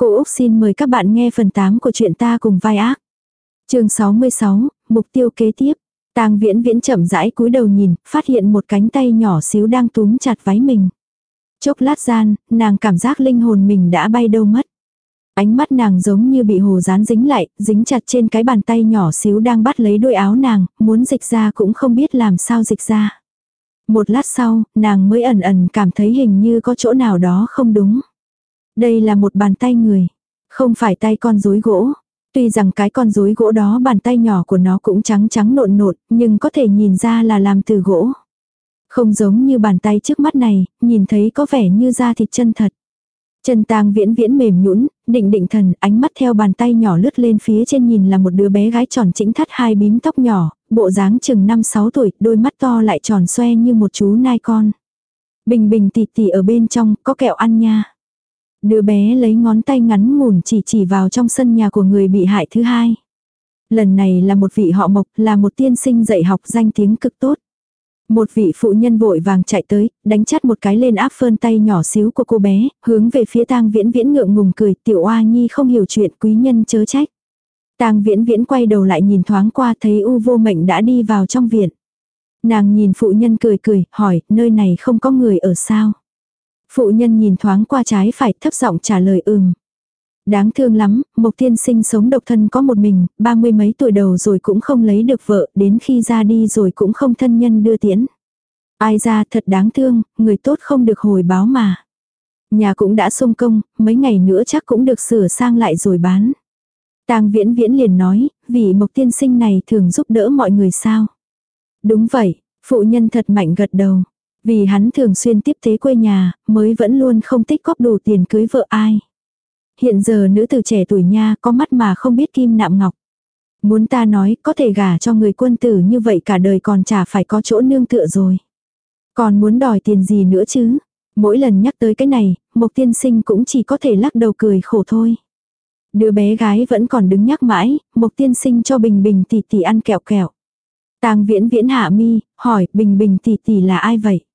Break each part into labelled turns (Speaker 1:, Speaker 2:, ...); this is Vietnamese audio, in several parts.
Speaker 1: Cô Úc xin mời các bạn nghe phần 8 của chuyện ta cùng vai ác. chương 66, mục tiêu kế tiếp. Tang viễn viễn chậm rãi cúi đầu nhìn, phát hiện một cánh tay nhỏ xíu đang túm chặt váy mình. Chốc lát gian, nàng cảm giác linh hồn mình đã bay đâu mất. Ánh mắt nàng giống như bị hồ dán dính lại, dính chặt trên cái bàn tay nhỏ xíu đang bắt lấy đôi áo nàng, muốn dịch ra cũng không biết làm sao dịch ra. Một lát sau, nàng mới ẩn ẩn cảm thấy hình như có chỗ nào đó không đúng. Đây là một bàn tay người, không phải tay con rối gỗ. Tuy rằng cái con rối gỗ đó bàn tay nhỏ của nó cũng trắng trắng nộn nộn, nhưng có thể nhìn ra là làm từ gỗ. Không giống như bàn tay trước mắt này, nhìn thấy có vẻ như da thịt chân thật. Chân tang viễn viễn mềm nhũn, định định thần, ánh mắt theo bàn tay nhỏ lướt lên phía trên nhìn là một đứa bé gái tròn chỉnh thắt hai bím tóc nhỏ, bộ dáng chừng 5-6 tuổi, đôi mắt to lại tròn xoe như một chú nai con. Bình bình tịt tỉ ở bên trong, có kẹo ăn nha. Đứa bé lấy ngón tay ngắn ngủn chỉ chỉ vào trong sân nhà của người bị hại thứ hai. Lần này là một vị họ mộc, là một tiên sinh dạy học danh tiếng cực tốt. Một vị phụ nhân vội vàng chạy tới, đánh chắt một cái lên áp phơn tay nhỏ xíu của cô bé, hướng về phía tang viễn viễn ngượng ngùng cười, tiểu oa nhi không hiểu chuyện quý nhân chớ trách. tang viễn viễn quay đầu lại nhìn thoáng qua thấy u vô mệnh đã đi vào trong viện. Nàng nhìn phụ nhân cười cười, hỏi, nơi này không có người ở sao? Phụ nhân nhìn thoáng qua trái phải thấp giọng trả lời ừm. Đáng thương lắm, Mộc Tiên Sinh sống độc thân có một mình, ba mươi mấy tuổi đầu rồi cũng không lấy được vợ, đến khi ra đi rồi cũng không thân nhân đưa tiễn. Ai ra thật đáng thương, người tốt không được hồi báo mà. Nhà cũng đã xung công, mấy ngày nữa chắc cũng được sửa sang lại rồi bán. Tang viễn viễn liền nói, vì Mộc Tiên Sinh này thường giúp đỡ mọi người sao. Đúng vậy, phụ nhân thật mạnh gật đầu. Vì hắn thường xuyên tiếp tế quê nhà, mới vẫn luôn không tích góp đủ tiền cưới vợ ai. Hiện giờ nữ tử trẻ tuổi nha, có mắt mà không biết kim nạm ngọc. Muốn ta nói, có thể gả cho người quân tử như vậy cả đời còn chả phải có chỗ nương tựa rồi. Còn muốn đòi tiền gì nữa chứ? Mỗi lần nhắc tới cái này, Mộc tiên sinh cũng chỉ có thể lắc đầu cười khổ thôi. Đứa bé gái vẫn còn đứng nhắc mãi, Mộc tiên sinh cho Bình Bình tỷ tỷ ăn kẹo kẹo. Tang viễn viễn hạ mi, hỏi Bình Bình tỷ tỷ là ai vậy?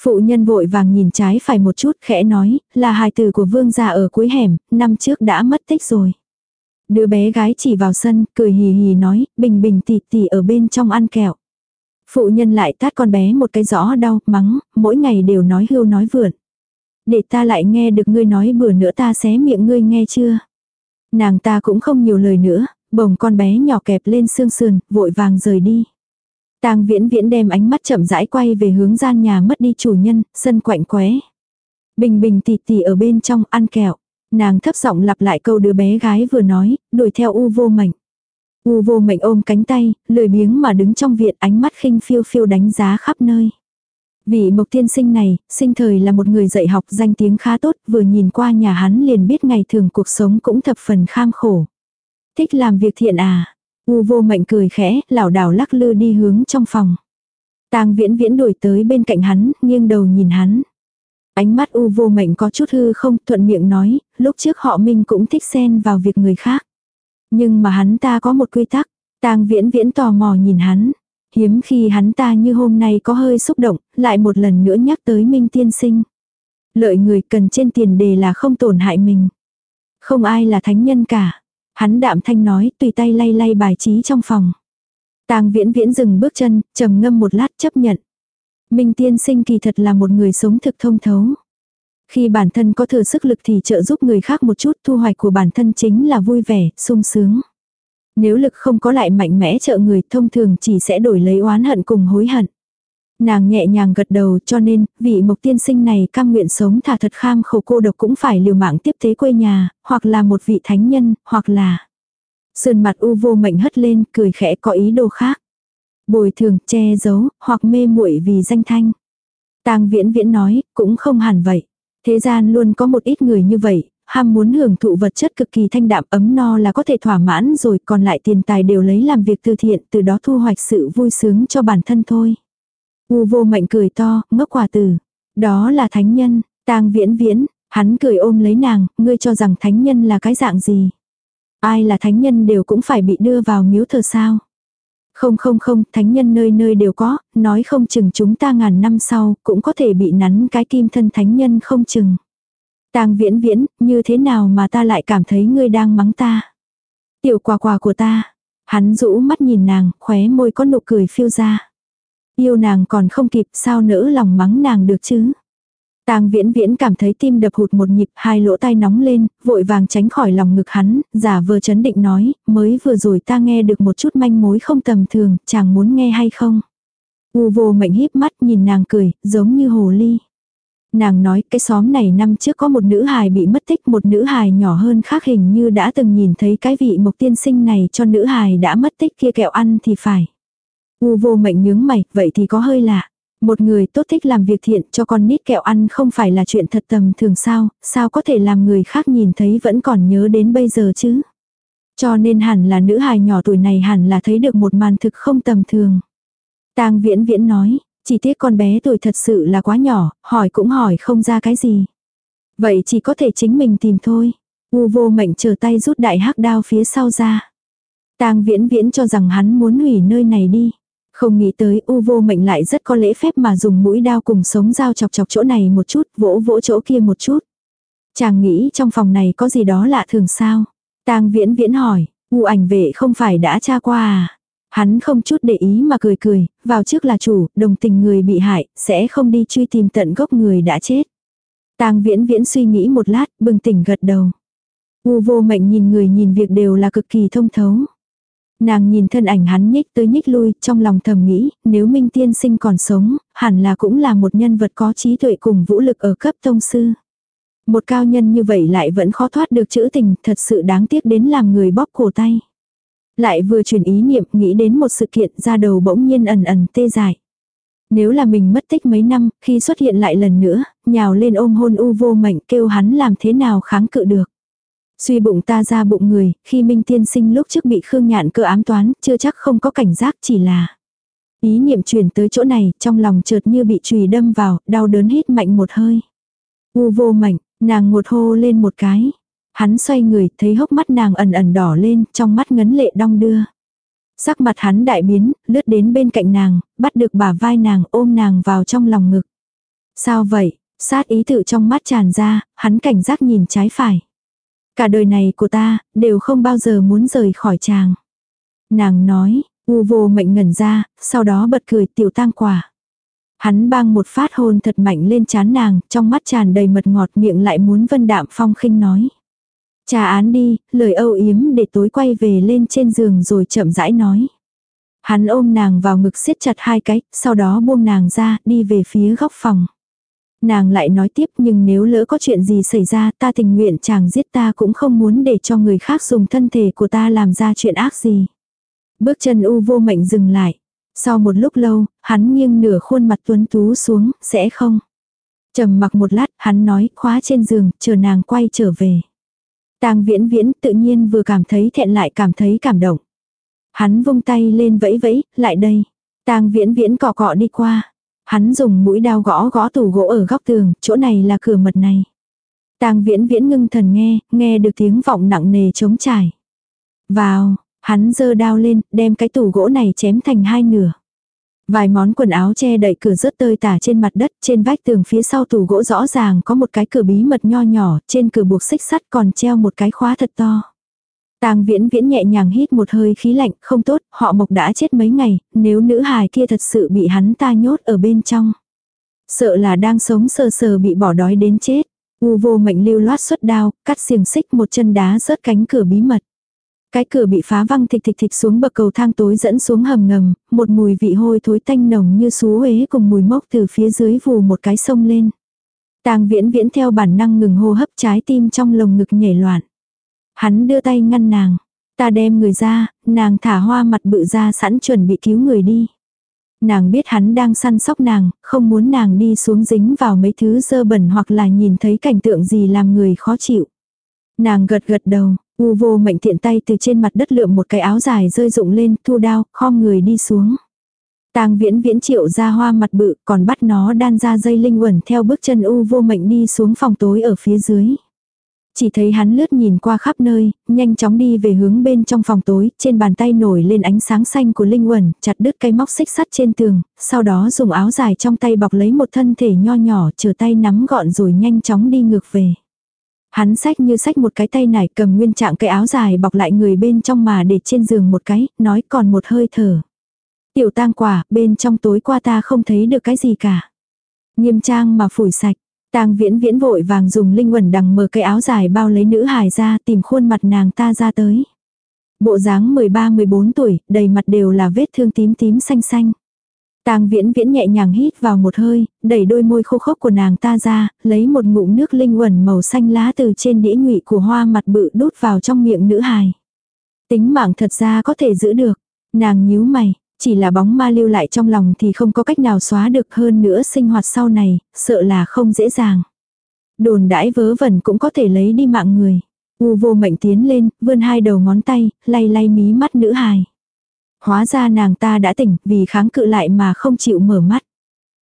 Speaker 1: Phụ nhân vội vàng nhìn trái phải một chút khẽ nói, là hài tử của vương gia ở cuối hẻm, năm trước đã mất tích rồi. Đứa bé gái chỉ vào sân, cười hì hì nói, bình bình tỉ tỉ ở bên trong ăn kẹo. Phụ nhân lại tát con bé một cái rõ đau, mắng, mỗi ngày đều nói hưu nói vượn. Để ta lại nghe được ngươi nói bữa nữa ta xé miệng ngươi nghe chưa. Nàng ta cũng không nhiều lời nữa, bồng con bé nhỏ kẹp lên xương sườn, vội vàng rời đi. Tang viễn viễn đem ánh mắt chậm rãi quay về hướng gian nhà mất đi chủ nhân, sân quạnh qué. Bình bình tì tì ở bên trong ăn kẹo. Nàng thấp giọng lặp lại câu đứa bé gái vừa nói, đuổi theo u vô mệnh. U vô mệnh ôm cánh tay, lười biếng mà đứng trong viện ánh mắt khinh phiêu phiêu đánh giá khắp nơi. Vị mộc tiên sinh này, sinh thời là một người dạy học danh tiếng khá tốt, vừa nhìn qua nhà hắn liền biết ngày thường cuộc sống cũng thập phần kham khổ. Thích làm việc thiện à, U vô mệnh cười khẽ, lảo đảo lắc lư đi hướng trong phòng. Tang viễn viễn đuổi tới bên cạnh hắn, nghiêng đầu nhìn hắn. Ánh mắt u vô mệnh có chút hư không, thuận miệng nói, lúc trước họ Minh cũng thích xen vào việc người khác. Nhưng mà hắn ta có một quy tắc, tang viễn viễn tò mò nhìn hắn. Hiếm khi hắn ta như hôm nay có hơi xúc động, lại một lần nữa nhắc tới Minh tiên sinh. Lợi người cần trên tiền đề là không tổn hại mình. Không ai là thánh nhân cả. Hắn đạm thanh nói, tùy tay lay lay bài trí trong phòng. Tang viễn viễn dừng bước chân, trầm ngâm một lát chấp nhận. Minh tiên sinh kỳ thật là một người sống thực thông thấu. Khi bản thân có thừa sức lực thì trợ giúp người khác một chút thu hoạch của bản thân chính là vui vẻ, sung sướng. Nếu lực không có lại mạnh mẽ trợ người thông thường chỉ sẽ đổi lấy oán hận cùng hối hận. Nàng nhẹ nhàng gật đầu cho nên, vị mộc tiên sinh này cam nguyện sống thả thật kham khổ cô độc cũng phải liều mạng tiếp tế quê nhà, hoặc là một vị thánh nhân, hoặc là... Sườn mặt u vô mệnh hất lên, cười khẽ có ý đồ khác. Bồi thường, che giấu, hoặc mê muội vì danh thanh. tang viễn viễn nói, cũng không hẳn vậy. Thế gian luôn có một ít người như vậy, ham muốn hưởng thụ vật chất cực kỳ thanh đạm ấm no là có thể thỏa mãn rồi còn lại tiền tài đều lấy làm việc từ thiện từ đó thu hoạch sự vui sướng cho bản thân thôi. U vô mệnh cười to, ngốc quả tử. Đó là thánh nhân, tang viễn viễn, hắn cười ôm lấy nàng, ngươi cho rằng thánh nhân là cái dạng gì. Ai là thánh nhân đều cũng phải bị đưa vào miếu thờ sao. Không không không, thánh nhân nơi nơi đều có, nói không chừng chúng ta ngàn năm sau cũng có thể bị nắn cái kim thân thánh nhân không chừng. Tang viễn viễn, như thế nào mà ta lại cảm thấy ngươi đang mắng ta? Tiểu quà quà của ta. Hắn rũ mắt nhìn nàng, khóe môi có nụ cười phiêu ra. Yêu nàng còn không kịp sao nỡ lòng mắng nàng được chứ? Tang viễn viễn cảm thấy tim đập hụt một nhịp, hai lỗ tai nóng lên, vội vàng tránh khỏi lòng ngực hắn, giả vờ chấn định nói, mới vừa rồi ta nghe được một chút manh mối không tầm thường, chàng muốn nghe hay không? U vô mệnh híp mắt nhìn nàng cười, giống như hồ ly. Nàng nói cái xóm này năm trước có một nữ hài bị mất tích, một nữ hài nhỏ hơn khác hình như đã từng nhìn thấy cái vị mộc tiên sinh này cho nữ hài đã mất tích kia kẹo ăn thì phải. U vô mệnh nhướng mày, vậy thì có hơi lạ. Một người tốt thích làm việc thiện cho con nít kẹo ăn không phải là chuyện thật tầm thường sao, sao có thể làm người khác nhìn thấy vẫn còn nhớ đến bây giờ chứ. Cho nên hẳn là nữ hài nhỏ tuổi này hẳn là thấy được một màn thực không tầm thường. Tang viễn viễn nói, chỉ tiếc con bé tuổi thật sự là quá nhỏ, hỏi cũng hỏi không ra cái gì. Vậy chỉ có thể chính mình tìm thôi. U vô mệnh chờ tay rút đại hắc đao phía sau ra. Tang viễn viễn cho rằng hắn muốn hủy nơi này đi. Không nghĩ tới u vô mệnh lại rất có lễ phép mà dùng mũi đao cùng sống dao chọc chọc chỗ này một chút, vỗ vỗ chỗ kia một chút. Chàng nghĩ trong phòng này có gì đó lạ thường sao? Tang viễn viễn hỏi, u ảnh vệ không phải đã tra qua à? Hắn không chút để ý mà cười cười, vào trước là chủ, đồng tình người bị hại, sẽ không đi truy tìm tận gốc người đã chết. Tang viễn viễn suy nghĩ một lát, bừng tỉnh gật đầu. U vô mệnh nhìn người nhìn việc đều là cực kỳ thông thấu. Nàng nhìn thân ảnh hắn nhích tới nhích lui, trong lòng thầm nghĩ, nếu Minh Tiên Sinh còn sống, hẳn là cũng là một nhân vật có trí tuệ cùng vũ lực ở cấp tông sư. Một cao nhân như vậy lại vẫn khó thoát được chữ tình, thật sự đáng tiếc đến làm người bóp cổ tay. Lại vừa chuyển ý niệm nghĩ đến một sự kiện ra đầu bỗng nhiên ẩn ẩn tê dại. Nếu là mình mất tích mấy năm, khi xuất hiện lại lần nữa, nhào lên ôm hôn u vô mệnh kêu hắn làm thế nào kháng cự được. Suy bụng ta ra bụng người, khi Minh Tiên Sinh lúc trước bị Khương Nhạn cơ ám toán, chưa chắc không có cảnh giác chỉ là. Ý niệm truyền tới chỗ này, trong lòng chợt như bị chùy đâm vào, đau đớn hít mạnh một hơi. U vô mạnh, nàng một hô lên một cái. Hắn xoay người, thấy hốc mắt nàng ẩn ẩn đỏ lên, trong mắt ngấn lệ đong đưa. Sắc mặt hắn đại biến, lướt đến bên cạnh nàng, bắt được bả vai nàng ôm nàng vào trong lòng ngực. Sao vậy? Sát ý tự trong mắt tràn ra, hắn cảnh giác nhìn trái phải. Cả đời này của ta, đều không bao giờ muốn rời khỏi chàng. Nàng nói, u vô mệnh ngẩn ra, sau đó bật cười tiểu tang quả. Hắn bang một phát hôn thật mạnh lên chán nàng, trong mắt tràn đầy mật ngọt miệng lại muốn vân đạm phong khinh nói. Trà án đi, lời âu yếm để tối quay về lên trên giường rồi chậm rãi nói. Hắn ôm nàng vào ngực siết chặt hai cái, sau đó buông nàng ra, đi về phía góc phòng. Nàng lại nói tiếp nhưng nếu lỡ có chuyện gì xảy ra ta tình nguyện chàng giết ta cũng không muốn để cho người khác dùng thân thể của ta làm ra chuyện ác gì. Bước chân u vô mệnh dừng lại. Sau một lúc lâu, hắn nghiêng nửa khuôn mặt tuấn tú xuống, sẽ không. trầm mặc một lát, hắn nói, khóa trên giường, chờ nàng quay trở về. Tang viễn viễn tự nhiên vừa cảm thấy thẹn lại cảm thấy cảm động. Hắn vung tay lên vẫy vẫy, lại đây. Tang viễn viễn cọ cọ đi qua. Hắn dùng mũi đao gõ gõ tủ gỗ ở góc tường, chỗ này là cửa mật này. Tang viễn viễn ngưng thần nghe, nghe được tiếng vọng nặng nề trống trải. Vào, hắn giơ đao lên, đem cái tủ gỗ này chém thành hai nửa. Vài món quần áo che đậy cửa rớt tơi tả trên mặt đất, trên vách tường phía sau tủ gỗ rõ ràng có một cái cửa bí mật nho nhỏ, trên cửa buộc xích sắt còn treo một cái khóa thật to. Tang viễn viễn nhẹ nhàng hít một hơi khí lạnh, không tốt, họ mộc đã chết mấy ngày, nếu nữ hài kia thật sự bị hắn ta nhốt ở bên trong. Sợ là đang sống sờ sờ bị bỏ đói đến chết. U vô mệnh lưu loát xuất đao, cắt xiềng xích một chân đá rớt cánh cửa bí mật. Cái cửa bị phá văng thịch thịch thịch xuống bậc cầu thang tối dẫn xuống hầm ngầm, một mùi vị hôi thối tanh nồng như sú ế cùng mùi mốc từ phía dưới vù một cái sông lên. Tang viễn viễn theo bản năng ngừng hô hấp trái tim trong lồng ngực nhảy loạn. Hắn đưa tay ngăn nàng. Ta đem người ra, nàng thả hoa mặt bự ra sẵn chuẩn bị cứu người đi. Nàng biết hắn đang săn sóc nàng, không muốn nàng đi xuống dính vào mấy thứ dơ bẩn hoặc là nhìn thấy cảnh tượng gì làm người khó chịu. Nàng gật gật đầu, u vô mệnh tiện tay từ trên mặt đất lượm một cái áo dài rơi rụng lên, thu đao, khom người đi xuống. Tang viễn viễn triệu ra hoa mặt bự, còn bắt nó đan ra dây linh quẩn theo bước chân u vô mệnh đi xuống phòng tối ở phía dưới. Chỉ thấy hắn lướt nhìn qua khắp nơi, nhanh chóng đi về hướng bên trong phòng tối, trên bàn tay nổi lên ánh sáng xanh của linh quẩn, chặt đứt cây móc xích sắt trên tường, sau đó dùng áo dài trong tay bọc lấy một thân thể nho nhỏ, chờ tay nắm gọn rồi nhanh chóng đi ngược về. Hắn xách như xách một cái tay nải cầm nguyên trạng cái áo dài bọc lại người bên trong mà để trên giường một cái, nói còn một hơi thở. Tiểu tang quả, bên trong tối qua ta không thấy được cái gì cả. Nghiêm trang mà phủi sạch. Tang viễn viễn vội vàng dùng linh quẩn đằng mở cái áo dài bao lấy nữ hài ra tìm khuôn mặt nàng ta ra tới. Bộ dáng 13-14 tuổi, đầy mặt đều là vết thương tím tím xanh xanh. Tang viễn viễn nhẹ nhàng hít vào một hơi, đẩy đôi môi khô khốc của nàng ta ra, lấy một ngụm nước linh quẩn màu xanh lá từ trên đĩa nhụy của hoa mặt bự đút vào trong miệng nữ hài. Tính mạng thật ra có thể giữ được. Nàng nhíu mày, chỉ là bóng ma lưu lại trong lòng thì không có cách nào xóa được hơn nữa sinh hoạt sau này, sợ là không dễ dàng. Đồn đãi vớ vẩn cũng có thể lấy đi mạng người. U vô mệnh tiến lên, vươn hai đầu ngón tay, lay lay mí mắt nữ hài. Hóa ra nàng ta đã tỉnh, vì kháng cự lại mà không chịu mở mắt.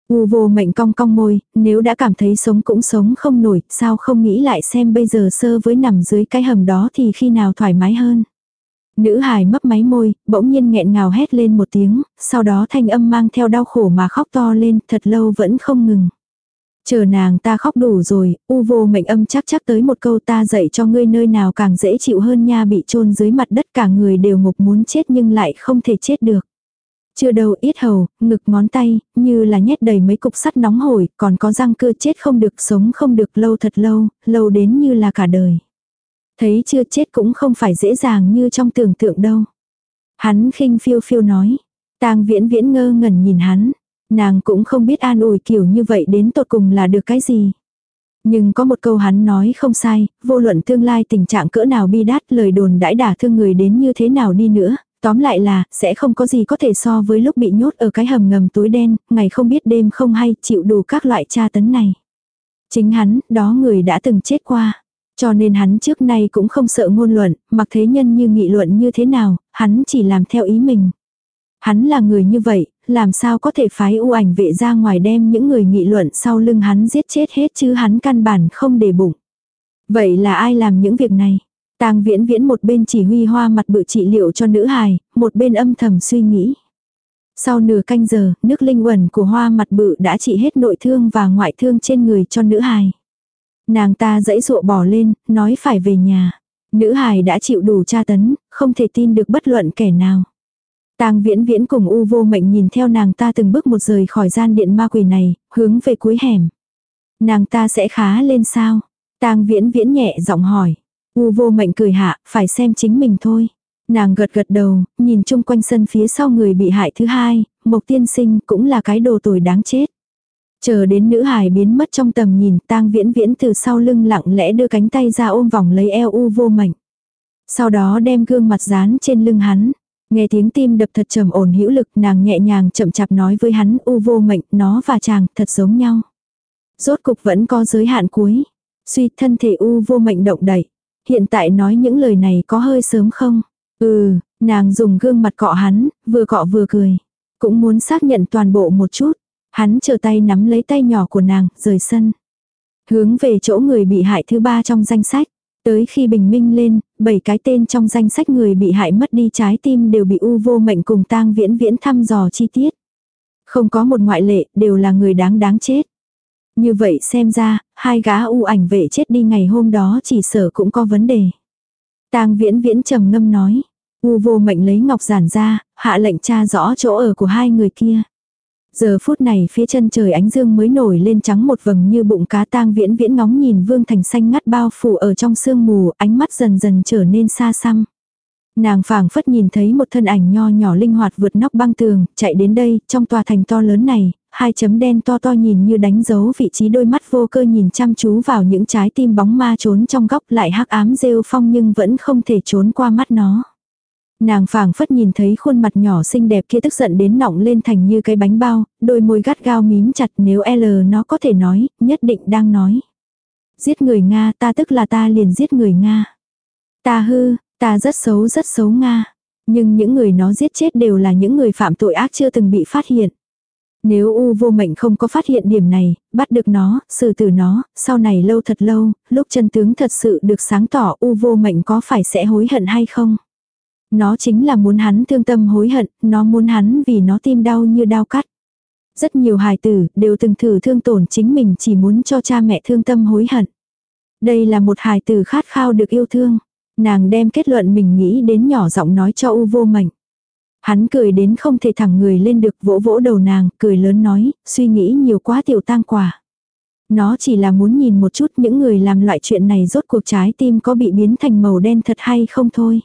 Speaker 1: U vô mệnh cong cong môi, nếu đã cảm thấy sống cũng sống không nổi, sao không nghĩ lại xem bây giờ sơ với nằm dưới cái hầm đó thì khi nào thoải mái hơn. Nữ hài mấp máy môi, bỗng nhiên nghẹn ngào hét lên một tiếng, sau đó thanh âm mang theo đau khổ mà khóc to lên, thật lâu vẫn không ngừng. Chờ nàng ta khóc đủ rồi, u vô mệnh âm chắc chắc tới một câu ta dạy cho ngươi nơi nào càng dễ chịu hơn nha bị chôn dưới mặt đất cả người đều ngục muốn chết nhưng lại không thể chết được. Chưa đâu ít hầu, ngực ngón tay, như là nhét đầy mấy cục sắt nóng hổi, còn có răng cưa chết không được sống không được lâu thật lâu, lâu đến như là cả đời. Thấy chưa chết cũng không phải dễ dàng như trong tưởng tượng đâu. Hắn khinh phiêu phiêu nói. tang viễn viễn ngơ ngẩn nhìn hắn. Nàng cũng không biết an ủi kiểu như vậy đến tột cùng là được cái gì. Nhưng có một câu hắn nói không sai, vô luận tương lai tình trạng cỡ nào bi đát lời đồn đãi đả thương người đến như thế nào đi nữa, tóm lại là, sẽ không có gì có thể so với lúc bị nhốt ở cái hầm ngầm tối đen, ngày không biết đêm không hay, chịu đủ các loại tra tấn này. Chính hắn, đó người đã từng chết qua. Cho nên hắn trước nay cũng không sợ ngôn luận, mặc thế nhân như nghị luận như thế nào, hắn chỉ làm theo ý mình. Hắn là người như vậy, làm sao có thể phái u ảnh vệ ra ngoài đem những người nghị luận sau lưng hắn giết chết hết chứ hắn căn bản không để bụng. Vậy là ai làm những việc này? Tang viễn viễn một bên chỉ huy hoa mặt bự trị liệu cho nữ hài, một bên âm thầm suy nghĩ. Sau nửa canh giờ, nước linh quẩn của hoa mặt bự đã trị hết nội thương và ngoại thương trên người cho nữ hài. Nàng ta dãy dụa bỏ lên, nói phải về nhà. Nữ hài đã chịu đủ tra tấn, không thể tin được bất luận kẻ nào. Tang viễn viễn cùng u vô mệnh nhìn theo nàng ta từng bước một rời khỏi gian điện ma quỷ này, hướng về cuối hẻm. Nàng ta sẽ khá lên sao? Tang viễn viễn nhẹ giọng hỏi. U vô mệnh cười hạ, phải xem chính mình thôi. Nàng gật gật đầu, nhìn chung quanh sân phía sau người bị hại thứ hai, Mộc tiên sinh cũng là cái đồ tồi đáng chết. Chờ đến nữ hài biến mất trong tầm nhìn tang viễn viễn từ sau lưng lặng lẽ đưa cánh tay ra ôm vòng lấy eo u vô mệnh. Sau đó đem gương mặt dán trên lưng hắn. Nghe tiếng tim đập thật trầm ổn hữu lực nàng nhẹ nhàng chậm chạp nói với hắn u vô mệnh nó và chàng thật giống nhau. Rốt cục vẫn có giới hạn cuối. Suy thân thể u vô mệnh động đậy. Hiện tại nói những lời này có hơi sớm không? Ừ, nàng dùng gương mặt cọ hắn, vừa cọ vừa cười. Cũng muốn xác nhận toàn bộ một chút. Hắn trở tay nắm lấy tay nhỏ của nàng, rời sân. Hướng về chỗ người bị hại thứ ba trong danh sách. Tới khi bình minh lên, bảy cái tên trong danh sách người bị hại mất đi trái tim đều bị u vô mệnh cùng tang viễn viễn thăm dò chi tiết. Không có một ngoại lệ, đều là người đáng đáng chết. Như vậy xem ra, hai gã u ảnh vệ chết đi ngày hôm đó chỉ sở cũng có vấn đề. tang viễn viễn trầm ngâm nói. U vô mệnh lấy ngọc giản ra, hạ lệnh tra rõ chỗ ở của hai người kia. Giờ phút này phía chân trời ánh dương mới nổi lên trắng một vầng như bụng cá tang viễn viễn ngóng nhìn vương thành xanh ngắt bao phủ ở trong sương mù, ánh mắt dần dần trở nên xa xăm. Nàng phảng phất nhìn thấy một thân ảnh nho nhỏ linh hoạt vượt nóc băng tường, chạy đến đây, trong tòa thành to lớn này, hai chấm đen to to nhìn như đánh dấu vị trí đôi mắt vô cơ nhìn chăm chú vào những trái tim bóng ma trốn trong góc lại hắc ám rêu phong nhưng vẫn không thể trốn qua mắt nó. Nàng phảng phất nhìn thấy khuôn mặt nhỏ xinh đẹp kia tức giận đến nọng lên thành như cái bánh bao, đôi môi gắt gao mím chặt nếu L nó có thể nói, nhất định đang nói. Giết người Nga ta tức là ta liền giết người Nga. Ta hư, ta rất xấu rất xấu Nga. Nhưng những người nó giết chết đều là những người phạm tội ác chưa từng bị phát hiện. Nếu U vô mệnh không có phát hiện điểm này, bắt được nó, xử tử nó, sau này lâu thật lâu, lúc chân tướng thật sự được sáng tỏ U vô mệnh có phải sẽ hối hận hay không? Nó chính là muốn hắn thương tâm hối hận, nó muốn hắn vì nó tim đau như đau cắt. Rất nhiều hài tử đều từng thử thương tổn chính mình chỉ muốn cho cha mẹ thương tâm hối hận. Đây là một hài tử khát khao được yêu thương. Nàng đem kết luận mình nghĩ đến nhỏ giọng nói cho u vô mệnh. Hắn cười đến không thể thẳng người lên được vỗ vỗ đầu nàng, cười lớn nói, suy nghĩ nhiều quá tiểu tang quả. Nó chỉ là muốn nhìn một chút những người làm loại chuyện này rốt cuộc trái tim có bị biến thành màu đen thật hay không thôi.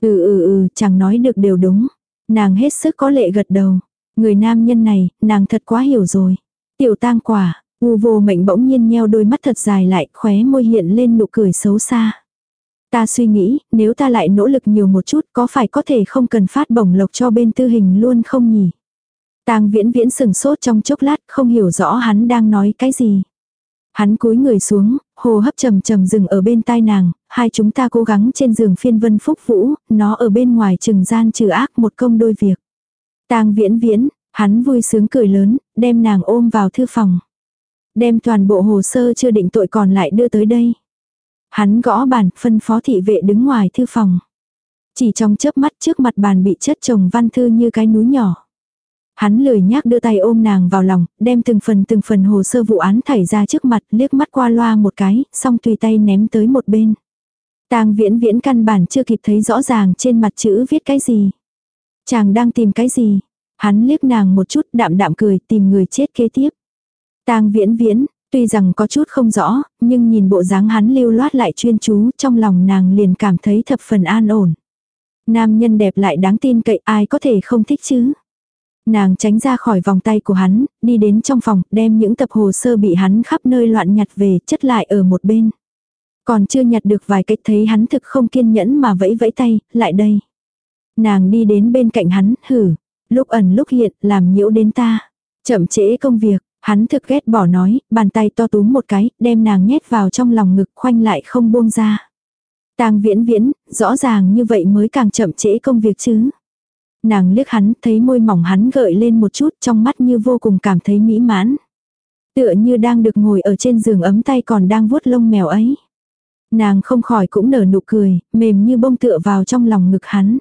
Speaker 1: Ừ ừ ừ, chẳng nói được đều đúng. Nàng hết sức có lệ gật đầu. Người nam nhân này, nàng thật quá hiểu rồi. Tiểu tang quả, u vô mệnh bỗng nhiên nheo đôi mắt thật dài lại, khóe môi hiện lên nụ cười xấu xa. Ta suy nghĩ, nếu ta lại nỗ lực nhiều một chút có phải có thể không cần phát bổng lộc cho bên tư hình luôn không nhỉ? Tang viễn viễn sừng sốt trong chốc lát không hiểu rõ hắn đang nói cái gì. Hắn cúi người xuống, hồ hấp trầm trầm dừng ở bên tai nàng, hai chúng ta cố gắng trên giường phiên vân phúc vũ, nó ở bên ngoài trừng gian trừ ác một công đôi việc. Tang viễn viễn, hắn vui sướng cười lớn, đem nàng ôm vào thư phòng. Đem toàn bộ hồ sơ chưa định tội còn lại đưa tới đây. Hắn gõ bàn, phân phó thị vệ đứng ngoài thư phòng. Chỉ trong chớp mắt trước mặt bàn bị chất chồng văn thư như cái núi nhỏ. Hắn lười nhác đưa tay ôm nàng vào lòng, đem từng phần từng phần hồ sơ vụ án thảy ra trước mặt, liếc mắt qua loa một cái, xong tùy tay ném tới một bên. Tang viễn viễn căn bản chưa kịp thấy rõ ràng trên mặt chữ viết cái gì. Chàng đang tìm cái gì? Hắn liếc nàng một chút đạm đạm cười tìm người chết kế tiếp. Tang viễn viễn, tuy rằng có chút không rõ, nhưng nhìn bộ dáng hắn lưu loát lại chuyên chú trong lòng nàng liền cảm thấy thập phần an ổn. Nam nhân đẹp lại đáng tin cậy ai có thể không thích chứ. Nàng tránh ra khỏi vòng tay của hắn, đi đến trong phòng, đem những tập hồ sơ bị hắn khắp nơi loạn nhặt về, chất lại ở một bên. Còn chưa nhặt được vài cách thấy hắn thực không kiên nhẫn mà vẫy vẫy tay, lại đây. Nàng đi đến bên cạnh hắn, hử, lúc ẩn lúc hiện, làm nhiễu đến ta. Chậm trễ công việc, hắn thực ghét bỏ nói, bàn tay to túm một cái, đem nàng nhét vào trong lòng ngực khoanh lại không buông ra. Tang viễn viễn, rõ ràng như vậy mới càng chậm trễ công việc chứ. Nàng liếc hắn, thấy môi mỏng hắn gợi lên một chút trong mắt như vô cùng cảm thấy mỹ mãn. Tựa như đang được ngồi ở trên giường ấm tay còn đang vuốt lông mèo ấy. Nàng không khỏi cũng nở nụ cười, mềm như bông tựa vào trong lòng ngực hắn.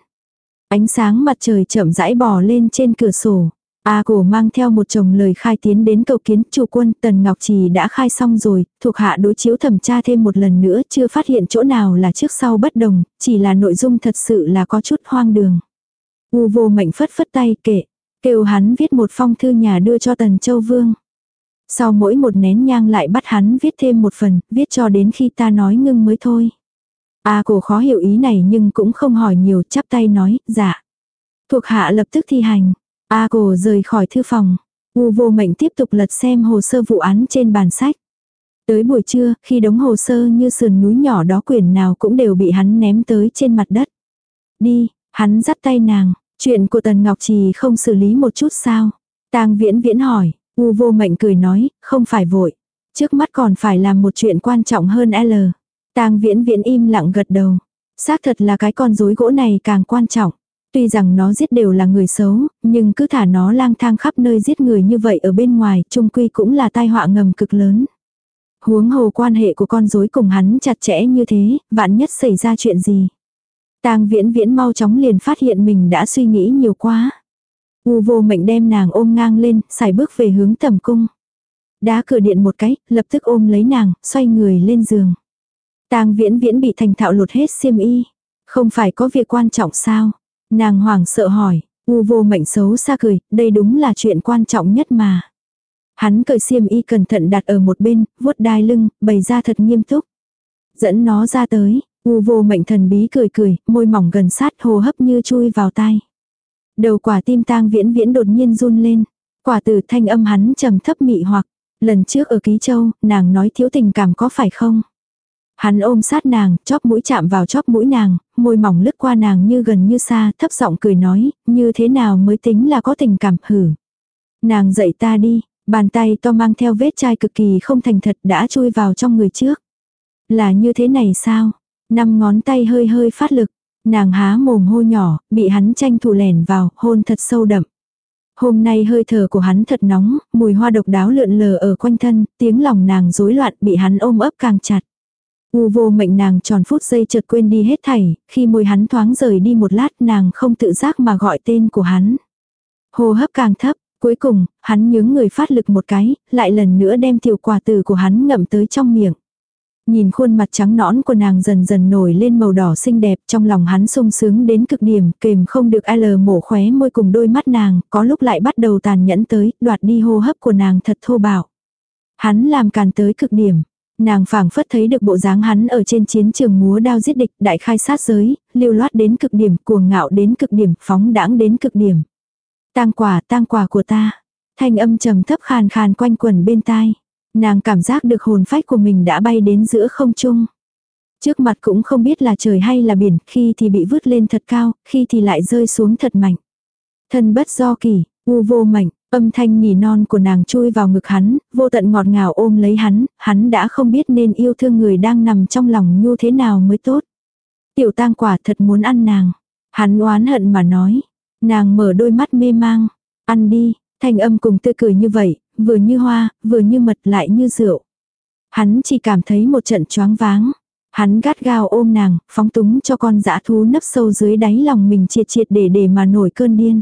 Speaker 1: Ánh sáng mặt trời chậm rãi bò lên trên cửa sổ. A cổ mang theo một chồng lời khai tiến đến cầu kiến chủ quân Tần Ngọc Trì đã khai xong rồi, thuộc hạ đối chiếu thẩm tra thêm một lần nữa chưa phát hiện chỗ nào là trước sau bất đồng, chỉ là nội dung thật sự là có chút hoang đường. U vô mệnh phất phất tay kệ, kêu hắn viết một phong thư nhà đưa cho Tần Châu Vương. Sau mỗi một nén nhang lại bắt hắn viết thêm một phần, viết cho đến khi ta nói ngưng mới thôi. A à, cổ khó hiểu ý này nhưng cũng không hỏi nhiều chắp tay nói, dạ. Thuộc hạ lập tức thi hành. A à, cổ rời khỏi thư phòng. U vô mệnh tiếp tục lật xem hồ sơ vụ án trên bàn sách. Tới buổi trưa, khi đống hồ sơ như sườn núi nhỏ đó quyển nào cũng đều bị hắn ném tới trên mặt đất. Đi, hắn dắt tay nàng, chuyện của Tần Ngọc Trì không xử lý một chút sao? Tang viễn viễn hỏi, U vô mệnh cười nói, không phải vội. Trước mắt còn phải làm một chuyện quan trọng hơn L. Tang viễn viễn im lặng gật đầu. Xác thật là cái con rối gỗ này càng quan trọng. Tuy rằng nó giết đều là người xấu, nhưng cứ thả nó lang thang khắp nơi giết người như vậy ở bên ngoài, trung quy cũng là tai họa ngầm cực lớn. Huống hồ quan hệ của con rối cùng hắn chặt chẽ như thế, vạn nhất xảy ra chuyện gì. Tang viễn viễn mau chóng liền phát hiện mình đã suy nghĩ nhiều quá. U vô mệnh đem nàng ôm ngang lên, xài bước về hướng tầm cung. Đá cửa điện một cái, lập tức ôm lấy nàng, xoay người lên giường. Tang viễn viễn bị thành thạo lột hết xiêm y. Không phải có việc quan trọng sao? Nàng hoảng sợ hỏi, u vô mệnh xấu xa cười, đây đúng là chuyện quan trọng nhất mà. Hắn cởi xiêm y cẩn thận đặt ở một bên, vuốt đai lưng, bày ra thật nghiêm túc. Dẫn nó ra tới, u vô mệnh thần bí cười cười, môi mỏng gần sát hồ hấp như chui vào tai. Đầu quả tim tang viễn viễn đột nhiên run lên. Quả từ thanh âm hắn trầm thấp mị hoặc. Lần trước ở Ký Châu, nàng nói thiếu tình cảm có phải không? Hắn ôm sát nàng, chóp mũi chạm vào chóp mũi nàng, môi mỏng lướt qua nàng như gần như xa, thấp giọng cười nói, như thế nào mới tính là có tình cảm hử. Nàng dậy ta đi, bàn tay to mang theo vết chai cực kỳ không thành thật đã chui vào trong người trước. Là như thế này sao? Năm ngón tay hơi hơi phát lực, nàng há mồm hô nhỏ, bị hắn tranh thủ lẻn vào, hôn thật sâu đậm. Hôm nay hơi thở của hắn thật nóng, mùi hoa độc đáo lượn lờ ở quanh thân, tiếng lòng nàng rối loạn bị hắn ôm ấp càng chặt. U vô mệnh nàng tròn phút giây chợt quên đi hết thảy, khi môi hắn thoáng rời đi một lát nàng không tự giác mà gọi tên của hắn. Hô hấp càng thấp, cuối cùng, hắn nhướng người phát lực một cái, lại lần nữa đem tiểu quả tử của hắn ngậm tới trong miệng. Nhìn khuôn mặt trắng nõn của nàng dần dần nổi lên màu đỏ xinh đẹp trong lòng hắn sung sướng đến cực điểm, kềm không được L mổ khóe môi cùng đôi mắt nàng, có lúc lại bắt đầu tàn nhẫn tới, đoạt đi hô hấp của nàng thật thô bạo. Hắn làm càn tới cực điểm. Nàng phảng phất thấy được bộ dáng hắn ở trên chiến trường múa đao giết địch, đại khai sát giới, lưu loát đến cực điểm, cuồng ngạo đến cực điểm, phóng đãng đến cực điểm. Tang quả, tang quả của ta. Thanh âm trầm thấp khàn khàn quanh quẩn bên tai. Nàng cảm giác được hồn phách của mình đã bay đến giữa không trung. Trước mặt cũng không biết là trời hay là biển, khi thì bị vứt lên thật cao, khi thì lại rơi xuống thật mạnh. Thân bất do kỳ, u vô mạnh, âm thanh nỉ non của nàng chui vào ngực hắn, vô tận ngọt ngào ôm lấy hắn, hắn đã không biết nên yêu thương người đang nằm trong lòng nhu thế nào mới tốt. Tiểu tang quả thật muốn ăn nàng. Hắn oán hận mà nói. Nàng mở đôi mắt mê mang. Ăn đi, thanh âm cùng tươi cười như vậy, vừa như hoa, vừa như mật lại như rượu. Hắn chỉ cảm thấy một trận choáng váng. Hắn gắt gao ôm nàng, phóng túng cho con dã thú nấp sâu dưới đáy lòng mình triệt triệt để để mà nổi cơn điên.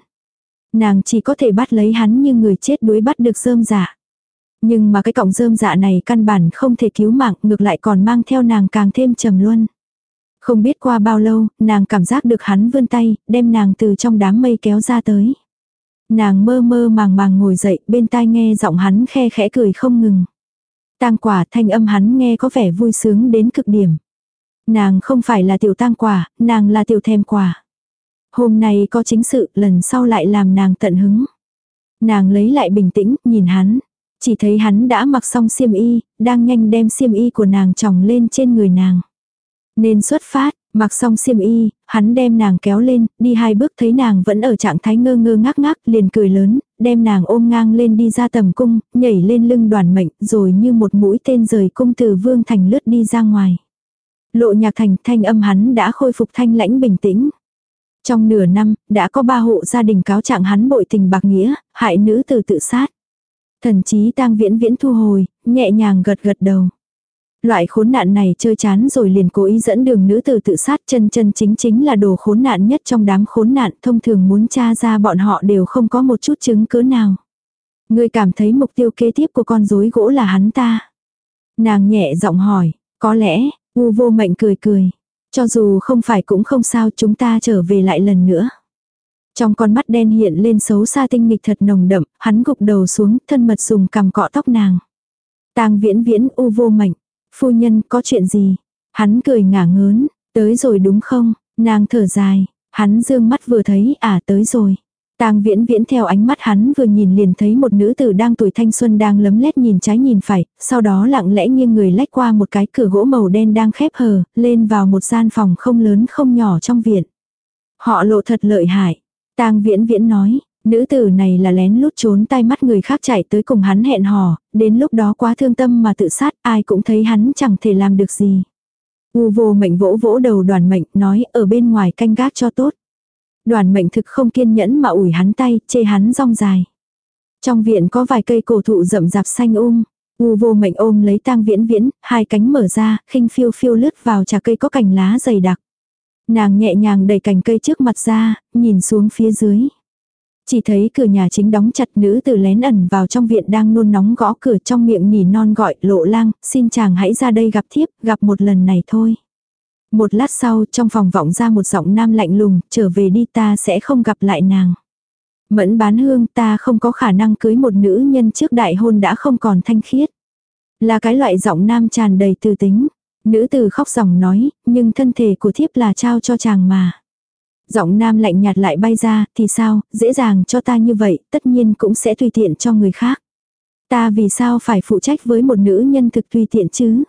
Speaker 1: Nàng chỉ có thể bắt lấy hắn như người chết đuối bắt được rơm dạ. Nhưng mà cái cọng rơm dạ này căn bản không thể cứu mạng, ngược lại còn mang theo nàng càng thêm trầm luân. Không biết qua bao lâu, nàng cảm giác được hắn vươn tay, đem nàng từ trong đám mây kéo ra tới. Nàng mơ mơ màng màng ngồi dậy, bên tai nghe giọng hắn khe khẽ cười không ngừng. Tang quả thanh âm hắn nghe có vẻ vui sướng đến cực điểm. Nàng không phải là tiểu tang quả, nàng là tiểu thèm quả. Hôm nay có chính sự, lần sau lại làm nàng tận hứng. Nàng lấy lại bình tĩnh, nhìn hắn. Chỉ thấy hắn đã mặc xong xiêm y, đang nhanh đem xiêm y của nàng tròng lên trên người nàng. Nên xuất phát, mặc xong xiêm y, hắn đem nàng kéo lên, đi hai bước thấy nàng vẫn ở trạng thái ngơ ngơ ngác ngác, liền cười lớn, đem nàng ôm ngang lên đi ra tầm cung, nhảy lên lưng đoàn mệnh, rồi như một mũi tên rời cung từ vương thành lướt đi ra ngoài. Lộ nhạc thành thanh âm hắn đã khôi phục thanh lãnh bình tĩnh. Trong nửa năm, đã có ba hộ gia đình cáo trạng hắn bội tình bạc nghĩa, hại nữ từ tự sát. Thần chí tang viễn viễn thu hồi, nhẹ nhàng gật gật đầu. Loại khốn nạn này chơi chán rồi liền cố ý dẫn đường nữ tử tự sát chân chân chính chính là đồ khốn nạn nhất trong đám khốn nạn thông thường muốn tra ra bọn họ đều không có một chút chứng cứ nào. Người cảm thấy mục tiêu kế tiếp của con rối gỗ là hắn ta. Nàng nhẹ giọng hỏi, có lẽ, u vô mệnh cười cười. Cho dù không phải cũng không sao chúng ta trở về lại lần nữa. Trong con mắt đen hiện lên xấu xa tinh nghịch thật nồng đậm, hắn gục đầu xuống, thân mật dùng cằm cọ tóc nàng. Tang viễn viễn u vô mệnh. Phu nhân có chuyện gì? Hắn cười ngả ngớn, tới rồi đúng không? Nàng thở dài, hắn dương mắt vừa thấy à tới rồi. Tang viễn viễn theo ánh mắt hắn vừa nhìn liền thấy một nữ tử đang tuổi thanh xuân đang lấm lét nhìn trái nhìn phải, sau đó lặng lẽ nghiêng người lách qua một cái cửa gỗ màu đen đang khép hờ, lên vào một gian phòng không lớn không nhỏ trong viện. Họ lộ thật lợi hại. Tang viễn viễn nói, nữ tử này là lén lút trốn tay mắt người khác chạy tới cùng hắn hẹn hò, đến lúc đó quá thương tâm mà tự sát ai cũng thấy hắn chẳng thể làm được gì. U vô mệnh vỗ vỗ đầu đoàn mệnh nói ở bên ngoài canh gác cho tốt. Đoàn mệnh thực không kiên nhẫn mà ủi hắn tay, chê hắn rong dài. Trong viện có vài cây cổ thụ rậm rạp xanh um. U vô mệnh ôm lấy tang viễn viễn, hai cánh mở ra, khinh phiêu phiêu lướt vào trà cây có cành lá dày đặc. Nàng nhẹ nhàng đẩy cành cây trước mặt ra, nhìn xuống phía dưới. Chỉ thấy cửa nhà chính đóng chặt nữ tử lén ẩn vào trong viện đang nôn nóng gõ cửa trong miệng nỉ non gọi lộ lang, xin chàng hãy ra đây gặp thiếp, gặp một lần này thôi. Một lát sau trong phòng vọng ra một giọng nam lạnh lùng, trở về đi ta sẽ không gặp lại nàng. Mẫn bán hương ta không có khả năng cưới một nữ nhân trước đại hôn đã không còn thanh khiết. Là cái loại giọng nam tràn đầy tư tính. Nữ tử khóc dòng nói, nhưng thân thể của thiếp là trao cho chàng mà. Giọng nam lạnh nhạt lại bay ra, thì sao, dễ dàng cho ta như vậy, tất nhiên cũng sẽ tùy tiện cho người khác. Ta vì sao phải phụ trách với một nữ nhân thực tùy tiện chứ?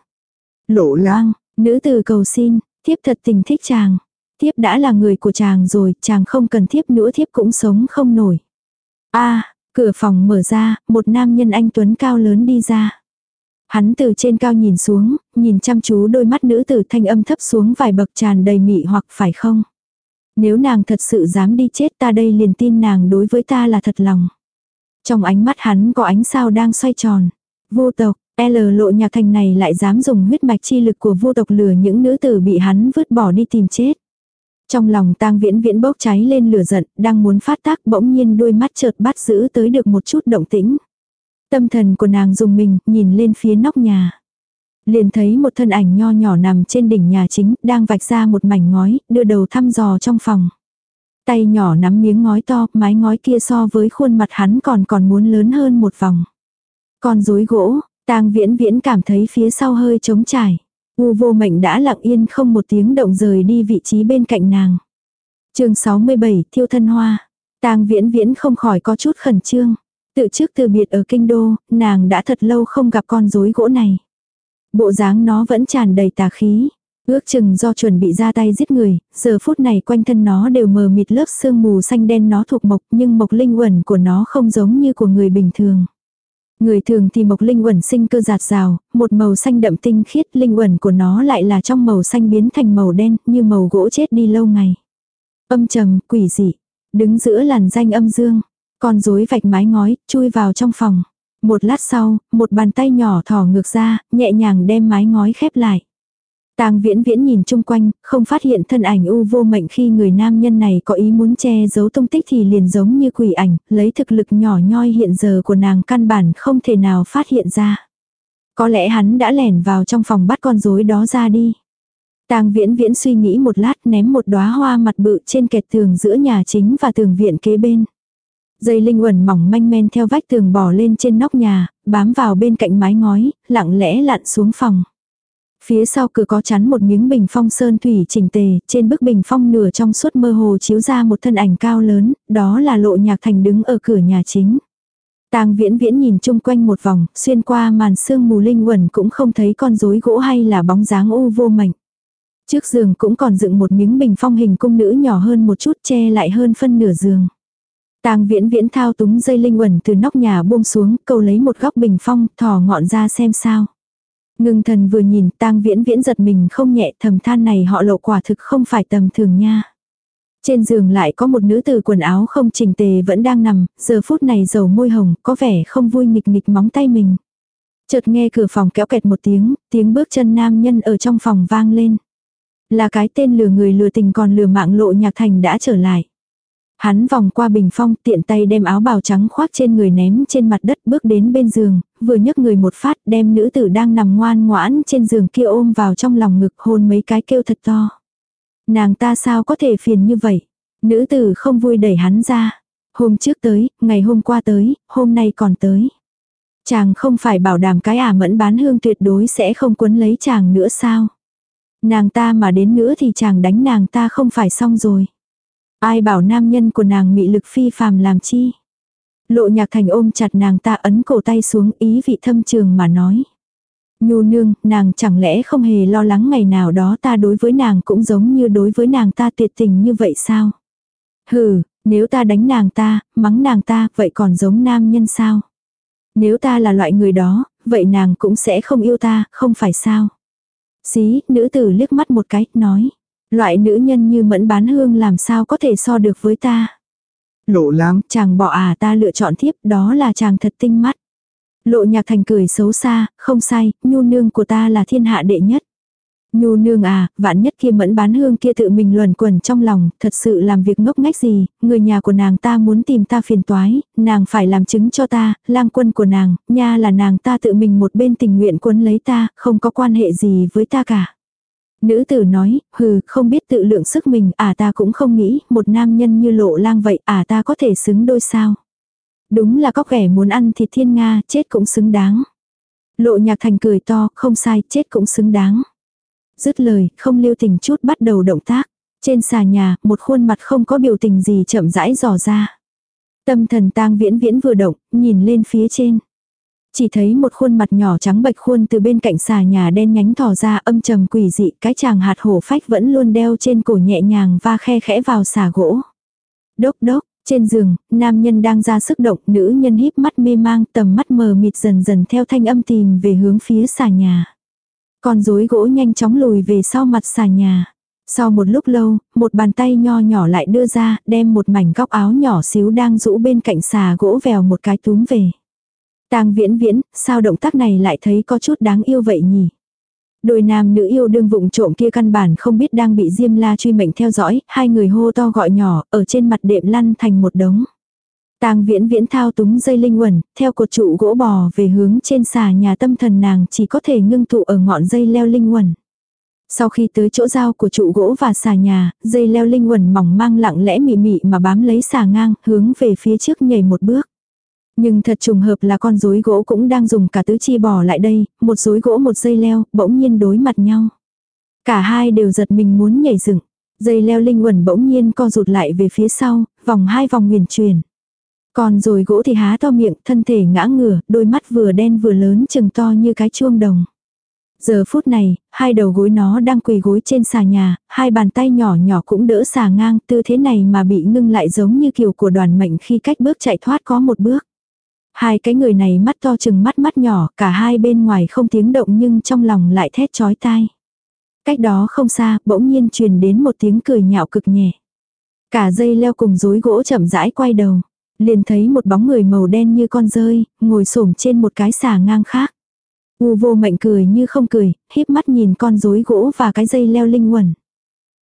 Speaker 1: Lộ lang, nữ tử cầu xin, thiếp thật tình thích chàng. Thiếp đã là người của chàng rồi, chàng không cần thiếp nữa thiếp cũng sống không nổi. a cửa phòng mở ra, một nam nhân anh Tuấn cao lớn đi ra. Hắn từ trên cao nhìn xuống, nhìn chăm chú đôi mắt nữ tử thanh âm thấp xuống vài bậc tràn đầy mị hoặc phải không? Nếu nàng thật sự dám đi chết ta đây liền tin nàng đối với ta là thật lòng. Trong ánh mắt hắn có ánh sao đang xoay tròn. Vô tộc, L lộ nhạc thành này lại dám dùng huyết mạch chi lực của vô tộc lừa những nữ tử bị hắn vứt bỏ đi tìm chết. Trong lòng tang viễn viễn bốc cháy lên lửa giận, đang muốn phát tác bỗng nhiên đôi mắt chợt bắt giữ tới được một chút động tĩnh. Tâm thần của nàng dùng mình, nhìn lên phía nóc nhà. Liền thấy một thân ảnh nho nhỏ nằm trên đỉnh nhà chính, đang vạch ra một mảnh ngói, đưa đầu thăm dò trong phòng. Tay nhỏ nắm miếng ngói to, mái ngói kia so với khuôn mặt hắn còn còn muốn lớn hơn một vòng. Con rối gỗ, tang viễn viễn cảm thấy phía sau hơi trống trải. U vô mệnh đã lặng yên không một tiếng động rời đi vị trí bên cạnh nàng. chương 67, thiêu thân hoa. tang viễn viễn không khỏi có chút khẩn trương. Tự trước từ biệt ở kinh đô, nàng đã thật lâu không gặp con rối gỗ này. Bộ dáng nó vẫn tràn đầy tà khí. Ước chừng do chuẩn bị ra tay giết người, giờ phút này quanh thân nó đều mờ mịt lớp sương mù xanh đen nó thuộc mộc nhưng mộc linh quẩn của nó không giống như của người bình thường. Người thường thì mộc linh quẩn sinh cơ giạt rào, một màu xanh đậm tinh khiết linh quẩn của nó lại là trong màu xanh biến thành màu đen như màu gỗ chết đi lâu ngày. Âm trầm, quỷ dị, đứng giữa làn danh âm dương, con rối vạch mái ngói, chui vào trong phòng. Một lát sau, một bàn tay nhỏ thò ngược ra, nhẹ nhàng đem mái ngói khép lại. Tang viễn viễn nhìn chung quanh, không phát hiện thân ảnh u vô mệnh khi người nam nhân này có ý muốn che giấu tung tích thì liền giống như quỷ ảnh, lấy thực lực nhỏ nhoi hiện giờ của nàng căn bản không thể nào phát hiện ra. Có lẽ hắn đã lẻn vào trong phòng bắt con rối đó ra đi. Tang viễn viễn suy nghĩ một lát ném một đóa hoa mặt bự trên kẹt tường giữa nhà chính và tường viện kế bên. Dây linh uẩn mỏng manh men theo vách tường bò lên trên nóc nhà, bám vào bên cạnh mái ngói, lặng lẽ lặn xuống phòng. Phía sau cửa có chắn một miếng bình phong sơn thủy chỉnh tề, trên bức bình phong nửa trong suốt mơ hồ chiếu ra một thân ảnh cao lớn, đó là lộ nhạc thành đứng ở cửa nhà chính. Tang viễn viễn nhìn chung quanh một vòng, xuyên qua màn sương mù linh quẩn cũng không thấy con rối gỗ hay là bóng dáng u vô mảnh. Trước giường cũng còn dựng một miếng bình phong hình cung nữ nhỏ hơn một chút che lại hơn phân nửa giường. Tang viễn viễn thao túng dây linh quẩn từ nóc nhà buông xuống, câu lấy một góc bình phong, thò ngọn ra xem sao. Ngưng thần vừa nhìn tang viễn viễn giật mình không nhẹ thầm than này họ lộ quả thực không phải tầm thường nha. Trên giường lại có một nữ tử quần áo không chỉnh tề vẫn đang nằm, giờ phút này dầu môi hồng, có vẻ không vui nghịch nghịch móng tay mình. Chợt nghe cửa phòng kéo kẹt một tiếng, tiếng bước chân nam nhân ở trong phòng vang lên. Là cái tên lừa người lừa tình còn lừa mạng lộ nhạc thành đã trở lại. Hắn vòng qua bình phong tiện tay đem áo bào trắng khoác trên người ném trên mặt đất bước đến bên giường, vừa nhấc người một phát đem nữ tử đang nằm ngoan ngoãn trên giường kia ôm vào trong lòng ngực hôn mấy cái kêu thật to. Nàng ta sao có thể phiền như vậy? Nữ tử không vui đẩy hắn ra. Hôm trước tới, ngày hôm qua tới, hôm nay còn tới. Chàng không phải bảo đảm cái ả mẫn bán hương tuyệt đối sẽ không quấn lấy chàng nữa sao? Nàng ta mà đến nữa thì chàng đánh nàng ta không phải xong rồi. Ai bảo nam nhân của nàng mị lực phi phàm làm chi. Lộ nhạc thành ôm chặt nàng ta ấn cổ tay xuống ý vị thâm trường mà nói. Nhu nương, nàng chẳng lẽ không hề lo lắng ngày nào đó ta đối với nàng cũng giống như đối với nàng ta tuyệt tình như vậy sao? Hừ, nếu ta đánh nàng ta, mắng nàng ta, vậy còn giống nam nhân sao? Nếu ta là loại người đó, vậy nàng cũng sẽ không yêu ta, không phải sao? Xí, nữ tử liếc mắt một cái, nói. Loại nữ nhân như mẫn bán hương làm sao có thể so được với ta. Lộ láng, chàng bỏ à ta lựa chọn tiếp, đó là chàng thật tinh mắt. Lộ nhạc thành cười xấu xa, không sai, nhu nương của ta là thiên hạ đệ nhất. Nhu nương à, vạn nhất kia mẫn bán hương kia tự mình luẩn quẩn trong lòng, thật sự làm việc ngốc ngách gì, người nhà của nàng ta muốn tìm ta phiền toái, nàng phải làm chứng cho ta, lang quân của nàng, nha là nàng ta tự mình một bên tình nguyện quân lấy ta, không có quan hệ gì với ta cả. Nữ tử nói, hừ, không biết tự lượng sức mình, à ta cũng không nghĩ, một nam nhân như lộ lang vậy, à ta có thể xứng đôi sao. Đúng là có kẻ muốn ăn thịt thiên Nga, chết cũng xứng đáng. Lộ nhạc thành cười to, không sai, chết cũng xứng đáng. Dứt lời, không lưu tình chút bắt đầu động tác. Trên xà nhà, một khuôn mặt không có biểu tình gì chậm rãi dò ra. Tâm thần tang viễn viễn vừa động, nhìn lên phía trên. Chỉ thấy một khuôn mặt nhỏ trắng bạch khuôn từ bên cạnh xà nhà đen nhánh thò ra âm trầm quỷ dị, cái chàng hạt hổ phách vẫn luôn đeo trên cổ nhẹ nhàng và khe khẽ vào xà gỗ. Đốc đốc, trên giường, nam nhân đang ra sức động, nữ nhân híp mắt mê mang, tầm mắt mờ mịt dần dần theo thanh âm tìm về hướng phía xà nhà. Con rối gỗ nhanh chóng lùi về sau mặt xà nhà. Sau một lúc lâu, một bàn tay nho nhỏ lại đưa ra, đem một mảnh góc áo nhỏ xíu đang rũ bên cạnh xà gỗ vèo một cái túm về. Tang viễn viễn, sao động tác này lại thấy có chút đáng yêu vậy nhỉ? Đôi nam nữ yêu đương vụng trộm kia căn bản không biết đang bị Diêm La truy mệnh theo dõi, hai người hô to gọi nhỏ, ở trên mặt đệm lăn thành một đống. Tang viễn viễn thao túng dây linh quẩn, theo cột trụ gỗ bò về hướng trên xà nhà tâm thần nàng chỉ có thể ngưng tụ ở ngọn dây leo linh quẩn. Sau khi tới chỗ giao của trụ gỗ và xà nhà, dây leo linh quẩn mỏng mang lặng lẽ mị mị mà bám lấy xà ngang, hướng về phía trước nhảy một bước. Nhưng thật trùng hợp là con rối gỗ cũng đang dùng cả tứ chi bỏ lại đây, một rối gỗ một dây leo, bỗng nhiên đối mặt nhau. Cả hai đều giật mình muốn nhảy dựng. Dây leo linh quẩn bỗng nhiên co rụt lại về phía sau, vòng hai vòng huyền truyền. Còn rồi gỗ thì há to miệng, thân thể ngã ngửa, đôi mắt vừa đen vừa lớn chừng to như cái chuông đồng. Giờ phút này, hai đầu gối nó đang quỳ gối trên xà nhà, hai bàn tay nhỏ nhỏ cũng đỡ xà ngang, tư thế này mà bị ngưng lại giống như kiểu của đoàn mệnh khi cách bước chạy thoát có một bước. Hai cái người này mắt to chừng mắt mắt nhỏ, cả hai bên ngoài không tiếng động nhưng trong lòng lại thét chói tai. Cách đó không xa, bỗng nhiên truyền đến một tiếng cười nhạo cực nhẹ. Cả dây leo cùng rối gỗ chậm rãi quay đầu. Liền thấy một bóng người màu đen như con rơi, ngồi xổm trên một cái xà ngang khác. U vô mệnh cười như không cười, híp mắt nhìn con rối gỗ và cái dây leo linh quẩn.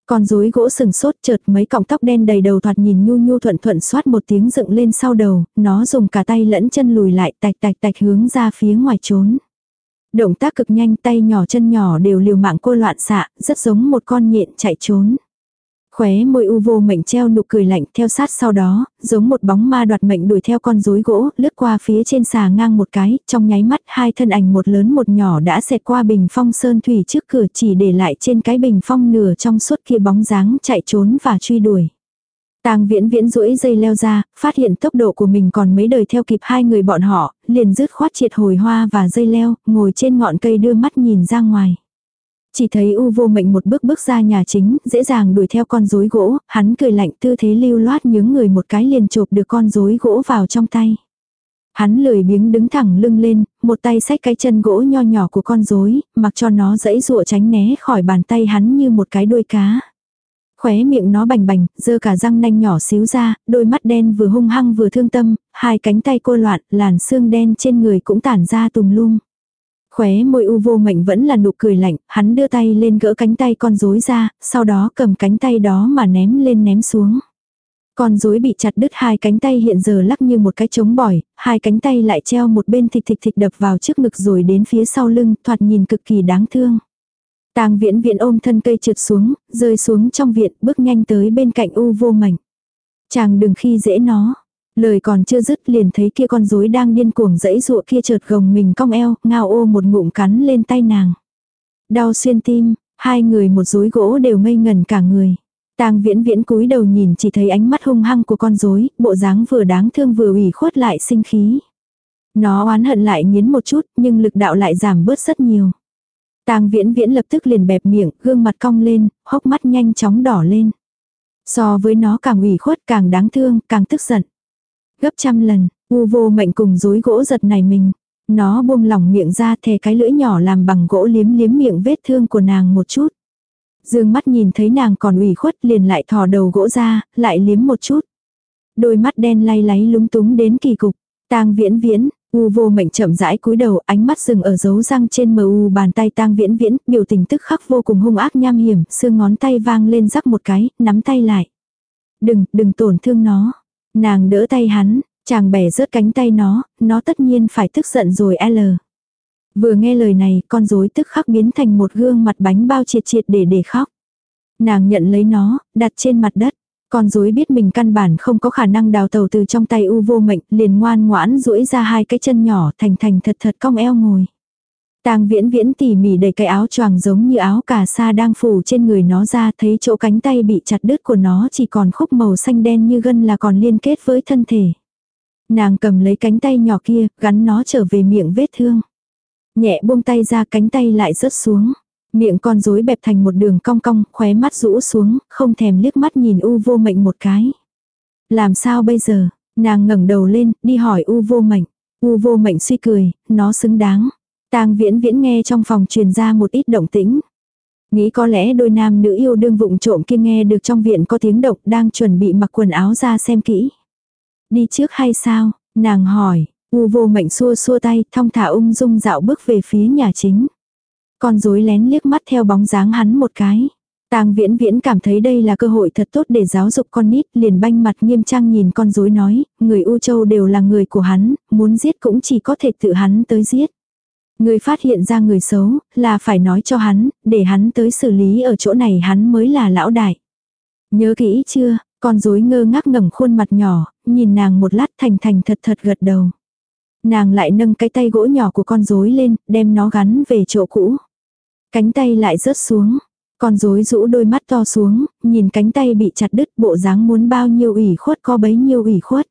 Speaker 1: Con rối gỗ sừng sốt chợt mấy cọng tóc đen đầy đầu thoạt nhìn nhu nhu thuận thuận xoát một tiếng dựng lên sau đầu, nó dùng cả tay lẫn chân lùi lại tạch tạch tạch hướng ra phía ngoài trốn. Động tác cực nhanh tay nhỏ chân nhỏ đều liều mạng cô loạn xạ, rất giống một con nhện chạy trốn. Khóe môi u vô mệnh treo nụ cười lạnh theo sát sau đó, giống một bóng ma đoạt mệnh đuổi theo con rối gỗ, lướt qua phía trên xà ngang một cái, trong nháy mắt hai thân ảnh một lớn một nhỏ đã xẹt qua bình phong sơn thủy trước cửa chỉ để lại trên cái bình phong nửa trong suốt kia bóng dáng chạy trốn và truy đuổi. Tang viễn viễn duỗi dây leo ra, phát hiện tốc độ của mình còn mấy đời theo kịp hai người bọn họ, liền dứt khoát triệt hồi hoa và dây leo, ngồi trên ngọn cây đưa mắt nhìn ra ngoài. Chỉ thấy u vô mệnh một bước bước ra nhà chính, dễ dàng đuổi theo con rối gỗ, hắn cười lạnh tư thế lưu loát nhướng người một cái liền chộp được con rối gỗ vào trong tay. Hắn lười biếng đứng thẳng lưng lên, một tay xách cái chân gỗ nho nhỏ của con rối, mặc cho nó dẫy dụa tránh né khỏi bàn tay hắn như một cái đuôi cá. Khóe miệng nó bành bành, dơ cả răng nanh nhỏ xíu ra, đôi mắt đen vừa hung hăng vừa thương tâm, hai cánh tay cô loạn, làn xương đen trên người cũng tản ra tùm lum. Khóe môi u vô mệnh vẫn là nụ cười lạnh, hắn đưa tay lên gỡ cánh tay con rối ra, sau đó cầm cánh tay đó mà ném lên ném xuống. Con rối bị chặt đứt hai cánh tay hiện giờ lắc như một cái trống bỏi, hai cánh tay lại treo một bên thịt thịt thịt đập vào trước ngực rồi đến phía sau lưng, thoạt nhìn cực kỳ đáng thương. Tang viễn viễn ôm thân cây trượt xuống, rơi xuống trong viện, bước nhanh tới bên cạnh u vô mảnh. Chàng đừng khi dễ nó. Lời còn chưa dứt liền thấy kia con rối đang điên cuồng dẫy dụa kia chợt gồng mình cong eo, ngao ô một ngụm cắn lên tay nàng. Đau xuyên tim, hai người một rối gỗ đều ngây ngần cả người. Tang viễn viễn cúi đầu nhìn chỉ thấy ánh mắt hung hăng của con rối, bộ dáng vừa đáng thương vừa ủy khuất lại sinh khí. Nó oán hận lại nghiến một chút, nhưng lực đạo lại giảm bớt rất nhiều. Tang viễn viễn lập tức liền bẹp miệng, gương mặt cong lên, hốc mắt nhanh chóng đỏ lên. So với nó càng ủy khuất càng đáng thương, càng tức giận. Gấp trăm lần, u vô mệnh cùng dối gỗ giật này mình. Nó buông lỏng miệng ra thè cái lưỡi nhỏ làm bằng gỗ liếm liếm miệng vết thương của nàng một chút. Dương mắt nhìn thấy nàng còn ủy khuất liền lại thò đầu gỗ ra, lại liếm một chút. Đôi mắt đen lay láy lúng túng đến kỳ cục. tang viễn viễn, U vô mệnh chậm rãi cúi đầu, ánh mắt dừng ở dấu răng trên mờ u bàn tay tang viễn viễn, biểu tình tức khắc vô cùng hung ác nham hiểm, xương ngón tay vang lên rắc một cái, nắm tay lại. Đừng, đừng tổn thương nó. Nàng đỡ tay hắn, chàng bẻ rớt cánh tay nó, nó tất nhiên phải tức giận rồi L. Vừa nghe lời này, con rối tức khắc biến thành một gương mặt bánh bao triệt triệt để để khóc. Nàng nhận lấy nó, đặt trên mặt đất. Con rối biết mình căn bản không có khả năng đào tàu từ trong tay u vô mệnh, liền ngoan ngoãn duỗi ra hai cái chân nhỏ thành thành thật thật cong eo ngồi. Tang viễn viễn tỉ mỉ đầy cái áo choàng giống như áo cà sa đang phủ trên người nó ra thấy chỗ cánh tay bị chặt đứt của nó chỉ còn khúc màu xanh đen như gân là còn liên kết với thân thể. Nàng cầm lấy cánh tay nhỏ kia, gắn nó trở về miệng vết thương. Nhẹ buông tay ra cánh tay lại rớt xuống. Miệng con rối bẹp thành một đường cong cong, khóe mắt rũ xuống, không thèm liếc mắt nhìn u vô mệnh một cái. Làm sao bây giờ? Nàng ngẩng đầu lên, đi hỏi u vô mệnh. U vô mệnh suy cười, nó xứng đáng. Tang viễn viễn nghe trong phòng truyền ra một ít động tĩnh. Nghĩ có lẽ đôi nam nữ yêu đương vụng trộm kia nghe được trong viện có tiếng động đang chuẩn bị mặc quần áo ra xem kỹ. Đi trước hay sao? Nàng hỏi, u vô mệnh xua xua tay, thong thả ung dung dạo bước về phía nhà chính. Con rối lén liếc mắt theo bóng dáng hắn một cái. Tang viễn viễn cảm thấy đây là cơ hội thật tốt để giáo dục con nít, liền banh mặt nghiêm trang nhìn con rối nói, người U Châu đều là người của hắn, muốn giết cũng chỉ có thể tự hắn tới giết. Người phát hiện ra người xấu, là phải nói cho hắn, để hắn tới xử lý ở chỗ này hắn mới là lão đại. Nhớ kỹ chưa, con rối ngơ ngác ngẩng khuôn mặt nhỏ, nhìn nàng một lát thành thành thật thật gật đầu. Nàng lại nâng cái tay gỗ nhỏ của con rối lên, đem nó gắn về chỗ cũ. Cánh tay lại rớt xuống. Con rối rũ đôi mắt to xuống, nhìn cánh tay bị chặt đứt bộ dáng muốn bao nhiêu ủy khuất có bấy nhiêu ủy khuất.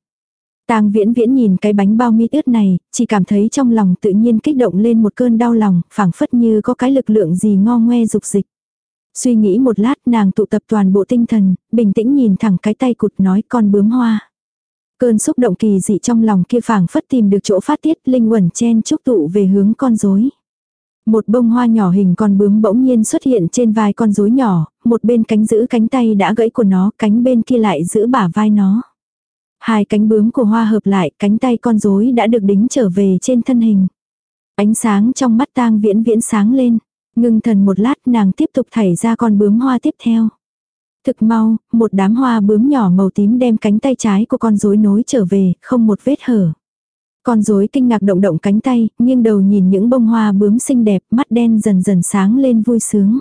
Speaker 1: Tang viễn viễn nhìn cái bánh bao mít ướt này, chỉ cảm thấy trong lòng tự nhiên kích động lên một cơn đau lòng, phảng phất như có cái lực lượng gì ngo ngoe dục dịch. Suy nghĩ một lát nàng tụ tập toàn bộ tinh thần, bình tĩnh nhìn thẳng cái tay cụt nói con bướm hoa. Cơn xúc động kỳ dị trong lòng kia phảng phất tìm được chỗ phát tiết linh quẩn chen chúc tụ về hướng con rối. Một bông hoa nhỏ hình con bướm bỗng nhiên xuất hiện trên vai con rối nhỏ, một bên cánh giữ cánh tay đã gãy của nó, cánh bên kia lại giữ bả vai nó. Hai cánh bướm của hoa hợp lại, cánh tay con rối đã được đính trở về trên thân hình. Ánh sáng trong mắt tang viễn viễn sáng lên. Ngưng thần một lát nàng tiếp tục thảy ra con bướm hoa tiếp theo. Thực mau, một đám hoa bướm nhỏ màu tím đem cánh tay trái của con rối nối trở về, không một vết hở. Con rối kinh ngạc động động cánh tay, nghiêng đầu nhìn những bông hoa bướm xinh đẹp, mắt đen dần dần sáng lên vui sướng.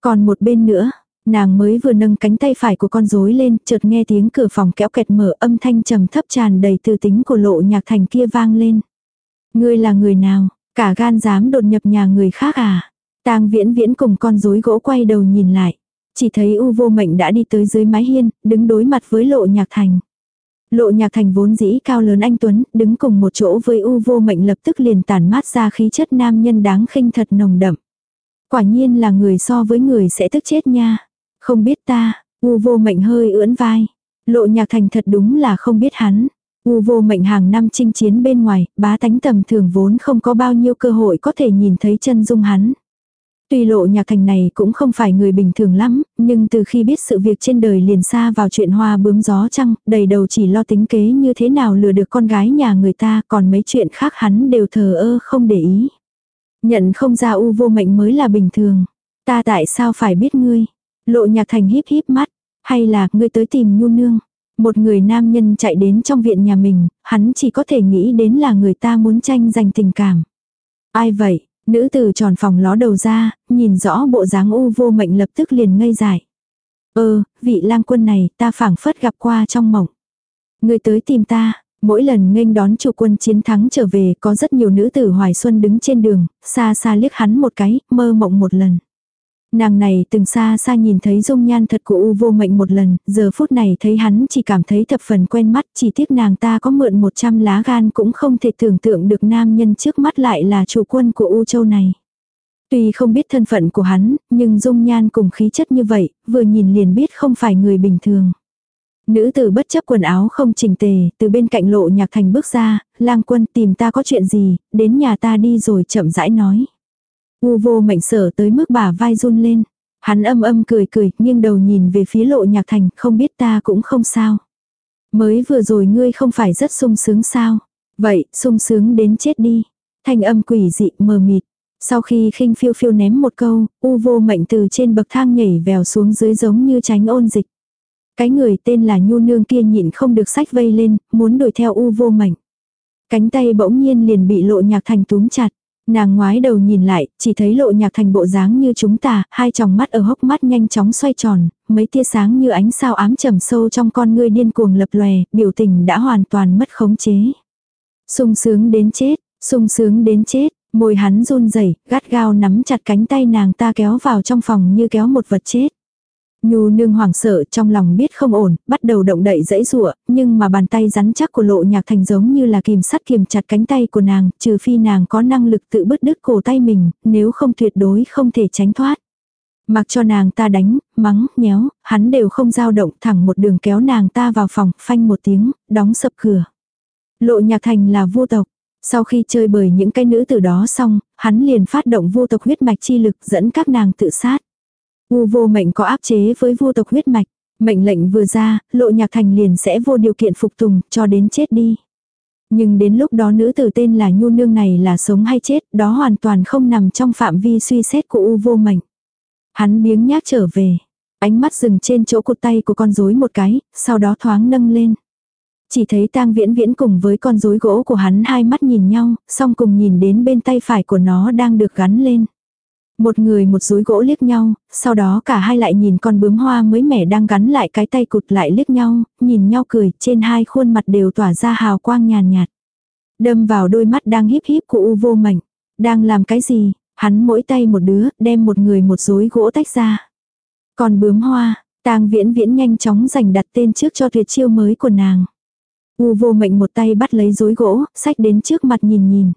Speaker 1: Còn một bên nữa, nàng mới vừa nâng cánh tay phải của con rối lên, chợt nghe tiếng cửa phòng kéo kẹt mở âm thanh trầm thấp tràn đầy từ tính của lộ nhạc thành kia vang lên. Ngươi là người nào, cả gan dám đột nhập nhà người khác à? Tang viễn viễn cùng con rối gỗ quay đầu nhìn lại. Chỉ thấy u vô mệnh đã đi tới dưới mái hiên, đứng đối mặt với lộ nhạc thành. Lộ nhạc thành vốn dĩ cao lớn anh Tuấn, đứng cùng một chỗ với u vô mệnh lập tức liền tản mát ra khí chất nam nhân đáng khinh thật nồng đậm. Quả nhiên là người so với người sẽ tức chết nha. Không biết ta, u vô mệnh hơi ưỡn vai. Lộ nhạc thành thật đúng là không biết hắn. U vô mệnh hàng năm chinh chiến bên ngoài, bá tánh tầm thường vốn không có bao nhiêu cơ hội có thể nhìn thấy chân dung hắn. Tuy lộ nhạc thành này cũng không phải người bình thường lắm, nhưng từ khi biết sự việc trên đời liền xa vào chuyện hoa bướm gió trăng, đầy đầu chỉ lo tính kế như thế nào lừa được con gái nhà người ta, còn mấy chuyện khác hắn đều thờ ơ không để ý. Nhận không ra u vô mệnh mới là bình thường. Ta tại sao phải biết ngươi? Lộ nhạc thành híp híp mắt. Hay là ngươi tới tìm nhu nương? Một người nam nhân chạy đến trong viện nhà mình, hắn chỉ có thể nghĩ đến là người ta muốn tranh giành tình cảm. Ai vậy? Nữ tử tròn phòng ló đầu ra, nhìn rõ bộ dáng u vô mệnh lập tức liền ngây dại. Ơ, vị lang quân này ta phảng phất gặp qua trong mộng. Người tới tìm ta, mỗi lần nghênh đón chủ quân chiến thắng trở về có rất nhiều nữ tử hoài xuân đứng trên đường, xa xa liếc hắn một cái, mơ mộng một lần. Nàng này từng xa xa nhìn thấy dung nhan thật của U vô mệnh một lần, giờ phút này thấy hắn chỉ cảm thấy thập phần quen mắt, chỉ tiếc nàng ta có mượn 100 lá gan cũng không thể tưởng tượng được nam nhân trước mắt lại là chủ quân của U châu này. Tuy không biết thân phận của hắn, nhưng dung nhan cùng khí chất như vậy, vừa nhìn liền biết không phải người bình thường. Nữ tử bất chấp quần áo không chỉnh tề, từ bên cạnh lộ nhạc thành bước ra, lang quân tìm ta có chuyện gì, đến nhà ta đi rồi chậm rãi nói. U vô mệnh sở tới mức bả vai run lên. Hắn âm âm cười cười, nghiêng đầu nhìn về phía lộ nhạc thành, không biết ta cũng không sao. Mới vừa rồi ngươi không phải rất sung sướng sao. Vậy, sung sướng đến chết đi. Thanh âm quỷ dị mờ mịt. Sau khi khinh phiêu phiêu ném một câu, u vô mệnh từ trên bậc thang nhảy vèo xuống dưới giống như tránh ôn dịch. Cái người tên là Nhu Nương kia nhịn không được sách vây lên, muốn đuổi theo u vô mệnh. Cánh tay bỗng nhiên liền bị lộ nhạc thành túm chặt. Nàng ngoái đầu nhìn lại, chỉ thấy lộ nhạc thành bộ dáng như chúng ta, hai tròng mắt ở hốc mắt nhanh chóng xoay tròn, mấy tia sáng như ánh sao ám trầm sâu trong con ngươi điên cuồng lập lòe, biểu tình đã hoàn toàn mất khống chế. sung sướng đến chết, sung sướng đến chết, môi hắn run rẩy gắt gao nắm chặt cánh tay nàng ta kéo vào trong phòng như kéo một vật chết. Nhu nương hoảng sợ trong lòng biết không ổn, bắt đầu động đậy dãy rụa, nhưng mà bàn tay rắn chắc của lộ nhạc thành giống như là kìm sắt kìm chặt cánh tay của nàng, trừ phi nàng có năng lực tự bứt đứt cổ tay mình, nếu không tuyệt đối không thể tránh thoát. Mặc cho nàng ta đánh, mắng, nhéo, hắn đều không dao động thẳng một đường kéo nàng ta vào phòng, phanh một tiếng, đóng sập cửa. Lộ nhạc thành là vô tộc. Sau khi chơi bời những cái nữ từ đó xong, hắn liền phát động vô tộc huyết mạch chi lực dẫn các nàng tự sát. U vô mệnh có áp chế với vua tộc huyết mạch. Mệnh lệnh vừa ra, lộ nhạc thành liền sẽ vô điều kiện phục tùng, cho đến chết đi. Nhưng đến lúc đó nữ tử tên là Nhu Nương này là sống hay chết, đó hoàn toàn không nằm trong phạm vi suy xét của U vô mệnh. Hắn biếng nhác trở về. Ánh mắt dừng trên chỗ cột tay của con rối một cái, sau đó thoáng nâng lên. Chỉ thấy tang viễn viễn cùng với con rối gỗ của hắn hai mắt nhìn nhau, song cùng nhìn đến bên tay phải của nó đang được gắn lên. Một người một rối gỗ liếc nhau, sau đó cả hai lại nhìn con bướm hoa mới mẻ đang gắn lại cái tay cụt lại liếc nhau, nhìn nhau cười, trên hai khuôn mặt đều tỏa ra hào quang nhàn nhạt. Đâm vào đôi mắt đang híp híp của U vô mảnh. Đang làm cái gì? Hắn mỗi tay một đứa, đem một người một rối gỗ tách ra. Còn bướm hoa, tang viễn viễn nhanh chóng giành đặt tên trước cho tuyệt chiêu mới của nàng. U vô mệnh một tay bắt lấy rối gỗ, sách đến trước mặt nhìn nhìn.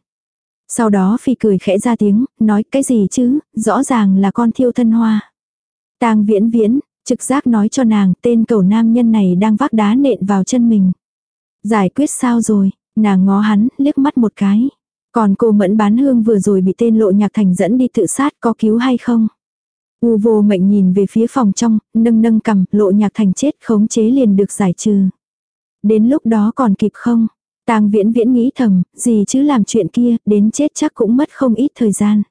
Speaker 1: Sau đó phi cười khẽ ra tiếng, nói cái gì chứ, rõ ràng là con thiêu thân hoa. tang viễn viễn, trực giác nói cho nàng tên cầu nam nhân này đang vác đá nện vào chân mình. Giải quyết sao rồi, nàng ngó hắn, liếc mắt một cái. Còn cô mẫn bán hương vừa rồi bị tên lộ nhạc thành dẫn đi tự sát có cứu hay không? U vô mệnh nhìn về phía phòng trong, nâng nâng cầm, lộ nhạc thành chết khống chế liền được giải trừ. Đến lúc đó còn kịp không? Tang viễn viễn nghĩ thầm, gì chứ làm chuyện kia, đến chết chắc cũng mất không ít thời gian.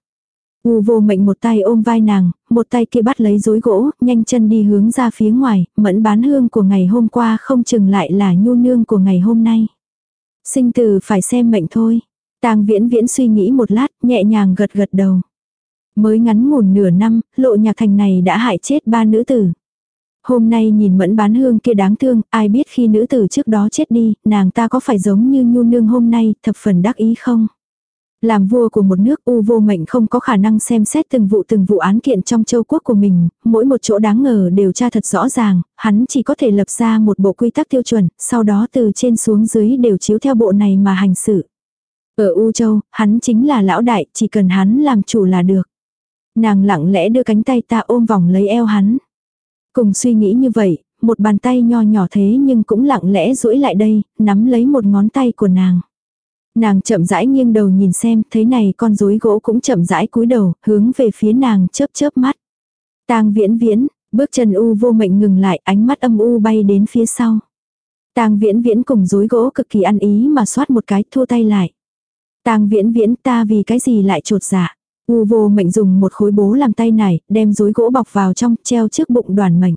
Speaker 1: U vô mệnh một tay ôm vai nàng, một tay kia bắt lấy rối gỗ, nhanh chân đi hướng ra phía ngoài, mẫn bán hương của ngày hôm qua không chừng lại là nhu nương của ngày hôm nay. Sinh từ phải xem mệnh thôi. Tang viễn viễn suy nghĩ một lát, nhẹ nhàng gật gật đầu. Mới ngắn ngủn nửa năm, lộ nhạc thành này đã hại chết ba nữ tử. Hôm nay nhìn mẫn bán hương kia đáng thương, ai biết khi nữ tử trước đó chết đi, nàng ta có phải giống như nhu nương hôm nay, thập phần đắc ý không? Làm vua của một nước u vô mệnh không có khả năng xem xét từng vụ từng vụ án kiện trong châu quốc của mình, mỗi một chỗ đáng ngờ đều tra thật rõ ràng, hắn chỉ có thể lập ra một bộ quy tắc tiêu chuẩn, sau đó từ trên xuống dưới đều chiếu theo bộ này mà hành xử. Ở U Châu, hắn chính là lão đại, chỉ cần hắn làm chủ là được. Nàng lặng lẽ đưa cánh tay ta ôm vòng lấy eo hắn. Cùng suy nghĩ như vậy, một bàn tay nho nhỏ thế nhưng cũng lặng lẽ duỗi lại đây, nắm lấy một ngón tay của nàng. Nàng chậm rãi nghiêng đầu nhìn xem, thấy này con rối gỗ cũng chậm rãi cúi đầu, hướng về phía nàng chớp chớp mắt. Tang viễn viễn, bước chân u vô mệnh ngừng lại, ánh mắt âm u bay đến phía sau. Tang viễn viễn cùng rối gỗ cực kỳ ăn ý mà xoát một cái thua tay lại. Tang viễn viễn ta vì cái gì lại trột dạ. U vô mệnh dùng một khối bố làm tay nải đem rối gỗ bọc vào trong, treo trước bụng đoàn mệnh.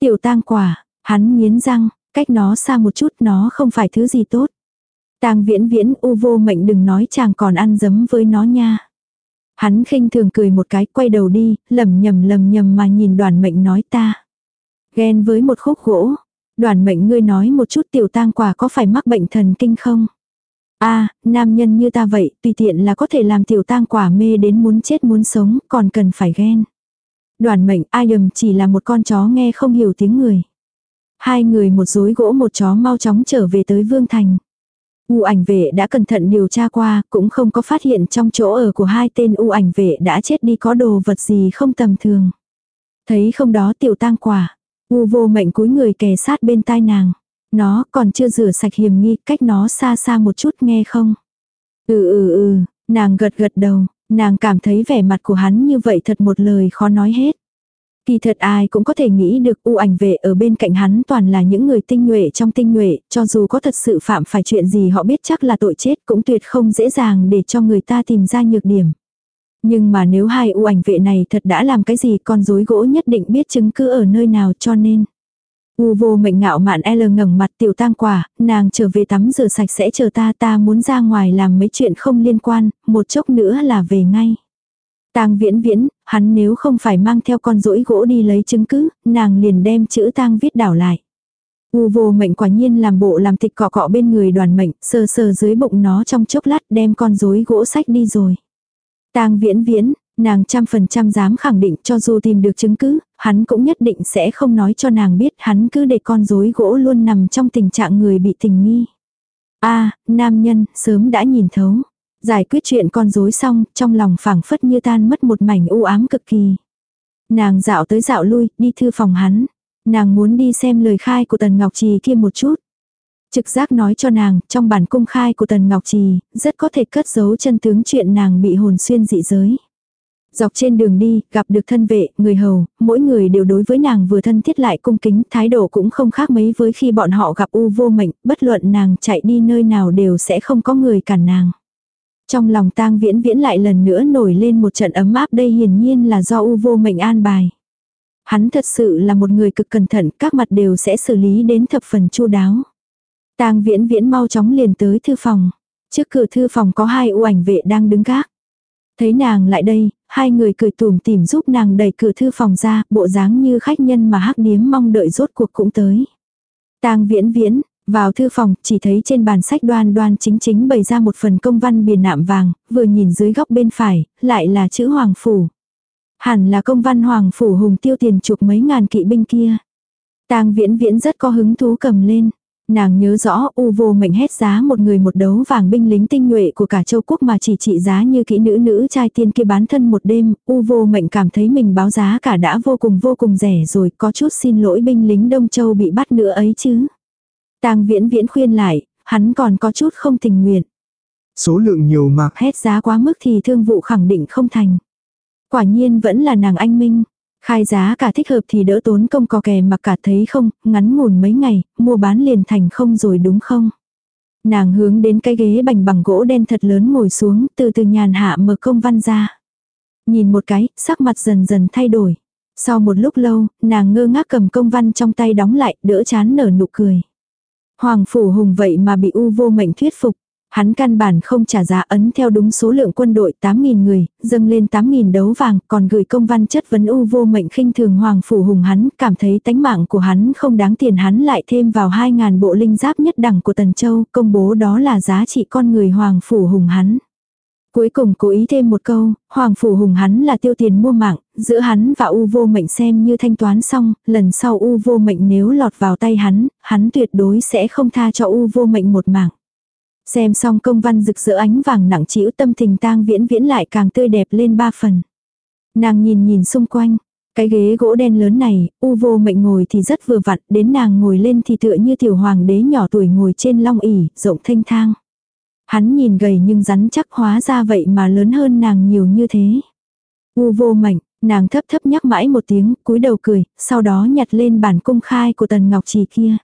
Speaker 1: Tiểu tang quả, hắn nghiến răng, cách nó xa một chút nó không phải thứ gì tốt. Tang viễn viễn u vô mệnh đừng nói chàng còn ăn dấm với nó nha. Hắn khinh thường cười một cái quay đầu đi, lầm nhầm lầm nhầm mà nhìn đoàn mệnh nói ta. Ghen với một khúc gỗ. Đoàn mệnh ngươi nói một chút tiểu tang quả có phải mắc bệnh thần kinh không? A nam nhân như ta vậy, tùy tiện là có thể làm tiểu tang quả mê đến muốn chết muốn sống, còn cần phải ghen. Đoàn mệnh ai đầm chỉ là một con chó nghe không hiểu tiếng người. Hai người một rối gỗ một chó mau chóng trở về tới Vương Thành. U ảnh vệ đã cẩn thận điều tra qua, cũng không có phát hiện trong chỗ ở của hai tên u ảnh vệ đã chết đi có đồ vật gì không tầm thường. Thấy không đó tiểu tang quả. U vô mệnh cúi người kề sát bên tai nàng. Nó còn chưa rửa sạch hiểm nghi, cách nó xa xa một chút nghe không? Ừ ừ ừ, nàng gật gật đầu, nàng cảm thấy vẻ mặt của hắn như vậy thật một lời khó nói hết. Kỳ thật ai cũng có thể nghĩ được u ảnh vệ ở bên cạnh hắn toàn là những người tinh nhuệ trong tinh nhuệ, cho dù có thật sự phạm phải chuyện gì họ biết chắc là tội chết cũng tuyệt không dễ dàng để cho người ta tìm ra nhược điểm. Nhưng mà nếu hai u ảnh vệ này thật đã làm cái gì con rối gỗ nhất định biết chứng cứ ở nơi nào cho nên. U vô mệnh ngạo mạn L ngẩng mặt tiểu tang quả, nàng trở về tắm rửa sạch sẽ chờ ta ta muốn ra ngoài làm mấy chuyện không liên quan, một chốc nữa là về ngay. Tang viễn viễn, hắn nếu không phải mang theo con rỗi gỗ đi lấy chứng cứ, nàng liền đem chữ tang viết đảo lại. U vô mệnh quả nhiên làm bộ làm tịch cọ cọ bên người đoàn mệnh, sờ sờ dưới bụng nó trong chốc lát đem con rối gỗ sách đi rồi. Tang viễn viễn, Nàng trăm phần trăm dám khẳng định cho dù tìm được chứng cứ, hắn cũng nhất định sẽ không nói cho nàng biết hắn cứ để con rối gỗ luôn nằm trong tình trạng người bị tình nghi. a nam nhân, sớm đã nhìn thấu. Giải quyết chuyện con rối xong, trong lòng phảng phất như tan mất một mảnh u ám cực kỳ. Nàng dạo tới dạo lui, đi thư phòng hắn. Nàng muốn đi xem lời khai của Tần Ngọc Trì kia một chút. Trực giác nói cho nàng, trong bản công khai của Tần Ngọc Trì, rất có thể cất giấu chân tướng chuyện nàng bị hồn xuyên dị giới. Dọc trên đường đi, gặp được thân vệ, người hầu, mỗi người đều đối với nàng vừa thân thiết lại cung kính, thái độ cũng không khác mấy với khi bọn họ gặp u vô mệnh, bất luận nàng chạy đi nơi nào đều sẽ không có người cản nàng. Trong lòng tang viễn viễn lại lần nữa nổi lên một trận ấm áp đây hiển nhiên là do u vô mệnh an bài. Hắn thật sự là một người cực cẩn thận, các mặt đều sẽ xử lý đến thập phần chu đáo. Tang viễn viễn mau chóng liền tới thư phòng. Trước cửa thư phòng có hai u ảnh vệ đang đứng gác. Thấy nàng lại đây, hai người cười tủm tỉm giúp nàng đẩy cửa thư phòng ra, bộ dáng như khách nhân mà hắc điếm mong đợi rốt cuộc cũng tới. Tang viễn viễn, vào thư phòng, chỉ thấy trên bàn sách đoan đoan chính chính bày ra một phần công văn biển nạm vàng, vừa nhìn dưới góc bên phải, lại là chữ Hoàng Phủ. Hẳn là công văn Hoàng Phủ hùng tiêu tiền chuộc mấy ngàn kỵ binh kia. tang viễn viễn rất có hứng thú cầm lên. Nàng nhớ rõ U vô mệnh hết giá một người một đấu vàng binh lính tinh nhuệ của cả châu quốc mà chỉ trị giá như kỹ nữ nữ trai tiên kia bán thân một đêm, U vô mệnh cảm thấy mình báo giá cả đã vô cùng vô cùng rẻ rồi, có chút xin lỗi binh lính Đông Châu bị bắt nữa ấy chứ. Tang viễn viễn khuyên lại, hắn còn có chút không tình nguyện.
Speaker 2: Số lượng nhiều mà.
Speaker 1: Hết giá quá mức thì thương vụ khẳng định không thành. Quả nhiên vẫn là nàng anh Minh. Khai giá cả thích hợp thì đỡ tốn công có kè mặc cả thấy không, ngắn ngủn mấy ngày, mua bán liền thành không rồi đúng không? Nàng hướng đến cái ghế bành bằng gỗ đen thật lớn ngồi xuống, từ từ nhàn hạ mở công văn ra. Nhìn một cái, sắc mặt dần dần thay đổi. Sau một lúc lâu, nàng ngơ ngác cầm công văn trong tay đóng lại, đỡ chán nở nụ cười. Hoàng phủ hùng vậy mà bị u vô mệnh thuyết phục. Hắn căn bản không trả giá ấn theo đúng số lượng quân đội 8.000 người, dâng lên 8.000 đấu vàng, còn gửi công văn chất vấn u vô mệnh khinh thường hoàng phủ hùng hắn, cảm thấy tánh mạng của hắn không đáng tiền hắn lại thêm vào 2.000 bộ linh giáp nhất đẳng của Tần Châu, công bố đó là giá trị con người hoàng phủ hùng hắn. Cuối cùng cố ý thêm một câu, Hoàng Phủ Hùng hắn là tiêu tiền mua mạng, giữa hắn và U vô mệnh xem như thanh toán xong, lần sau U vô mệnh nếu lọt vào tay hắn, hắn tuyệt đối sẽ không tha cho U vô mệnh một mạng. Xem xong công văn rực rỡ ánh vàng nặng trĩu tâm tình tang viễn viễn lại càng tươi đẹp lên ba phần. Nàng nhìn nhìn xung quanh, cái ghế gỗ đen lớn này, u vô mệnh ngồi thì rất vừa vặn, đến nàng ngồi lên thì tựa như tiểu hoàng đế nhỏ tuổi ngồi trên long ỉ, rộng thanh thang. Hắn nhìn gầy nhưng rắn chắc hóa ra vậy mà lớn hơn nàng nhiều như thế. U vô mệnh, nàng thấp thấp nhắc mãi một tiếng, cúi đầu cười, sau đó nhặt lên bản công khai của tần ngọc trì kia.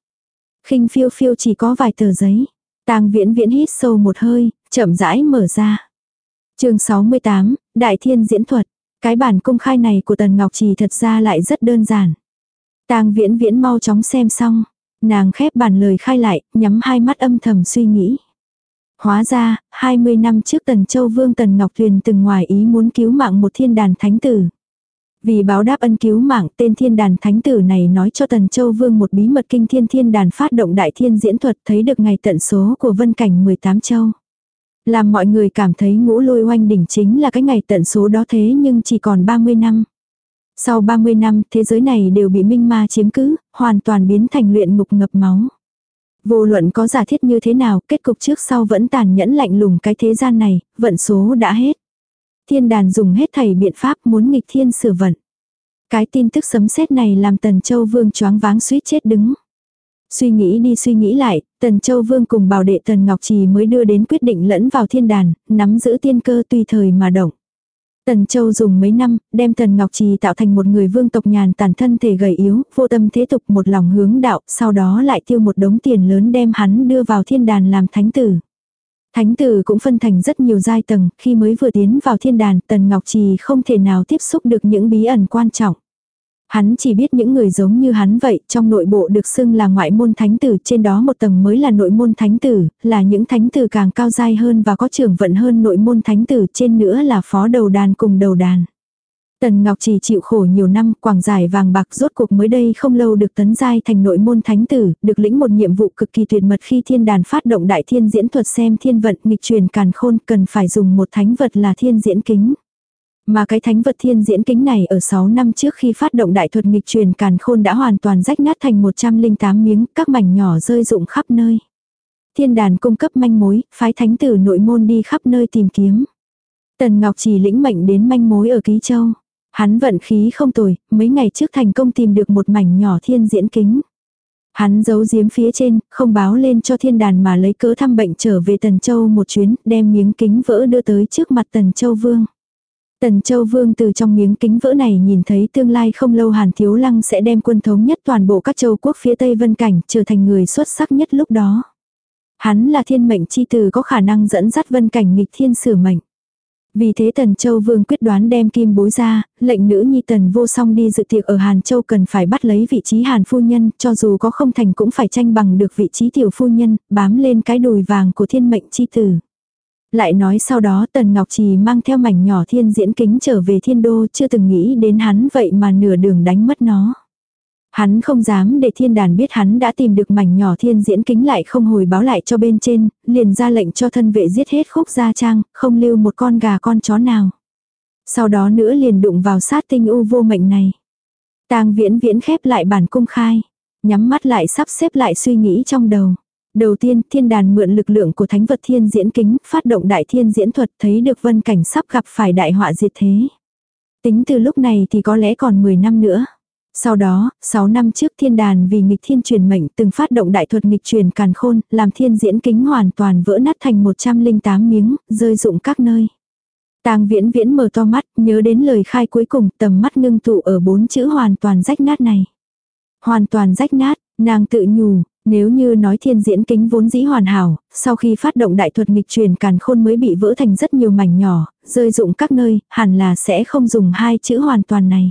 Speaker 1: khinh phiêu phiêu chỉ có vài tờ giấy. Tang viễn viễn hít sâu một hơi, chậm rãi mở ra. chương 68, Đại Thiên diễn thuật. Cái bản công khai này của Tần Ngọc Trì thật ra lại rất đơn giản. Tang viễn viễn mau chóng xem xong. Nàng khép bản lời khai lại, nhắm hai mắt âm thầm suy nghĩ. Hóa ra, 20 năm trước Tần Châu Vương Tần Ngọc Tuyền từng ngoài ý muốn cứu mạng một thiên đàn thánh tử. Vì báo đáp ân cứu mạng tên thiên đàn thánh tử này nói cho Tần Châu Vương một bí mật kinh thiên thiên đàn phát động đại thiên diễn thuật thấy được ngày tận số của vân cảnh 18 châu. Làm mọi người cảm thấy ngũ lôi oanh đỉnh chính là cái ngày tận số đó thế nhưng chỉ còn 30 năm. Sau 30 năm thế giới này đều bị minh ma chiếm cứ, hoàn toàn biến thành luyện ngục ngập máu. Vô luận có giả thiết như thế nào, kết cục trước sau vẫn tàn nhẫn lạnh lùng cái thế gian này, vận số đã hết. Thiên đàn dùng hết thảy biện pháp muốn nghịch thiên sửa vận. Cái tin tức sấm sét này làm Tần Châu Vương choáng váng suýt chết đứng. Suy nghĩ đi suy nghĩ lại, Tần Châu Vương cùng bảo đệ Tần Ngọc Trì mới đưa đến quyết định lẫn vào thiên đàn, nắm giữ tiên cơ tùy thời mà động. Tần Châu dùng mấy năm, đem Tần Ngọc Trì tạo thành một người vương tộc nhàn tàn thân thể gầy yếu, vô tâm thế tục một lòng hướng đạo, sau đó lại tiêu một đống tiền lớn đem hắn đưa vào thiên đàn làm thánh tử. Thánh tử cũng phân thành rất nhiều giai tầng, khi mới vừa tiến vào thiên đàn, Tần Ngọc Trì không thể nào tiếp xúc được những bí ẩn quan trọng. Hắn chỉ biết những người giống như hắn vậy, trong nội bộ được xưng là ngoại môn thánh tử, trên đó một tầng mới là nội môn thánh tử, là những thánh tử càng cao giai hơn và có trưởng vận hơn nội môn thánh tử, trên nữa là phó đầu đàn cùng đầu đàn. Tần Ngọc chỉ chịu khổ nhiều năm, quảng giải vàng bạc rốt cuộc mới đây không lâu được tấn giai thành nội môn thánh tử, được lĩnh một nhiệm vụ cực kỳ tuyệt mật khi thiên đàn phát động đại thiên diễn thuật xem thiên vận nghịch truyền càn khôn cần phải dùng một thánh vật là thiên diễn kính. Mà cái thánh vật thiên diễn kính này ở 6 năm trước khi phát động đại thuật nghịch truyền càn khôn đã hoàn toàn rách nát thành 108 miếng, các mảnh nhỏ rơi rụng khắp nơi. Thiên đàn cung cấp manh mối, phái thánh tử nội môn đi khắp nơi tìm kiếm. Tần Ngọc chỉ lĩnh mệnh đến manh mối ở Ký Châu. Hắn vận khí không tồi, mấy ngày trước thành công tìm được một mảnh nhỏ thiên diễn kính. Hắn giấu giếm phía trên, không báo lên cho thiên đàn mà lấy cớ thăm bệnh trở về Tần Châu một chuyến, đem miếng kính vỡ đưa tới trước mặt Tần Châu Vương. Tần Châu Vương từ trong miếng kính vỡ này nhìn thấy tương lai không lâu Hàn Thiếu Lăng sẽ đem quân thống nhất toàn bộ các châu quốc phía Tây Vân Cảnh trở thành người xuất sắc nhất lúc đó. Hắn là thiên mệnh chi từ có khả năng dẫn dắt vân cảnh nghịch thiên sửa mệnh. Vì thế Tần Châu Vương quyết đoán đem kim bối ra, lệnh nữ nhi Tần vô song đi dự tiệc ở Hàn Châu cần phải bắt lấy vị trí Hàn phu nhân, cho dù có không thành cũng phải tranh bằng được vị trí tiểu phu nhân, bám lên cái đùi vàng của thiên mệnh chi tử. Lại nói sau đó Tần Ngọc Trì mang theo mảnh nhỏ thiên diễn kính trở về thiên đô chưa từng nghĩ đến hắn vậy mà nửa đường đánh mất nó. Hắn không dám để thiên đàn biết hắn đã tìm được mảnh nhỏ thiên diễn kính lại không hồi báo lại cho bên trên, liền ra lệnh cho thân vệ giết hết khúc gia trang, không lưu một con gà con chó nào. Sau đó nữa liền đụng vào sát tinh u vô mệnh này. tang viễn viễn khép lại bản cung khai, nhắm mắt lại sắp xếp lại suy nghĩ trong đầu. Đầu tiên, thiên đàn mượn lực lượng của thánh vật thiên diễn kính, phát động đại thiên diễn thuật thấy được vân cảnh sắp gặp phải đại họa diệt thế. Tính từ lúc này thì có lẽ còn 10 năm nữa. Sau đó, 6 năm trước thiên đàn vì nghịch thiên truyền mệnh từng phát động đại thuật nghịch truyền càn khôn, làm thiên diễn kính hoàn toàn vỡ nát thành 108 miếng, rơi rụng các nơi. Tang viễn viễn mở to mắt, nhớ đến lời khai cuối cùng, tầm mắt ngưng tụ ở bốn chữ hoàn toàn rách nát này. Hoàn toàn rách nát, nàng tự nhủ, nếu như nói thiên diễn kính vốn dĩ hoàn hảo, sau khi phát động đại thuật nghịch truyền càn khôn mới bị vỡ thành rất nhiều mảnh nhỏ, rơi rụng các nơi, hẳn là sẽ không dùng hai chữ hoàn toàn này.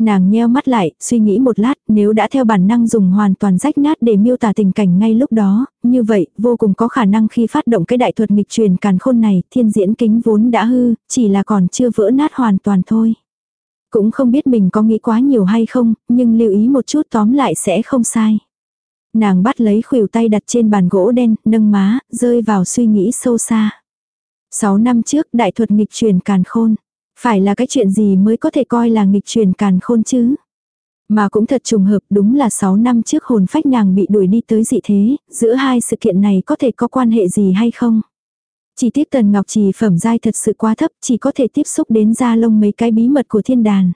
Speaker 1: Nàng nheo mắt lại, suy nghĩ một lát, nếu đã theo bản năng dùng hoàn toàn rách nát để miêu tả tình cảnh ngay lúc đó, như vậy, vô cùng có khả năng khi phát động cái đại thuật nghịch truyền càn khôn này, thiên diễn kính vốn đã hư, chỉ là còn chưa vỡ nát hoàn toàn thôi. Cũng không biết mình có nghĩ quá nhiều hay không, nhưng lưu ý một chút tóm lại sẽ không sai. Nàng bắt lấy khuỷu tay đặt trên bàn gỗ đen, nâng má, rơi vào suy nghĩ sâu xa. Sáu năm trước đại thuật nghịch truyền càn khôn. Phải là cái chuyện gì mới có thể coi là nghịch truyền càn khôn chứ? Mà cũng thật trùng hợp đúng là 6 năm trước hồn phách nàng bị đuổi đi tới dị thế, giữa hai sự kiện này có thể có quan hệ gì hay không? Chỉ tiếc tần ngọc trì phẩm giai thật sự quá thấp, chỉ có thể tiếp xúc đến da lông mấy cái bí mật của thiên đàn.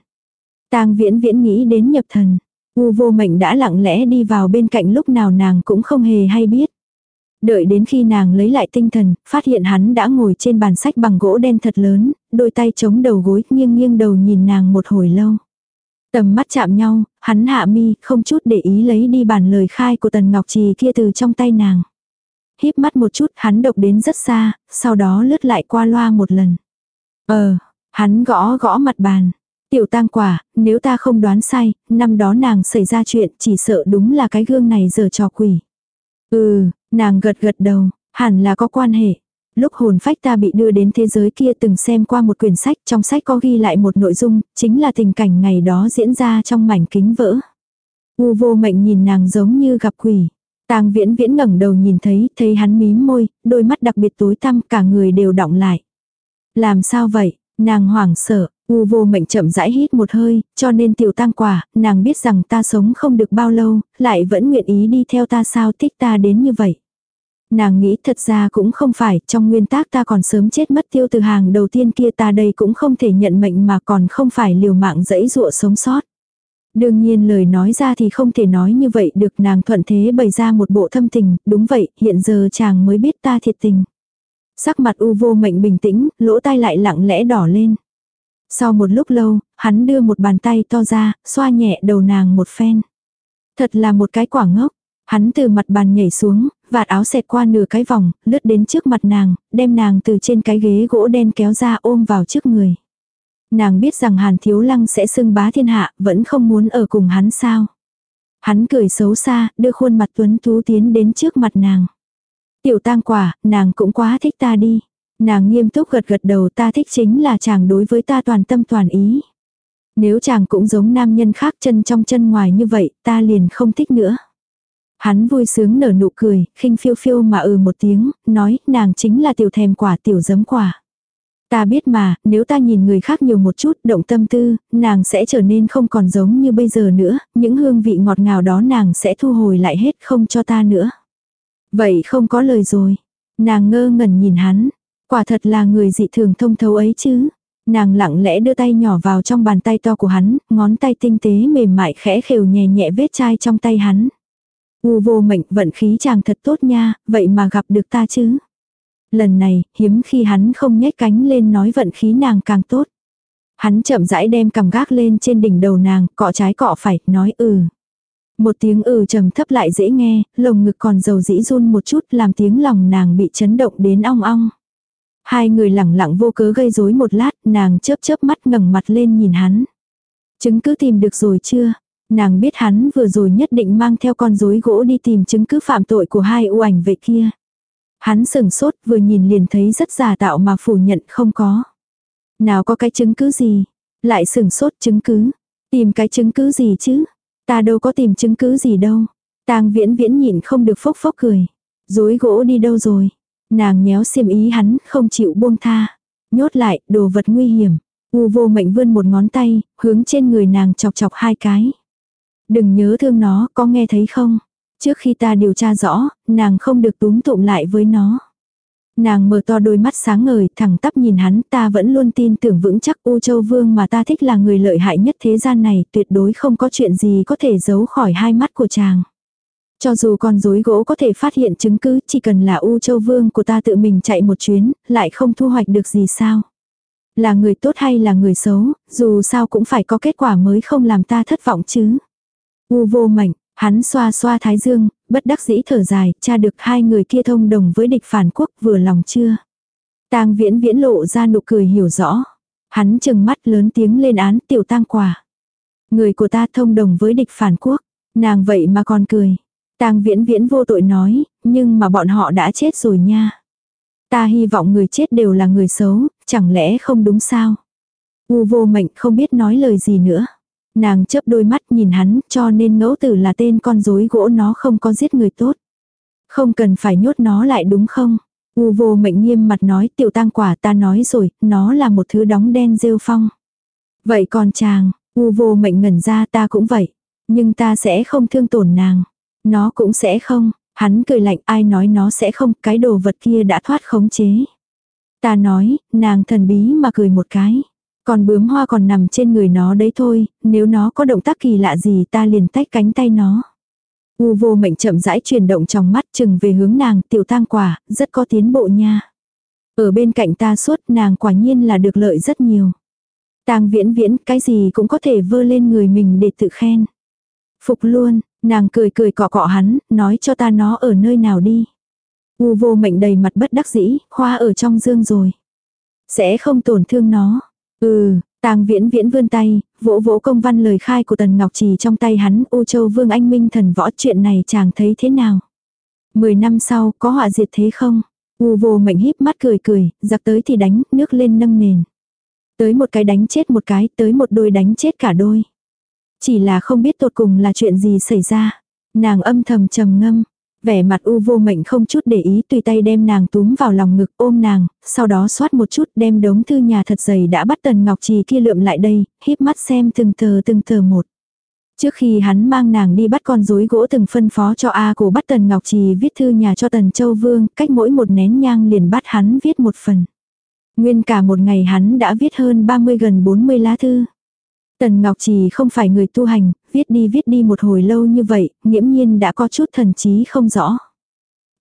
Speaker 1: tang viễn viễn nghĩ đến nhập thần. U vô mệnh đã lặng lẽ đi vào bên cạnh lúc nào nàng cũng không hề hay biết. Đợi đến khi nàng lấy lại tinh thần, phát hiện hắn đã ngồi trên bàn sách bằng gỗ đen thật lớn, đôi tay chống đầu gối, nghiêng nghiêng đầu nhìn nàng một hồi lâu. Tầm mắt chạm nhau, hắn hạ mi, không chút để ý lấy đi bản lời khai của Tần Ngọc Trì kia từ trong tay nàng. Híp mắt một chút, hắn độc đến rất xa, sau đó lướt lại qua loa một lần. Ờ, hắn gõ gõ mặt bàn. Tiểu tang quả, nếu ta không đoán sai, năm đó nàng xảy ra chuyện chỉ sợ đúng là cái gương này giờ trò quỷ. Ừ, nàng gật gật đầu, hẳn là có quan hệ. Lúc hồn phách ta bị đưa đến thế giới kia từng xem qua một quyển sách, trong sách có ghi lại một nội dung, chính là tình cảnh ngày đó diễn ra trong mảnh kính vỡ. U vô mệnh nhìn nàng giống như gặp quỷ. Tang viễn viễn ngẩng đầu nhìn thấy, thấy hắn mím môi, đôi mắt đặc biệt tối tăm, cả người đều động lại. Làm sao vậy? Nàng hoảng sợ, U vô mệnh chậm rãi hít một hơi, cho nên tiểu tăng quả, nàng biết rằng ta sống không được bao lâu, lại vẫn nguyện ý đi theo ta sao thích ta đến như vậy. Nàng nghĩ thật ra cũng không phải, trong nguyên tác ta còn sớm chết mất tiêu từ hàng đầu tiên kia ta đây cũng không thể nhận mệnh mà còn không phải liều mạng dẫy dụa sống sót. Đương nhiên lời nói ra thì không thể nói như vậy được nàng thuận thế bày ra một bộ thâm tình, đúng vậy, hiện giờ chàng mới biết ta thiệt tình. Sắc mặt u vô mệnh bình tĩnh, lỗ tai lại lặng lẽ đỏ lên. Sau một lúc lâu, hắn đưa một bàn tay to ra, xoa nhẹ đầu nàng một phen. Thật là một cái quả ngốc. Hắn từ mặt bàn nhảy xuống, vạt áo xẹt qua nửa cái vòng, lướt đến trước mặt nàng, đem nàng từ trên cái ghế gỗ đen kéo ra ôm vào trước người. Nàng biết rằng Hàn Thiếu Lăng sẽ xưng bá thiên hạ, vẫn không muốn ở cùng hắn sao. Hắn cười xấu xa, đưa khuôn mặt tuấn tú tiến đến trước mặt nàng. Tiểu tang quả, nàng cũng quá thích ta đi. Nàng nghiêm túc gật gật đầu ta thích chính là chàng đối với ta toàn tâm toàn ý. Nếu chàng cũng giống nam nhân khác chân trong chân ngoài như vậy, ta liền không thích nữa. Hắn vui sướng nở nụ cười, khinh phiêu phiêu mà ừ một tiếng, nói nàng chính là tiểu thèm quả tiểu giấm quả. Ta biết mà, nếu ta nhìn người khác nhiều một chút, động tâm tư, nàng sẽ trở nên không còn giống như bây giờ nữa, những hương vị ngọt ngào đó nàng sẽ thu hồi lại hết không cho ta nữa. Vậy không có lời rồi. Nàng ngơ ngẩn nhìn hắn, Quả thật là người dị thường thông thấu ấy chứ. Nàng lặng lẽ đưa tay nhỏ vào trong bàn tay to của hắn, ngón tay tinh tế mềm mại khẽ khều nhẹ nhẹ vết chai trong tay hắn. U vô mệnh vận khí chàng thật tốt nha, vậy mà gặp được ta chứ. Lần này, hiếm khi hắn không nhếch cánh lên nói vận khí nàng càng tốt. Hắn chậm rãi đem cầm gác lên trên đỉnh đầu nàng, cọ trái cọ phải, nói ừ. Một tiếng ừ trầm thấp lại dễ nghe, lồng ngực còn dầu dĩ run một chút làm tiếng lòng nàng bị chấn động đến ong ong. Hai người lẳng lặng vô cớ gây rối một lát, nàng chớp chớp mắt ngẩng mặt lên nhìn hắn. Chứng cứ tìm được rồi chưa? Nàng biết hắn vừa rồi nhất định mang theo con rối gỗ đi tìm chứng cứ phạm tội của hai u ảnh vệ kia. Hắn sừng sốt vừa nhìn liền thấy rất giả tạo mà phủ nhận không có. Nào có cái chứng cứ gì? Lại sừng sốt chứng cứ. Tìm cái chứng cứ gì chứ? Ta đâu có tìm chứng cứ gì đâu. Tang viễn viễn nhìn không được phốc phốc cười. Dối gỗ đi đâu rồi? Nàng nhéo xiêm ý hắn không chịu buông tha. Nhốt lại, đồ vật nguy hiểm. U vô mệnh vươn một ngón tay, hướng trên người nàng chọc chọc hai cái. Đừng nhớ thương nó, có nghe thấy không? Trước khi ta điều tra rõ, nàng không được túm tụm lại với nó. Nàng mở to đôi mắt sáng ngời, thẳng tắp nhìn hắn, ta vẫn luôn tin tưởng vững chắc U Châu Vương mà ta thích là người lợi hại nhất thế gian này, tuyệt đối không có chuyện gì có thể giấu khỏi hai mắt của chàng. Cho dù con rối gỗ có thể phát hiện chứng cứ, chỉ cần là U Châu Vương của ta tự mình chạy một chuyến, lại không thu hoạch được gì sao. Là người tốt hay là người xấu, dù sao cũng phải có kết quả mới không làm ta thất vọng chứ. U vô mạnh, hắn xoa xoa thái dương, bất đắc dĩ thở dài, cha được hai người kia thông đồng với địch phản quốc vừa lòng chưa. Tang viễn viễn lộ ra nụ cười hiểu rõ. Hắn chừng mắt lớn tiếng lên án tiểu tang quả. Người của ta thông đồng với địch phản quốc. Nàng vậy mà còn cười. Tang viễn viễn vô tội nói, nhưng mà bọn họ đã chết rồi nha. Ta hy vọng người chết đều là người xấu, chẳng lẽ không đúng sao? U vô mệnh không biết nói lời gì nữa. Nàng chớp đôi mắt nhìn hắn cho nên ngẫu tử là tên con rối gỗ nó không có giết người tốt. Không cần phải nhốt nó lại đúng không? U vô mệnh nghiêm mặt nói tiểu tang quả ta nói rồi, nó là một thứ đóng đen rêu phong. Vậy còn chàng, u vô mệnh ngẩn ra ta cũng vậy. Nhưng ta sẽ không thương tổn nàng. Nó cũng sẽ không, hắn cười lạnh ai nói nó sẽ không, cái đồ vật kia đã thoát khống chế. Ta nói, nàng thần bí mà cười một cái. Còn bướm hoa còn nằm trên người nó đấy thôi, nếu nó có động tác kỳ lạ gì ta liền tách cánh tay nó. U vô mệnh chậm rãi chuyển động trong mắt chừng về hướng nàng tiểu tang quả, rất có tiến bộ nha. Ở bên cạnh ta suốt nàng quả nhiên là được lợi rất nhiều. Tang viễn viễn cái gì cũng có thể vơ lên người mình để tự khen. Phục luôn, nàng cười cười cọ cọ hắn, nói cho ta nó ở nơi nào đi. U vô mệnh đầy mặt bất đắc dĩ, khoa ở trong dương rồi. Sẽ không tổn thương nó. Ừ, tàng viễn viễn vươn tay, vỗ vỗ công văn lời khai của Tần Ngọc Trì trong tay hắn, U Châu Vương Anh Minh thần võ chuyện này chàng thấy thế nào? Mười năm sau, có họa diệt thế không? U vô mệnh híp mắt cười cười, giặc tới thì đánh, nước lên nâng nền. Tới một cái đánh chết một cái, tới một đôi đánh chết cả đôi. Chỉ là không biết tột cùng là chuyện gì xảy ra. Nàng âm thầm trầm ngâm, vẻ mặt u vô mệnh không chút để ý tùy tay đem nàng túm vào lòng ngực ôm nàng, sau đó xoát một chút đem đống thư nhà thật dày đã bắt tần ngọc trì kia lượm lại đây, híp mắt xem từng tờ từng tờ một. Trước khi hắn mang nàng đi bắt con rối gỗ từng phân phó cho A cổ bắt Tần Ngọc Trì viết thư nhà cho Tần Châu Vương, cách mỗi một nén nhang liền bắt hắn viết một phần. Nguyên cả một ngày hắn đã viết hơn 30 gần 40 lá thư. Tần Ngọc Trì không phải người tu hành, viết đi viết đi một hồi lâu như vậy, nghiễm nhiên đã có chút thần trí không rõ.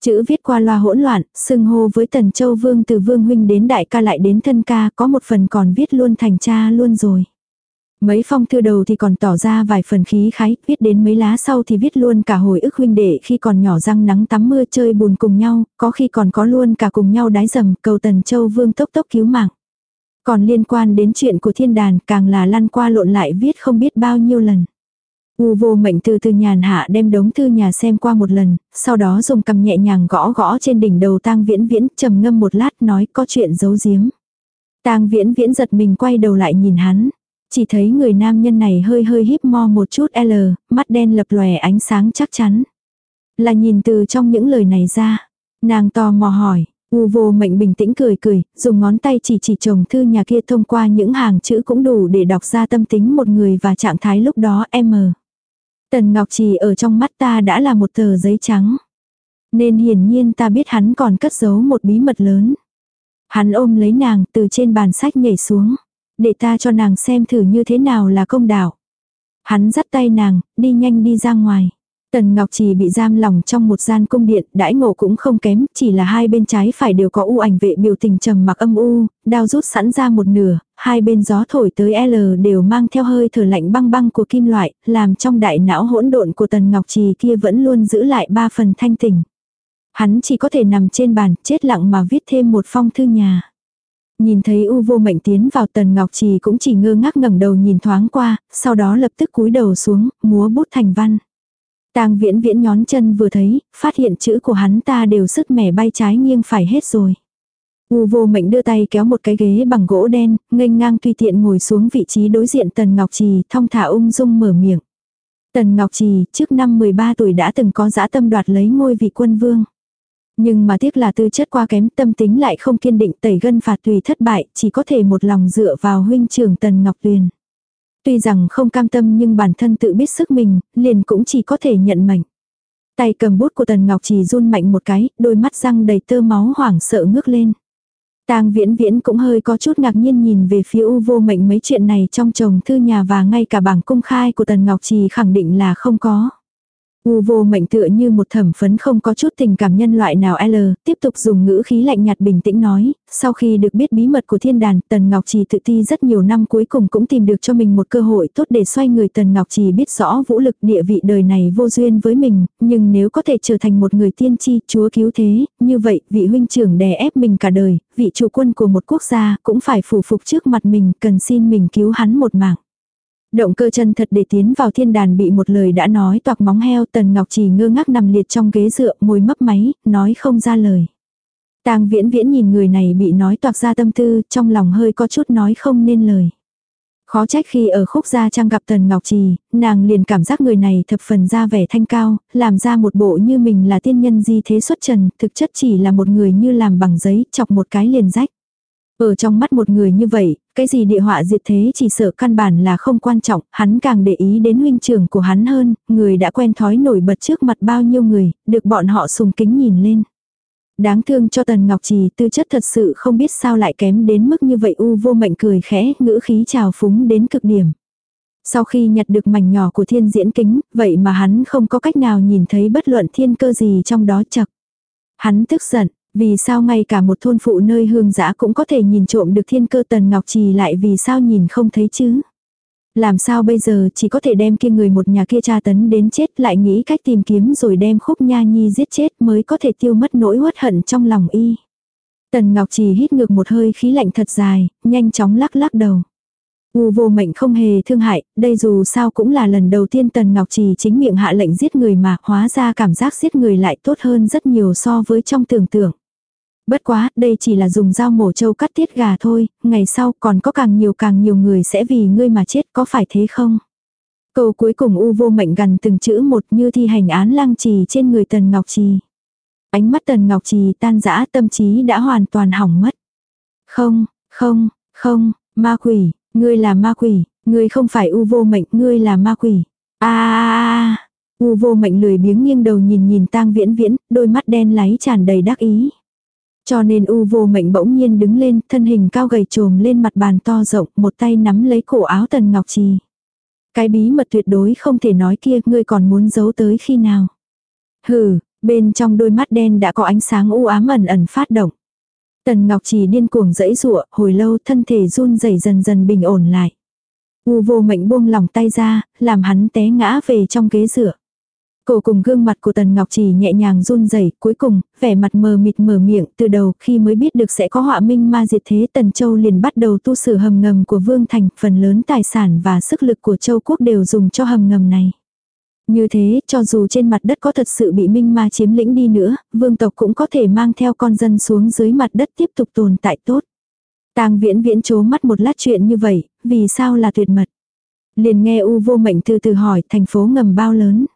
Speaker 1: Chữ viết qua loa hỗn loạn, xưng hô với Tần Châu Vương từ Vương Huynh đến đại ca lại đến thân ca, có một phần còn viết luôn thành cha luôn rồi. Mấy phong thư đầu thì còn tỏ ra vài phần khí khái, viết đến mấy lá sau thì viết luôn cả hồi ức huynh đệ khi còn nhỏ răng nắng tắm mưa chơi bùn cùng nhau, có khi còn có luôn cả cùng nhau đái dầm cầu Tần Châu Vương tốc tốc cứu mạng. Còn liên quan đến chuyện của thiên đàn càng là lăn qua lộn lại viết không biết bao nhiêu lần. U vô mệnh từ từ nhàn hạ đem đống thư nhà xem qua một lần, sau đó dùng cầm nhẹ nhàng gõ gõ trên đỉnh đầu tang viễn viễn trầm ngâm một lát nói có chuyện giấu giếm. tang viễn viễn giật mình quay đầu lại nhìn hắn. Chỉ thấy người nam nhân này hơi hơi híp mo một chút L, mắt đen lập lòe ánh sáng chắc chắn. Là nhìn từ trong những lời này ra. Nàng tò mò hỏi, U vô mệnh bình tĩnh cười cười, dùng ngón tay chỉ chỉ chồng thư nhà kia thông qua những hàng chữ cũng đủ để đọc ra tâm tính một người và trạng thái lúc đó em Tần Ngọc Trì ở trong mắt ta đã là một tờ giấy trắng. Nên hiển nhiên ta biết hắn còn cất giấu một bí mật lớn. Hắn ôm lấy nàng từ trên bàn sách nhảy xuống. Để ta cho nàng xem thử như thế nào là công đạo. Hắn dắt tay nàng, đi nhanh đi ra ngoài. Tần Ngọc Trì bị giam lòng trong một gian cung điện, đãi ngộ cũng không kém, chỉ là hai bên trái phải đều có u ảnh vệ biểu tình trầm mặc âm u, đao rút sẵn ra một nửa, hai bên gió thổi tới L đều mang theo hơi thở lạnh băng băng của kim loại, làm trong đại não hỗn độn của Tần Ngọc Trì kia vẫn luôn giữ lại ba phần thanh tỉnh. Hắn chỉ có thể nằm trên bàn, chết lặng mà viết thêm một phong thư nhà. Nhìn thấy U vô mệnh tiến vào Tần Ngọc Trì cũng chỉ ngơ ngác ngẩng đầu nhìn thoáng qua, sau đó lập tức cúi đầu xuống, múa bút thành văn. Tang viễn viễn nhón chân vừa thấy, phát hiện chữ của hắn ta đều sức mẻ bay trái nghiêng phải hết rồi. U vô mệnh đưa tay kéo một cái ghế bằng gỗ đen, nghênh ngang tùy tiện ngồi xuống vị trí đối diện Tần Ngọc Trì, thong thả ung dung mở miệng. Tần Ngọc Trì, trước năm 13 tuổi đã từng có dã tâm đoạt lấy ngôi vị quân vương. Nhưng mà tiếc là tư chất qua kém tâm tính lại không kiên định tẩy gân phạt tùy thất bại, chỉ có thể một lòng dựa vào huynh trưởng Tần Ngọc Tuyền. Tuy rằng không cam tâm nhưng bản thân tự biết sức mình, liền cũng chỉ có thể nhận mệnh. Tay cầm bút của Tần Ngọc trì run mạnh một cái, đôi mắt răng đầy tơ máu hoảng sợ ngước lên. Tang viễn viễn cũng hơi có chút ngạc nhiên nhìn về phía u vô mệnh mấy chuyện này trong chồng thư nhà và ngay cả bảng công khai của Tần Ngọc Trì khẳng định là không có. U vô mệnh tựa như một thẩm phấn không có chút tình cảm nhân loại nào L, tiếp tục dùng ngữ khí lạnh nhạt bình tĩnh nói, sau khi được biết bí mật của thiên đàn, Tần Ngọc Trì tự ti rất nhiều năm cuối cùng cũng tìm được cho mình một cơ hội tốt để xoay người Tần Ngọc Trì biết rõ vũ lực địa vị đời này vô duyên với mình, nhưng nếu có thể trở thành một người tiên tri, chúa cứu thế, như vậy, vị huynh trưởng đè ép mình cả đời, vị chủ quân của một quốc gia cũng phải phủ phục trước mặt mình, cần xin mình cứu hắn một mạng. Động cơ chân thật để tiến vào thiên đàn bị một lời đã nói toạc móng heo tần ngọc chỉ ngơ ngác nằm liệt trong ghế dựa môi mấp máy, nói không ra lời. tang viễn viễn nhìn người này bị nói toạc ra tâm tư, trong lòng hơi có chút nói không nên lời. Khó trách khi ở khúc gia trang gặp Tần Ngọc Trì, nàng liền cảm giác người này thập phần ra vẻ thanh cao, làm ra một bộ như mình là tiên nhân di thế xuất trần, thực chất chỉ là một người như làm bằng giấy, chọc một cái liền rách. Ở trong mắt một người như vậy, cái gì địa họa diệt thế chỉ sợ căn bản là không quan trọng, hắn càng để ý đến huynh trưởng của hắn hơn, người đã quen thói nổi bật trước mặt bao nhiêu người, được bọn họ sùng kính nhìn lên. Đáng thương cho Tần Ngọc Trì tư chất thật sự không biết sao lại kém đến mức như vậy u vô mệnh cười khẽ, ngữ khí trào phúng đến cực điểm. Sau khi nhặt được mảnh nhỏ của thiên diễn kính, vậy mà hắn không có cách nào nhìn thấy bất luận thiên cơ gì trong đó chật. Hắn tức giận, vì sao ngay cả một thôn phụ nơi hương giã cũng có thể nhìn trộm được thiên cơ tần ngọc trì lại vì sao nhìn không thấy chứ? Làm sao bây giờ chỉ có thể đem kia người một nhà kia tra tấn đến chết lại nghĩ cách tìm kiếm rồi đem khúc nha nhi giết chết mới có thể tiêu mất nỗi uất hận trong lòng y. Tần Ngọc Trì hít ngược một hơi khí lạnh thật dài, nhanh chóng lắc lắc đầu. U vô mệnh không hề thương hại, đây dù sao cũng là lần đầu tiên Tần Ngọc Trì chính miệng hạ lệnh giết người mà hóa ra cảm giác giết người lại tốt hơn rất nhiều so với trong tưởng tượng. Bất quá, đây chỉ là dùng dao mổ trâu cắt tiết gà thôi, ngày sau còn có càng nhiều càng nhiều người sẽ vì ngươi mà chết có phải thế không? Câu cuối cùng u vô mệnh gần từng chữ một như thi hành án lăng trì trên người Tần Ngọc Trì. Ánh mắt Tần Ngọc Trì tan rã tâm trí đã hoàn toàn hỏng mất. Không, không, không, ma quỷ, ngươi là ma quỷ, ngươi không phải u vô mệnh, ngươi là ma quỷ. a u vô mệnh lười biếng nghiêng đầu nhìn nhìn tang viễn viễn, đôi mắt đen láy tràn đầy đắc ý. Cho nên u vô mệnh bỗng nhiên đứng lên, thân hình cao gầy trồm lên mặt bàn to rộng, một tay nắm lấy cổ áo tần ngọc trì. Cái bí mật tuyệt đối không thể nói kia, ngươi còn muốn giấu tới khi nào. Hừ, bên trong đôi mắt đen đã có ánh sáng u ám ẩn ẩn phát động. Tần Ngọc Trì điên cuồng dẫy rụa, hồi lâu thân thể run rẩy dần dần bình ổn lại. U vô mệnh buông lòng tay ra, làm hắn té ngã về trong ghế dựa. Cổ cùng gương mặt của Tần Ngọc Trì nhẹ nhàng run rẩy, cuối cùng, vẻ mặt mờ mịt mở miệng, từ đầu khi mới biết được sẽ có họa minh ma diệt thế Tần Châu liền bắt đầu tu sửa hầm ngầm của Vương Thành, phần lớn tài sản và sức lực của Châu Quốc đều dùng cho hầm ngầm này. Như thế, cho dù trên mặt đất có thật sự bị minh ma chiếm lĩnh đi nữa, vương tộc cũng có thể mang theo con dân xuống dưới mặt đất tiếp tục tồn tại tốt. Tang viễn viễn chố mắt một lát chuyện như vậy, vì sao là tuyệt mật. Liền nghe U vô mệnh từ từ hỏi thành phố ngầm bao lớn.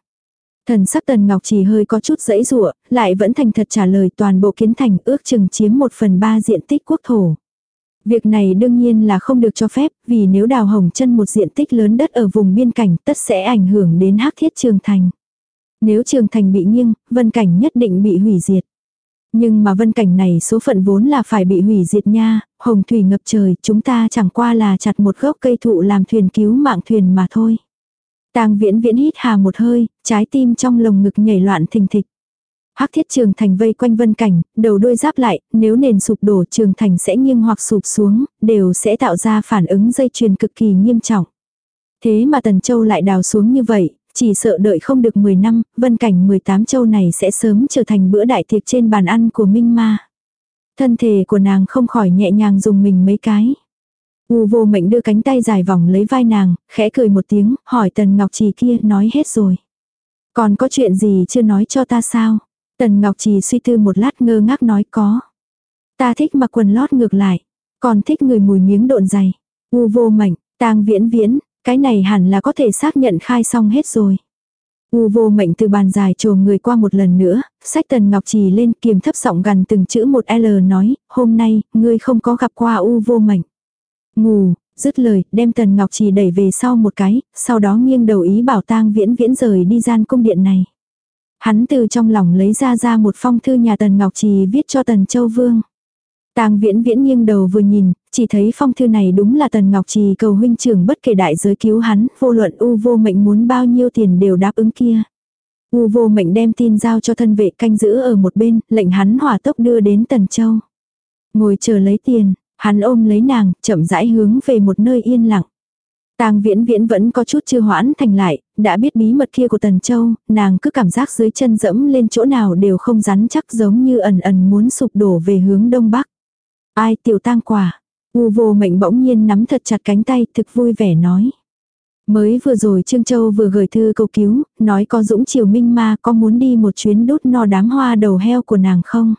Speaker 1: Thần sắc tần ngọc chỉ hơi có chút dãy rủa, lại vẫn thành thật trả lời toàn bộ kiến thành ước chừng chiếm một phần ba diện tích quốc thổ. Việc này đương nhiên là không được cho phép, vì nếu đào hồng chân một diện tích lớn đất ở vùng biên cảnh tất sẽ ảnh hưởng đến hắc thiết trường thành. Nếu trường thành bị nghiêng, vân cảnh nhất định bị hủy diệt. Nhưng mà vân cảnh này số phận vốn là phải bị hủy diệt nha, hồng thủy ngập trời, chúng ta chẳng qua là chặt một gốc cây thụ làm thuyền cứu mạng thuyền mà thôi. Tang viễn viễn hít hà một hơi, trái tim trong lồng ngực nhảy loạn thình thịch. Hắc thiết trường thành vây quanh vân cảnh, đầu đuôi giáp lại, nếu nền sụp đổ trường thành sẽ nghiêng hoặc sụp xuống, đều sẽ tạo ra phản ứng dây chuyền cực kỳ nghiêm trọng. Thế mà Tần Châu lại đào xuống như vậy, chỉ sợ đợi không được 10 năm, vân cảnh 18 châu này sẽ sớm trở thành bữa đại tiệc trên bàn ăn của Minh Ma. Thân thể của nàng không khỏi nhẹ nhàng dùng mình mấy cái. U vô mệnh đưa cánh tay dài vòng lấy vai nàng, khẽ cười một tiếng, hỏi Tần Ngọc Trì kia nói hết rồi. Còn có chuyện gì chưa nói cho ta sao? Tần Ngọc Trì suy tư một lát ngơ ngác nói có. Ta thích mặc quần lót ngược lại. Còn thích người mùi miếng độn dày. U vô mệnh, tang viễn viễn, cái này hẳn là có thể xác nhận khai xong hết rồi. U vô mệnh từ bàn dài trồm người qua một lần nữa, sách tần ngọc trì lên kiềm thấp giọng gần từng chữ một L nói, hôm nay, ngươi không có gặp qua U vô mệnh. Ngủ, dứt lời, đem tần ngọc trì đẩy về sau một cái, sau đó nghiêng đầu ý bảo tang viễn viễn rời đi gian cung điện này. Hắn từ trong lòng lấy ra ra một phong thư nhà tần ngọc trì viết cho tần châu vương. Tang viễn viễn nghiêng đầu vừa nhìn, chỉ thấy phong thư này đúng là Tần Ngọc Trì cầu huynh trưởng bất kể đại giới cứu hắn, vô luận U vô mệnh muốn bao nhiêu tiền đều đáp ứng kia. U vô mệnh đem tin giao cho thân vệ canh giữ ở một bên, lệnh hắn hỏa tốc đưa đến Tần Châu. Ngồi chờ lấy tiền, hắn ôm lấy nàng, chậm rãi hướng về một nơi yên lặng. Tang Viễn Viễn vẫn có chút chưa hoãn thành lại, đã biết bí mật kia của Tần Châu, nàng cứ cảm giác dưới chân dẫm lên chỗ nào đều không rắn chắc giống như ẩn ẩn muốn sụp đổ về hướng đông bắc. Ai tiểu tang quả. U vô mệnh bỗng nhiên nắm thật chặt cánh tay thực vui vẻ nói. Mới vừa rồi Trương Châu vừa gửi thư cầu cứu, nói có dũng triều minh ma có muốn đi một chuyến đốt no đám hoa đầu heo của nàng không?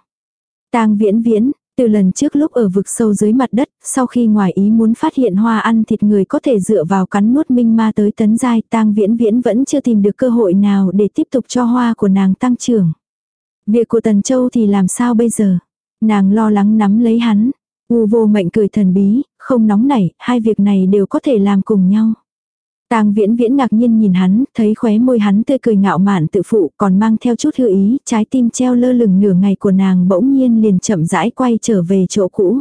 Speaker 1: tang viễn viễn, từ lần trước lúc ở vực sâu dưới mặt đất, sau khi ngoài ý muốn phát hiện hoa ăn thịt người có thể dựa vào cắn nuốt minh ma tới tấn giai, tang viễn viễn vẫn chưa tìm được cơ hội nào để tiếp tục cho hoa của nàng tăng trưởng. Việc của Tần Châu thì làm sao bây giờ? Nàng lo lắng nắm lấy hắn. U vô mệnh cười thần bí, không nóng nảy, hai việc này đều có thể làm cùng nhau. Tang viễn viễn ngạc nhiên nhìn hắn, thấy khóe môi hắn tươi cười ngạo mạn tự phụ còn mang theo chút hư ý, trái tim treo lơ lửng nửa ngày của nàng bỗng nhiên liền chậm rãi quay trở về chỗ cũ.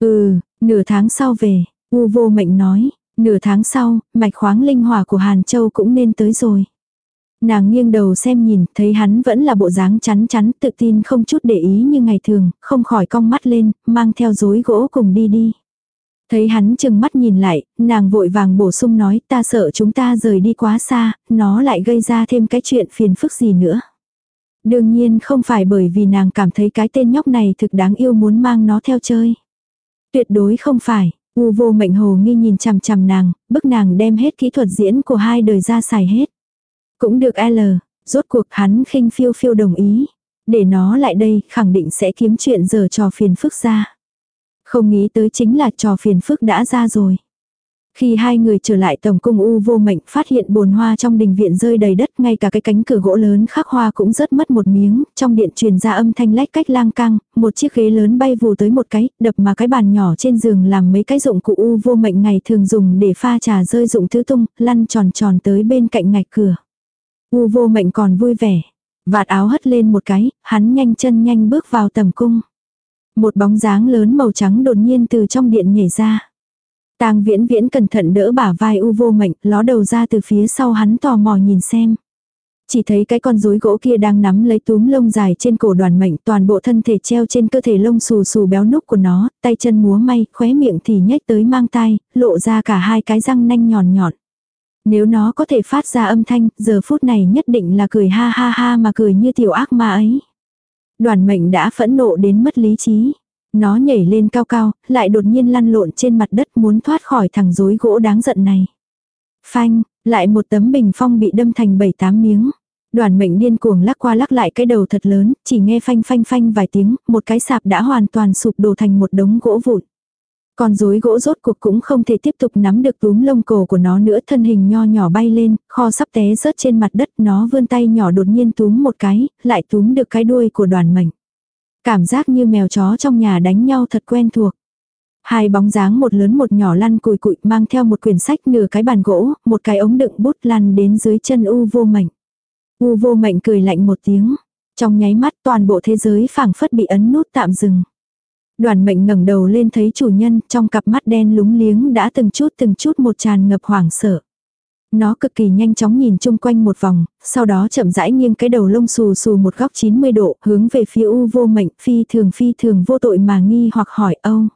Speaker 1: Ừ, nửa tháng sau về, U vô mệnh nói, nửa tháng sau, mạch khoáng linh hỏa của Hàn Châu cũng nên tới rồi. Nàng nghiêng đầu xem nhìn, thấy hắn vẫn là bộ dáng chắn chắn, tự tin không chút để ý như ngày thường, không khỏi cong mắt lên, mang theo dối gỗ cùng đi đi. Thấy hắn chừng mắt nhìn lại, nàng vội vàng bổ sung nói ta sợ chúng ta rời đi quá xa, nó lại gây ra thêm cái chuyện phiền phức gì nữa. Đương nhiên không phải bởi vì nàng cảm thấy cái tên nhóc này thực đáng yêu muốn mang nó theo chơi. Tuyệt đối không phải, u vô mệnh hồ nghi nhìn chằm chằm nàng, bức nàng đem hết kỹ thuật diễn của hai đời ra xài hết. Cũng được L, rốt cuộc hắn khinh phiêu phiêu đồng ý. Để nó lại đây khẳng định sẽ kiếm chuyện giờ trò phiền phức ra. Không nghĩ tới chính là trò phiền phức đã ra rồi. Khi hai người trở lại tổng cung u vô mệnh phát hiện bồn hoa trong đình viện rơi đầy đất ngay cả cái cánh cửa gỗ lớn khắc hoa cũng rớt mất một miếng, trong điện truyền ra âm thanh lách cách lang căng, một chiếc ghế lớn bay vù tới một cái, đập mà cái bàn nhỏ trên giường làm mấy cái dụng cụ u vô mệnh ngày thường dùng để pha trà rơi dụng thứ tung, lăn tròn tròn tới bên cạnh ngạch cửa. U vô mệnh còn vui vẻ. Vạt áo hất lên một cái, hắn nhanh chân nhanh bước vào tầm cung. Một bóng dáng lớn màu trắng đột nhiên từ trong điện nhảy ra. Tang viễn viễn cẩn thận đỡ bả vai u vô mệnh, ló đầu ra từ phía sau hắn tò mò nhìn xem. Chỉ thấy cái con rối gỗ kia đang nắm lấy túm lông dài trên cổ đoàn mệnh toàn bộ thân thể treo trên cơ thể lông xù xù béo núc của nó, tay chân múa may, khóe miệng thì nhếch tới mang tai, lộ ra cả hai cái răng nanh nhọn nhọn. Nếu nó có thể phát ra âm thanh, giờ phút này nhất định là cười ha ha ha mà cười như tiểu ác ma ấy. Đoàn mệnh đã phẫn nộ đến mất lý trí. Nó nhảy lên cao cao, lại đột nhiên lăn lộn trên mặt đất muốn thoát khỏi thằng rối gỗ đáng giận này. Phanh, lại một tấm bình phong bị đâm thành bảy tám miếng. Đoàn mệnh điên cuồng lắc qua lắc lại cái đầu thật lớn, chỉ nghe phanh phanh phanh vài tiếng, một cái sạp đã hoàn toàn sụp đổ thành một đống gỗ vụn. Con rối gỗ rốt cuộc cũng không thể tiếp tục nắm được túm lông cổ của nó nữa thân hình nho nhỏ bay lên, kho sắp té rớt trên mặt đất nó vươn tay nhỏ đột nhiên túm một cái, lại túm được cái đuôi của đoàn mệnh. Cảm giác như mèo chó trong nhà đánh nhau thật quen thuộc. Hai bóng dáng một lớn một nhỏ lăn cùi cụi mang theo một quyển sách nửa cái bàn gỗ, một cái ống đựng bút lăn đến dưới chân U vô mệnh. U vô mệnh cười lạnh một tiếng. Trong nháy mắt toàn bộ thế giới phảng phất bị ấn nút tạm dừng. Đoàn mệnh ngẩng đầu lên thấy chủ nhân trong cặp mắt đen lúng liếng đã từng chút từng chút một tràn ngập hoảng sợ. Nó cực kỳ nhanh chóng nhìn chung quanh một vòng, sau đó chậm rãi nghiêng cái đầu lông xù xù một góc 90 độ, hướng về phía u vô mệnh, phi thường phi thường vô tội mà nghi hoặc hỏi âu.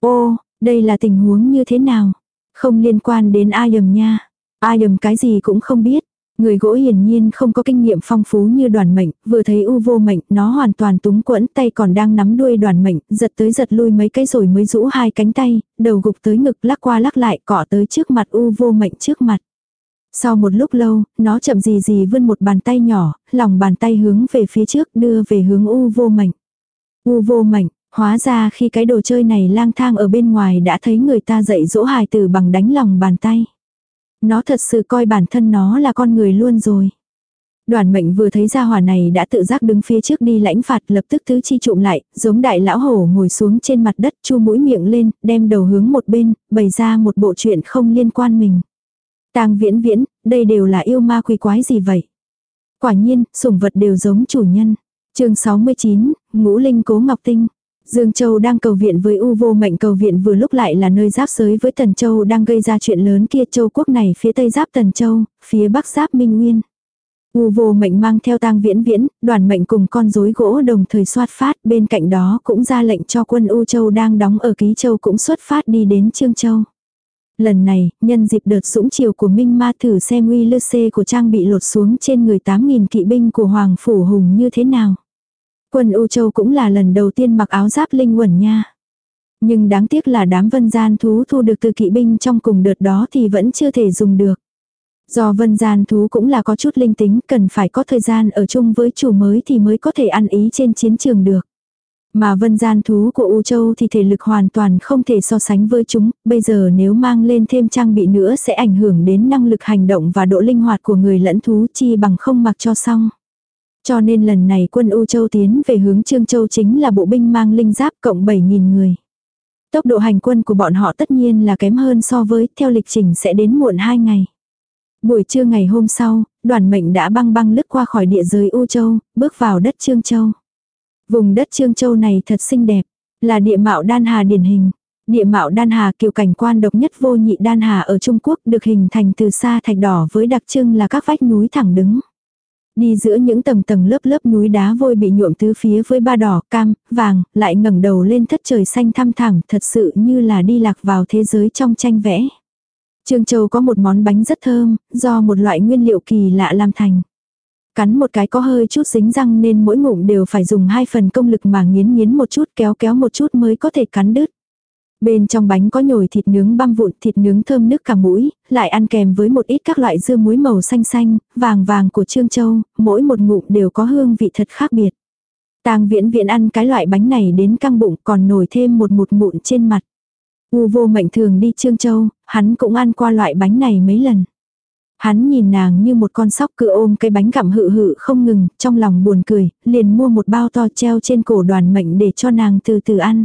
Speaker 1: Ô, đây là tình huống như thế nào? Không liên quan đến ai dầm nha. Ai dầm cái gì cũng không biết. Người gỗ hiển nhiên không có kinh nghiệm phong phú như đoàn mệnh, vừa thấy u vô mệnh, nó hoàn toàn túng quẫn tay còn đang nắm đuôi đoàn mệnh, giật tới giật lui mấy cái rồi mới rũ hai cánh tay, đầu gục tới ngực lắc qua lắc lại cọ tới trước mặt u vô mệnh trước mặt. Sau một lúc lâu, nó chậm gì gì vươn một bàn tay nhỏ, lòng bàn tay hướng về phía trước đưa về hướng u vô mệnh. U vô mệnh, hóa ra khi cái đồ chơi này lang thang ở bên ngoài đã thấy người ta dạy dỗ hài tử bằng đánh lòng bàn tay. Nó thật sự coi bản thân nó là con người luôn rồi. Đoàn mệnh vừa thấy ra hỏa này đã tự giác đứng phía trước đi lãnh phạt lập tức tứ chi trụm lại, giống đại lão hổ ngồi xuống trên mặt đất chu mũi miệng lên, đem đầu hướng một bên, bày ra một bộ chuyện không liên quan mình. tang viễn viễn, đây đều là yêu ma quỷ quái gì vậy? Quả nhiên, sủng vật đều giống chủ nhân. chương 69, Ngũ Linh Cố Ngọc Tinh. Dương Châu đang cầu viện với U vô mệnh cầu viện vừa lúc lại là nơi giáp giới với Tần Châu đang gây ra chuyện lớn kia Châu quốc này phía tây giáp Tần Châu, phía bắc giáp Minh Nguyên. U vô mệnh mang theo tang viễn viễn, đoàn mệnh cùng con rối gỗ đồng thời xuất phát bên cạnh đó cũng ra lệnh cho quân U Châu đang đóng ở Ký Châu cũng xuất phát đi đến Trương Châu. Lần này, nhân dịp đợt sũng chiều của Minh Ma thử xem uy lư xê của trang bị lột xuống trên người 8.000 kỵ binh của Hoàng Phủ Hùng như thế nào. Quân U Châu cũng là lần đầu tiên mặc áo giáp linh quẩn nha. Nhưng đáng tiếc là đám vân gian thú thu được từ kỵ binh trong cùng đợt đó thì vẫn chưa thể dùng được. Do vân gian thú cũng là có chút linh tính, cần phải có thời gian ở chung với chủ mới thì mới có thể ăn ý trên chiến trường được. Mà vân gian thú của U Châu thì thể lực hoàn toàn không thể so sánh với chúng, bây giờ nếu mang lên thêm trang bị nữa sẽ ảnh hưởng đến năng lực hành động và độ linh hoạt của người lẫn thú chi bằng không mặc cho xong. Cho nên lần này quân U Châu tiến về hướng Trương Châu chính là bộ binh mang linh giáp cộng 7.000 người. Tốc độ hành quân của bọn họ tất nhiên là kém hơn so với theo lịch trình sẽ đến muộn 2 ngày. Buổi trưa ngày hôm sau, đoàn mệnh đã băng băng lướt qua khỏi địa giới U Châu, bước vào đất Trương Châu. Vùng đất Trương Châu này thật xinh đẹp, là địa mạo đan hà điển hình. Địa mạo đan hà kiều cảnh quan độc nhất vô nhị đan hà ở Trung Quốc được hình thành từ xa thạch đỏ với đặc trưng là các vách núi thẳng đứng. Đi giữa những tầng tầng lớp lớp núi đá vôi bị nhuộm tứ phía với ba đỏ, cam, vàng, lại ngẩng đầu lên thất trời xanh thăm thẳm, thật sự như là đi lạc vào thế giới trong tranh vẽ. Trương Châu có một món bánh rất thơm, do một loại nguyên liệu kỳ lạ làm thành. Cắn một cái có hơi chút dính răng nên mỗi ngụm đều phải dùng hai phần công lực mà nghiến nghiến một chút kéo kéo một chút mới có thể cắn đứt. Bên trong bánh có nhồi thịt nướng băm vụn, thịt nướng thơm nước cả mũi, lại ăn kèm với một ít các loại dưa muối màu xanh xanh, vàng vàng của Trương Châu, mỗi một ngụm đều có hương vị thật khác biệt. Tang viễn viễn ăn cái loại bánh này đến căng bụng còn nổi thêm một một mụn trên mặt. U vô mệnh thường đi Trương Châu, hắn cũng ăn qua loại bánh này mấy lần. Hắn nhìn nàng như một con sóc cựa ôm cái bánh gặm hự hự không ngừng, trong lòng buồn cười, liền mua một bao to treo trên cổ đoàn mệnh để cho nàng từ từ ăn.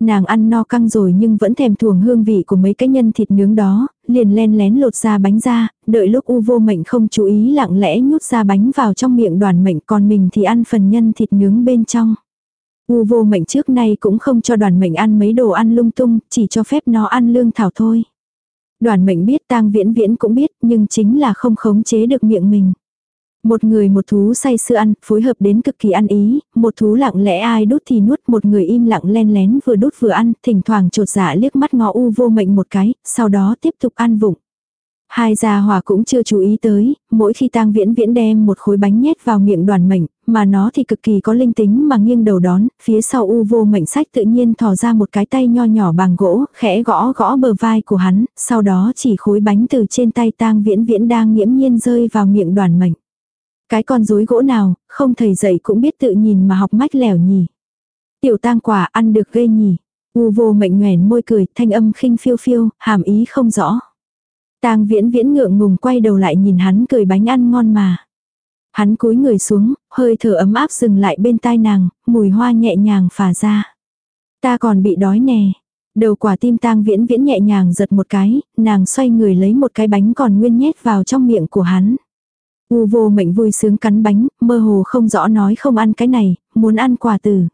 Speaker 1: Nàng ăn no căng rồi nhưng vẫn thèm thuồng hương vị của mấy cái nhân thịt nướng đó, liền len lén lột ra bánh ra, đợi lúc u vô mệnh không chú ý lặng lẽ nhút ra bánh vào trong miệng đoàn mệnh còn mình thì ăn phần nhân thịt nướng bên trong. U vô mệnh trước nay cũng không cho đoàn mệnh ăn mấy đồ ăn lung tung, chỉ cho phép nó ăn lương thảo thôi. Đoàn mệnh biết tang viễn viễn cũng biết nhưng chính là không khống chế được miệng mình. Một người một thú say sưa ăn, phối hợp đến cực kỳ ăn ý, một thú lặng lẽ ai đút thì nuốt, một người im lặng len lén vừa đút vừa ăn, thỉnh thoảng trột dạ liếc mắt ngó u vô mệnh một cái, sau đó tiếp tục ăn vụng. Hai gia hòa cũng chưa chú ý tới, mỗi khi tang viễn viễn đem một khối bánh nhét vào miệng đoàn mệnh, mà nó thì cực kỳ có linh tính mà nghiêng đầu đón, phía sau u vô mệnh sách tự nhiên thò ra một cái tay nho nhỏ bằng gỗ, khẽ gõ gõ bờ vai của hắn, sau đó chỉ khối bánh từ trên tay tang viễn viễn đang nghiễm nhiên rơi vào miệng đoàn mệnh. Cái con rối gỗ nào, không thầy dạy cũng biết tự nhìn mà học mách lẻo nhỉ. Tiểu tang quả ăn được ghê nhỉ. U vô mệnh nhoẻn môi cười, thanh âm khinh phiêu phiêu, hàm ý không rõ. Tang viễn viễn ngượng ngùng quay đầu lại nhìn hắn cười bánh ăn ngon mà. Hắn cúi người xuống, hơi thở ấm áp dừng lại bên tai nàng, mùi hoa nhẹ nhàng phả ra. Ta còn bị đói nè. Đầu quả tim tang viễn viễn nhẹ nhàng giật một cái, nàng xoay người lấy một cái bánh còn nguyên nhét vào trong miệng của hắn. U vô mệnh vui sướng cắn bánh, mơ hồ không rõ nói không ăn cái này, muốn ăn quả tử.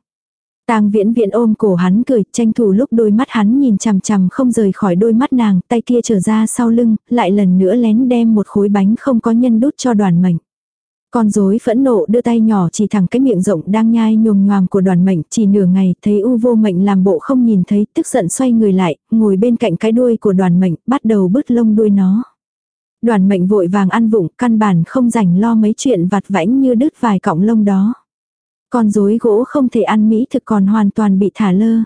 Speaker 1: Tang viễn viễn ôm cổ hắn cười, tranh thủ lúc đôi mắt hắn nhìn chằm chằm không rời khỏi đôi mắt nàng, tay kia trở ra sau lưng, lại lần nữa lén đem một khối bánh không có nhân đút cho đoàn mệnh. Con rối phẫn nộ đưa tay nhỏ chỉ thẳng cái miệng rộng đang nhai nhồm nhoàm của đoàn mệnh chỉ nửa ngày thấy u vô mệnh làm bộ không nhìn thấy tức giận xoay người lại, ngồi bên cạnh cái đuôi của đoàn mệnh bắt đầu bứt lông đuôi nó. Đoàn mệnh vội vàng ăn vụng căn bản không rảnh lo mấy chuyện vặt vãnh như đứt vài cọng lông đó. Con rối gỗ không thể ăn mỹ thực còn hoàn toàn bị thả lơ.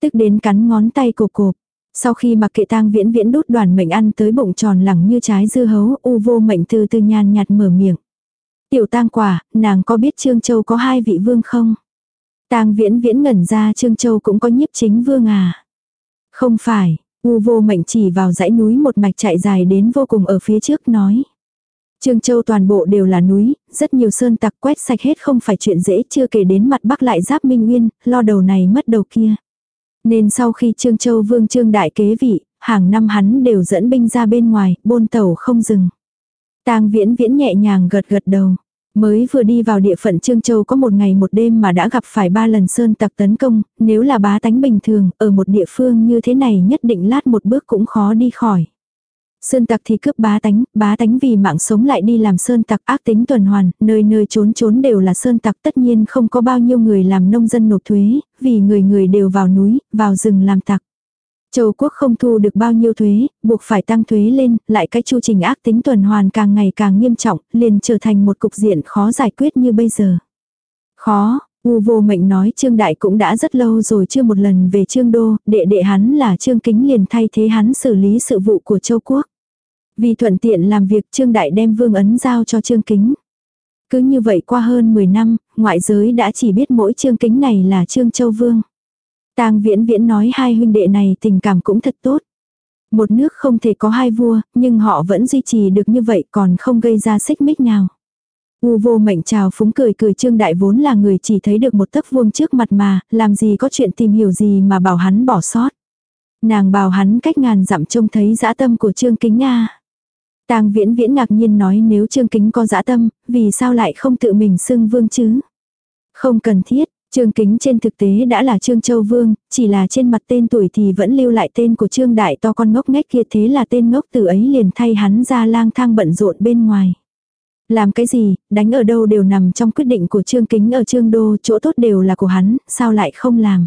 Speaker 1: Tức đến cắn ngón tay cộp cộp. Sau khi mặc kệ tang viễn viễn đút đoàn mệnh ăn tới bụng tròn lẳng như trái dưa hấu, u vô mệnh từ từ nhàn nhạt mở miệng. Tiểu tang quả, nàng có biết Trương Châu có hai vị vương không? Tang viễn viễn ngẩn ra Trương Châu cũng có nhiếp chính vương à? Không phải, u vô mệnh chỉ vào dãy núi một mạch chạy dài đến vô cùng ở phía trước nói. Trương Châu toàn bộ đều là núi, rất nhiều sơn tặc quét sạch hết không phải chuyện dễ chưa kể đến mặt bắc lại giáp Minh Nguyên, lo đầu này mất đầu kia. Nên sau khi Trương Châu vương Trương Đại kế vị, hàng năm hắn đều dẫn binh ra bên ngoài, bôn tàu không dừng. Tang viễn viễn nhẹ nhàng gật gật đầu. Mới vừa đi vào địa phận Trương Châu có một ngày một đêm mà đã gặp phải ba lần sơn tặc tấn công, nếu là bá tánh bình thường, ở một địa phương như thế này nhất định lát một bước cũng khó đi khỏi. Sơn tặc thì cướp bá tánh, bá tánh vì mạng sống lại đi làm sơn tặc ác tính tuần hoàn, nơi nơi trốn trốn đều là sơn tặc tất nhiên không có bao nhiêu người làm nông dân nộp thuế, vì người người đều vào núi, vào rừng làm tặc. Châu quốc không thu được bao nhiêu thuế, buộc phải tăng thuế lên, lại cái chu trình ác tính tuần hoàn càng ngày càng nghiêm trọng, liền trở thành một cục diện khó giải quyết như bây giờ. Khó, U vô mệnh nói Trương Đại cũng đã rất lâu rồi chưa một lần về Trương Đô, đệ đệ hắn là Trương Kính liền thay thế hắn xử lý sự vụ của châu quốc. Vì thuận tiện làm việc Trương Đại đem vương ấn giao cho Trương Kính. Cứ như vậy qua hơn 10 năm, ngoại giới đã chỉ biết mỗi Trương Kính này là Trương Châu Vương. Tang viễn viễn nói hai huynh đệ này tình cảm cũng thật tốt. Một nước không thể có hai vua, nhưng họ vẫn duy trì được như vậy còn không gây ra xích mích nào. U vô mệnh chào phúng cười cười trương đại vốn là người chỉ thấy được một tấc vuông trước mặt mà, làm gì có chuyện tìm hiểu gì mà bảo hắn bỏ sót. Nàng bảo hắn cách ngàn dặm trông thấy dã tâm của trương kính nga. Tang viễn viễn ngạc nhiên nói nếu trương kính có dã tâm, vì sao lại không tự mình xưng vương chứ? Không cần thiết, Trương Kính trên thực tế đã là Trương Châu Vương, chỉ là trên mặt tên tuổi thì vẫn lưu lại tên của Trương Đại to con ngốc nghếch kia thế là tên ngốc từ ấy liền thay hắn ra lang thang bận rộn bên ngoài. Làm cái gì, đánh ở đâu đều nằm trong quyết định của Trương Kính ở Trương Đô, chỗ tốt đều là của hắn, sao lại không làm.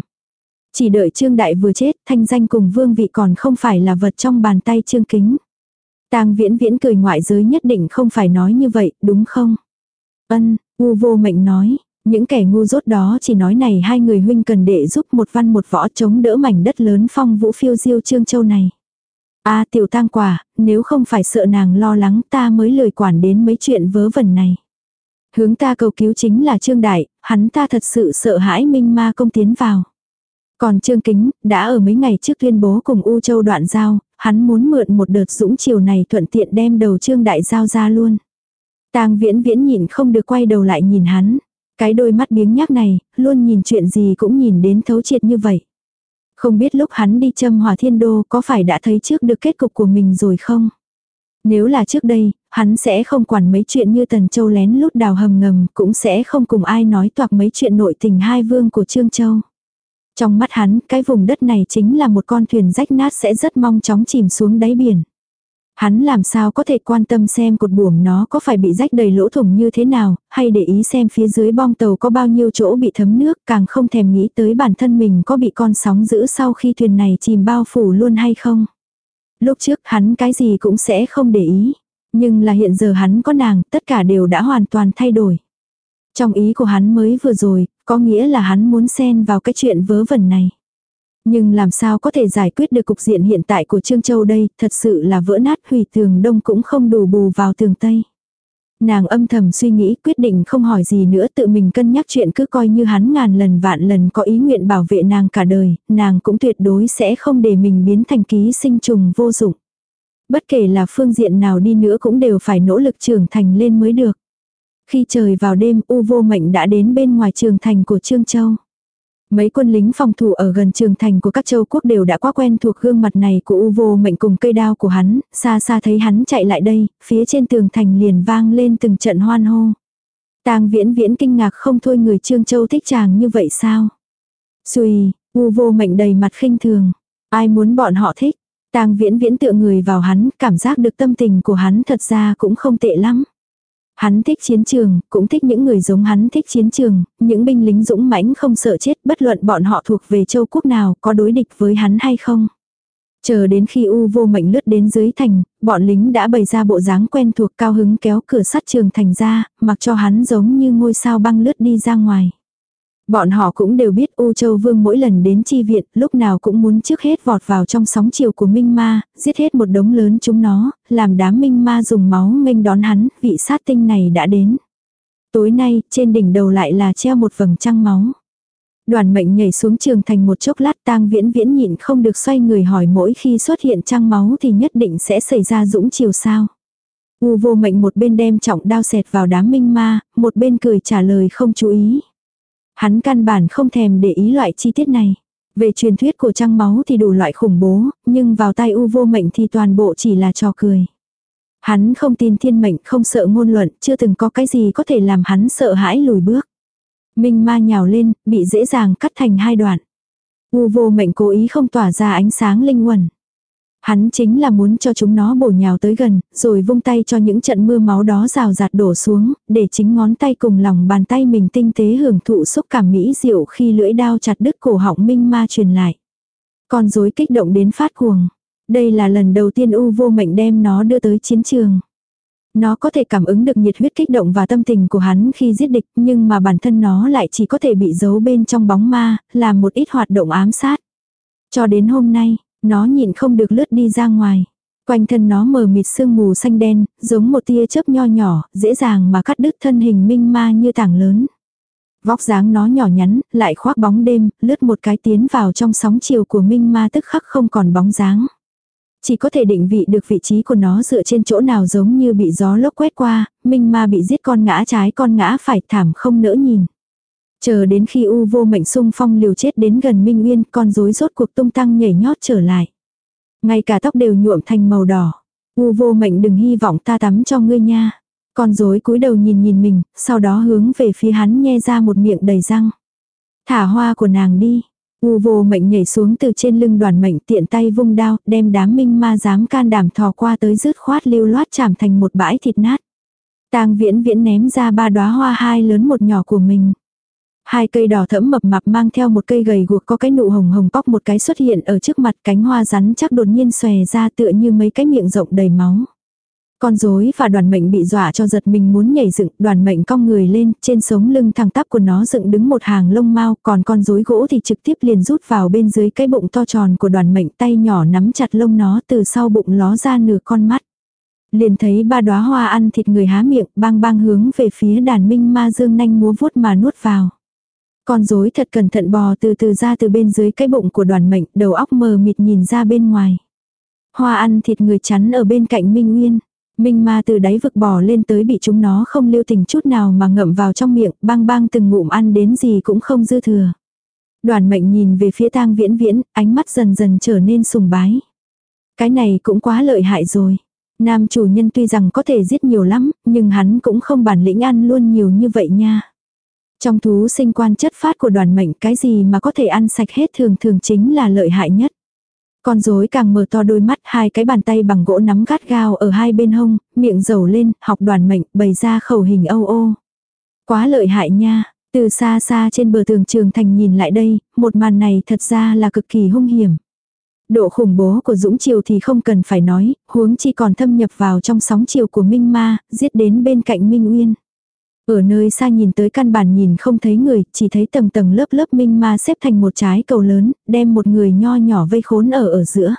Speaker 1: Chỉ đợi Trương Đại vừa chết, thanh danh cùng vương vị còn không phải là vật trong bàn tay Trương Kính. Tang viễn viễn cười ngoại giới nhất định không phải nói như vậy, đúng không? Ân, U vô mệnh nói, những kẻ ngu dốt đó chỉ nói này hai người huynh cần để giúp một văn một võ chống đỡ mảnh đất lớn phong vũ phiêu diêu trương châu này. a tiểu tang quả, nếu không phải sợ nàng lo lắng ta mới lười quản đến mấy chuyện vớ vẩn này. Hướng ta cầu cứu chính là trương đại, hắn ta thật sự sợ hãi minh ma công tiến vào. Còn trương kính, đã ở mấy ngày trước tuyên bố cùng U Châu đoạn giao, hắn muốn mượn một đợt dũng chiều này thuận tiện đem đầu trương đại giao ra luôn. Tang viễn viễn nhìn không được quay đầu lại nhìn hắn. Cái đôi mắt biếng nhác này, luôn nhìn chuyện gì cũng nhìn đến thấu triệt như vậy. Không biết lúc hắn đi châm hòa thiên đô có phải đã thấy trước được kết cục của mình rồi không? Nếu là trước đây, hắn sẽ không quản mấy chuyện như Tần Châu lén lút đào hầm ngầm, cũng sẽ không cùng ai nói toạc mấy chuyện nội tình hai vương của Trương Châu. Trong mắt hắn, cái vùng đất này chính là một con thuyền rách nát sẽ rất mong chóng chìm xuống đáy biển. Hắn làm sao có thể quan tâm xem cột buồm nó có phải bị rách đầy lỗ thủng như thế nào, hay để ý xem phía dưới bong tàu có bao nhiêu chỗ bị thấm nước, càng không thèm nghĩ tới bản thân mình có bị con sóng giữ sau khi thuyền này chìm bao phủ luôn hay không. Lúc trước hắn cái gì cũng sẽ không để ý, nhưng là hiện giờ hắn có nàng, tất cả đều đã hoàn toàn thay đổi. Trong ý của hắn mới vừa rồi, có nghĩa là hắn muốn xen vào cái chuyện vớ vẩn này. Nhưng làm sao có thể giải quyết được cục diện hiện tại của Trương Châu đây, thật sự là vỡ nát hủy tường đông cũng không đủ bù vào tường tây. Nàng âm thầm suy nghĩ quyết định không hỏi gì nữa tự mình cân nhắc chuyện cứ coi như hắn ngàn lần vạn lần có ý nguyện bảo vệ nàng cả đời, nàng cũng tuyệt đối sẽ không để mình biến thành ký sinh trùng vô dụng. Bất kể là phương diện nào đi nữa cũng đều phải nỗ lực trưởng thành lên mới được. Khi trời vào đêm U vô mệnh đã đến bên ngoài trường thành của Trương Châu. Mấy quân lính phòng thủ ở gần trường thành của các châu quốc đều đã quá quen thuộc gương mặt này của U vô mệnh cùng cây đao của hắn, xa xa thấy hắn chạy lại đây, phía trên tường thành liền vang lên từng trận hoan hô. Tang viễn viễn kinh ngạc không thôi người Trương Châu thích chàng như vậy sao? Xùi, u vô mệnh đầy mặt khinh thường. Ai muốn bọn họ thích. Tang viễn viễn tựa người vào hắn, cảm giác được tâm tình của hắn thật ra cũng không tệ lắm. Hắn thích chiến trường, cũng thích những người giống hắn thích chiến trường, những binh lính dũng mãnh không sợ chết bất luận bọn họ thuộc về châu quốc nào có đối địch với hắn hay không. Chờ đến khi U vô mệnh lướt đến dưới thành, bọn lính đã bày ra bộ dáng quen thuộc cao hứng kéo cửa sắt trường thành ra, mặc cho hắn giống như ngôi sao băng lướt đi ra ngoài. Bọn họ cũng đều biết U Châu Vương mỗi lần đến chi viện, lúc nào cũng muốn trước hết vọt vào trong sóng chiều của Minh Ma, giết hết một đống lớn chúng nó, làm đám Minh Ma dùng máu nghênh đón hắn, vị sát tinh này đã đến. Tối nay, trên đỉnh đầu lại là treo một vầng trăng máu. Đoàn mệnh nhảy xuống trường thành một chốc lát tang viễn viễn nhịn không được xoay người hỏi mỗi khi xuất hiện trăng máu thì nhất định sẽ xảy ra dũng chiều sao. U vô mệnh một bên đem trọng đao xẹt vào đám minh ma, một bên cười trả lời không chú ý. Hắn căn bản không thèm để ý loại chi tiết này. Về truyền thuyết của trăng máu thì đủ loại khủng bố, nhưng vào tay u vô mệnh thì toàn bộ chỉ là trò cười. Hắn không tin thiên mệnh, không sợ ngôn luận, chưa từng có cái gì có thể làm hắn sợ hãi lùi bước. Minh ma nhào lên, bị dễ dàng cắt thành hai đoạn. U vô mệnh cố ý không tỏa ra ánh sáng linh quẩn. Hắn chính là muốn cho chúng nó bổ nhào tới gần, rồi vung tay cho những trận mưa máu đó rào rạt đổ xuống, để chính ngón tay cùng lòng bàn tay mình tinh tế hưởng thụ xúc cảm mỹ diệu khi lưỡi đao chặt đứt cổ họng minh ma truyền lại. Con rối kích động đến phát cuồng. Đây là lần đầu tiên U vô mệnh đem nó đưa tới chiến trường. Nó có thể cảm ứng được nhiệt huyết kích động và tâm tình của hắn khi giết địch, nhưng mà bản thân nó lại chỉ có thể bị giấu bên trong bóng ma, làm một ít hoạt động ám sát. Cho đến hôm nay, nó nhịn không được lướt đi ra ngoài. Quanh thân nó mờ mịt sương mù xanh đen, giống một tia chớp nho nhỏ, dễ dàng mà cắt đứt thân hình minh ma như tảng lớn. Vóc dáng nó nhỏ nhắn, lại khoác bóng đêm, lướt một cái tiến vào trong sóng chiều của minh ma tức khắc không còn bóng dáng. Chỉ có thể định vị được vị trí của nó dựa trên chỗ nào giống như bị gió lốc quét qua, minh ma bị giết con ngã trái con ngã phải thảm không nỡ nhìn. Chờ đến khi U vô mệnh sung phong liều chết đến gần Minh Nguyên, con rối rốt cuộc tung tăng nhảy nhót trở lại. Ngay cả tóc đều nhuộm thành màu đỏ. U vô mệnh đừng hy vọng ta tắm cho ngươi nha. Con rối cúi đầu nhìn nhìn mình, sau đó hướng về phía hắn nhe ra một miệng đầy răng. Thả hoa của nàng đi. U vô mệnh nhảy xuống từ trên lưng đoàn mệnh tiện tay vung đao, đem đám minh ma dám can đảm thò qua tới rứt khoát lưu loát chảm thành một bãi thịt nát. Tang viễn viễn ném ra ba đóa hoa hai lớn một nhỏ của mình. Hai cây đỏ thẫm mập mạp mang theo một cây gầy guộc có cái nụ hồng hồng bóc một cái xuất hiện ở trước mặt cánh hoa rắn chắc đột nhiên xòe ra tựa như mấy cái miệng rộng đầy máu. Con rối và đoàn mệnh bị dọa cho giật mình muốn nhảy dựng, đoàn mệnh cong người lên, trên sống lưng thẳng tắp của nó dựng đứng một hàng lông mau, còn con rối gỗ thì trực tiếp liền rút vào bên dưới cái bụng to tròn của đoàn mệnh tay nhỏ nắm chặt lông nó từ sau bụng ló ra nửa con mắt. Liền thấy ba đóa hoa ăn thịt người há miệng, bang bang hướng về phía đàn minh ma dương nanh múa vuốt mà nuốt vào. Con rối thật cẩn thận bò từ từ ra từ bên dưới cái bụng của đoàn mệnh, đầu óc mờ mịt nhìn ra bên ngoài. Hoa ăn thịt người chắn ở bên cạnh Minh Nguyên. Minh ma từ đáy vực bò lên tới bị chúng nó không lưu tình chút nào mà ngậm vào trong miệng, bang bang từng ngụm ăn đến gì cũng không dư thừa. Đoàn mệnh nhìn về phía tang viễn viễn, ánh mắt dần dần trở nên sùng bái. Cái này cũng quá lợi hại rồi. Nam chủ nhân tuy rằng có thể giết nhiều lắm, nhưng hắn cũng không bản lĩnh ăn luôn nhiều như vậy nha. Trong thú sinh quan chất phát của đoàn mệnh cái gì mà có thể ăn sạch hết thường thường chính là lợi hại nhất. Con rối càng mở to đôi mắt hai cái bàn tay bằng gỗ nắm gắt gao ở hai bên hông, miệng dầu lên, học đoàn mệnh, bày ra khẩu hình âu ô. Quá lợi hại nha, từ xa xa trên bờ tường trường thành nhìn lại đây, một màn này thật ra là cực kỳ hung hiểm. Độ khủng bố của Dũng Triều thì không cần phải nói, huống chi còn thâm nhập vào trong sóng chiều của Minh Ma, giết đến bên cạnh Minh Uyên. Ở nơi xa nhìn tới căn bản nhìn không thấy người, chỉ thấy tầng tầng lớp lớp minh ma xếp thành một trái cầu lớn, đem một người nho nhỏ vây khốn ở ở giữa.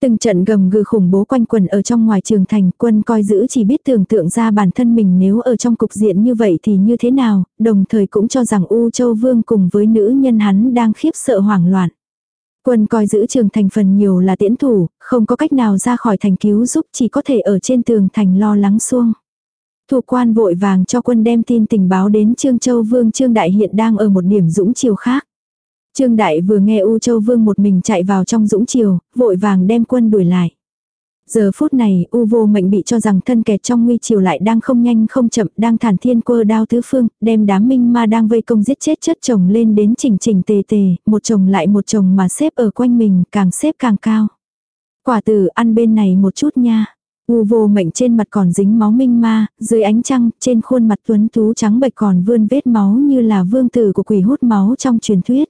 Speaker 1: Từng trận gầm gừ khủng bố quanh quần ở trong ngoài trường thành, quân coi giữ chỉ biết tưởng tượng ra bản thân mình nếu ở trong cục diện như vậy thì như thế nào, đồng thời cũng cho rằng U Châu Vương cùng với nữ nhân hắn đang khiếp sợ hoảng loạn. Quân coi giữ trường thành phần nhiều là tiễn thủ, không có cách nào ra khỏi thành cứu giúp chỉ có thể ở trên tường thành lo lắng xuông. Thủ quan vội vàng cho quân đem tin tình báo đến Trương Châu Vương Trương Đại hiện đang ở một điểm dũng chiều khác. Trương Đại vừa nghe U Châu Vương một mình chạy vào trong dũng chiều, vội vàng đem quân đuổi lại. Giờ phút này, U vô mệnh bị cho rằng thân kẹt trong nguy chiều lại đang không nhanh không chậm, đang thản thiên quơ đao tứ phương, đem đám minh ma đang vây công giết chết chất chồng lên đến chỉnh chỉnh tề tề, một chồng lại một chồng mà xếp ở quanh mình, càng xếp càng cao. Quả tử ăn bên này một chút nha. U vô mệnh trên mặt còn dính máu minh ma, dưới ánh trăng, trên khuôn mặt tuấn tú trắng bệch còn vươn vết máu như là vương tử của quỷ hút máu trong truyền thuyết.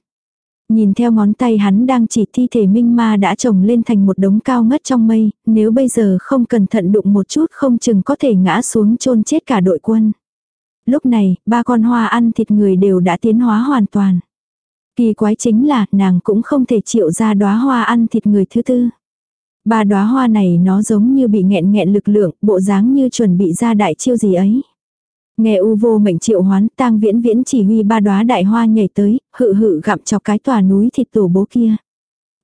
Speaker 1: Nhìn theo ngón tay hắn đang chỉ thi thể minh ma đã trồng lên thành một đống cao ngất trong mây, nếu bây giờ không cẩn thận đụng một chút không chừng có thể ngã xuống chôn chết cả đội quân. Lúc này, ba con hoa ăn thịt người đều đã tiến hóa hoàn toàn. Kỳ quái chính là nàng cũng không thể chịu ra đóa hoa ăn thịt người thứ tư. Ba đóa hoa này nó giống như bị nghẹn nghẹn lực lượng, bộ dáng như chuẩn bị ra đại chiêu gì ấy. Nghe u vô mệnh triệu hoán, tang viễn viễn chỉ huy ba đóa đại hoa nhảy tới, hự hự gặm chọc cái tòa núi thịt tổ bố kia.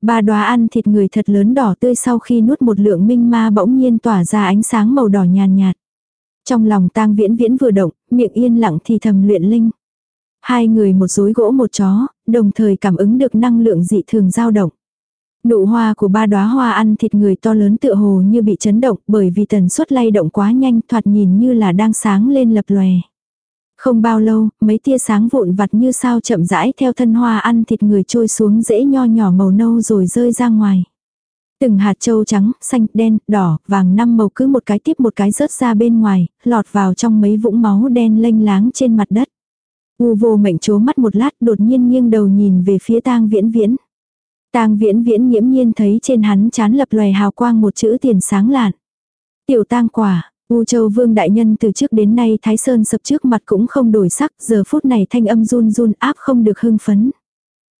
Speaker 1: Ba đóa ăn thịt người thật lớn đỏ tươi sau khi nuốt một lượng minh ma bỗng nhiên tỏa ra ánh sáng màu đỏ nhàn nhạt, Trong lòng tang viễn viễn vừa động, miệng yên lặng thì thầm luyện linh. Hai người một rối gỗ một chó, đồng thời cảm ứng được năng lượng dị thường dao động. Nụ hoa của ba đóa hoa ăn thịt người to lớn tựa hồ như bị chấn động bởi vì tần suất lay động quá nhanh thoạt nhìn như là đang sáng lên lập lòe. Không bao lâu, mấy tia sáng vụn vặt như sao chậm rãi theo thân hoa ăn thịt người trôi xuống dễ nho nhỏ màu nâu rồi rơi ra ngoài. Từng hạt châu trắng, xanh, đen, đỏ, vàng năm màu cứ một cái tiếp một cái rớt ra bên ngoài, lọt vào trong mấy vũng máu đen lênh láng trên mặt đất. U vô mệnh chố mắt một lát đột nhiên nghiêng đầu nhìn về phía tang viễn viễn. Tang viễn viễn nhiễm nhiên thấy trên hắn chán lập loè hào quang một chữ tiền sáng lạn. Tiểu tang quả, U Châu Vương Đại Nhân từ trước đến nay Thái Sơn sập trước mặt cũng không đổi sắc, giờ phút này thanh âm run run áp không được hưng phấn.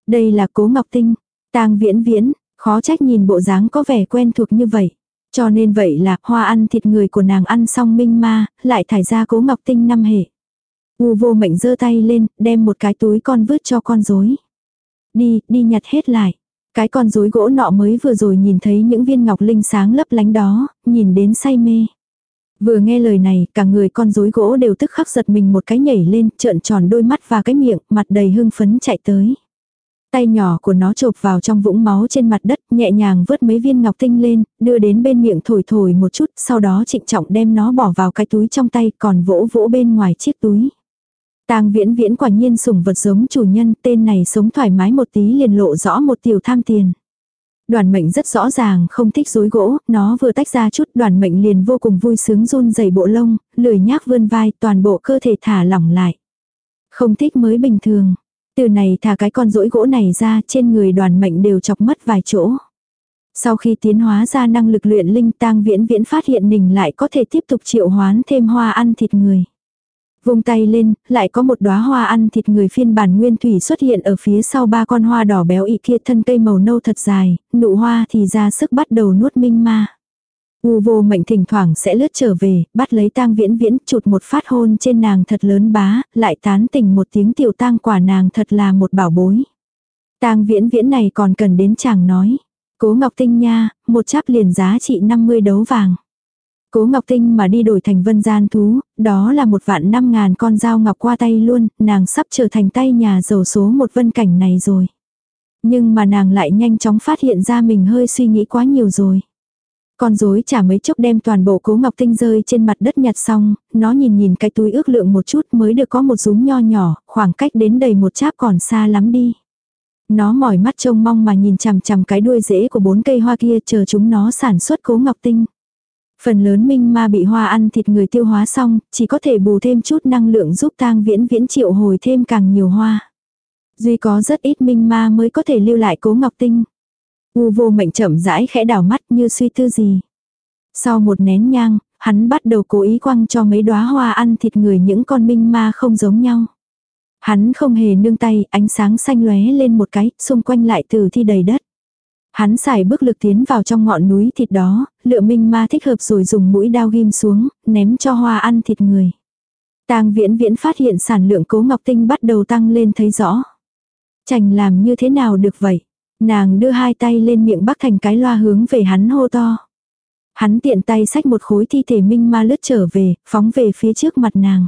Speaker 1: Đây là Cố Ngọc Tinh, tang viễn viễn, khó trách nhìn bộ dáng có vẻ quen thuộc như vậy. Cho nên vậy là hoa ăn thịt người của nàng ăn xong minh ma, lại thải ra Cố Ngọc Tinh năm hệ. U vô mệnh giơ tay lên, đem một cái túi con vứt cho con rối. Đi, đi nhặt hết lại. Cái con rối gỗ nọ mới vừa rồi nhìn thấy những viên ngọc linh sáng lấp lánh đó, nhìn đến say mê. Vừa nghe lời này, cả người con rối gỗ đều tức khắc giật mình một cái nhảy lên, trợn tròn đôi mắt và cái miệng, mặt đầy hưng phấn chạy tới. Tay nhỏ của nó chộp vào trong vũng máu trên mặt đất, nhẹ nhàng vớt mấy viên ngọc tinh lên, đưa đến bên miệng thổi thổi một chút, sau đó trịnh trọng đem nó bỏ vào cái túi trong tay, còn vỗ vỗ bên ngoài chiếc túi. Tang viễn viễn quả nhiên sủng vật giống chủ nhân, tên này sống thoải mái một tí liền lộ rõ một tiểu tham tiền. Đoàn mệnh rất rõ ràng không thích dối gỗ, nó vừa tách ra chút đoàn mệnh liền vô cùng vui sướng run dày bộ lông, lười nhác vươn vai, toàn bộ cơ thể thả lỏng lại. Không thích mới bình thường. Từ này thả cái con rỗi gỗ này ra trên người đoàn mệnh đều chọc mất vài chỗ. Sau khi tiến hóa ra năng lực luyện linh tang viễn viễn phát hiện mình lại có thể tiếp tục triệu hoán thêm hoa ăn thịt người. Vung tay lên, lại có một đóa hoa ăn thịt người phiên bản nguyên thủy xuất hiện ở phía sau ba con hoa đỏ béo ị kia thân cây màu nâu thật dài, nụ hoa thì ra sức bắt đầu nuốt minh ma. U vô mệnh thỉnh thoảng sẽ lướt trở về, bắt lấy tang viễn viễn, chụt một phát hôn trên nàng thật lớn bá, lại tán tỉnh một tiếng tiểu tang quả nàng thật là một bảo bối. Tang viễn viễn này còn cần đến chàng nói. Cố Ngọc Tinh nha, một cháp liền giá trị 50 đấu vàng. Cố Ngọc Tinh mà đi đổi thành vân gian thú, đó là một vạn năm ngàn con dao ngọc qua tay luôn, nàng sắp trở thành tay nhà giàu số một vân cảnh này rồi. Nhưng mà nàng lại nhanh chóng phát hiện ra mình hơi suy nghĩ quá nhiều rồi. Con rối chả mấy chốc đem toàn bộ cố ngọc tinh rơi trên mặt đất nhặt xong, nó nhìn nhìn cái túi ước lượng một chút mới được có một rúm nho nhỏ, khoảng cách đến đầy một cháp còn xa lắm đi. Nó mỏi mắt trông mong mà nhìn chằm chằm cái đuôi rễ của bốn cây hoa kia chờ chúng nó sản xuất cố ngọc tinh. Phần lớn minh ma bị hoa ăn thịt người tiêu hóa xong, chỉ có thể bù thêm chút năng lượng giúp tang viễn viễn triệu hồi thêm càng nhiều hoa. Duy có rất ít minh ma mới có thể lưu lại cố ngọc tinh. U vô mệnh chậm rãi khẽ đảo mắt như suy tư gì. Sau một nén nhang, hắn bắt đầu cố ý quăng cho mấy đóa hoa ăn thịt người những con minh ma không giống nhau. Hắn không hề nương tay, ánh sáng xanh lóe lên một cái, xung quanh lại từ thi đầy đất. Hắn xài bước lực tiến vào trong ngọn núi thịt đó, lựa minh ma thích hợp rồi dùng mũi đao ghim xuống, ném cho hoa ăn thịt người. Tang viễn viễn phát hiện sản lượng cố ngọc tinh bắt đầu tăng lên thấy rõ. Chành làm như thế nào được vậy? Nàng đưa hai tay lên miệng bắc thành cái loa hướng về hắn hô to. Hắn tiện tay xách một khối thi thể minh ma lướt trở về, phóng về phía trước mặt nàng.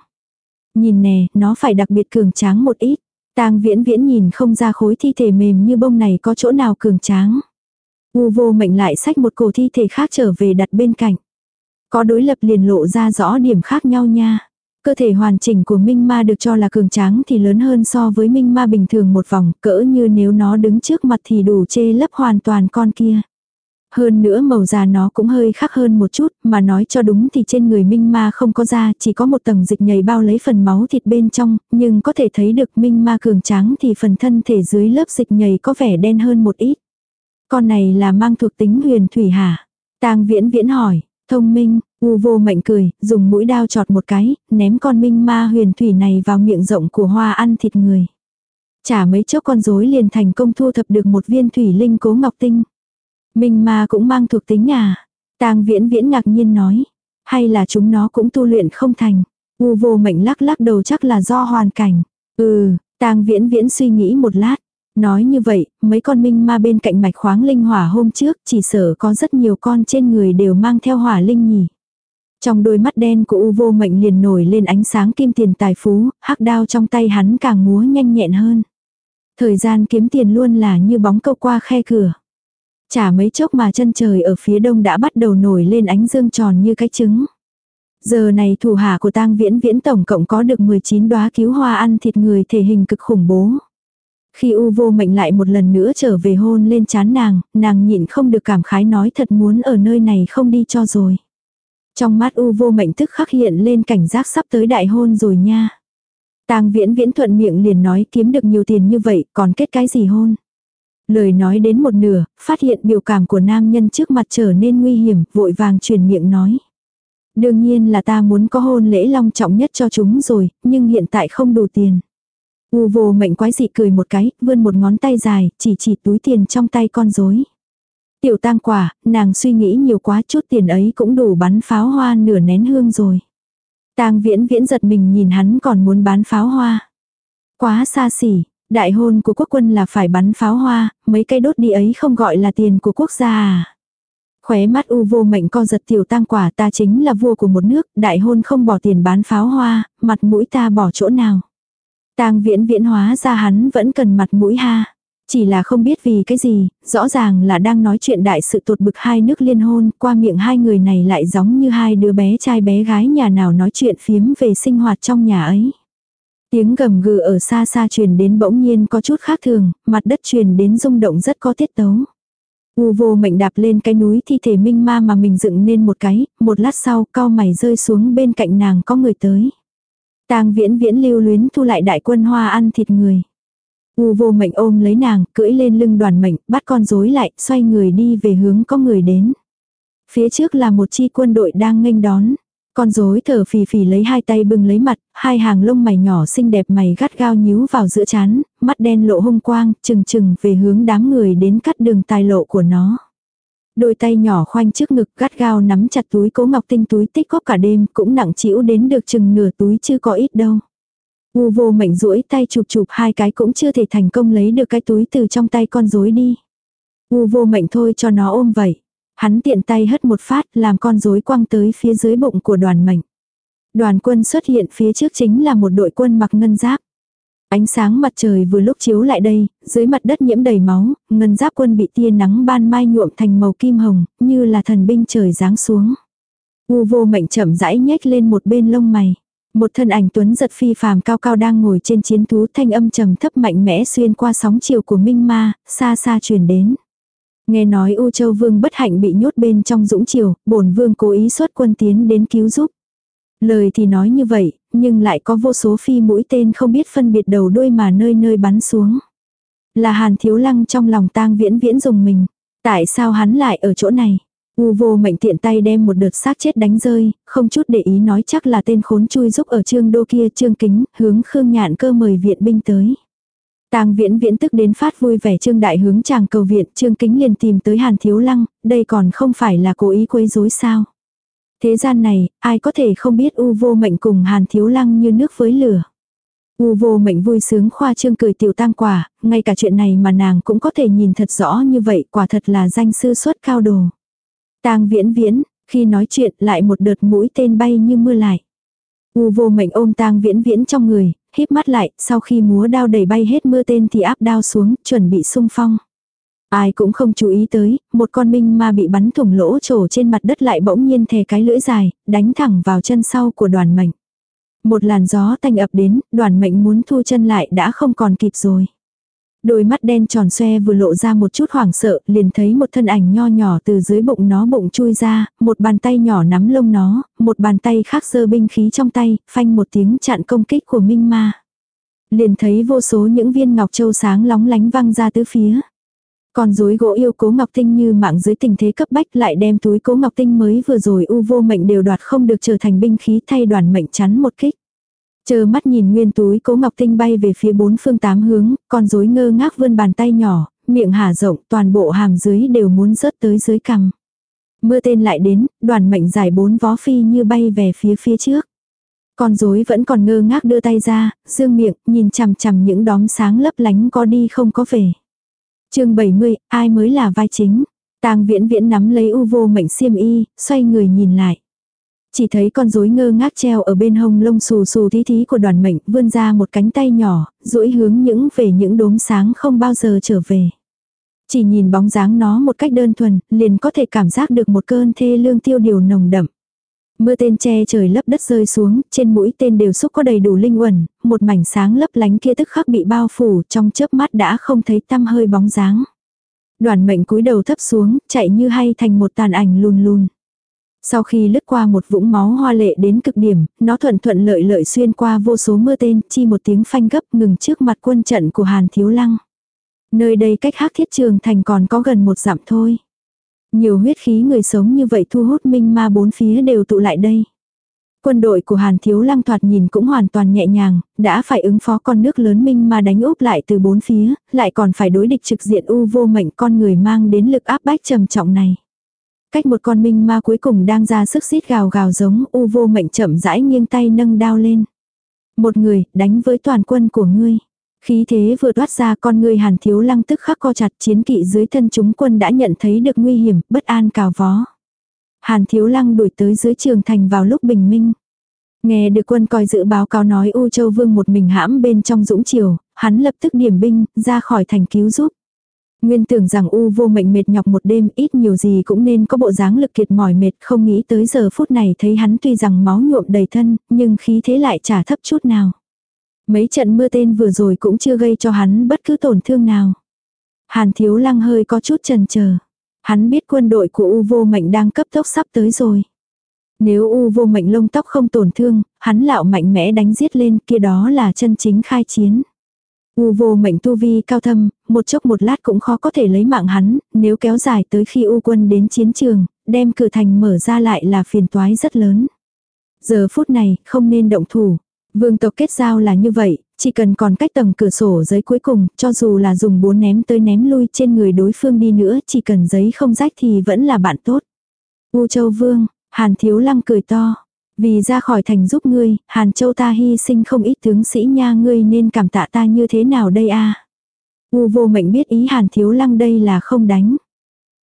Speaker 1: Nhìn nè, nó phải đặc biệt cường tráng một ít. Tang viễn viễn nhìn không ra khối thi thể mềm như bông này có chỗ nào cường tráng. U vô mệnh lại xách một cổ thi thể khác trở về đặt bên cạnh. Có đối lập liền lộ ra rõ điểm khác nhau nha. Cơ thể hoàn chỉnh của Minh Ma được cho là cường tráng thì lớn hơn so với Minh Ma bình thường một vòng, cỡ như nếu nó đứng trước mặt thì đủ chê lấp hoàn toàn con kia. Hơn nữa màu da nó cũng hơi khác hơn một chút, mà nói cho đúng thì trên người Minh Ma không có da, chỉ có một tầng dịch nhầy bao lấy phần máu thịt bên trong, nhưng có thể thấy được Minh Ma cường tráng thì phần thân thể dưới lớp dịch nhầy có vẻ đen hơn một ít. Con này là mang thuộc tính huyền thủy hả? Tang viễn viễn hỏi, thông minh, u vô mệnh cười, dùng mũi đao chọt một cái, ném con Minh Ma huyền thủy này vào miệng rộng của hoa ăn thịt người. Chả mấy chốc con rối liền thành công thu thập được một viên thủy linh cố ngọc tinh. Minh ma cũng mang thuộc tính à? Tang viễn viễn ngạc nhiên nói. Hay là chúng nó cũng tu luyện không thành? U vô mệnh lắc lắc đầu chắc là do hoàn cảnh. Ừ, tang viễn viễn suy nghĩ một lát. Nói như vậy, mấy con minh ma bên cạnh mạch khoáng linh hỏa hôm trước chỉ sợ có rất nhiều con trên người đều mang theo hỏa linh nhỉ. Trong đôi mắt đen của U vô mệnh liền nổi lên ánh sáng kim tiền tài phú, hắc đao trong tay hắn càng múa nhanh nhẹn hơn. Thời gian kiếm tiền luôn là như bóng câu qua khe cửa. Chả mấy chốc mà chân trời ở phía đông đã bắt đầu nổi lên ánh dương tròn như cái trứng. Giờ này thủ hạ của tang viễn viễn tổng cộng có được 19 đóa cứu hoa ăn thịt người thể hình cực khủng bố. Khi U vô mệnh lại một lần nữa trở về hôn lên chán nàng, nàng nhịn không được cảm khái nói thật muốn ở nơi này không đi cho rồi. Trong mắt U vô mệnh tức khắc hiện lên cảnh giác sắp tới đại hôn rồi nha. Tang viễn viễn thuận miệng liền nói kiếm được nhiều tiền như vậy còn kết cái gì hôn. Lời nói đến một nửa, phát hiện biểu cảm của nam nhân trước mặt trở nên nguy hiểm, vội vàng truyền miệng nói. Đương nhiên là ta muốn có hôn lễ long trọng nhất cho chúng rồi, nhưng hiện tại không đủ tiền. U vô mệnh quái dị cười một cái, vươn một ngón tay dài, chỉ chỉ túi tiền trong tay con rối. Tiểu tang quả, nàng suy nghĩ nhiều quá chút tiền ấy cũng đủ bắn pháo hoa nửa nén hương rồi. Tang viễn viễn giật mình nhìn hắn còn muốn bán pháo hoa. Quá xa xỉ, Đại hôn của quốc quân là phải bắn pháo hoa, mấy cây đốt đi ấy không gọi là tiền của quốc gia à. Khóe mắt u vô mệnh co giật tiểu tang quả ta chính là vua của một nước, đại hôn không bỏ tiền bán pháo hoa, mặt mũi ta bỏ chỗ nào. Tang viễn viễn hóa ra hắn vẫn cần mặt mũi ha. Chỉ là không biết vì cái gì, rõ ràng là đang nói chuyện đại sự tột bực hai nước liên hôn, qua miệng hai người này lại giống như hai đứa bé trai bé gái nhà nào nói chuyện phiếm về sinh hoạt trong nhà ấy. Tiếng gầm gừ ở xa xa truyền đến bỗng nhiên có chút khác thường, mặt đất truyền đến rung động rất có tiết tấu. U vô mệnh đạp lên cái núi thi thể minh ma mà mình dựng nên một cái, một lát sau cao mày rơi xuống bên cạnh nàng có người tới tang viễn viễn lưu luyến thu lại đại quân hoa ăn thịt người. U vô mệnh ôm lấy nàng, cưỡi lên lưng đoàn mệnh, bắt con rối lại, xoay người đi về hướng có người đến. Phía trước là một chi quân đội đang nghênh đón. Con rối thở phì phì lấy hai tay bưng lấy mặt, hai hàng lông mày nhỏ xinh đẹp mày gắt gao nhíu vào giữa chán, mắt đen lộ hung quang, chừng chừng về hướng đám người đến cắt đường tài lộ của nó. Đôi tay nhỏ khoanh trước ngực gắt gao nắm chặt túi cố ngọc tinh túi tích góp cả đêm, cũng nặng chịu đến được chừng nửa túi chưa có ít đâu. U vô mệnh duỗi tay chụp chụp hai cái cũng chưa thể thành công lấy được cái túi từ trong tay con rối đi. U vô mệnh thôi cho nó ôm vậy. Hắn tiện tay hất một phát làm con rối quăng tới phía dưới bụng của đoàn mệnh. Đoàn quân xuất hiện phía trước chính là một đội quân mặc ngân giáp. Ánh sáng mặt trời vừa lúc chiếu lại đây, dưới mặt đất nhiễm đầy máu, ngân giáp quân bị tia nắng ban mai nhuộm thành màu kim hồng, như là thần binh trời giáng xuống. U vô mệnh chậm rãi nhếch lên một bên lông mày. Một thân ảnh tuấn giật phi phàm cao cao đang ngồi trên chiến thú thanh âm trầm thấp mạnh mẽ xuyên qua sóng chiều của minh ma, xa xa truyền đến. Nghe nói U Châu Vương bất hạnh bị nhốt bên trong dũng triều, bổn vương cố ý xuất quân tiến đến cứu giúp. Lời thì nói như vậy, nhưng lại có vô số phi mũi tên không biết phân biệt đầu đuôi mà nơi nơi bắn xuống. Là Hàn Thiếu Lăng trong lòng tang viễn viễn dùng mình. Tại sao hắn lại ở chỗ này? U vô mệnh tiện tay đem một đợt xác chết đánh rơi, không chút để ý nói chắc là tên khốn chui giúp ở trương đô kia trương kính, hướng Khương Nhạn cơ mời viện binh tới. Tang viễn viễn tức đến phát vui vẻ trương đại hướng chàng cầu viện, trương kính liền tìm tới hàn thiếu lăng, đây còn không phải là cố ý quấy rối sao. Thế gian này, ai có thể không biết u vô mệnh cùng hàn thiếu lăng như nước với lửa. U vô mệnh vui sướng khoa trương cười tiểu tang quả, ngay cả chuyện này mà nàng cũng có thể nhìn thật rõ như vậy, quả thật là danh sư xuất cao đồ. Tang viễn viễn, khi nói chuyện lại một đợt mũi tên bay như mưa lại. U vô mệnh ôm tang viễn viễn trong người, híp mắt lại, sau khi múa đao đẩy bay hết mưa tên thì áp đao xuống, chuẩn bị sung phong. Ai cũng không chú ý tới, một con minh ma bị bắn thủng lỗ trổ trên mặt đất lại bỗng nhiên thè cái lưỡi dài, đánh thẳng vào chân sau của đoàn mệnh. Một làn gió tanh ập đến, đoàn mệnh muốn thu chân lại đã không còn kịp rồi. Đôi mắt đen tròn xoe vừa lộ ra một chút hoảng sợ, liền thấy một thân ảnh nho nhỏ từ dưới bụng nó bụng chui ra, một bàn tay nhỏ nắm lông nó, một bàn tay khác giơ binh khí trong tay, phanh một tiếng chặn công kích của Minh Ma. Liền thấy vô số những viên ngọc châu sáng lóng lánh văng ra tứ phía. Còn rối gỗ yêu cố ngọc tinh như mạng dưới tình thế cấp bách lại đem túi cố ngọc tinh mới vừa rồi u vô mệnh đều đoạt không được trở thành binh khí thay đoàn mệnh chắn một kích. Chờ mắt nhìn nguyên túi cố ngọc tinh bay về phía bốn phương tám hướng, con rối ngơ ngác vươn bàn tay nhỏ, miệng hả rộng toàn bộ hàm dưới đều muốn rớt tới dưới cằm. Mưa tên lại đến, đoàn mệnh giải bốn vó phi như bay về phía phía trước. Con rối vẫn còn ngơ ngác đưa tay ra, dương miệng, nhìn chằm chằm những đóm sáng lấp lánh có đi không có về chương 70, ai mới là vai chính? tang viễn viễn nắm lấy u vô mệnh xiêm y, xoay người nhìn lại. Chỉ thấy con rối ngơ ngác treo ở bên hông lông xù xù thí thí của đoàn mệnh vươn ra một cánh tay nhỏ, duỗi hướng những về những đốm sáng không bao giờ trở về. Chỉ nhìn bóng dáng nó một cách đơn thuần, liền có thể cảm giác được một cơn thê lương tiêu điều nồng đậm. Mưa tên che trời lấp đất rơi xuống, trên mũi tên đều xúc có đầy đủ linh uẩn, một mảnh sáng lấp lánh kia tức khắc bị bao phủ trong chớp mắt đã không thấy tăm hơi bóng dáng. Đoàn mệnh cúi đầu thấp xuống, chạy như hay thành một tàn ảnh lùn lùn. Sau khi lướt qua một vũng máu hoa lệ đến cực điểm, nó thuận thuận lợi lợi xuyên qua vô số mưa tên, chi một tiếng phanh gấp ngừng trước mặt quân trận của Hàn Thiếu Lăng. Nơi đây cách hắc thiết trường thành còn có gần một dặm thôi. Nhiều huyết khí người sống như vậy thu hút minh ma bốn phía đều tụ lại đây. Quân đội của Hàn Thiếu Lăng thoạt nhìn cũng hoàn toàn nhẹ nhàng, đã phải ứng phó con nước lớn minh ma đánh úp lại từ bốn phía, lại còn phải đối địch trực diện u vô mệnh con người mang đến lực áp bách trầm trọng này. Cách một con minh ma cuối cùng đang ra sức xít gào gào giống u vô mệnh chậm rãi nghiêng tay nâng đao lên. Một người, đánh với toàn quân của ngươi. Khí thế vừa toát ra con người hàn thiếu lăng tức khắc co chặt chiến kỵ dưới thân chúng quân đã nhận thấy được nguy hiểm, bất an cào vó. Hàn thiếu lăng đuổi tới dưới trường thành vào lúc bình minh. Nghe được quân coi dự báo cáo nói U Châu Vương một mình hãm bên trong dũng triều, hắn lập tức điểm binh, ra khỏi thành cứu giúp. Nguyên tưởng rằng U vô mệnh mệt nhọc một đêm ít nhiều gì cũng nên có bộ dáng lực kiệt mỏi mệt không nghĩ tới giờ phút này thấy hắn tuy rằng máu nhuộm đầy thân, nhưng khí thế lại trả thấp chút nào. Mấy trận mưa tên vừa rồi cũng chưa gây cho hắn bất cứ tổn thương nào. Hàn thiếu lăng hơi có chút chần chờ. Hắn biết quân đội của U vô mệnh đang cấp tốc sắp tới rồi. Nếu U vô mệnh lông tóc không tổn thương, hắn lạo mạnh mẽ đánh giết lên kia đó là chân chính khai chiến. U vô mệnh tu vi cao thâm, một chốc một lát cũng khó có thể lấy mạng hắn, nếu kéo dài tới khi U quân đến chiến trường, đem cửa thành mở ra lại là phiền toái rất lớn. Giờ phút này, không nên động thủ. Vương tộc kết giao là như vậy, chỉ cần còn cách tầng cửa sổ giấy cuối cùng, cho dù là dùng búa ném tới ném lui trên người đối phương đi nữa, chỉ cần giấy không rách thì vẫn là bạn tốt. U Châu Vương, Hàn Thiếu Lăng cười to. Vì ra khỏi thành giúp ngươi, Hàn Châu ta hy sinh không ít tướng sĩ nha ngươi nên cảm tạ ta như thế nào đây a U vô mệnh biết ý Hàn Thiếu Lăng đây là không đánh.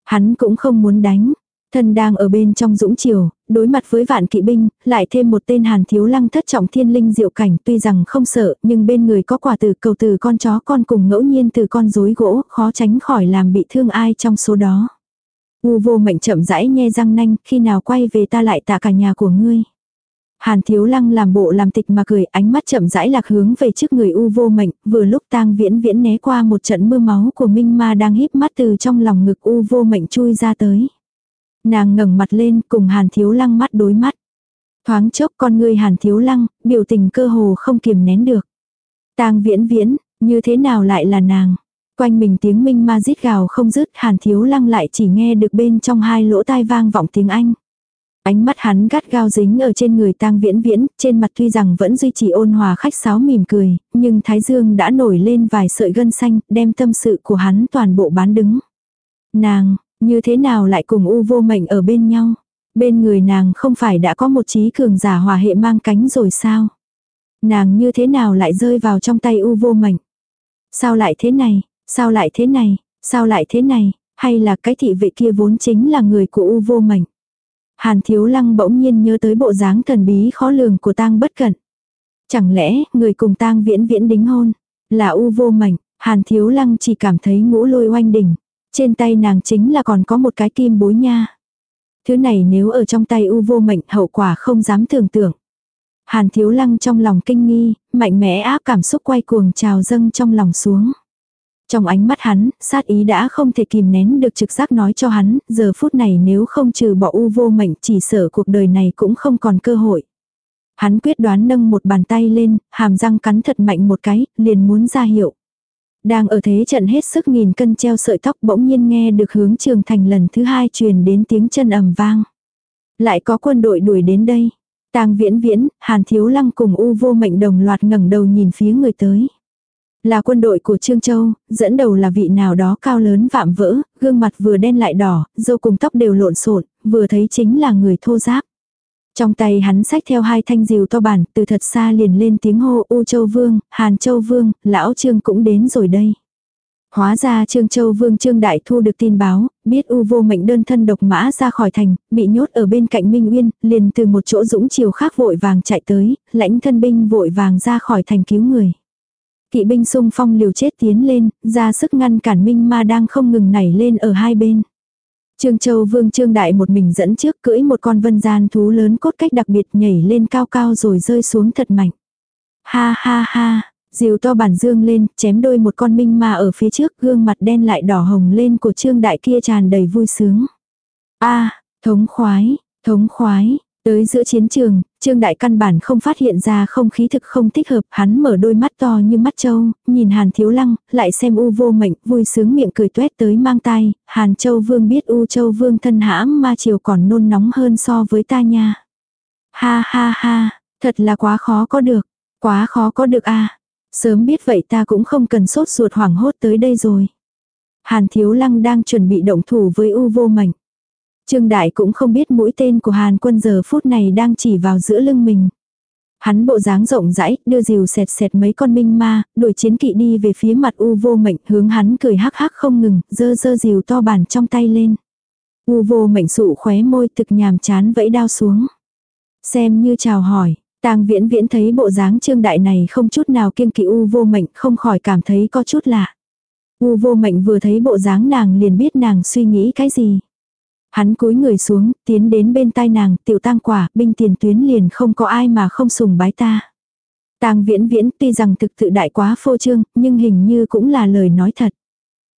Speaker 1: Hắn cũng không muốn đánh. Thân đang ở bên trong dũng triều, đối mặt với vạn kỵ binh, lại thêm một tên hàn thiếu lăng thất trọng thiên linh diệu cảnh tuy rằng không sợ, nhưng bên người có quả từ cầu từ con chó con cùng ngẫu nhiên từ con rối gỗ, khó tránh khỏi làm bị thương ai trong số đó. U vô mệnh chậm rãi nhe răng nanh, khi nào quay về ta lại tạ cả nhà của ngươi. Hàn thiếu lăng làm bộ làm tịch mà cười, ánh mắt chậm rãi lạc hướng về trước người u vô mệnh, vừa lúc tang viễn viễn né qua một trận mưa máu của minh ma đang híp mắt từ trong lòng ngực u vô mệnh chui ra tới. Nàng ngẩng mặt lên cùng hàn thiếu lăng mắt đối mắt. Thoáng chốc con người hàn thiếu lăng, biểu tình cơ hồ không kiềm nén được. tang viễn viễn, như thế nào lại là nàng? Quanh mình tiếng minh ma rít gào không dứt hàn thiếu lăng lại chỉ nghe được bên trong hai lỗ tai vang vọng tiếng Anh. Ánh mắt hắn gắt gao dính ở trên người tang viễn viễn, trên mặt tuy rằng vẫn duy trì ôn hòa khách sáo mỉm cười, nhưng thái dương đã nổi lên vài sợi gân xanh, đem tâm sự của hắn toàn bộ bán đứng. Nàng, như thế nào lại cùng u vô mệnh ở bên nhau? Bên người nàng không phải đã có một trí cường giả hòa hệ mang cánh rồi sao? Nàng như thế nào lại rơi vào trong tay u vô mệnh? Sao lại thế này? Sao lại thế này? Sao lại thế này? Hay là cái thị vệ kia vốn chính là người của u vô mệnh? Hàn thiếu lăng bỗng nhiên nhớ tới bộ dáng thần bí khó lường của tang bất cẩn. Chẳng lẽ người cùng tang viễn viễn đính hôn? Là u vô mệnh, hàn thiếu lăng chỉ cảm thấy ngũ lôi oanh đỉnh. Trên tay nàng chính là còn có một cái kim bối nha. Thứ này nếu ở trong tay u vô mệnh hậu quả không dám tưởng tượng. Hàn thiếu lăng trong lòng kinh nghi, mạnh mẽ áp cảm xúc quay cuồng trào dâng trong lòng xuống. Trong ánh mắt hắn, sát ý đã không thể kìm nén được trực giác nói cho hắn, giờ phút này nếu không trừ bỏ u vô mệnh chỉ sợ cuộc đời này cũng không còn cơ hội. Hắn quyết đoán nâng một bàn tay lên, hàm răng cắn thật mạnh một cái, liền muốn ra hiệu. Đang ở thế trận hết sức nghìn cân treo sợi tóc bỗng nhiên nghe được hướng trường thành lần thứ hai truyền đến tiếng chân ầm vang. Lại có quân đội đuổi đến đây. tang viễn viễn, hàn thiếu lăng cùng u vô mệnh đồng loạt ngẩng đầu nhìn phía người tới. Là quân đội của Trương Châu, dẫn đầu là vị nào đó cao lớn vạm vỡ, gương mặt vừa đen lại đỏ, dâu cùng tóc đều lộn xộn, vừa thấy chính là người thô giáp. Trong tay hắn xách theo hai thanh diều to bản, từ thật xa liền lên tiếng hô U Châu Vương, Hàn Châu Vương, lão Trương cũng đến rồi đây. Hóa ra Trương Châu Vương Trương Đại Thu được tin báo, biết U vô mệnh đơn thân độc mã ra khỏi thành, bị nhốt ở bên cạnh Minh Uyên, liền từ một chỗ dũng chiều khác vội vàng chạy tới, lãnh thân binh vội vàng ra khỏi thành cứu người. Kỵ binh sung phong liều chết tiến lên, ra sức ngăn cản Minh Ma đang không ngừng nảy lên ở hai bên. Trương Châu Vương Trương Đại một mình dẫn trước cưỡi một con vân gian thú lớn cốt cách đặc biệt nhảy lên cao cao rồi rơi xuống thật mạnh. Ha ha ha, diều to bản dương lên, chém đôi một con minh ma ở phía trước, gương mặt đen lại đỏ hồng lên của Trương Đại kia tràn đầy vui sướng. A, thống khoái, thống khoái, Tới giữa chiến trường, Trương Đại căn bản không phát hiện ra không khí thực không thích hợp, hắn mở đôi mắt to như mắt trâu, nhìn Hàn Thiếu Lăng, lại xem U vô mệnh, vui sướng miệng cười tuét tới mang tai, Hàn Châu Vương biết U Châu Vương thân hãm ma chiều còn nôn nóng hơn so với ta nha. Ha ha ha, thật là quá khó có được, quá khó có được a Sớm biết vậy ta cũng không cần sốt ruột hoảng hốt tới đây rồi. Hàn Thiếu Lăng đang chuẩn bị động thủ với U vô mệnh. Trương Đại cũng không biết mũi tên của Hàn quân giờ phút này đang chỉ vào giữa lưng mình. Hắn bộ dáng rộng rãi, đưa rìu sẹt sẹt mấy con minh ma, đuổi chiến kỵ đi về phía mặt U vô mệnh, hướng hắn cười hắc hắc không ngừng, dơ dơ rìu to bản trong tay lên. U vô mệnh sụ khóe môi thực nhàm chán vẫy đao xuống. Xem như chào hỏi, tang viễn viễn thấy bộ dáng trương đại này không chút nào kiêng kỵ U vô mệnh không khỏi cảm thấy có chút lạ. U vô mệnh vừa thấy bộ dáng nàng liền biết nàng suy nghĩ cái gì. Hắn cúi người xuống, tiến đến bên tai nàng, tiểu tang quả, binh tiền tuyến liền không có ai mà không sùng bái ta. Tang viễn viễn tuy rằng thực tự đại quá phô trương, nhưng hình như cũng là lời nói thật.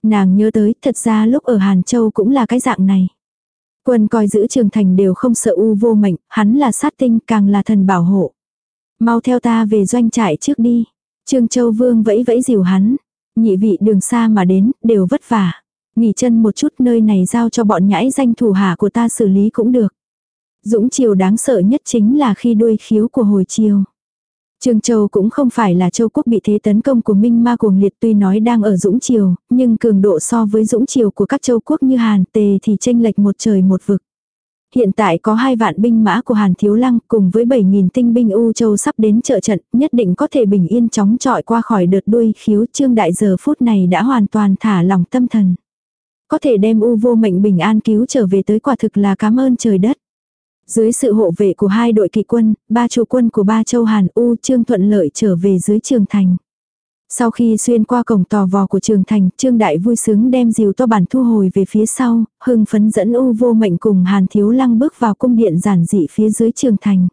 Speaker 1: Nàng nhớ tới, thật ra lúc ở Hàn Châu cũng là cái dạng này. Quân coi giữ trường thành đều không sợ u vô mệnh, hắn là sát tinh càng là thần bảo hộ. Mau theo ta về doanh trại trước đi. Trương Châu Vương vẫy vẫy dìu hắn. Nhị vị đường xa mà đến, đều vất vả. Nghỉ chân một chút nơi này giao cho bọn nhãi danh thủ hạ của ta xử lý cũng được. Dũng chiều đáng sợ nhất chính là khi đuôi khiếu của hồi chiều. Trương Châu cũng không phải là châu quốc bị thế tấn công của Minh Ma cuồng liệt tuy nói đang ở Dũng Triều, nhưng cường độ so với Dũng Triều của các châu quốc như Hàn Tề thì tranh lệch một trời một vực. Hiện tại có hai vạn binh mã của Hàn Thiếu Lăng cùng với 7.000 tinh binh U Châu sắp đến trợ trận, nhất định có thể bình yên chóng trọi qua khỏi đợt đuôi khiếu Trương Đại giờ phút này đã hoàn toàn thả lòng tâm thần. Có thể đem u vô mệnh bình an cứu trở về tới quả thực là cảm ơn trời đất. Dưới sự hộ vệ của hai đội kỵ quân, ba chủ quân của ba châu Hàn U Trương thuận lợi trở về dưới trường thành. Sau khi xuyên qua cổng tò vò của trường thành, Trương Đại vui sướng đem diều to bản thu hồi về phía sau, hưng phấn dẫn U vô mệnh cùng Hàn Thiếu Lăng bước vào cung điện giản dị phía dưới trường thành.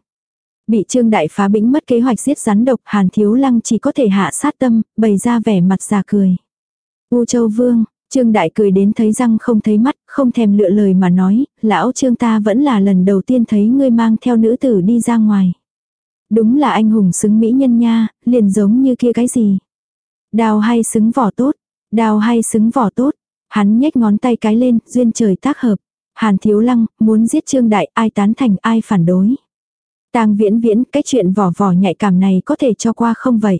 Speaker 1: Bị Trương Đại phá bĩnh mất kế hoạch giết rắn độc, Hàn Thiếu Lăng chỉ có thể hạ sát tâm, bày ra vẻ mặt già cười. U Châu Vương, Trương Đại cười đến thấy răng không thấy mắt, không thèm lựa lời mà nói, lão Trương ta vẫn là lần đầu tiên thấy ngươi mang theo nữ tử đi ra ngoài. Đúng là anh hùng xứng mỹ nhân nha, liền giống như kia cái gì. Đào hay xứng vỏ tốt, đào hay xứng vỏ tốt. Hắn nhếch ngón tay cái lên, duyên trời tác hợp. Hàn thiếu lăng, muốn giết Trương Đại, ai tán thành ai phản đối. Tang viễn viễn, cái chuyện vỏ vỏ nhạy cảm này có thể cho qua không vậy.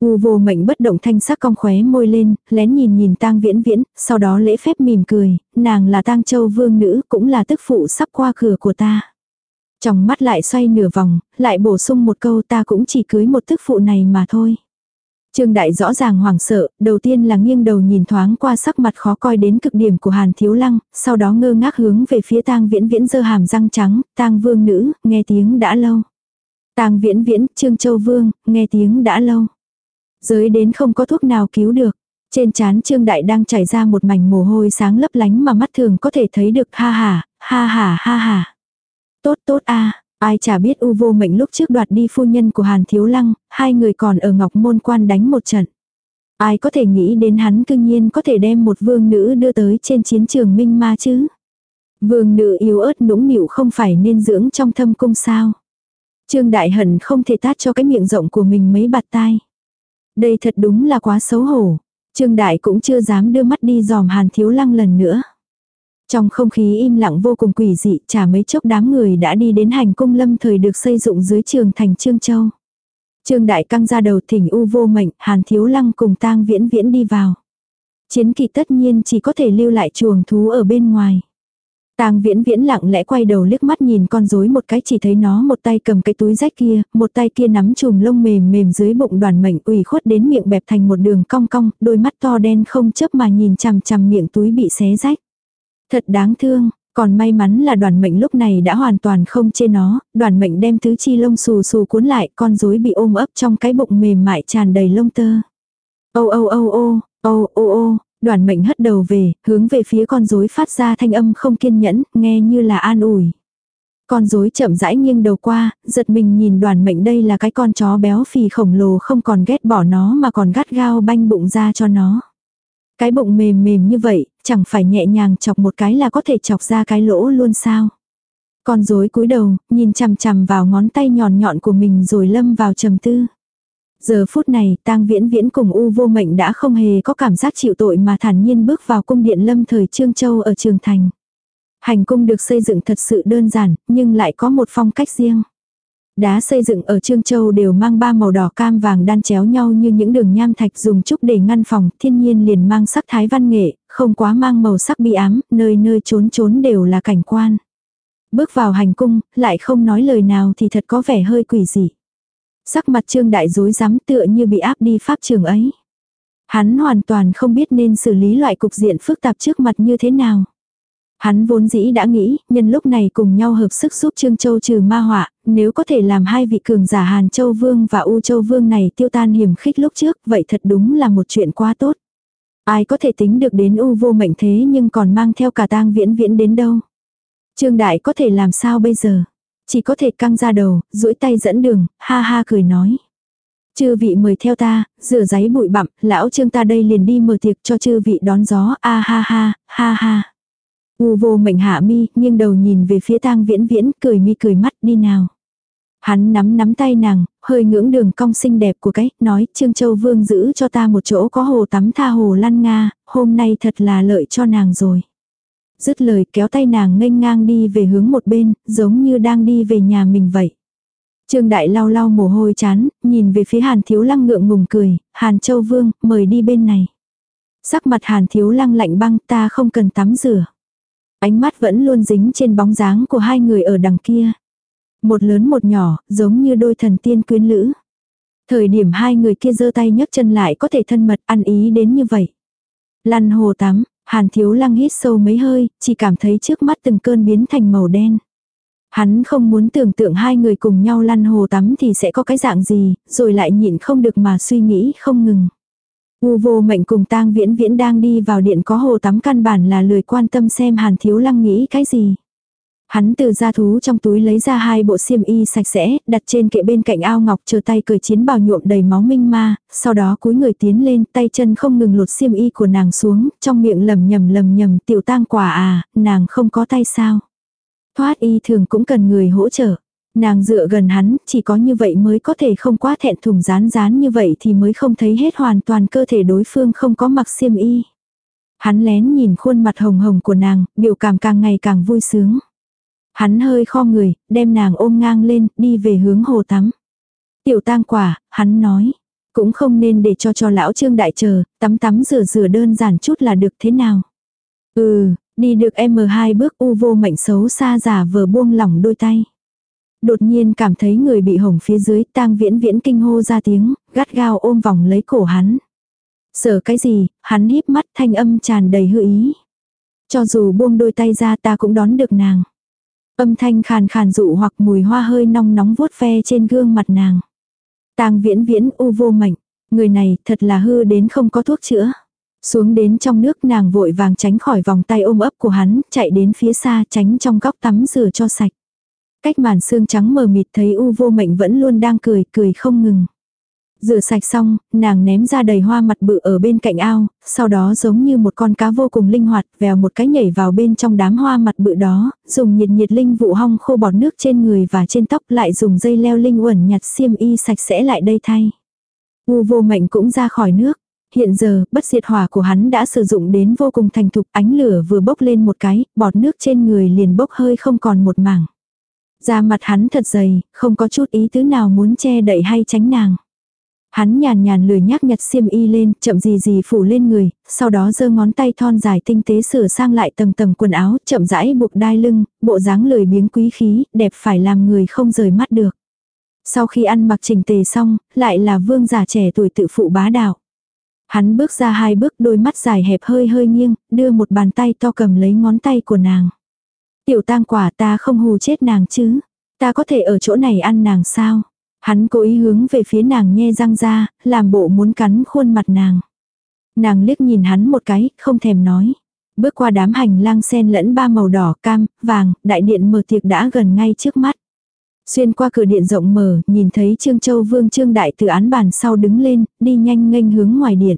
Speaker 1: U vô mệnh bất động thanh sắc cong khóe môi lên, lén nhìn nhìn tang viễn viễn, sau đó lễ phép mỉm cười, nàng là tang châu vương nữ, cũng là tức phụ sắp qua cửa của ta. Trong mắt lại xoay nửa vòng, lại bổ sung một câu ta cũng chỉ cưới một tức phụ này mà thôi. Trương Đại rõ ràng hoảng sợ, đầu tiên là nghiêng đầu nhìn thoáng qua sắc mặt khó coi đến cực điểm của Hàn Thiếu Lăng, sau đó ngơ ngác hướng về phía tang viễn viễn dơ hàm răng trắng, tang vương nữ, nghe tiếng đã lâu. tang viễn viễn, Trương Châu Vương, nghe tiếng đã lâu. Giới đến không có thuốc nào cứu được. Trên trán Trương Đại đang chảy ra một mảnh mồ hôi sáng lấp lánh mà mắt thường có thể thấy được ha ha, ha ha ha ha. Tốt tốt a ai chả biết u vô mệnh lúc trước đoạt đi phu nhân của Hàn Thiếu Lăng, hai người còn ở Ngọc Môn Quan đánh một trận. Ai có thể nghĩ đến hắn cương nhiên có thể đem một vương nữ đưa tới trên chiến trường minh ma chứ. Vương nữ yếu ớt nũng nịu không phải nên dưỡng trong thâm cung sao. Trương Đại Hận không thể tát cho cái miệng rộng của mình mấy bạt tai. Đây thật đúng là quá xấu hổ. Trương Đại cũng chưa dám đưa mắt đi dòm Hàn Thiếu Lăng lần nữa. Trong không khí im lặng vô cùng quỷ dị, chả mấy chốc đám người đã đi đến hành cung lâm thời được xây dựng dưới trường thành Trương Châu. Trương Đại căng ra đầu thỉnh u vô mệnh, Hàn Thiếu Lăng cùng tang viễn viễn đi vào. Chiến kỳ tất nhiên chỉ có thể lưu lại chuồng thú ở bên ngoài. Tang viễn viễn lặng lẽ quay đầu liếc mắt nhìn con rối một cái chỉ thấy nó một tay cầm cái túi rách kia, một tay kia nắm chùm lông mềm mềm dưới bụng đoàn mệnh ủy khuất đến miệng bẹp thành một đường cong cong, đôi mắt to đen không chớp mà nhìn chằm chằm miệng túi bị xé rách. Thật đáng thương, còn may mắn là đoàn mệnh lúc này đã hoàn toàn không chê nó, đoàn mệnh đem thứ chi lông xù xù cuốn lại, con rối bị ôm ấp trong cái bụng mềm mại tràn đầy lông tơ. Ô ô ô ô, ô ô ô, đoàn mệnh hất đầu về, hướng về phía con rối phát ra thanh âm không kiên nhẫn, nghe như là an ủi. Con rối chậm rãi nghiêng đầu qua, giật mình nhìn đoàn mệnh đây là cái con chó béo phì khổng lồ không còn ghét bỏ nó mà còn gắt gao banh bụng ra cho nó. Cái bụng mềm mềm như vậy, chẳng phải nhẹ nhàng chọc một cái là có thể chọc ra cái lỗ luôn sao. Con rối cúi đầu, nhìn chằm chằm vào ngón tay nhọn nhọn của mình rồi lâm vào trầm tư. Giờ phút này, tang viễn viễn cùng U vô mệnh đã không hề có cảm giác chịu tội mà thản nhiên bước vào cung điện lâm thời Trương Châu ở Trường Thành. Hành cung được xây dựng thật sự đơn giản, nhưng lại có một phong cách riêng. Đá xây dựng ở Trương Châu đều mang ba màu đỏ cam vàng đan chéo nhau như những đường nham thạch dùng trúc để ngăn phòng, thiên nhiên liền mang sắc thái văn nghệ, không quá mang màu sắc bi ám, nơi nơi trốn trốn đều là cảnh quan. Bước vào hành cung, lại không nói lời nào thì thật có vẻ hơi quỷ dị. Sắc mặt trương đại dối rắm tựa như bị áp đi pháp trường ấy. Hắn hoàn toàn không biết nên xử lý loại cục diện phức tạp trước mặt như thế nào. Hắn vốn dĩ đã nghĩ, nhân lúc này cùng nhau hợp sức giúp Trương Châu trừ ma họa, nếu có thể làm hai vị cường giả Hàn Châu Vương và U Châu Vương này tiêu tan hiểm khích lúc trước, vậy thật đúng là một chuyện quá tốt. Ai có thể tính được đến U vô mệnh thế nhưng còn mang theo cả tang viễn viễn đến đâu. Trương Đại có thể làm sao bây giờ? Chỉ có thể căng ra đầu, duỗi tay dẫn đường, ha ha cười nói. Chư vị mời theo ta, rửa giấy bụi bặm, lão trương ta đây liền đi mở tiệc cho chư vị đón gió, a ha ha, ha ha. U vô mệnh hạ mi, nghiêng đầu nhìn về phía tang viễn viễn, cười mi cười mắt đi nào. Hắn nắm nắm tay nàng, hơi ngưỡng đường cong xinh đẹp của cái, nói Trương Châu Vương giữ cho ta một chỗ có hồ tắm tha hồ lăn nga, hôm nay thật là lợi cho nàng rồi. Dứt lời kéo tay nàng nghênh ngang đi về hướng một bên, giống như đang đi về nhà mình vậy. Trương Đại lau lau mồ hôi chán, nhìn về phía Hàn Thiếu Lăng ngượng ngùng cười, Hàn Châu Vương, mời đi bên này. Sắc mặt Hàn Thiếu Lăng lạnh băng ta không cần tắm rửa. Ánh mắt vẫn luôn dính trên bóng dáng của hai người ở đằng kia. Một lớn một nhỏ, giống như đôi thần tiên quyến lữ. Thời điểm hai người kia giơ tay nhấc chân lại có thể thân mật ăn ý đến như vậy. Lăn hồ tắm, Hàn thiếu lăng hít sâu mấy hơi, chỉ cảm thấy trước mắt từng cơn biến thành màu đen. Hắn không muốn tưởng tượng hai người cùng nhau lăn hồ tắm thì sẽ có cái dạng gì, rồi lại nhịn không được mà suy nghĩ không ngừng. U vô mệnh cùng tang viễn viễn đang đi vào điện có hồ tắm căn bản là lười quan tâm xem hàn thiếu lăng nghĩ cái gì. Hắn từ gia thú trong túi lấy ra hai bộ xiêm y sạch sẽ, đặt trên kệ bên cạnh ao ngọc chờ tay cởi chiến bào nhuộm đầy máu minh ma, sau đó cúi người tiến lên, tay chân không ngừng lột xiêm y của nàng xuống, trong miệng lầm nhầm lầm nhầm tiểu tang quả à, nàng không có tay sao. Thoát y thường cũng cần người hỗ trợ. Nàng dựa gần hắn, chỉ có như vậy mới có thể không quá thẹn thùng rán rán như vậy thì mới không thấy hết hoàn toàn cơ thể đối phương không có mặc xiêm y. Hắn lén nhìn khuôn mặt hồng hồng của nàng, biểu cảm càng ngày càng vui sướng. Hắn hơi kho người, đem nàng ôm ngang lên, đi về hướng hồ tắm. Tiểu tang quả, hắn nói. Cũng không nên để cho cho lão trương đại chờ, tắm tắm rửa rửa đơn giản chút là được thế nào. Ừ, đi được em hai bước u vô mệnh xấu xa giả vờ buông lỏng đôi tay. Đột nhiên cảm thấy người bị hỏng phía dưới tang viễn viễn kinh hô ra tiếng, gắt gao ôm vòng lấy cổ hắn. Sợ cái gì, hắn híp mắt thanh âm tràn đầy hư ý. Cho dù buông đôi tay ra ta cũng đón được nàng. Âm thanh khàn khàn dụ hoặc mùi hoa hơi nong nóng vuốt ve trên gương mặt nàng. Tang viễn viễn u vô mệnh. Người này thật là hư đến không có thuốc chữa. Xuống đến trong nước nàng vội vàng tránh khỏi vòng tay ôm ấp của hắn, chạy đến phía xa tránh trong góc tắm rửa cho sạch. Cách màn xương trắng mờ mịt thấy u vô mệnh vẫn luôn đang cười, cười không ngừng. Rửa sạch xong, nàng ném ra đầy hoa mặt bự ở bên cạnh ao, sau đó giống như một con cá vô cùng linh hoạt, vèo một cái nhảy vào bên trong đám hoa mặt bự đó, dùng nhiệt nhiệt linh vụ hong khô bọt nước trên người và trên tóc lại dùng dây leo linh uẩn nhặt xiêm y sạch sẽ lại đây thay. U vô mệnh cũng ra khỏi nước. Hiện giờ, bất diệt hỏa của hắn đã sử dụng đến vô cùng thành thục ánh lửa vừa bốc lên một cái, bọt nước trên người liền bốc hơi không còn một mảng. Da mặt hắn thật dày, không có chút ý tứ nào muốn che đậy hay tránh nàng. Hắn nhàn nhàn lười nhác nhặt xiêm y lên, chậm gì gì phủ lên người, sau đó giơ ngón tay thon dài tinh tế sửa sang lại tầng tầng quần áo, chậm rãi buộc đai lưng, bộ dáng lười biếng quý khí, đẹp phải làm người không rời mắt được. Sau khi ăn mặc chỉnh tề xong, lại là vương giả trẻ tuổi tự phụ bá đạo. Hắn bước ra hai bước đôi mắt dài hẹp hơi hơi nghiêng, đưa một bàn tay to cầm lấy ngón tay của nàng. Tiểu tang quả ta không hù chết nàng chứ. Ta có thể ở chỗ này ăn nàng sao? Hắn cố ý hướng về phía nàng nhe răng ra, làm bộ muốn cắn khuôn mặt nàng. Nàng liếc nhìn hắn một cái, không thèm nói. Bước qua đám hành lang sen lẫn ba màu đỏ, cam, vàng, đại điện mở tiệc đã gần ngay trước mắt. Xuyên qua cửa điện rộng mở, nhìn thấy Trương Châu Vương Trương Đại từ án bàn sau đứng lên, đi nhanh nghênh hướng ngoài điện.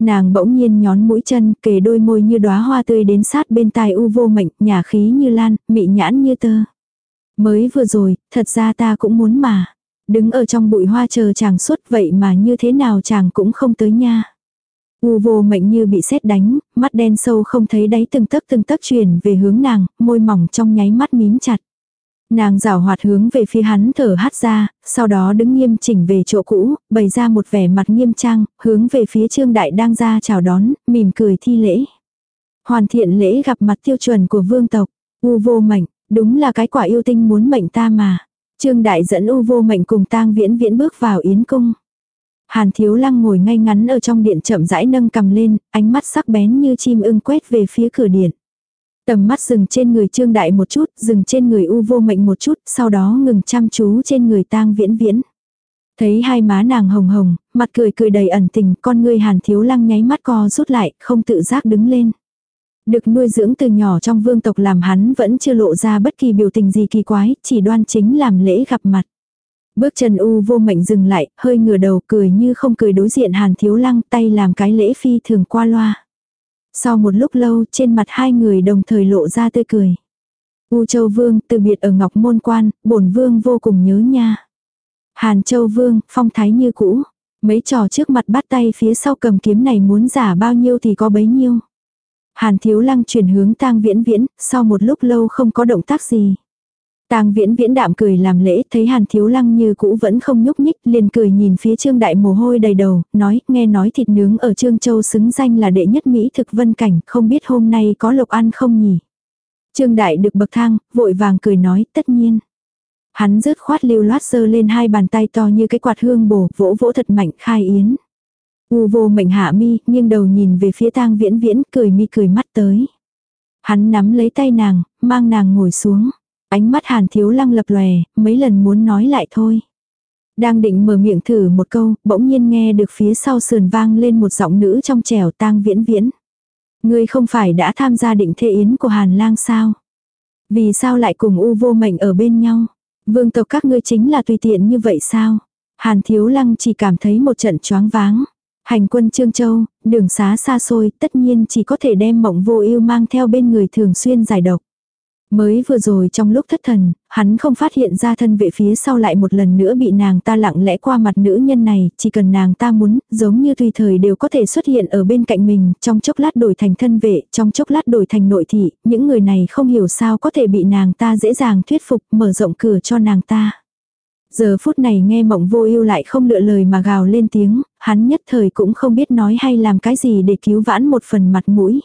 Speaker 1: Nàng bỗng nhiên nhón mũi chân, kề đôi môi như đóa hoa tươi đến sát bên tai u vô mệnh, nhà khí như lan, mị nhãn như tơ. Mới vừa rồi, thật ra ta cũng muốn mà. Đứng ở trong bụi hoa chờ chàng suốt vậy mà như thế nào chàng cũng không tới nha. U vô mệnh như bị sét đánh, mắt đen sâu không thấy đáy từng tấc từng tấc truyền về hướng nàng, môi mỏng trong nháy mắt mím chặt. Nàng rảo hoạt hướng về phía hắn thở hắt ra, sau đó đứng nghiêm chỉnh về chỗ cũ, bày ra một vẻ mặt nghiêm trang, hướng về phía trương đại đang ra chào đón, mỉm cười thi lễ. Hoàn thiện lễ gặp mặt tiêu chuẩn của vương tộc, u vô mệnh, đúng là cái quả yêu tinh muốn mệnh ta mà. Trương đại dẫn u vô mệnh cùng tang viễn viễn bước vào yến cung. Hàn thiếu lăng ngồi ngay ngắn ở trong điện chậm rãi nâng cầm lên, ánh mắt sắc bén như chim ưng quét về phía cửa điện. Tầm mắt dừng trên người trương đại một chút, dừng trên người u vô mệnh một chút, sau đó ngừng chăm chú trên người tang viễn viễn. Thấy hai má nàng hồng hồng, mặt cười cười đầy ẩn tình, con người hàn thiếu lăng nháy mắt co rút lại, không tự giác đứng lên. Được nuôi dưỡng từ nhỏ trong vương tộc làm hắn vẫn chưa lộ ra bất kỳ biểu tình gì kỳ quái, chỉ đoan chính làm lễ gặp mặt. Bước chân u vô mệnh dừng lại, hơi ngửa đầu cười như không cười đối diện hàn thiếu lăng tay làm cái lễ phi thường qua loa. Sau một lúc lâu trên mặt hai người đồng thời lộ ra tươi cười. U Châu Vương từ biệt ở Ngọc Môn Quan, bổn Vương vô cùng nhớ nha. Hàn Châu Vương, phong thái như cũ. Mấy trò trước mặt bắt tay phía sau cầm kiếm này muốn giả bao nhiêu thì có bấy nhiêu. Hàn Thiếu Lăng chuyển hướng tang viễn viễn, sau một lúc lâu không có động tác gì. Tang viễn viễn đạm cười làm lễ, thấy hàn thiếu lăng như cũ vẫn không nhúc nhích, liền cười nhìn phía trương đại mồ hôi đầy đầu, nói, nghe nói thịt nướng ở trương châu xứng danh là đệ nhất Mỹ thực vân cảnh, không biết hôm nay có lộc ăn không nhỉ. Trương đại được bậc thang, vội vàng cười nói, tất nhiên. Hắn rớt khoát lưu loát sơ lên hai bàn tay to như cái quạt hương bổ, vỗ vỗ thật mạnh khai yến. U vô mệnh hạ mi, nghiêng đầu nhìn về phía tang viễn viễn, cười mi cười mắt tới. Hắn nắm lấy tay nàng, mang nàng ngồi xuống. Ánh mắt hàn thiếu lăng lập lòe, mấy lần muốn nói lại thôi. Đang định mở miệng thử một câu, bỗng nhiên nghe được phía sau sườn vang lên một giọng nữ trong trẻo tang viễn viễn. Ngươi không phải đã tham gia định thê yến của hàn lang sao? Vì sao lại cùng u vô mệnh ở bên nhau? Vương tộc các ngươi chính là tùy tiện như vậy sao? Hàn thiếu lăng chỉ cảm thấy một trận choáng váng. Hành quân Trương Châu, đường xá xa xôi, tất nhiên chỉ có thể đem mộng vô ưu mang theo bên người thường xuyên giải độc. Mới vừa rồi trong lúc thất thần, hắn không phát hiện ra thân vệ phía sau lại một lần nữa bị nàng ta lặng lẽ qua mặt nữ nhân này, chỉ cần nàng ta muốn, giống như tùy thời đều có thể xuất hiện ở bên cạnh mình, trong chốc lát đổi thành thân vệ, trong chốc lát đổi thành nội thị, những người này không hiểu sao có thể bị nàng ta dễ dàng thuyết phục, mở rộng cửa cho nàng ta. Giờ phút này nghe mộng vô ưu lại không lựa lời mà gào lên tiếng, hắn nhất thời cũng không biết nói hay làm cái gì để cứu vãn một phần mặt mũi.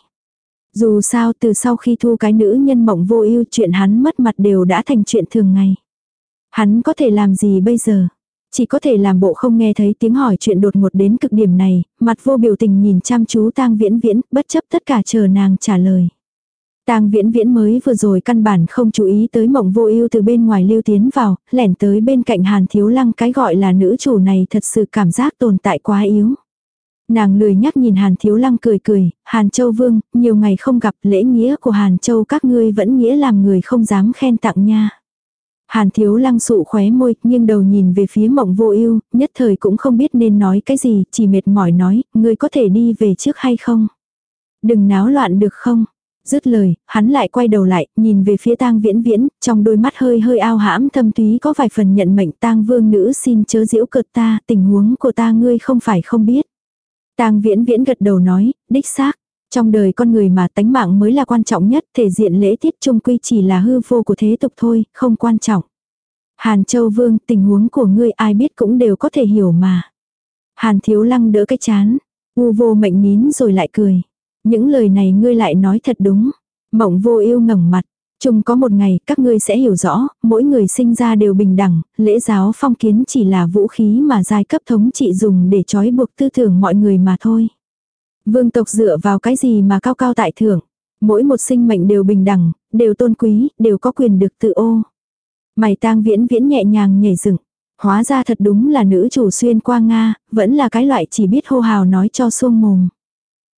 Speaker 1: Dù sao từ sau khi thu cái nữ nhân mộng vô ưu chuyện hắn mất mặt đều đã thành chuyện thường ngày. Hắn có thể làm gì bây giờ? Chỉ có thể làm bộ không nghe thấy tiếng hỏi chuyện đột ngột đến cực điểm này, mặt vô biểu tình nhìn chăm chú tang viễn viễn, bất chấp tất cả chờ nàng trả lời. Tang Viễn Viễn mới vừa rồi căn bản không chú ý tới Mộng Vô Ưu từ bên ngoài lưu tiến vào, lẻn tới bên cạnh Hàn Thiếu Lăng cái gọi là nữ chủ này thật sự cảm giác tồn tại quá yếu. Nàng lười nhắc nhìn Hàn Thiếu Lăng cười cười, Hàn Châu Vương, nhiều ngày không gặp lễ nghĩa của Hàn Châu các ngươi vẫn nghĩa làm người không dám khen tặng nha. Hàn Thiếu Lăng sụ khóe môi, nghiêng đầu nhìn về phía mộng vô ưu nhất thời cũng không biết nên nói cái gì, chỉ mệt mỏi nói, ngươi có thể đi về trước hay không? Đừng náo loạn được không? Dứt lời, hắn lại quay đầu lại, nhìn về phía tang viễn viễn, trong đôi mắt hơi hơi ao hãm thâm túy có vài phần nhận mệnh tang vương nữ xin chớ diễu cợt ta, tình huống của ta ngươi không phải không biết. Tang viễn viễn gật đầu nói, đích xác. Trong đời con người mà tánh mạng mới là quan trọng nhất, thể diện lễ tiết trung quy chỉ là hư vô của thế tục thôi, không quan trọng. Hàn Châu Vương, tình huống của ngươi ai biết cũng đều có thể hiểu mà. Hàn Thiếu Lăng đỡ cái chán, u vô mệnh nín rồi lại cười. Những lời này ngươi lại nói thật đúng. Mộng vô yêu ngẩng mặt. Chung có một ngày các ngươi sẽ hiểu rõ, mỗi người sinh ra đều bình đẳng, lễ giáo phong kiến chỉ là vũ khí mà giai cấp thống trị dùng để trói buộc tư tưởng mọi người mà thôi. Vương tộc dựa vào cái gì mà cao cao tại thượng. Mỗi một sinh mệnh đều bình đẳng, đều tôn quý, đều có quyền được tự ô. Mày tang viễn viễn nhẹ nhàng nhảy dựng. Hóa ra thật đúng là nữ chủ xuyên qua Nga, vẫn là cái loại chỉ biết hô hào nói cho xuông mồm.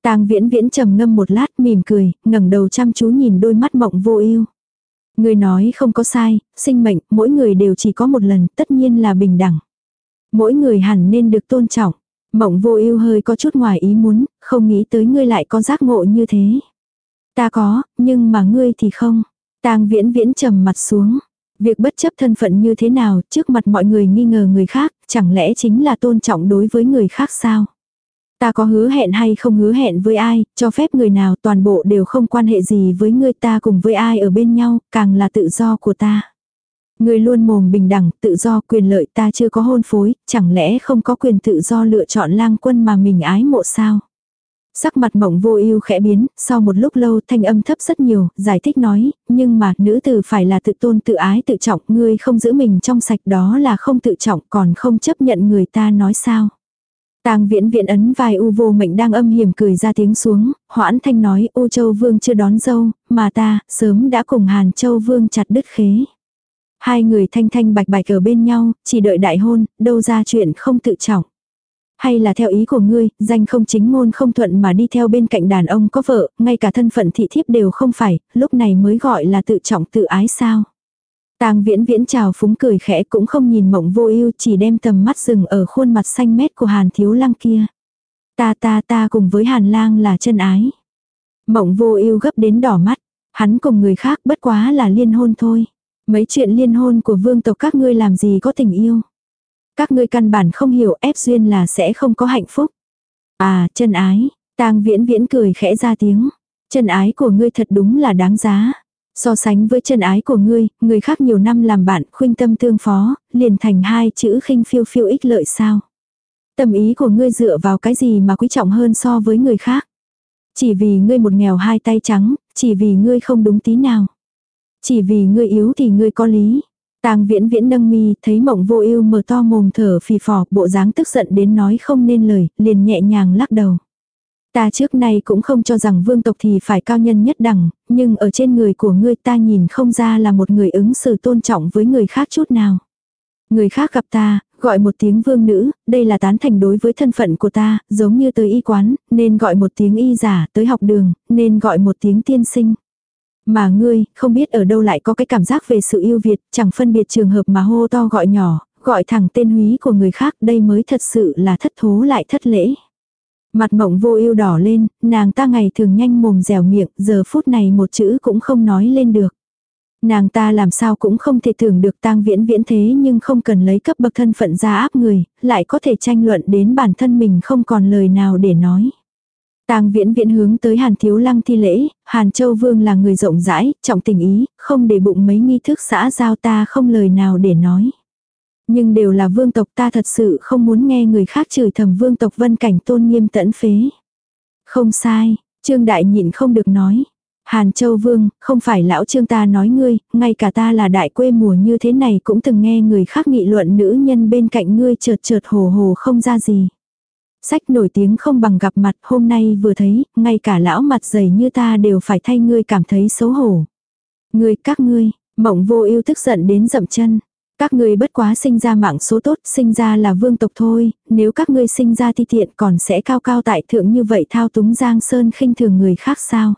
Speaker 1: Tang Viễn Viễn trầm ngâm một lát mỉm cười, ngẩng đầu chăm chú nhìn đôi mắt mộng vô ưu. Người nói không có sai, sinh mệnh, mỗi người đều chỉ có một lần, tất nhiên là bình đẳng. Mỗi người hẳn nên được tôn trọng. Mộng vô ưu hơi có chút ngoài ý muốn, không nghĩ tới ngươi lại có giác ngộ như thế. Ta có, nhưng mà ngươi thì không. Tang Viễn Viễn trầm mặt xuống. Việc bất chấp thân phận như thế nào, trước mặt mọi người nghi ngờ người khác, chẳng lẽ chính là tôn trọng đối với người khác sao? Ta có hứa hẹn hay không hứa hẹn với ai, cho phép người nào toàn bộ đều không quan hệ gì với ngươi ta cùng với ai ở bên nhau, càng là tự do của ta. Ngươi luôn mồm bình đẳng, tự do, quyền lợi ta chưa có hôn phối, chẳng lẽ không có quyền tự do lựa chọn lang quân mà mình ái mộ sao? Sắc mặt mộng vô ưu khẽ biến, sau một lúc lâu thanh âm thấp rất nhiều, giải thích nói, nhưng mà nữ tử phải là tự tôn tự ái tự trọng, ngươi không giữ mình trong sạch đó là không tự trọng còn không chấp nhận người ta nói sao. Tang viễn viễn ấn vai u vô mệnh đang âm hiểm cười ra tiếng xuống, hoãn thanh nói u châu vương chưa đón dâu, mà ta, sớm đã cùng hàn châu vương chặt đứt khế. Hai người thanh thanh bạch bạch ở bên nhau, chỉ đợi đại hôn, đâu ra chuyện không tự trọng. Hay là theo ý của ngươi, danh không chính ngôn không thuận mà đi theo bên cạnh đàn ông có vợ, ngay cả thân phận thị thiếp đều không phải, lúc này mới gọi là tự trọng tự ái sao. Tang viễn viễn chào phúng cười khẽ cũng không nhìn mộng vô ưu chỉ đem tầm mắt dừng ở khuôn mặt xanh mét của hàn thiếu lăng kia. Ta ta ta cùng với hàn lang là chân ái. Mộng vô ưu gấp đến đỏ mắt. Hắn cùng người khác bất quá là liên hôn thôi. Mấy chuyện liên hôn của vương tộc các ngươi làm gì có tình yêu. Các ngươi căn bản không hiểu ép duyên là sẽ không có hạnh phúc. À, chân ái. Tang viễn viễn cười khẽ ra tiếng. Chân ái của ngươi thật đúng là đáng giá. So sánh với chân ái của ngươi, người khác nhiều năm làm bạn, khuynh tâm tương phó, liền thành hai chữ khinh phiêu phiêu ích lợi sao. Tâm ý của ngươi dựa vào cái gì mà quý trọng hơn so với người khác. Chỉ vì ngươi một nghèo hai tay trắng, chỉ vì ngươi không đúng tí nào. Chỉ vì ngươi yếu thì ngươi có lý. Tang viễn viễn nâng mi, thấy mộng vô ưu mở to mồm thở phì phò, bộ dáng tức giận đến nói không nên lời, liền nhẹ nhàng lắc đầu. Ta trước nay cũng không cho rằng vương tộc thì phải cao nhân nhất đẳng, nhưng ở trên người của ngươi ta nhìn không ra là một người ứng xử tôn trọng với người khác chút nào. Người khác gặp ta, gọi một tiếng vương nữ, đây là tán thành đối với thân phận của ta, giống như tới y quán, nên gọi một tiếng y giả, tới học đường, nên gọi một tiếng tiên sinh. Mà ngươi, không biết ở đâu lại có cái cảm giác về sự yêu Việt, chẳng phân biệt trường hợp mà hô to gọi nhỏ, gọi thẳng tên húy của người khác, đây mới thật sự là thất thố lại thất lễ. Mặt mộng vô ưu đỏ lên, nàng ta ngày thường nhanh mồm dẻo miệng, giờ phút này một chữ cũng không nói lên được. Nàng ta làm sao cũng không thể tưởng được tang viễn viễn thế nhưng không cần lấy cấp bậc thân phận ra áp người, lại có thể tranh luận đến bản thân mình không còn lời nào để nói. Tang Viễn Viễn hướng tới Hàn Thiếu Lăng thi lễ, Hàn Châu Vương là người rộng rãi, trọng tình ý, không để bụng mấy nghi thức xã giao ta không lời nào để nói. Nhưng đều là vương tộc ta thật sự không muốn nghe người khác chửi thầm vương tộc vân cảnh tôn nghiêm tẫn phế. Không sai, Trương Đại nhịn không được nói. Hàn Châu Vương, không phải lão Trương ta nói ngươi, ngay cả ta là đại quê mùa như thế này cũng từng nghe người khác nghị luận nữ nhân bên cạnh ngươi chợt chợt hồ hồ không ra gì. Sách nổi tiếng không bằng gặp mặt hôm nay vừa thấy, ngay cả lão mặt dày như ta đều phải thay ngươi cảm thấy xấu hổ. Ngươi các ngươi, mộng vô yêu tức giận đến dậm chân. Các ngươi bất quá sinh ra mạng số tốt, sinh ra là vương tộc thôi, nếu các ngươi sinh ra thi tiện còn sẽ cao cao tại thượng như vậy thao túng Giang Sơn khinh thường người khác sao.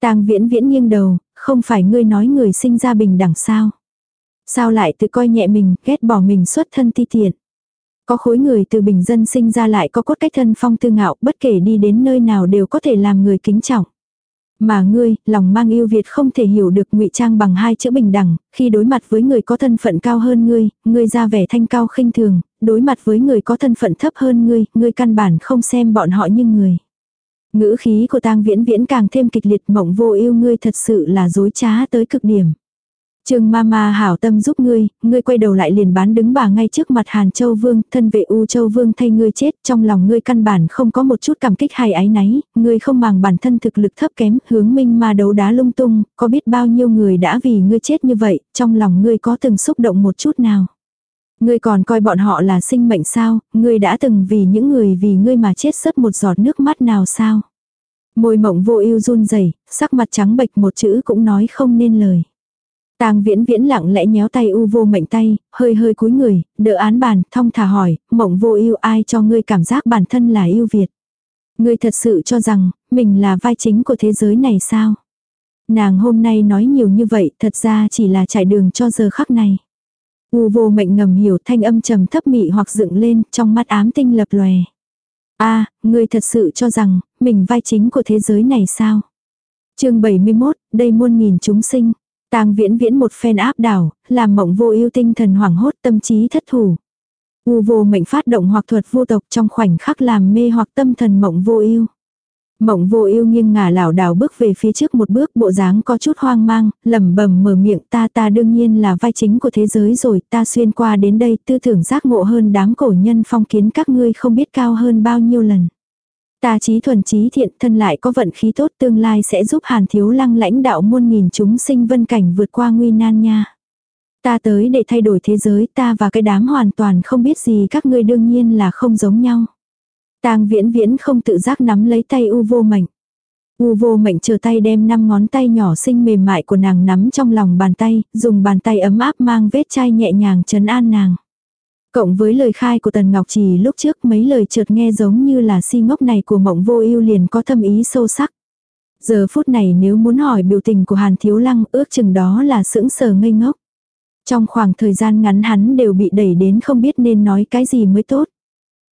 Speaker 1: Tang viễn viễn nghiêng đầu, không phải ngươi nói người sinh ra bình đẳng sao. Sao lại tự coi nhẹ mình, ghét bỏ mình xuất thân ti tiện. Có khối người từ bình dân sinh ra lại có cốt cách thân phong tư ngạo, bất kể đi đến nơi nào đều có thể làm người kính trọng. Mà ngươi, lòng mang yêu Việt không thể hiểu được ngụy trang bằng hai chữ bình đẳng, khi đối mặt với người có thân phận cao hơn ngươi, ngươi ra vẻ thanh cao khinh thường, đối mặt với người có thân phận thấp hơn ngươi, ngươi căn bản không xem bọn họ như người. Ngữ khí của tang viễn viễn càng thêm kịch liệt mộng vô yêu ngươi thật sự là dối trá tới cực điểm. Trương Mama hảo tâm giúp ngươi, ngươi quay đầu lại liền bán đứng bà ngay trước mặt Hàn Châu Vương, thân vệ U Châu Vương thay ngươi chết, trong lòng ngươi căn bản không có một chút cảm kích hay ái náy, ngươi không màng bản thân thực lực thấp kém, hướng minh ma đấu đá lung tung, có biết bao nhiêu người đã vì ngươi chết như vậy, trong lòng ngươi có từng xúc động một chút nào. Ngươi còn coi bọn họ là sinh mệnh sao, ngươi đã từng vì những người vì ngươi mà chết sớt một giọt nước mắt nào sao. Môi mộng vô ưu run rẩy sắc mặt trắng bệch một chữ cũng nói không nên lời. Tang viễn viễn lặng lẽ nhéo tay u vô mệnh tay, hơi hơi cúi người, đỡ án bàn, thong thả hỏi, mộng vô ưu ai cho ngươi cảm giác bản thân là yêu Việt. Ngươi thật sự cho rằng, mình là vai chính của thế giới này sao? Nàng hôm nay nói nhiều như vậy, thật ra chỉ là trải đường cho giờ khắc này. U vô mệnh ngầm hiểu thanh âm trầm thấp mị hoặc dựng lên, trong mắt ám tinh lập lòe. a ngươi thật sự cho rằng, mình vai chính của thế giới này sao? chương 71, đây muôn nghìn chúng sinh. Tang viễn viễn một phen áp đảo, làm mộng vô ưu tinh thần hoảng hốt tâm trí thất thủ. U vô mệnh phát động hoặc thuật vô tộc trong khoảnh khắc làm mê hoặc tâm thần mộng vô ưu. Mộng vô ưu nghiêng ngả lảo đảo bước về phía trước một bước bộ dáng có chút hoang mang, lẩm bẩm mở miệng ta ta đương nhiên là vai chính của thế giới rồi ta xuyên qua đến đây tư tưởng giác ngộ hơn đám cổ nhân phong kiến các ngươi không biết cao hơn bao nhiêu lần. Ta trí thuần trí thiện thân lại có vận khí tốt tương lai sẽ giúp hàn thiếu lăng lãnh đạo muôn nghìn chúng sinh vân cảnh vượt qua nguy nan nha. Ta tới để thay đổi thế giới ta và cái đám hoàn toàn không biết gì các ngươi đương nhiên là không giống nhau. Tang viễn viễn không tự giác nắm lấy tay u vô mệnh. U vô mệnh chờ tay đem năm ngón tay nhỏ xinh mềm mại của nàng nắm trong lòng bàn tay, dùng bàn tay ấm áp mang vết chai nhẹ nhàng trấn an nàng. Cộng với lời khai của Tần Ngọc Trì lúc trước mấy lời chợt nghe giống như là si ngốc này của mộng vô ưu liền có thâm ý sâu sắc. Giờ phút này nếu muốn hỏi biểu tình của Hàn Thiếu Lăng ước chừng đó là sững sờ ngây ngốc. Trong khoảng thời gian ngắn hắn đều bị đẩy đến không biết nên nói cái gì mới tốt.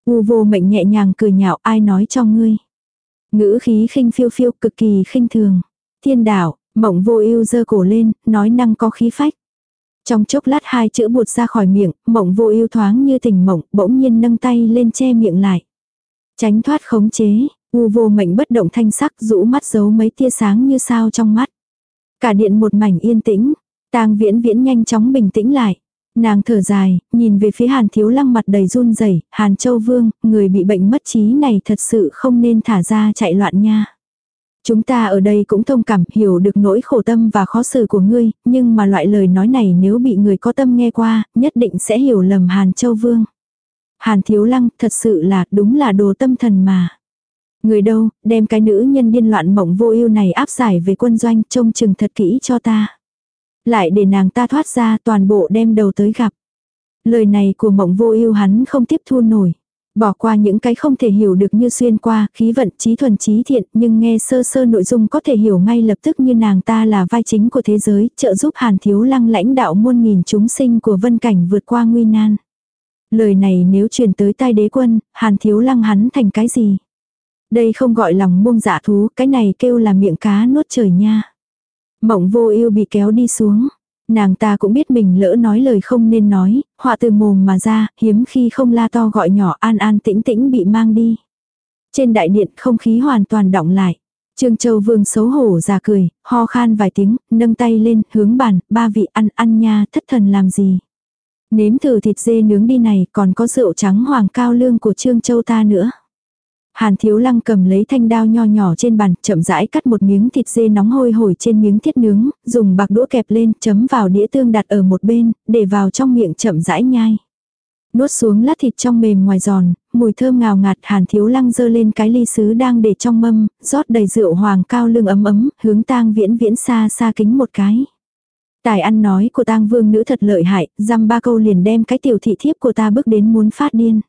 Speaker 1: U vô mệnh nhẹ nhàng cười nhạo ai nói cho ngươi. Ngữ khí khinh phiêu phiêu cực kỳ khinh thường. Thiên đạo, mộng vô ưu giơ cổ lên, nói năng có khí phách. Trong chốc lát hai chữ buột ra khỏi miệng, mộng vô ưu thoáng như tình mộng, bỗng nhiên nâng tay lên che miệng lại. Tránh thoát khống chế, u vô mệnh bất động thanh sắc rũ mắt giấu mấy tia sáng như sao trong mắt. Cả điện một mảnh yên tĩnh, tang viễn viễn nhanh chóng bình tĩnh lại. Nàng thở dài, nhìn về phía hàn thiếu lăng mặt đầy run rẩy hàn châu vương, người bị bệnh mất trí này thật sự không nên thả ra chạy loạn nha. Chúng ta ở đây cũng thông cảm hiểu được nỗi khổ tâm và khó xử của ngươi, nhưng mà loại lời nói này nếu bị người có tâm nghe qua, nhất định sẽ hiểu lầm Hàn Châu Vương. Hàn Thiếu Lăng thật sự là đúng là đồ tâm thần mà. Người đâu, đem cái nữ nhân điên loạn mộng vô ưu này áp giải về quân doanh trông chừng thật kỹ cho ta. Lại để nàng ta thoát ra toàn bộ đem đầu tới gặp. Lời này của mộng vô ưu hắn không tiếp thu nổi. Bỏ qua những cái không thể hiểu được như xuyên qua, khí vận trí thuần trí thiện, nhưng nghe sơ sơ nội dung có thể hiểu ngay lập tức như nàng ta là vai chính của thế giới, trợ giúp hàn thiếu lăng lãnh đạo muôn nghìn chúng sinh của vân cảnh vượt qua nguy nan. Lời này nếu truyền tới tai đế quân, hàn thiếu lăng hắn thành cái gì? Đây không gọi lòng buông dạ thú, cái này kêu là miệng cá nuốt trời nha. Mộng vô yêu bị kéo đi xuống. Nàng ta cũng biết mình lỡ nói lời không nên nói, họa từ mồm mà ra, hiếm khi không la to gọi nhỏ an an tĩnh tĩnh bị mang đi. Trên đại điện không khí hoàn toàn động lại. Trương Châu Vương xấu hổ ra cười, ho khan vài tiếng, nâng tay lên, hướng bàn, ba vị ăn ăn nha, thất thần làm gì. Nếm thử thịt dê nướng đi này, còn có rượu trắng hoàng cao lương của Trương Châu ta nữa. Hàn thiếu lăng cầm lấy thanh đao nho nhỏ trên bàn, chậm rãi cắt một miếng thịt dê nóng hôi hổi trên miếng thiết nướng, dùng bạc đũa kẹp lên, chấm vào đĩa tương đặt ở một bên, để vào trong miệng chậm rãi nhai. Nuốt xuống lát thịt trong mềm ngoài giòn, mùi thơm ngào ngạt hàn thiếu lăng dơ lên cái ly sứ đang để trong mâm, rót đầy rượu hoàng cao lương ấm ấm, hướng tang viễn viễn xa xa kính một cái. Tài ăn nói của tang vương nữ thật lợi hại, dăm ba câu liền đem cái tiểu thị thiếp của ta bước đến muốn phát điên.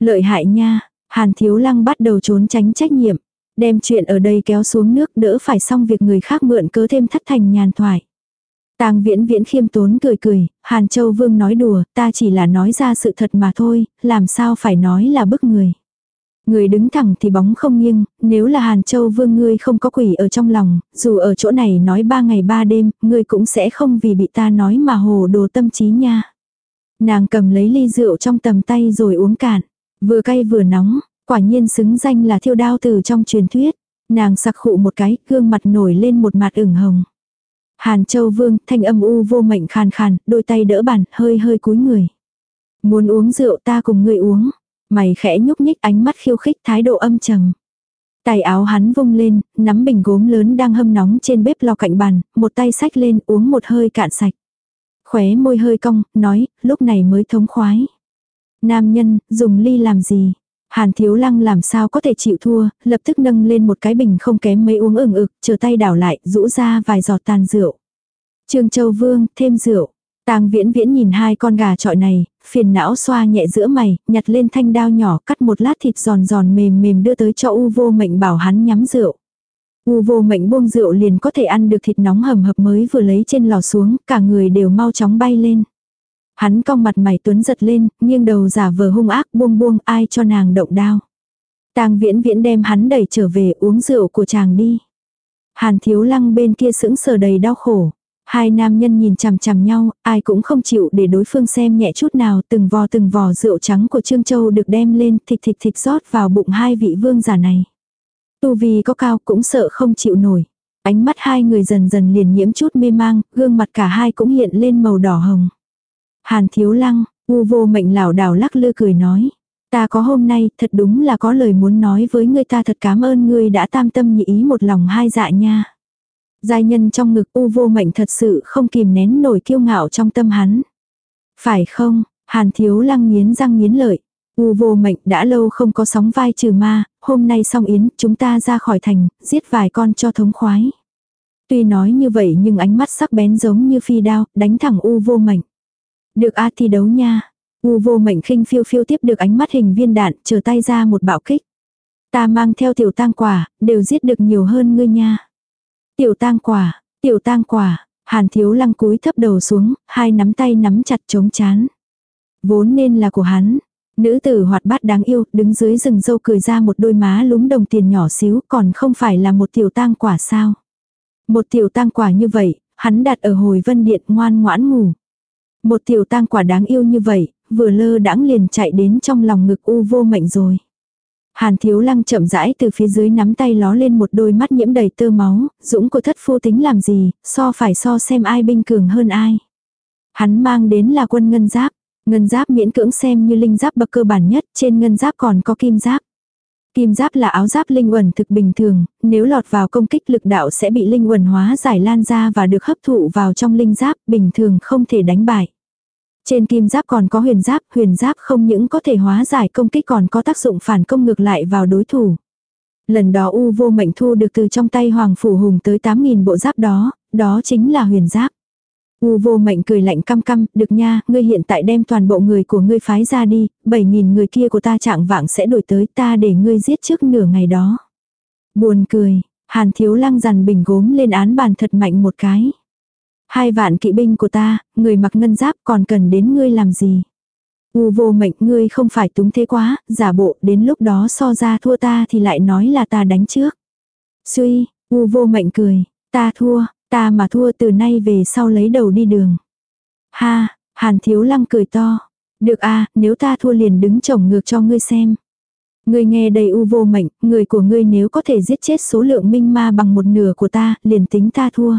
Speaker 1: Lợi hại nha, hàn thiếu lăng bắt đầu trốn tránh trách nhiệm, đem chuyện ở đây kéo xuống nước đỡ phải xong việc người khác mượn cớ thêm thất thành nhàn thoại. Tang viễn viễn khiêm tốn cười cười, Hàn Châu Vương nói đùa, ta chỉ là nói ra sự thật mà thôi, làm sao phải nói là bức người. Người đứng thẳng thì bóng không nghiêng, nếu là Hàn Châu Vương ngươi không có quỷ ở trong lòng, dù ở chỗ này nói ba ngày ba đêm, ngươi cũng sẽ không vì bị ta nói mà hồ đồ tâm trí nha. Nàng cầm lấy ly rượu trong tầm tay rồi uống cạn, vừa cay vừa nóng, quả nhiên xứng danh là thiêu đao từ trong truyền thuyết. Nàng sặc khụ một cái, gương mặt nổi lên một mặt ửng hồng. Hàn Châu Vương, thanh âm u vô mệnh khàn khàn, đôi tay đỡ bàn, hơi hơi cúi người. Muốn uống rượu ta cùng ngươi uống. Mày khẽ nhúc nhích ánh mắt khiêu khích thái độ âm trầm. Tay áo hắn vung lên, nắm bình gốm lớn đang hâm nóng trên bếp lò cạnh bàn, một tay sách lên uống một hơi cạn sạch. Khóe môi hơi cong, nói, lúc này mới thống khoái. Nam nhân, dùng ly làm gì? Hàn thiếu lăng làm sao có thể chịu thua, lập tức nâng lên một cái bình không kém mấy uống ửng ực, chờ tay đảo lại, rũ ra vài giọt tàn rượu. Trương Châu Vương, thêm rượu. Tang viễn viễn nhìn hai con gà trọi này, phiền não xoa nhẹ giữa mày, nhặt lên thanh đao nhỏ cắt một lát thịt giòn giòn mềm mềm đưa tới cho U vô mệnh bảo hắn nhắm rượu. U vô mệnh buông rượu liền có thể ăn được thịt nóng hầm hập mới vừa lấy trên lò xuống, cả người đều mau chóng bay lên. Hắn cong mặt mày tuấn giật lên, nghiêng đầu giả vờ hung ác buông buông ai cho nàng động đao. Tang viễn viễn đem hắn đẩy trở về uống rượu của chàng đi. Hàn thiếu lăng bên kia sững sờ đầy đau khổ. Hai nam nhân nhìn chằm chằm nhau, ai cũng không chịu để đối phương xem nhẹ chút nào, từng vò từng vò rượu trắng của Trương Châu được đem lên thịt thịt thịt rót vào bụng hai vị vương giả này. Tu vi có cao cũng sợ không chịu nổi. Ánh mắt hai người dần dần liền nhiễm chút mê mang, gương mặt cả hai cũng hiện lên màu đỏ hồng. Hàn thiếu lăng, u vô mệnh lảo đảo lắc lư cười nói. Ta có hôm nay, thật đúng là có lời muốn nói với ngươi ta thật cảm ơn ngươi đã tam tâm nhị ý một lòng hai dạ nha. Giai nhân trong ngực u vô mệnh thật sự không kìm nén nổi kiêu ngạo trong tâm hắn. Phải không, hàn thiếu lăng nghiến răng nghiến lợi. U vô mệnh đã lâu không có sóng vai trừ ma, hôm nay xong yến, chúng ta ra khỏi thành, giết vài con cho thống khoái. Tuy nói như vậy nhưng ánh mắt sắc bén giống như phi đao, đánh thẳng u vô mệnh. Được a thi đấu nha. U vô mệnh khinh phiêu phiêu tiếp được ánh mắt hình viên đạn, chờ tay ra một bạo kích. Ta mang theo tiểu tang quả, đều giết được nhiều hơn ngươi nha. Tiểu tang quả, tiểu tang quả, hàn thiếu lăng cúi thấp đầu xuống, hai nắm tay nắm chặt chống chán. Vốn nên là của hắn. Nữ tử hoạt bát đáng yêu, đứng dưới rừng dâu cười ra một đôi má lúm đồng tiền nhỏ xíu, còn không phải là một tiểu tang quả sao. Một tiểu tang quả như vậy, hắn đặt ở hồi vân điện ngoan ngoãn ngủ. Một tiểu tang quả đáng yêu như vậy, vừa lơ đãng liền chạy đến trong lòng ngực u vô mệnh rồi. Hàn thiếu lăng chậm rãi từ phía dưới nắm tay ló lên một đôi mắt nhiễm đầy tơ máu, dũng của thất phu tính làm gì, so phải so xem ai binh cường hơn ai. Hắn mang đến là quân ngân giáp, ngân giáp miễn cưỡng xem như linh giáp bậc cơ bản nhất, trên ngân giáp còn có kim giáp. Kim giáp là áo giáp linh uẩn thực bình thường, nếu lọt vào công kích lực đạo sẽ bị linh uẩn hóa giải lan ra và được hấp thụ vào trong linh giáp, bình thường không thể đánh bại. Trên kim giáp còn có huyền giáp, huyền giáp không những có thể hóa giải công kích còn có tác dụng phản công ngược lại vào đối thủ. Lần đó U vô mệnh thu được từ trong tay Hoàng Phủ Hùng tới 8.000 bộ giáp đó, đó chính là huyền giáp. U vô mệnh cười lạnh căm căm, được nha, ngươi hiện tại đem toàn bộ người của ngươi phái ra đi, 7.000 người kia của ta trạng vạng sẽ đổi tới ta để ngươi giết trước nửa ngày đó. Buồn cười, hàn thiếu lăng dằn bình gốm lên án bàn thật mạnh một cái. Hai vạn kỵ binh của ta, người mặc ngân giáp còn cần đến ngươi làm gì? U vô mệnh ngươi không phải túng thế quá, giả bộ đến lúc đó so ra thua ta thì lại nói là ta đánh trước. Suy, u vô mệnh cười, ta thua, ta mà thua từ nay về sau lấy đầu đi đường. Ha, hàn thiếu lăng cười to. Được a nếu ta thua liền đứng chồng ngược cho ngươi xem. Ngươi nghe đầy u vô mệnh, người của ngươi nếu có thể giết chết số lượng minh ma bằng một nửa của ta, liền tính ta thua.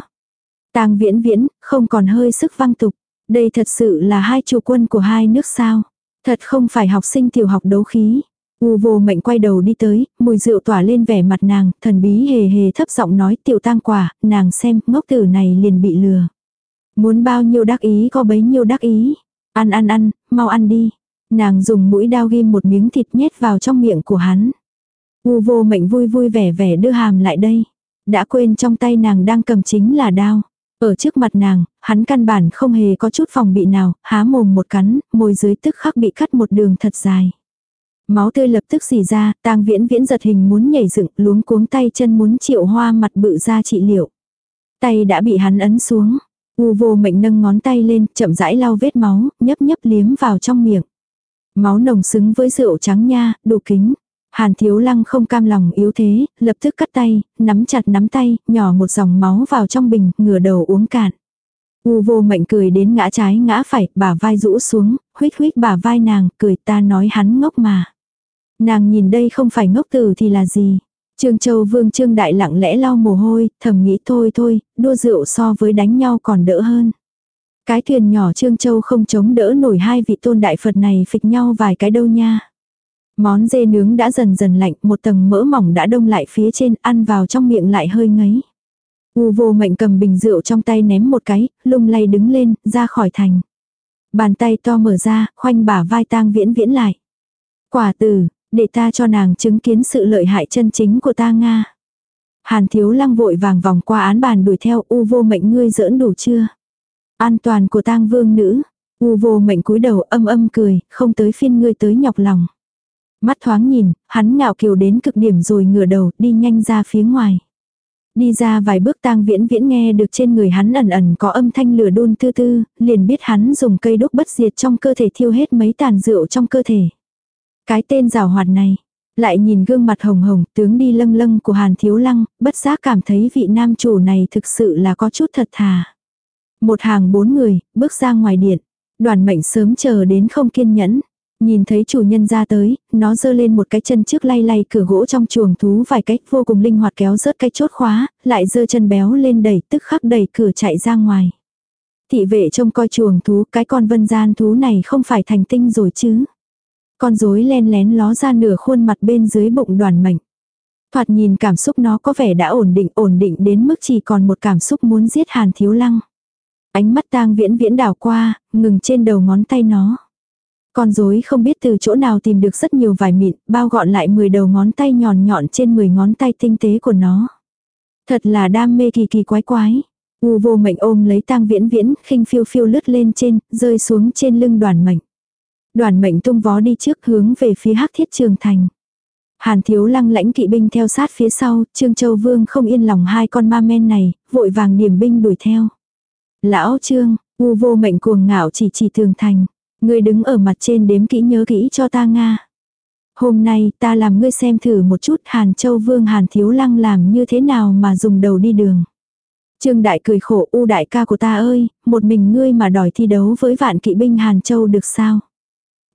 Speaker 1: Tang viễn viễn, không còn hơi sức văng tục. Đây thật sự là hai chủ quân của hai nước sao. Thật không phải học sinh tiểu học đấu khí. U vô mệnh quay đầu đi tới, mùi rượu tỏa lên vẻ mặt nàng, thần bí hề hề thấp giọng nói tiểu tang quả, nàng xem, ngốc tử này liền bị lừa. Muốn bao nhiêu đắc ý có bấy nhiêu đắc ý. Ăn ăn ăn, mau ăn đi. Nàng dùng mũi đao ghim một miếng thịt nhét vào trong miệng của hắn. U vô mệnh vui vui vẻ vẻ đưa hàm lại đây. Đã quên trong tay nàng đang cầm chính là đao. Ở trước mặt nàng, hắn căn bản không hề có chút phòng bị nào, há mồm một cắn, môi dưới tức khắc bị cắt một đường thật dài. Máu tươi lập tức xì ra, tang viễn viễn giật hình muốn nhảy dựng, luống cuống tay chân muốn triệu hoa mặt bự ra trị liệu. Tay đã bị hắn ấn xuống. U vô mệnh nâng ngón tay lên, chậm rãi lau vết máu, nhấp nhấp liếm vào trong miệng. Máu nồng xứng với rượu trắng nha, đủ kính. Hàn thiếu lăng không cam lòng yếu thế, lập tức cắt tay, nắm chặt nắm tay, nhỏ một dòng máu vào trong bình, ngửa đầu uống cạn. U vô mệnh cười đến ngã trái ngã phải, bả vai rũ xuống, huyết huyết bả vai nàng, cười ta nói hắn ngốc mà. Nàng nhìn đây không phải ngốc tử thì là gì. Trương Châu Vương Trương Đại lặng lẽ lau mồ hôi, thầm nghĩ thôi thôi, đua rượu so với đánh nhau còn đỡ hơn. Cái thuyền nhỏ Trương Châu không chống đỡ nổi hai vị tôn đại Phật này phịch nhau vài cái đâu nha. Món dê nướng đã dần dần lạnh, một tầng mỡ mỏng đã đông lại phía trên, ăn vào trong miệng lại hơi ngấy. U vô mệnh cầm bình rượu trong tay ném một cái, lung lay đứng lên, ra khỏi thành. Bàn tay to mở ra, khoanh bả vai tang viễn viễn lại. Quả tử, để ta cho nàng chứng kiến sự lợi hại chân chính của ta Nga. Hàn thiếu lăng vội vàng vòng qua án bàn đuổi theo u vô mệnh ngươi giỡn đủ chưa. An toàn của tang vương nữ. U vô mệnh cúi đầu âm âm cười, không tới phiên ngươi tới nhọc lòng. Mắt thoáng nhìn, hắn ngạo kiều đến cực điểm rồi ngửa đầu, đi nhanh ra phía ngoài. Đi ra vài bước tang viễn viễn nghe được trên người hắn ẩn ẩn có âm thanh lửa đun tư tư, liền biết hắn dùng cây đốt bất diệt trong cơ thể thiêu hết mấy tàn rượu trong cơ thể. Cái tên rào hoạt này, lại nhìn gương mặt hồng hồng, tướng đi lâng lâng của Hàn Thiếu Lăng, bất giác cảm thấy vị nam chủ này thực sự là có chút thật thà. Một hàng bốn người, bước ra ngoài điện. Đoàn mệnh sớm chờ đến không kiên nhẫn. Nhìn thấy chủ nhân ra tới, nó giơ lên một cái chân trước lay lay cửa gỗ trong chuồng thú vài cách vô cùng linh hoạt kéo rớt cái chốt khóa, lại giơ chân béo lên đẩy tức khắc đẩy cửa chạy ra ngoài. Thị vệ trông coi chuồng thú cái con vân gian thú này không phải thành tinh rồi chứ. Con rối len lén ló ra nửa khuôn mặt bên dưới bụng đoàn mảnh. Thoạt nhìn cảm xúc nó có vẻ đã ổn định ổn định đến mức chỉ còn một cảm xúc muốn giết hàn thiếu lăng. Ánh mắt tang viễn viễn đảo qua, ngừng trên đầu ngón tay nó. Con rối không biết từ chỗ nào tìm được rất nhiều vải mịn, bao gọn lại 10 đầu ngón tay nhọn nhọn trên 10 ngón tay tinh tế của nó. Thật là đam mê kỳ kỳ quái quái. U vô mệnh ôm lấy tang viễn viễn, khinh phiêu phiêu lướt lên trên, rơi xuống trên lưng đoàn mệnh. Đoàn mệnh tung vó đi trước hướng về phía hắc thiết trường thành. Hàn thiếu lăng lãnh kỵ binh theo sát phía sau, Trương Châu Vương không yên lòng hai con ma men này, vội vàng điểm binh đuổi theo. Lão Trương, u vô mệnh cuồng ngạo chỉ chỉ tường thành. Ngươi đứng ở mặt trên đếm kỹ nhớ kỹ cho ta Nga. Hôm nay ta làm ngươi xem thử một chút Hàn Châu Vương Hàn Thiếu Lăng làm như thế nào mà dùng đầu đi đường. Trương Đại cười khổ u đại ca của ta ơi, một mình ngươi mà đòi thi đấu với vạn kỵ binh Hàn Châu được sao?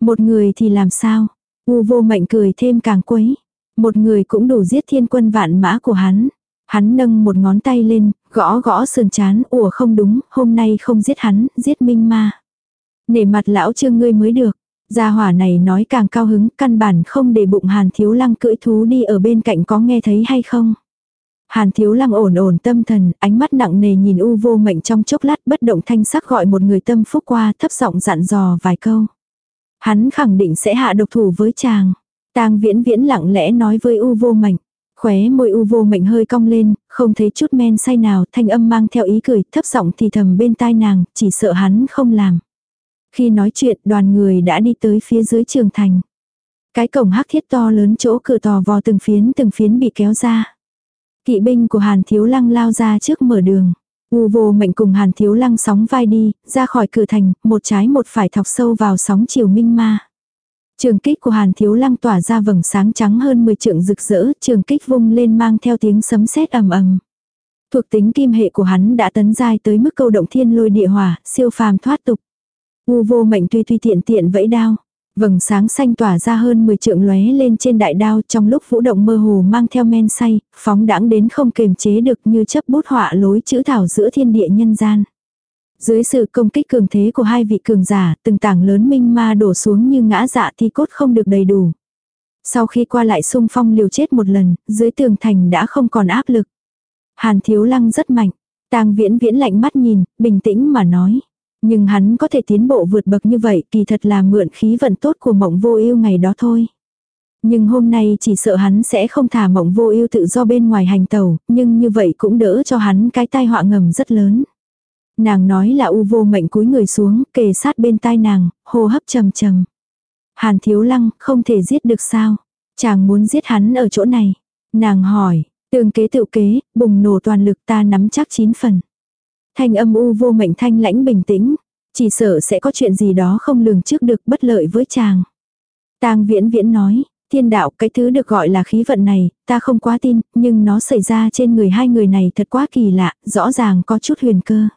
Speaker 1: Một người thì làm sao? U vô mệnh cười thêm càng quấy. Một người cũng đủ giết thiên quân vạn mã của hắn. Hắn nâng một ngón tay lên, gõ gõ sườn chán, ủa không đúng, hôm nay không giết hắn, giết minh ma. Nể mặt lão trương ngươi mới được. Gia hỏa này nói càng cao hứng, căn bản không để bụng hàn thiếu lăng cưỡi thú đi ở bên cạnh có nghe thấy hay không. Hàn thiếu lăng ổn ổn tâm thần, ánh mắt nặng nề nhìn u vô mệnh trong chốc lát bất động thanh sắc gọi một người tâm phúc qua thấp giọng dặn dò vài câu. Hắn khẳng định sẽ hạ độc thủ với chàng. tang viễn viễn lặng lẽ nói với u vô mạnh. Khóe môi u vô mạnh hơi cong lên, không thấy chút men say nào, thanh âm mang theo ý cười, thấp giọng thì thầm bên tai nàng, chỉ sợ hắn không làm. Khi nói chuyện, đoàn người đã đi tới phía dưới trường thành. Cái cổng hắc thiết to lớn chỗ cửa tò vò từng phiến từng phiến bị kéo ra. Kỵ binh của Hàn Thiếu Lăng lao ra trước mở đường. U vô mệnh cùng Hàn Thiếu Lăng sóng vai đi, ra khỏi cửa thành, một trái một phải thọc sâu vào sóng chiều minh ma. Trường kích của Hàn Thiếu Lăng tỏa ra vầng sáng trắng hơn 10 trượng rực rỡ, trường kích vung lên mang theo tiếng sấm sét ầm ầm. Thuộc tính kim hệ của hắn đã tấn dai tới mức câu động thiên lôi địa hỏa, siêu phàm thoát tục. U vô mệnh tuy tuy tiện tiện vẫy đao. Vầng sáng xanh tỏa ra hơn 10 trượng lóe lên trên đại đao trong lúc vũ động mơ hồ mang theo men say, phóng đãng đến không kềm chế được như chấp bút họa lối chữ thảo giữa thiên địa nhân gian. Dưới sự công kích cường thế của hai vị cường giả, từng tảng lớn minh ma đổ xuống như ngã dạ thi cốt không được đầy đủ. Sau khi qua lại xung phong liều chết một lần, dưới tường thành đã không còn áp lực. Hàn thiếu lăng rất mạnh. tang viễn viễn lạnh mắt nhìn, bình tĩnh mà nói. Nhưng hắn có thể tiến bộ vượt bậc như vậy kỳ thật là mượn khí vận tốt của mộng vô ưu ngày đó thôi. Nhưng hôm nay chỉ sợ hắn sẽ không thả mộng vô ưu tự do bên ngoài hành tàu, nhưng như vậy cũng đỡ cho hắn cái tai họa ngầm rất lớn. Nàng nói là u vô mệnh cúi người xuống, kề sát bên tai nàng, hô hấp trầm trầm. Hàn thiếu lăng, không thể giết được sao? Chàng muốn giết hắn ở chỗ này. Nàng hỏi, tương kế tự kế, bùng nổ toàn lực ta nắm chắc chín phần. Thanh âm u vô mệnh thanh lãnh bình tĩnh. Chỉ sợ sẽ có chuyện gì đó không lường trước được bất lợi với chàng. tang viễn viễn nói, thiên đạo cái thứ được gọi là khí vận này, ta không quá tin, nhưng nó xảy ra trên người hai người này thật quá kỳ lạ, rõ ràng có chút huyền cơ.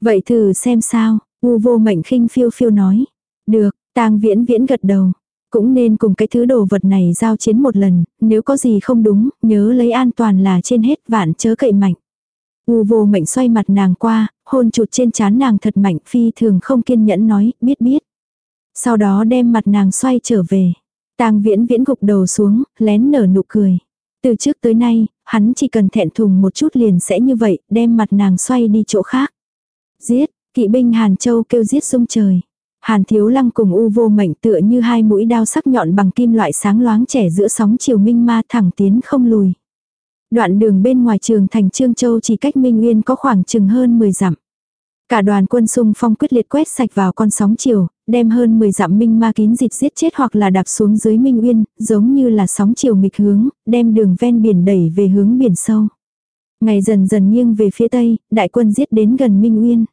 Speaker 1: Vậy thử xem sao, u vô mệnh khinh phiêu phiêu nói. Được, tang viễn viễn gật đầu. Cũng nên cùng cái thứ đồ vật này giao chiến một lần, nếu có gì không đúng, nhớ lấy an toàn là trên hết vạn chớ cậy mạnh. U vô mệnh xoay mặt nàng qua, hôn chụt trên chán nàng thật mạnh phi thường không kiên nhẫn nói, biết biết. Sau đó đem mặt nàng xoay trở về. tang viễn viễn gục đầu xuống, lén nở nụ cười. Từ trước tới nay, hắn chỉ cần thẹn thùng một chút liền sẽ như vậy, đem mặt nàng xoay đi chỗ khác. Giết, kỵ binh Hàn Châu kêu giết sung trời. Hàn Thiếu Lăng cùng U vô mệnh tựa như hai mũi đao sắc nhọn bằng kim loại sáng loáng trẻ giữa sóng chiều minh ma thẳng tiến không lùi. Đoạn đường bên ngoài trường thành Trương Châu chỉ cách Minh Nguyên có khoảng chừng hơn 10 dặm. Cả đoàn quân xung phong quyết liệt quét sạch vào con sóng chiều, đem hơn 10 dặm minh ma kín dịch giết chết hoặc là đạp xuống dưới Minh Nguyên, giống như là sóng chiều nghịch hướng, đem đường ven biển đẩy về hướng biển sâu. Ngày dần dần nghiêng về phía tây, đại quân giết đến gần Minh Nguyên.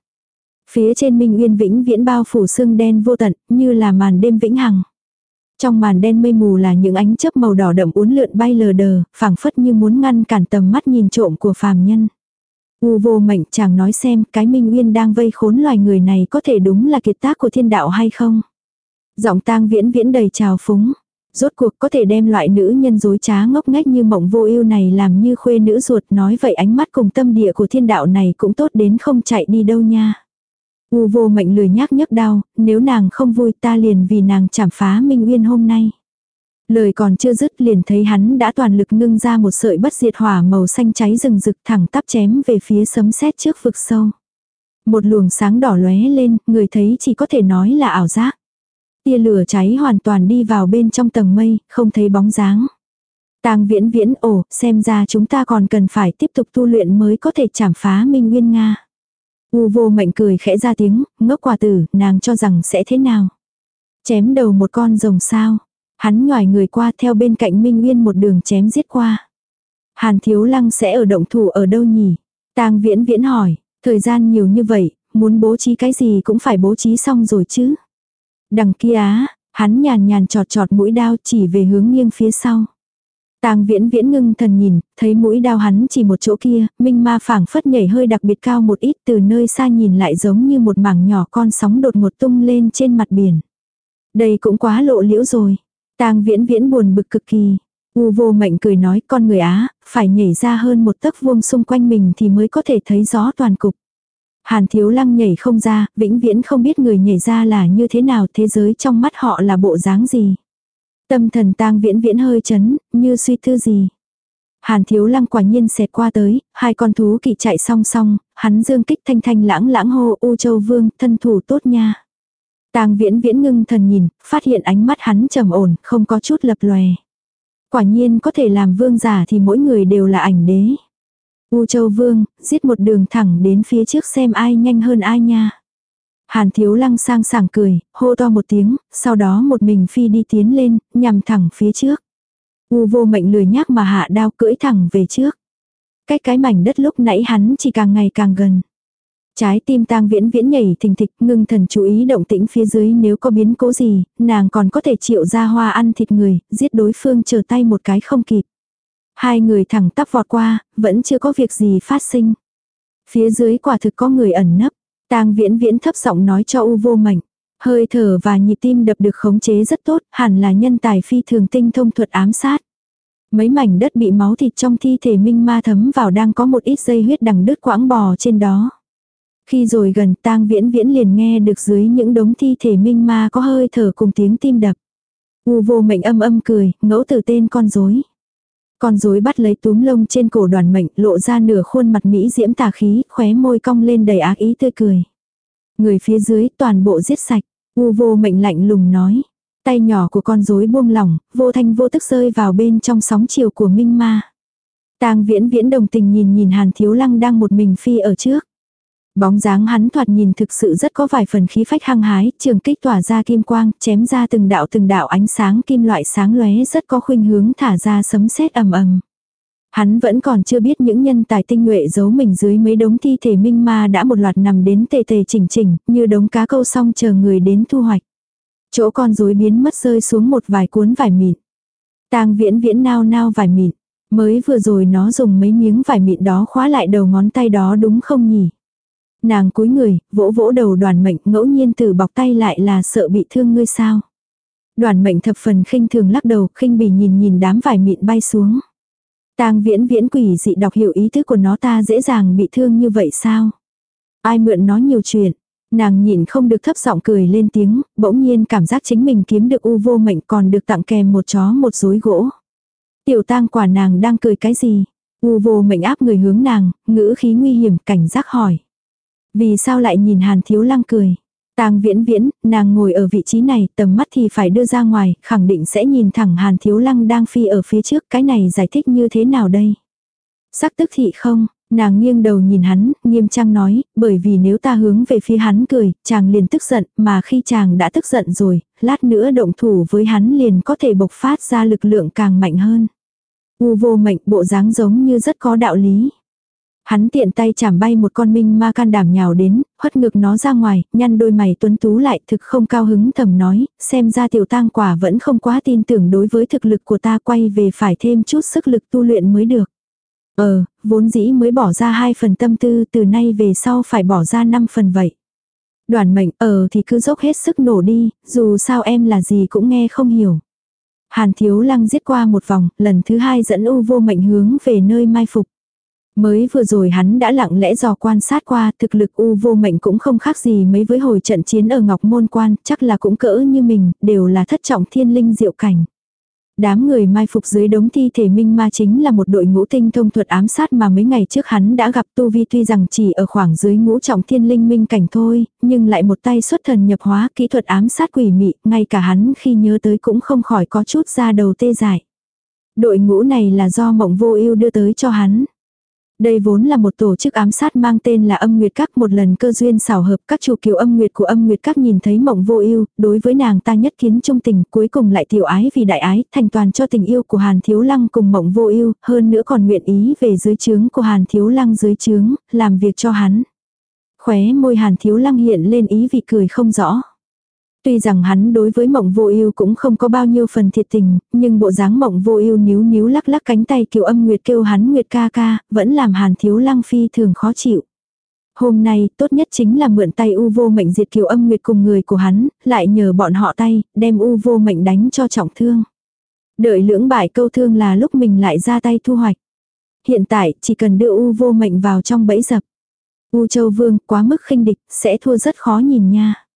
Speaker 1: Phía trên Minh Nguyên vĩnh viễn bao phủ sương đen vô tận, như là màn đêm vĩnh hằng. Trong màn đen mây mù là những ánh chớp màu đỏ đậm uốn lượn bay lờ đờ, phảng phất như muốn ngăn cản tầm mắt nhìn trộm của phàm nhân. U vô mệnh chàng nói xem cái Minh Nguyên đang vây khốn loài người này có thể đúng là kiệt tác của thiên đạo hay không. Giọng tang viễn viễn đầy trào phúng. Rốt cuộc có thể đem loại nữ nhân dối trá ngốc nghếch như mộng vô ưu này làm như khuê nữ ruột nói vậy ánh mắt cùng tâm địa của thiên đạo này cũng tốt đến không chạy đi đâu nha. U vô mệnh lười nhác nhấc đau, nếu nàng không vui ta liền vì nàng chảm phá Minh Uyên hôm nay. Lời còn chưa dứt liền thấy hắn đã toàn lực ngưng ra một sợi bất diệt hỏa màu xanh cháy rừng rực thẳng tắp chém về phía sấm sét trước vực sâu. Một luồng sáng đỏ lóe lên, người thấy chỉ có thể nói là ảo giác. Tia lửa cháy hoàn toàn đi vào bên trong tầng mây, không thấy bóng dáng. Tang viễn viễn ồ, xem ra chúng ta còn cần phải tiếp tục tu luyện mới có thể chảm phá Minh Nguyên Nga. U vô mệnh cười khẽ ra tiếng, ngốc quả tử, nàng cho rằng sẽ thế nào. Chém đầu một con rồng sao. Hắn nhòi người qua theo bên cạnh Minh Nguyên một đường chém giết qua. Hàn thiếu lăng sẽ ở động thủ ở đâu nhỉ? tang viễn viễn hỏi, thời gian nhiều như vậy, muốn bố trí cái gì cũng phải bố trí xong rồi chứ. Đằng kia á, hắn nhàn nhàn trọt trọt mũi đao chỉ về hướng nghiêng phía sau. Tang viễn viễn ngưng thần nhìn, thấy mũi đao hắn chỉ một chỗ kia, minh ma phảng phất nhảy hơi đặc biệt cao một ít từ nơi xa nhìn lại giống như một mảng nhỏ con sóng đột ngột tung lên trên mặt biển. Đây cũng quá lộ liễu rồi. Tang viễn viễn buồn bực cực kỳ. U vô mệnh cười nói con người Á, phải nhảy ra hơn một tấc vuông xung quanh mình thì mới có thể thấy rõ toàn cục. Hàn thiếu lăng nhảy không ra, vĩnh viễn không biết người nhảy ra là như thế nào thế giới trong mắt họ là bộ dáng gì. Tâm thần tang viễn viễn hơi chấn, như suy tư gì. Hàn thiếu lăng quả nhiên xẹt qua tới, hai con thú kỵ chạy song song, hắn dương kích thanh thanh lãng lãng hô U Châu Vương, thân thủ tốt nha. Tang viễn viễn ngưng thần nhìn, phát hiện ánh mắt hắn trầm ổn, không có chút lập lòe. Quả nhiên có thể làm vương giả thì mỗi người đều là ảnh đế. U Châu Vương, giết một đường thẳng đến phía trước xem ai nhanh hơn ai nha. Hàn thiếu lăng sang sảng cười, hô to một tiếng, sau đó một mình phi đi tiến lên, nhằm thẳng phía trước. U vô mệnh lười nhác mà hạ đao cưỡi thẳng về trước. Cách cái mảnh đất lúc nãy hắn chỉ càng ngày càng gần. Trái tim tang viễn viễn nhảy thình thịch ngưng thần chú ý động tĩnh phía dưới nếu có biến cố gì, nàng còn có thể chịu ra hoa ăn thịt người, giết đối phương chờ tay một cái không kịp. Hai người thẳng tắp vọt qua, vẫn chưa có việc gì phát sinh. Phía dưới quả thực có người ẩn nấp. Tang viễn viễn thấp giọng nói cho u vô mạnh. Hơi thở và nhịp tim đập được khống chế rất tốt, hẳn là nhân tài phi thường tinh thông thuật ám sát. Mấy mảnh đất bị máu thịt trong thi thể minh ma thấm vào đang có một ít dây huyết đằng đứt quãng bò trên đó. Khi rồi gần tang viễn viễn liền nghe được dưới những đống thi thể minh ma có hơi thở cùng tiếng tim đập. U vô mệnh âm âm cười, ngẫu từ tên con rối. Con rối bắt lấy túm lông trên cổ đoàn mệnh, lộ ra nửa khuôn mặt mỹ diễm tà khí, khóe môi cong lên đầy ác ý tươi cười. Người phía dưới toàn bộ giết sạch, u vô mệnh lạnh lùng nói. Tay nhỏ của con rối buông lỏng, vô thanh vô tức rơi vào bên trong sóng chiều của minh ma. Tang viễn viễn đồng tình nhìn nhìn hàn thiếu lăng đang một mình phi ở trước. Bóng dáng hắn thoạt nhìn thực sự rất có vài phần khí phách hăng hái, trường kích tỏa ra kim quang, chém ra từng đạo từng đạo ánh sáng kim loại sáng lóe rất có khuynh hướng thả ra sấm sét ầm ầm. Hắn vẫn còn chưa biết những nhân tài tinh nhuệ giấu mình dưới mấy đống thi thể minh ma đã một loạt nằm đến tề tề chỉnh chỉnh, như đống cá câu xong chờ người đến thu hoạch. Chỗ con rối biến mất rơi xuống một vài cuốn vải mịn. Tang viễn viễn nao nao vải mịn. Mới vừa rồi nó dùng mấy miếng vải mịn đó khóa lại đầu ngón tay đó đúng không nhỉ? Nàng cúi người, vỗ vỗ đầu đoàn mệnh ngẫu nhiên từ bọc tay lại là sợ bị thương ngươi sao. Đoàn mệnh thập phần khinh thường lắc đầu, khinh bỉ nhìn nhìn đám vải mịn bay xuống. Tang viễn viễn quỷ dị đọc hiểu ý thức của nó ta dễ dàng bị thương như vậy sao? Ai mượn nó nhiều chuyện? Nàng nhịn không được thấp giọng cười lên tiếng, bỗng nhiên cảm giác chính mình kiếm được u vô mệnh còn được tặng kèm một chó một rối gỗ. Tiểu tang quả nàng đang cười cái gì? U vô mệnh áp người hướng nàng, ngữ khí nguy hiểm cảnh giác hỏi. Vì sao lại nhìn hàn thiếu lăng cười? Tang viễn viễn, nàng ngồi ở vị trí này, tầm mắt thì phải đưa ra ngoài, khẳng định sẽ nhìn thẳng hàn thiếu lăng đang phi ở phía trước, cái này giải thích như thế nào đây? Sắc tức thị không, nàng nghiêng đầu nhìn hắn, nghiêm trang nói, bởi vì nếu ta hướng về phía hắn cười, chàng liền tức giận, mà khi chàng đã tức giận rồi, lát nữa động thủ với hắn liền có thể bộc phát ra lực lượng càng mạnh hơn. U vô mệnh bộ dáng giống như rất có đạo lý. Hắn tiện tay chảm bay một con minh ma can đảm nhào đến, hất ngực nó ra ngoài, nhăn đôi mày tuấn tú lại thực không cao hứng thầm nói, xem ra tiểu tang quả vẫn không quá tin tưởng đối với thực lực của ta quay về phải thêm chút sức lực tu luyện mới được. Ờ, vốn dĩ mới bỏ ra hai phần tâm tư từ nay về sau phải bỏ ra năm phần vậy. Đoàn mệnh ờ thì cứ dốc hết sức nổ đi, dù sao em là gì cũng nghe không hiểu. Hàn thiếu lăng giết qua một vòng, lần thứ hai dẫn u vô mệnh hướng về nơi mai phục. Mới vừa rồi hắn đã lặng lẽ dò quan sát qua, thực lực u vô mệnh cũng không khác gì mấy với hồi trận chiến ở Ngọc Môn Quan, chắc là cũng cỡ như mình, đều là thất trọng thiên linh diệu cảnh. Đám người mai phục dưới đống thi thể minh ma chính là một đội ngũ tinh thông thuật ám sát mà mấy ngày trước hắn đã gặp Tu Vi tuy rằng chỉ ở khoảng dưới ngũ trọng thiên linh minh cảnh thôi, nhưng lại một tay xuất thần nhập hóa kỹ thuật ám sát quỷ mị, ngay cả hắn khi nhớ tới cũng không khỏi có chút ra đầu tê dại. Đội ngũ này là do mộng vô ưu đưa tới cho hắn. Đây vốn là một tổ chức ám sát mang tên là âm nguyệt các, một lần cơ duyên xảo hợp, các chủ kiều âm nguyệt của âm nguyệt các nhìn thấy mộng vô ưu, đối với nàng ta nhất kiến trung tình, cuối cùng lại tiểu ái vì đại ái, thành toàn cho tình yêu của hàn thiếu lăng cùng mộng vô ưu, hơn nữa còn nguyện ý về dưới trướng của hàn thiếu lăng dưới trướng, làm việc cho hắn. Khóe môi hàn thiếu lăng hiện lên ý vị cười không rõ. Tuy rằng hắn đối với mộng vô ưu cũng không có bao nhiêu phần thiệt tình, nhưng bộ dáng mộng vô ưu níu níu lắc lắc cánh tay kiều âm nguyệt kêu hắn nguyệt ca ca, vẫn làm hàn thiếu lăng phi thường khó chịu. Hôm nay, tốt nhất chính là mượn tay u vô mệnh diệt kiều âm nguyệt cùng người của hắn, lại nhờ bọn họ tay, đem u vô mệnh đánh cho trọng thương. Đợi lưỡng bại câu thương là lúc mình lại ra tay thu hoạch. Hiện tại, chỉ cần đưa u vô mệnh vào trong bẫy dập. U châu vương, quá mức khinh địch, sẽ thua rất khó nhìn nha.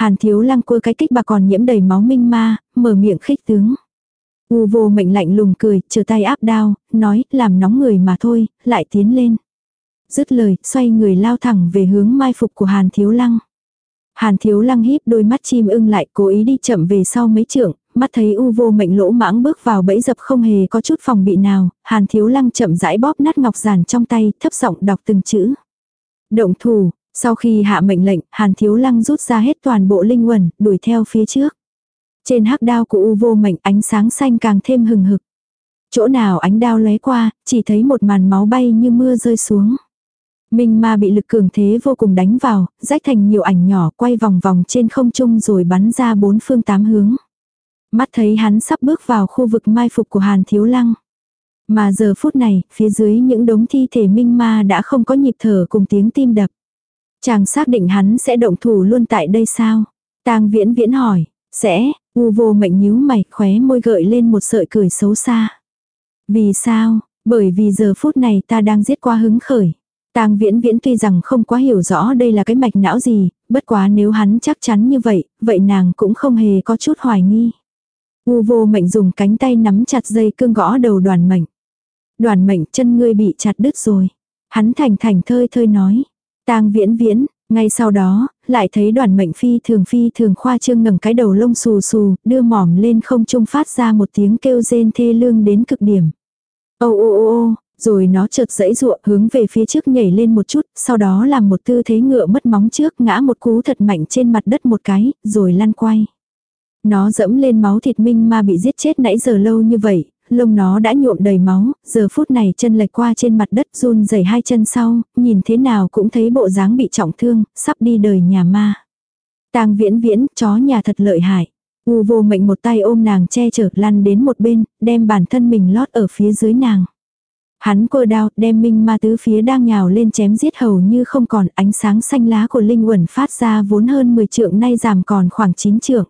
Speaker 1: Hàn thiếu lăng cua cái kích bà còn nhiễm đầy máu minh ma, mở miệng khích tướng. U vô mệnh lạnh lùng cười, chờ tay áp đao, nói, làm nóng người mà thôi, lại tiến lên. Dứt lời, xoay người lao thẳng về hướng mai phục của Hàn thiếu lăng. Hàn thiếu lăng híp đôi mắt chim ưng lại cố ý đi chậm về sau mấy trượng, mắt thấy u vô mệnh lỗ mãng bước vào bẫy dập không hề có chút phòng bị nào, hàn thiếu lăng chậm rãi bóp nát ngọc giản trong tay, thấp giọng đọc từng chữ. Động thủ, sau khi hạ mệnh lệnh, Hàn Thiếu Lăng rút ra hết toàn bộ linh quần, đuổi theo phía trước. Trên hắc đao của U vô mệnh ánh sáng xanh càng thêm hừng hực. Chỗ nào ánh đao lóe qua, chỉ thấy một màn máu bay như mưa rơi xuống. Minh ma bị lực cường thế vô cùng đánh vào, rách thành nhiều ảnh nhỏ quay vòng vòng trên không trung rồi bắn ra bốn phương tám hướng. Mắt thấy hắn sắp bước vào khu vực mai phục của Hàn Thiếu Lăng. Mà giờ phút này, phía dưới những đống thi thể minh ma đã không có nhịp thở cùng tiếng tim đập. Chàng xác định hắn sẽ động thủ luôn tại đây sao? Tang viễn viễn hỏi, sẽ, u vô mệnh nhíu mày khóe môi gợi lên một sợi cười xấu xa. Vì sao? Bởi vì giờ phút này ta đang giết qua hứng khởi. Tang viễn viễn tuy rằng không quá hiểu rõ đây là cái mạch não gì, bất quá nếu hắn chắc chắn như vậy, vậy nàng cũng không hề có chút hoài nghi. U vô mệnh dùng cánh tay nắm chặt dây cương gõ đầu đoàn mệnh. Đoàn mệnh chân ngươi bị chặt đứt rồi. Hắn thành thành thơi thơi nói. Tang viễn viễn, ngay sau đó, lại thấy đoàn mệnh phi thường phi thường khoa trương ngẩng cái đầu lông xù xù, đưa mỏm lên không trung phát ra một tiếng kêu rên thê lương đến cực điểm. Ô ô ô ô, Rồi nó chợt dãy ruộng hướng về phía trước nhảy lên một chút, sau đó làm một tư thế ngựa mất móng trước ngã một cú thật mạnh trên mặt đất một cái, rồi lăn quay. Nó dẫm lên máu thịt minh ma bị giết chết nãy giờ lâu như vậy, lông nó đã nhuộm đầy máu, giờ phút này chân lệch qua trên mặt đất run rẩy hai chân sau, nhìn thế nào cũng thấy bộ dáng bị trọng thương, sắp đi đời nhà ma. Tang viễn viễn, chó nhà thật lợi hại. U vô mệnh một tay ôm nàng che chở lăn đến một bên, đem bản thân mình lót ở phía dưới nàng. Hắn cô đao đem minh ma tứ phía đang nhào lên chém giết hầu như không còn ánh sáng xanh lá của linh quẩn phát ra vốn hơn 10 trượng nay giảm còn khoảng 9 trượng.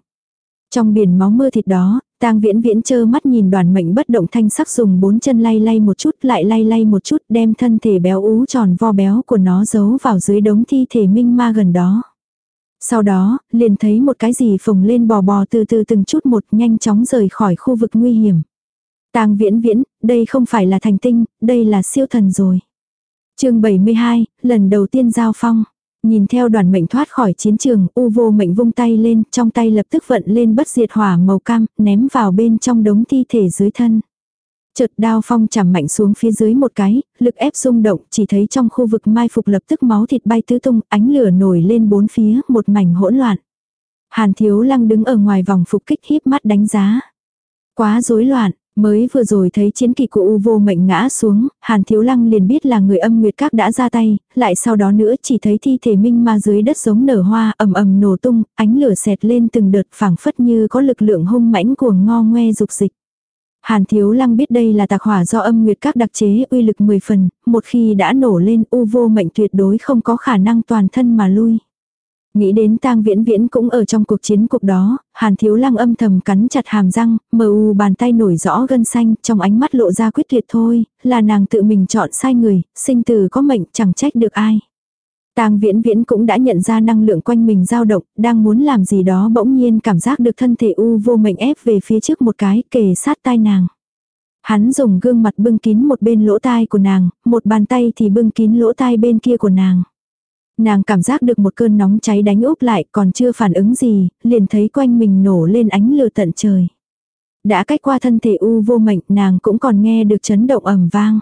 Speaker 1: Trong biển máu mưa thịt đó, tang viễn viễn chơ mắt nhìn đoàn mệnh bất động thanh sắc dùng bốn chân lay lay một chút lại lay lay một chút đem thân thể béo ú tròn vo béo của nó giấu vào dưới đống thi thể minh ma gần đó. Sau đó, liền thấy một cái gì phồng lên bò bò từ từ từng chút một nhanh chóng rời khỏi khu vực nguy hiểm. Tang viễn viễn, đây không phải là thành tinh, đây là siêu thần rồi. chương 72, lần đầu tiên giao phong. Nhìn theo đoàn mệnh thoát khỏi chiến trường, u vô mệnh vung tay lên, trong tay lập tức vận lên bất diệt hỏa màu cam, ném vào bên trong đống thi thể dưới thân. Chợt đao phong chạm mạnh xuống phía dưới một cái, lực ép rung động, chỉ thấy trong khu vực mai phục lập tức máu thịt bay tứ tung, ánh lửa nổi lên bốn phía, một mảnh hỗn loạn. Hàn thiếu lăng đứng ở ngoài vòng phục kích híp mắt đánh giá. Quá rối loạn, Mới vừa rồi thấy chiến kỳ của U vô mệnh ngã xuống, Hàn Thiếu Lăng liền biết là người âm nguyệt các đã ra tay, lại sau đó nữa chỉ thấy thi thể minh ma dưới đất giống nở hoa ầm ầm nổ tung, ánh lửa xẹt lên từng đợt phảng phất như có lực lượng hung mãnh của ngo ngoe dục dịch. Hàn Thiếu Lăng biết đây là tạc hỏa do âm nguyệt các đặc chế uy lực 10 phần, một khi đã nổ lên U vô mệnh tuyệt đối không có khả năng toàn thân mà lui. Nghĩ đến tang viễn viễn cũng ở trong cuộc chiến cuộc đó, hàn thiếu lăng âm thầm cắn chặt hàm răng, mờ u bàn tay nổi rõ gân xanh, trong ánh mắt lộ ra quyết tuyệt thôi, là nàng tự mình chọn sai người, sinh từ có mệnh chẳng trách được ai. Tang Viễn Viễn cũng đã nhận ra năng lượng quanh mình dao động, đang muốn làm gì đó bỗng nhiên cảm giác được thân thể u vô mệnh ép về phía trước một cái, kề sát tai nàng. Hắn dùng gương mặt bưng kín một bên lỗ tai của nàng, một bàn tay thì bưng kín lỗ tai bên kia của nàng. Nàng cảm giác được một cơn nóng cháy đánh úp lại còn chưa phản ứng gì, liền thấy quanh mình nổ lên ánh lửa tận trời. Đã cách qua thân thể u vô mệnh nàng cũng còn nghe được chấn động ầm vang.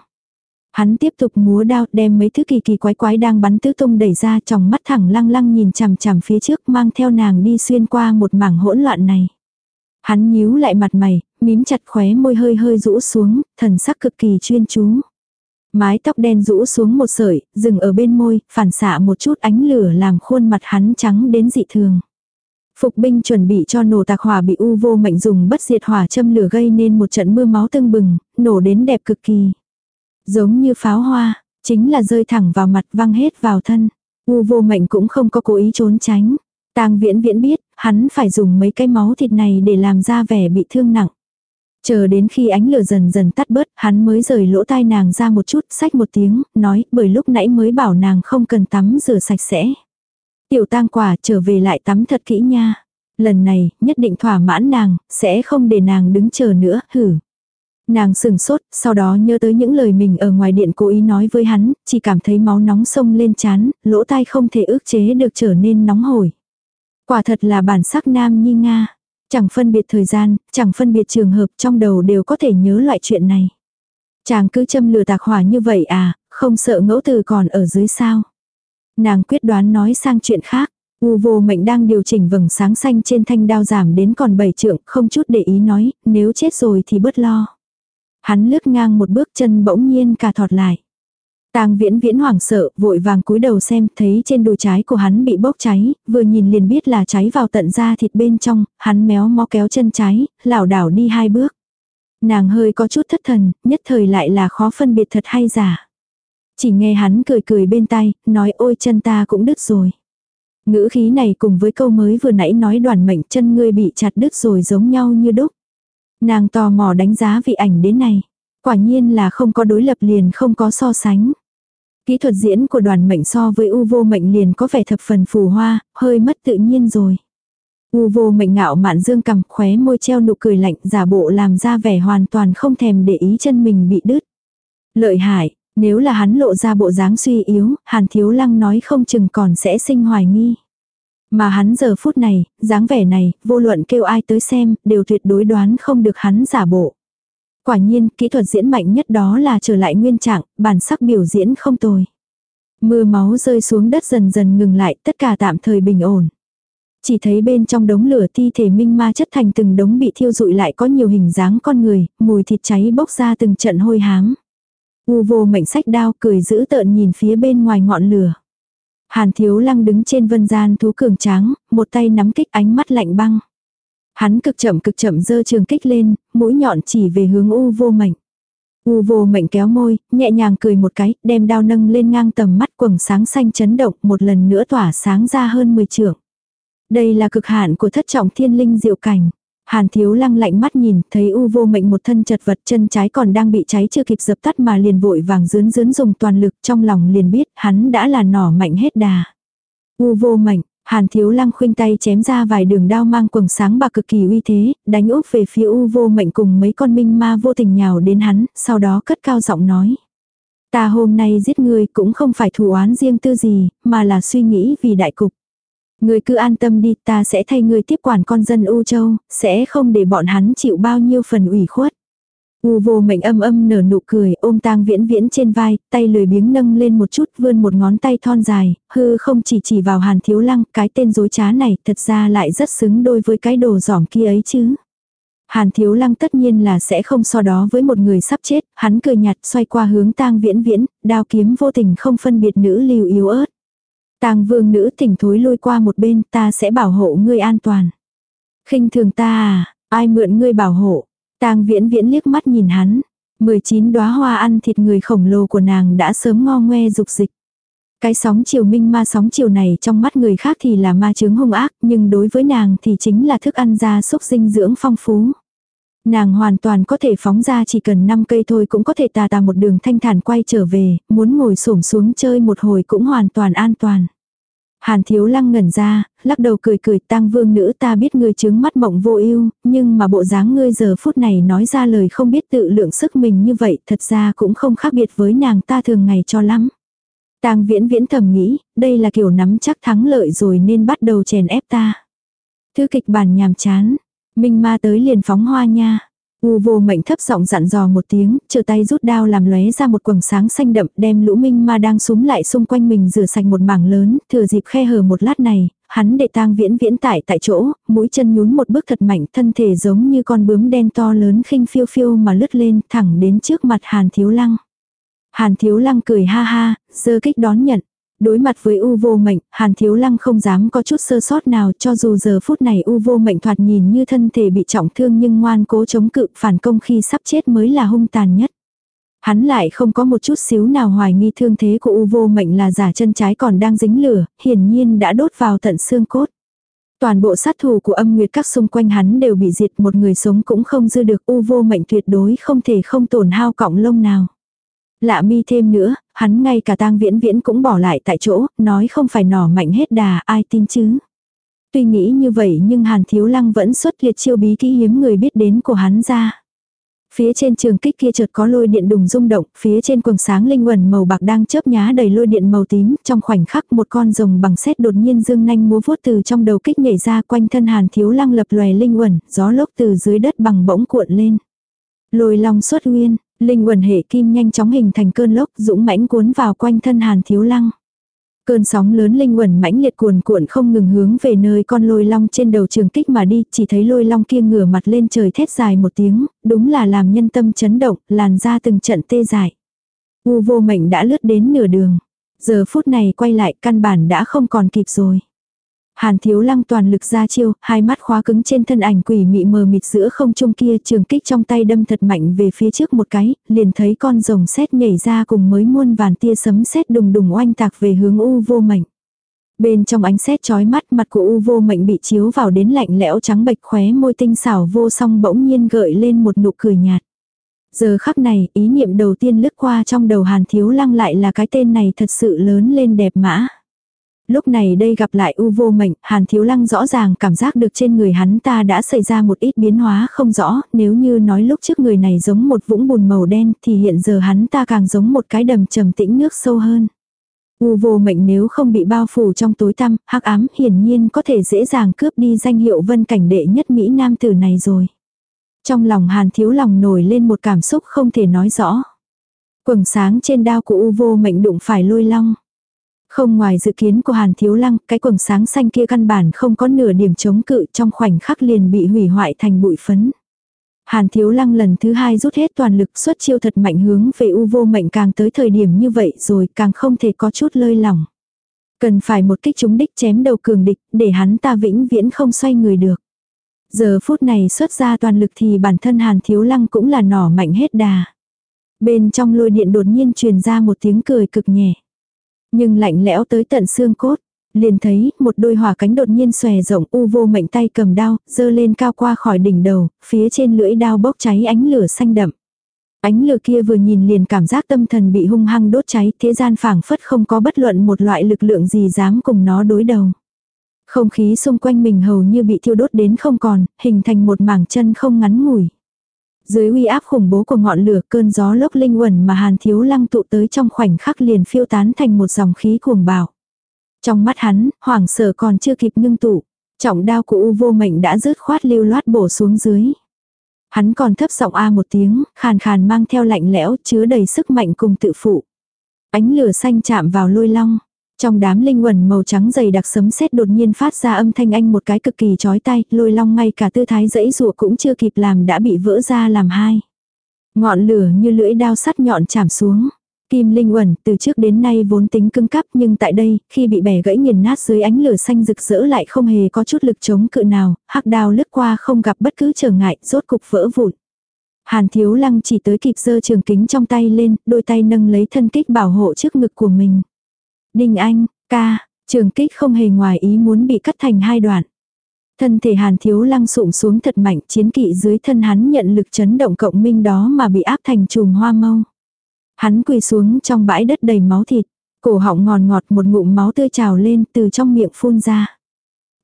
Speaker 1: Hắn tiếp tục múa đao đem mấy thứ kỳ kỳ quái quái đang bắn tứ tung đẩy ra trong mắt thẳng lăng lăng nhìn chằm chằm phía trước mang theo nàng đi xuyên qua một mảng hỗn loạn này. Hắn nhíu lại mặt mày, mím chặt khóe môi hơi hơi rũ xuống, thần sắc cực kỳ chuyên chú. Mái tóc đen rũ xuống một sợi, dừng ở bên môi, phản xạ một chút ánh lửa làm khuôn mặt hắn trắng đến dị thường. Phục binh chuẩn bị cho nổ tạc hỏa bị u vô mệnh dùng bất diệt hỏa châm lửa gây nên một trận mưa máu tưng bừng, nổ đến đẹp cực kỳ. Giống như pháo hoa, chính là rơi thẳng vào mặt văng hết vào thân. U vô mệnh cũng không có cố ý trốn tránh. Tang viễn viễn biết, hắn phải dùng mấy cái máu thịt này để làm ra vẻ bị thương nặng. Chờ đến khi ánh lửa dần dần tắt bớt, hắn mới rời lỗ tai nàng ra một chút, sách một tiếng, nói, bởi lúc nãy mới bảo nàng không cần tắm rửa sạch sẽ. Tiểu tang quả trở về lại tắm thật kỹ nha. Lần này, nhất định thỏa mãn nàng, sẽ không để nàng đứng chờ nữa, hử. Nàng sừng sốt, sau đó nhớ tới những lời mình ở ngoài điện cố ý nói với hắn, chỉ cảm thấy máu nóng sông lên chán, lỗ tai không thể ước chế được trở nên nóng hổi. Quả thật là bản sắc nam nhi Nga. Chẳng phân biệt thời gian, chẳng phân biệt trường hợp trong đầu đều có thể nhớ loại chuyện này. Chàng cứ châm lửa tạc hỏa như vậy à, không sợ ngẫu từ còn ở dưới sao. Nàng quyết đoán nói sang chuyện khác. U vô mệnh đang điều chỉnh vầng sáng xanh trên thanh đao giảm đến còn bảy trượng, không chút để ý nói, nếu chết rồi thì bớt lo. Hắn lướt ngang một bước chân bỗng nhiên cà thọt lại. Tang viễn viễn hoảng sợ, vội vàng cúi đầu xem, thấy trên đùi trái của hắn bị bốc cháy, vừa nhìn liền biết là cháy vào tận da thịt bên trong, hắn méo mó kéo chân trái, lảo đảo đi hai bước. Nàng hơi có chút thất thần, nhất thời lại là khó phân biệt thật hay giả. Chỉ nghe hắn cười cười bên tay, nói ôi chân ta cũng đứt rồi. Ngữ khí này cùng với câu mới vừa nãy nói đoàn mệnh chân ngươi bị chặt đứt rồi giống nhau như đúc. Nàng tò mò đánh giá vị ảnh đến này. Quả nhiên là không có đối lập liền không có so sánh. Kỹ thuật diễn của đoàn mệnh so với u vô mệnh liền có vẻ thập phần phù hoa, hơi mất tự nhiên rồi. U vô mệnh ngạo mạn dương cầm khóe môi treo nụ cười lạnh giả bộ làm ra vẻ hoàn toàn không thèm để ý chân mình bị đứt. Lợi hại, nếu là hắn lộ ra bộ dáng suy yếu, hàn thiếu lăng nói không chừng còn sẽ sinh hoài nghi. Mà hắn giờ phút này, dáng vẻ này, vô luận kêu ai tới xem, đều tuyệt đối đoán không được hắn giả bộ. Quả nhiên, kỹ thuật diễn mạnh nhất đó là trở lại nguyên trạng, bản sắc biểu diễn không tồi. Mưa máu rơi xuống đất dần dần ngừng lại, tất cả tạm thời bình ổn. Chỉ thấy bên trong đống lửa thi thể minh ma chất thành từng đống bị thiêu rụi lại có nhiều hình dáng con người, mùi thịt cháy bốc ra từng trận hôi hám. U vô mệnh sách đao cười giữ tợn nhìn phía bên ngoài ngọn lửa. Hàn thiếu lăng đứng trên vân gian thú cường tráng, một tay nắm kích ánh mắt lạnh băng. Hắn cực chậm cực chậm dơ trường kích lên, mũi nhọn chỉ về hướng u vô mệnh. U vô mệnh kéo môi, nhẹ nhàng cười một cái, đem đao nâng lên ngang tầm mắt quầng sáng xanh chấn động một lần nữa tỏa sáng ra hơn 10 trượng. Đây là cực hạn của thất trọng thiên linh diệu cảnh. Hàn thiếu lăng lạnh mắt nhìn, thấy u vô mệnh một thân chật vật chân trái còn đang bị cháy chưa kịp dập tắt mà liền vội vàng dướn dướn dùng toàn lực trong lòng liền biết hắn đã là nỏ mạnh hết đà. U vô mệnh, hàn thiếu lăng khuynh tay chém ra vài đường đao mang quầng sáng bạc cực kỳ uy thế, đánh úp về phía u vô mệnh cùng mấy con minh ma vô tình nhào đến hắn, sau đó cất cao giọng nói. Ta hôm nay giết ngươi cũng không phải thù oán riêng tư gì, mà là suy nghĩ vì đại cục. Ngươi cứ an tâm đi, ta sẽ thay ngươi tiếp quản con dân U Châu, sẽ không để bọn hắn chịu bao nhiêu phần ủy khuất. U vô mệnh âm âm nở nụ cười, ôm tang viễn viễn trên vai, tay lười biếng nâng lên một chút vươn một ngón tay thon dài, hư không chỉ chỉ vào hàn thiếu lăng, cái tên dối trá này thật ra lại rất xứng đôi với cái đồ giỏm kia ấy chứ. Hàn thiếu lăng tất nhiên là sẽ không so đó với một người sắp chết, hắn cười nhạt xoay qua hướng tang viễn viễn, đao kiếm vô tình không phân biệt nữ lưu yếu ớt. Tang vương nữ thỉnh thối lôi qua một bên ta sẽ bảo hộ ngươi an toàn. khinh thường ta à, ai mượn ngươi bảo hộ. Tang viễn viễn liếc mắt nhìn hắn. 19 đóa hoa ăn thịt người khổng lồ của nàng đã sớm ngo ngoe dục dịch. Cái sóng chiều minh ma sóng chiều này trong mắt người khác thì là ma chứng hung ác, nhưng đối với nàng thì chính là thức ăn gia súc dinh dưỡng phong phú. Nàng hoàn toàn có thể phóng ra chỉ cần 5 cây thôi cũng có thể tà tà một đường thanh thản quay trở về, muốn ngồi xổm xuống chơi một hồi cũng hoàn toàn an toàn. Hàn thiếu lăng ngẩn ra, lắc đầu cười cười tang vương nữ ta biết ngươi chứng mắt mộng vô ưu nhưng mà bộ dáng ngươi giờ phút này nói ra lời không biết tự lượng sức mình như vậy thật ra cũng không khác biệt với nàng ta thường ngày cho lắm. tang viễn viễn thầm nghĩ, đây là kiểu nắm chắc thắng lợi rồi nên bắt đầu chèn ép ta. Thư kịch bản nhàm chán, Minh ma tới liền phóng hoa nha. U vô mệnh thấp giọng dặn dò một tiếng, chờ tay rút đao làm lóe ra một quầng sáng xanh đậm đem lũ minh ma đang súng lại xung quanh mình rửa sạch một mảng lớn, thừa dịp khe hở một lát này, hắn để tang viễn viễn tại tại chỗ, mũi chân nhún một bước thật mạnh thân thể giống như con bướm đen to lớn khinh phiêu phiêu mà lướt lên thẳng đến trước mặt hàn thiếu lăng. Hàn thiếu lăng cười ha ha, giơ kích đón nhận. Đối mặt với U vô mệnh, Hàn Thiếu Lăng không dám có chút sơ sót nào cho dù giờ phút này U vô mệnh thoạt nhìn như thân thể bị trọng thương nhưng ngoan cố chống cự phản công khi sắp chết mới là hung tàn nhất. Hắn lại không có một chút xíu nào hoài nghi thương thế của U vô mệnh là giả chân trái còn đang dính lửa, hiển nhiên đã đốt vào tận xương cốt. Toàn bộ sát thủ của âm nguyệt các xung quanh hắn đều bị diệt một người sống cũng không dư được U vô mệnh tuyệt đối không thể không tổn hao cọng lông nào. Lạ mi thêm nữa, hắn ngay cả tang viễn viễn cũng bỏ lại tại chỗ, nói không phải nỏ mạnh hết đà, ai tin chứ. Tuy nghĩ như vậy nhưng Hàn Thiếu Lăng vẫn xuất liệt chiêu bí kỹ hiếm người biết đến của hắn ra. Phía trên trường kích kia chợt có lôi điện đùng rung động, phía trên quầng sáng linh quần màu bạc đang chớp nhá đầy lôi điện màu tím, trong khoảnh khắc một con rồng bằng sét đột nhiên dương nanh múa vuốt từ trong đầu kích nhảy ra quanh thân Hàn Thiếu Lăng lập lòe linh quần, gió lốc từ dưới đất bằng bỗng cuộn lên. Lôi long xuất nguyên, Linh quần hệ kim nhanh chóng hình thành cơn lốc dũng mãnh cuốn vào quanh thân hàn thiếu lăng. Cơn sóng lớn linh quần mãnh liệt cuồn cuộn không ngừng hướng về nơi con lôi long trên đầu trường kích mà đi, chỉ thấy lôi long kia ngửa mặt lên trời thét dài một tiếng, đúng là làm nhân tâm chấn động, làn ra từng trận tê dại. U vô mệnh đã lướt đến nửa đường. Giờ phút này quay lại căn bản đã không còn kịp rồi. Hàn thiếu lăng toàn lực ra chiêu, hai mắt khóa cứng trên thân ảnh quỷ mị mờ mịt giữa không trung kia trường kích trong tay đâm thật mạnh về phía trước một cái, liền thấy con rồng sét nhảy ra cùng mới muôn vàn tia sấm sét đùng đùng oanh tạc về hướng u vô mệnh. Bên trong ánh sét chói mắt mặt của u vô mệnh bị chiếu vào đến lạnh lẽo trắng bệch khóe môi tinh xảo vô song bỗng nhiên gợi lên một nụ cười nhạt. Giờ khắc này, ý niệm đầu tiên lướt qua trong đầu hàn thiếu lăng lại là cái tên này thật sự lớn lên đẹp mã. Lúc này đây gặp lại u vô mệnh, hàn thiếu lăng rõ ràng cảm giác được trên người hắn ta đã xảy ra một ít biến hóa không rõ, nếu như nói lúc trước người này giống một vũng bùn màu đen thì hiện giờ hắn ta càng giống một cái đầm trầm tĩnh nước sâu hơn. U vô mệnh nếu không bị bao phủ trong tối tăm, hắc ám hiển nhiên có thể dễ dàng cướp đi danh hiệu vân cảnh đệ nhất Mỹ Nam tử này rồi. Trong lòng hàn thiếu lòng nổi lên một cảm xúc không thể nói rõ. Quầng sáng trên đao của u vô mệnh đụng phải lôi long. Không ngoài dự kiến của Hàn Thiếu Lăng, cái quầng sáng xanh kia căn bản không có nửa điểm chống cự trong khoảnh khắc liền bị hủy hoại thành bụi phấn. Hàn Thiếu Lăng lần thứ hai rút hết toàn lực xuất chiêu thật mạnh hướng về u vô mệnh càng tới thời điểm như vậy rồi càng không thể có chút lơi lỏng. Cần phải một kích trúng đích chém đầu cường địch để hắn ta vĩnh viễn không xoay người được. Giờ phút này xuất ra toàn lực thì bản thân Hàn Thiếu Lăng cũng là nỏ mạnh hết đà. Bên trong lôi điện đột nhiên truyền ra một tiếng cười cực nhẹ. Nhưng lạnh lẽo tới tận xương cốt. Liền thấy một đôi hỏa cánh đột nhiên xòe rộng u vô mệnh tay cầm đao, dơ lên cao qua khỏi đỉnh đầu, phía trên lưỡi đao bốc cháy ánh lửa xanh đậm. Ánh lửa kia vừa nhìn liền cảm giác tâm thần bị hung hăng đốt cháy, thế gian phảng phất không có bất luận một loại lực lượng gì dám cùng nó đối đầu. Không khí xung quanh mình hầu như bị thiêu đốt đến không còn, hình thành một mảng chân không ngắn ngủi. Dưới uy áp khủng bố của ngọn lửa cơn gió lốc linh quẩn mà hàn thiếu lăng tụ tới trong khoảnh khắc liền phiêu tán thành một dòng khí cuồng bạo. Trong mắt hắn, hoảng sợ còn chưa kịp ngưng tụ. Trọng đao của U vô mệnh đã rớt khoát lưu loát bổ xuống dưới. Hắn còn thấp giọng A một tiếng, khàn khàn mang theo lạnh lẽo chứa đầy sức mạnh cùng tự phụ. Ánh lửa xanh chạm vào lôi long. Trong đám linh quần màu trắng dày đặc sấm sét đột nhiên phát ra âm thanh anh một cái cực kỳ chói tai, lôi long ngay cả tư thái dẫy rụa cũng chưa kịp làm đã bị vỡ ra làm hai. Ngọn lửa như lưỡi đao sắt nhọn chạm xuống. Kim linh uẩn từ trước đến nay vốn tính cứng cáp nhưng tại đây, khi bị bẻ gãy nghiền nát dưới ánh lửa xanh rực rỡ lại không hề có chút lực chống cự nào, hắc đao lướt qua không gặp bất cứ trở ngại, rốt cục vỡ vụn. Hàn thiếu lăng chỉ tới kịp giơ trường kính trong tay lên, đôi tay nâng lấy thân kích bảo hộ trước ngực của mình. Đinh anh, ca, trường kích không hề ngoài ý muốn bị cắt thành hai đoạn. Thân thể hàn thiếu lăng sụm xuống thật mạnh chiến kỵ dưới thân hắn nhận lực chấn động cộng minh đó mà bị áp thành chùm hoa mâu. Hắn quỳ xuống trong bãi đất đầy máu thịt, cổ họng ngòn ngọt một ngụm máu tươi trào lên từ trong miệng phun ra.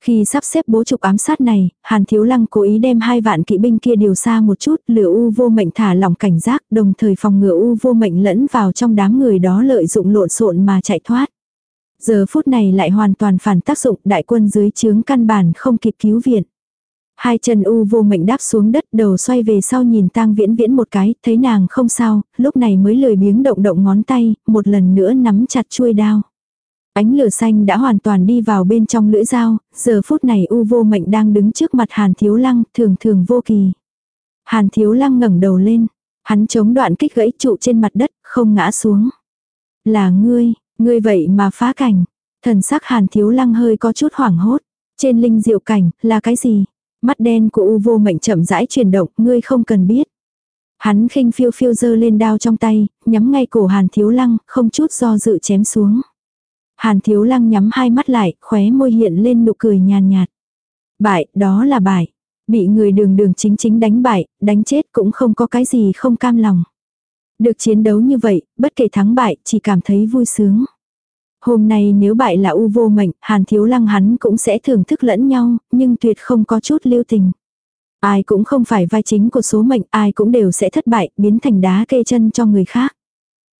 Speaker 1: Khi sắp xếp bố trục ám sát này, Hàn Thiếu Lăng cố ý đem hai vạn kỵ binh kia điều xa một chút, lửa u vô mệnh thả lỏng cảnh giác, đồng thời phòng ngừa u vô mệnh lẫn vào trong đám người đó lợi dụng lộn xộn mà chạy thoát. Giờ phút này lại hoàn toàn phản tác dụng, đại quân dưới chướng căn bản không kịp cứu viện. Hai chân u vô mệnh đáp xuống đất đầu xoay về sau nhìn tang viễn viễn một cái, thấy nàng không sao, lúc này mới lười biếng động động ngón tay, một lần nữa nắm chặt chuôi đao. Ánh lửa xanh đã hoàn toàn đi vào bên trong lưỡi dao, giờ phút này u vô mệnh đang đứng trước mặt hàn thiếu lăng, thường thường vô kỳ. Hàn thiếu lăng ngẩng đầu lên, hắn chống đoạn kích gãy trụ trên mặt đất, không ngã xuống. Là ngươi, ngươi vậy mà phá cảnh. Thần sắc hàn thiếu lăng hơi có chút hoảng hốt. Trên linh diệu cảnh, là cái gì? Mắt đen của U vô mệnh chậm rãi chuyển động, ngươi không cần biết. Hắn khinh phiêu phiêu dơ lên đao trong tay, nhắm ngay cổ Hàn Thiếu Lăng, không chút do dự chém xuống. Hàn Thiếu Lăng nhắm hai mắt lại, khóe môi hiện lên nụ cười nhàn nhạt. Bại, đó là bại. Bị người đường đường chính chính đánh bại, đánh chết cũng không có cái gì không cam lòng. Được chiến đấu như vậy, bất kể thắng bại, chỉ cảm thấy vui sướng. Hôm nay nếu bại là u vô mệnh, hàn thiếu lăng hắn cũng sẽ thưởng thức lẫn nhau, nhưng tuyệt không có chút lưu tình. Ai cũng không phải vai chính của số mệnh, ai cũng đều sẽ thất bại, biến thành đá kê chân cho người khác.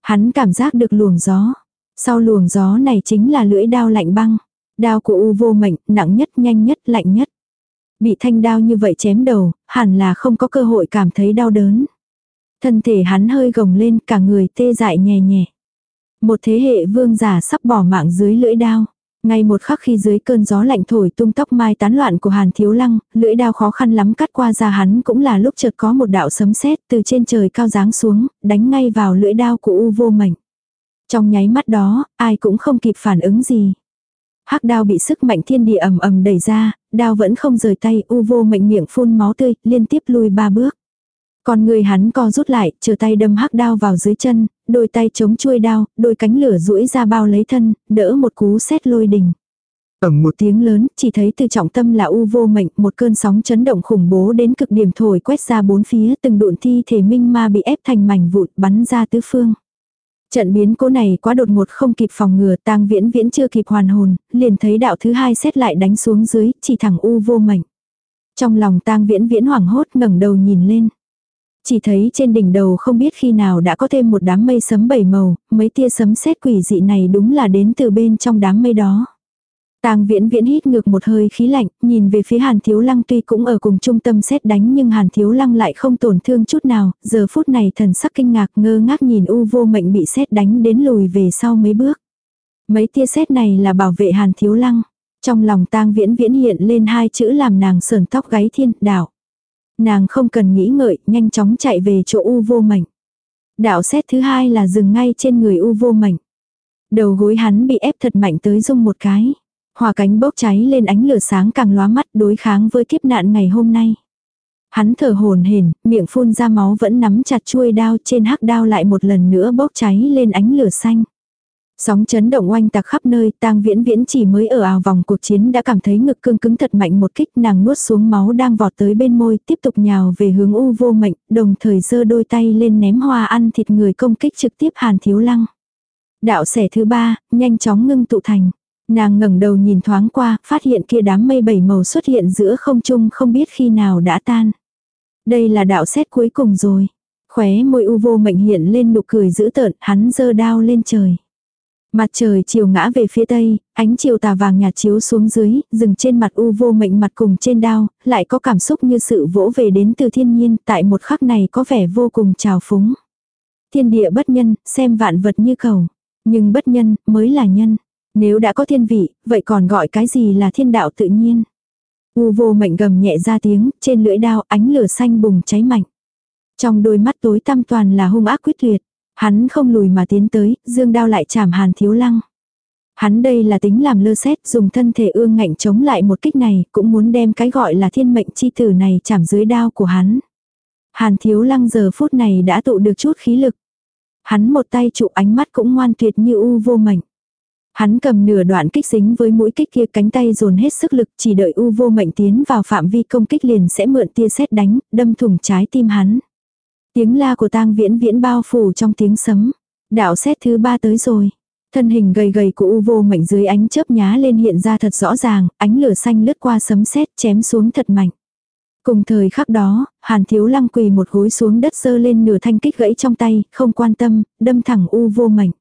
Speaker 1: Hắn cảm giác được luồng gió. Sau luồng gió này chính là lưỡi đao lạnh băng. Đao của u vô mệnh, nặng nhất, nhanh nhất, lạnh nhất. Bị thanh đao như vậy chém đầu, hẳn là không có cơ hội cảm thấy đau đớn. Thân thể hắn hơi gồng lên, cả người tê dại nhẹ nhẹ. Một thế hệ vương giả sắp bỏ mạng dưới lưỡi đao. Ngay một khắc khi dưới cơn gió lạnh thổi tung tóc mai tán loạn của Hàn Thiếu Lăng, lưỡi đao khó khăn lắm cắt qua da hắn cũng là lúc chợt có một đạo sấm sét từ trên trời cao giáng xuống, đánh ngay vào lưỡi đao của U vô mệnh. Trong nháy mắt đó, ai cũng không kịp phản ứng gì. Hắc đao bị sức mạnh thiên địa ầm ầm đẩy ra, đao vẫn không rời tay, U vô mệnh miệng phun máu tươi, liên tiếp lùi ba bước. Còn người hắn co rút lại, chờ tay đâm hắc đao vào dưới chân, đôi tay chống chuôi đao, đôi cánh lửa duỗi ra bao lấy thân, đỡ một cú xét lôi đình.
Speaker 2: ầm một
Speaker 1: tiếng lớn, chỉ thấy từ trọng tâm là u vô mệnh, một cơn sóng chấn động khủng bố đến cực điểm thổi quét ra bốn phía, từng đụn thi thể minh ma bị ép thành mảnh vụn bắn ra tứ phương. Trận biến cố này quá đột ngột không kịp phòng ngừa, tang viễn viễn chưa kịp hoàn hồn, liền thấy đạo thứ hai xét lại đánh xuống dưới, chỉ thẳng u vô mệnh. Trong lòng tang viễn viễn hoảng hốt ngẩng đầu nhìn lên. Chỉ thấy trên đỉnh đầu không biết khi nào đã có thêm một đám mây sấm bảy màu, mấy tia sấm sét quỷ dị này đúng là đến từ bên trong đám mây đó. Tang viễn viễn hít ngược một hơi khí lạnh, nhìn về phía Hàn Thiếu Lăng tuy cũng ở cùng trung tâm xét đánh nhưng Hàn Thiếu Lăng lại không tổn thương chút nào, giờ phút này thần sắc kinh ngạc ngơ ngác nhìn u vô mệnh bị xét đánh đến lùi về sau mấy bước. Mấy tia xét này là bảo vệ Hàn Thiếu Lăng. Trong lòng tang viễn viễn hiện lên hai chữ làm nàng sờn tóc gáy thiên, đạo. Nàng không cần nghĩ ngợi, nhanh chóng chạy về chỗ u vô mảnh Đạo xét thứ hai là dừng ngay trên người u vô mảnh Đầu gối hắn bị ép thật mạnh tới rung một cái. Hòa cánh bốc cháy lên ánh lửa sáng càng lóa mắt đối kháng với kiếp nạn ngày hôm nay. Hắn thở hồn hển, miệng phun ra máu vẫn nắm chặt chuôi đao trên hắc đao lại một lần nữa bốc cháy lên ánh lửa xanh. Sóng chấn động oanh tạc khắp nơi, tang viễn viễn chỉ mới ở ảo vòng cuộc chiến đã cảm thấy ngực cương cứng thật mạnh một kích nàng nuốt xuống máu đang vọt tới bên môi, tiếp tục nhào về hướng u vô mệnh, đồng thời giơ đôi tay lên ném hoa ăn thịt người công kích trực tiếp hàn thiếu lăng. Đạo xẻ thứ ba, nhanh chóng ngưng tụ thành. Nàng ngẩng đầu nhìn thoáng qua, phát hiện kia đám mây bảy màu xuất hiện giữa không trung không biết khi nào đã tan. Đây là đạo xét cuối cùng rồi. Khóe môi u vô mệnh hiện lên nụ cười dữ tợn, hắn giơ đao lên trời. Mặt trời chiều ngã về phía tây, ánh chiều tà vàng nhạt chiếu xuống dưới, dừng trên mặt u vô mệnh mặt cùng trên đao, lại có cảm xúc như sự vỗ về đến từ thiên nhiên, tại một khắc này có vẻ vô cùng trào phúng. Thiên địa bất nhân, xem vạn vật như cầu. Nhưng bất nhân, mới là nhân. Nếu đã có thiên vị, vậy còn gọi cái gì là thiên đạo tự nhiên? U vô mệnh gầm nhẹ ra tiếng, trên lưỡi đao ánh lửa xanh bùng cháy mạnh. Trong đôi mắt tối tăm toàn là hung ác quyết liệt. Hắn không lùi mà tiến tới, dương đao lại chảm hàn thiếu lăng. Hắn đây là tính làm lơ xét, dùng thân thể ương ngạnh chống lại một kích này, cũng muốn đem cái gọi là thiên mệnh chi tử này chảm dưới đao của hắn. Hàn thiếu lăng giờ phút này đã tụ được chút khí lực. Hắn một tay trụ ánh mắt cũng ngoan tuyệt như u vô mệnh. Hắn cầm nửa đoạn kích dính với mũi kích kia cánh tay dồn hết sức lực chỉ đợi u vô mệnh tiến vào phạm vi công kích liền sẽ mượn tia sét đánh, đâm thủng trái tim hắn. Tiếng la của tang viễn viễn bao phủ trong tiếng sấm. Đạo xét thứ ba tới rồi. Thân hình gầy gầy của u vô mạnh dưới ánh chớp nhá lên hiện ra thật rõ ràng, ánh lửa xanh lướt qua sấm sét chém xuống thật mạnh. Cùng thời khắc đó, hàn thiếu lăng quỳ một gối xuống đất dơ lên nửa thanh kích gãy trong tay, không quan tâm, đâm thẳng u vô mạnh.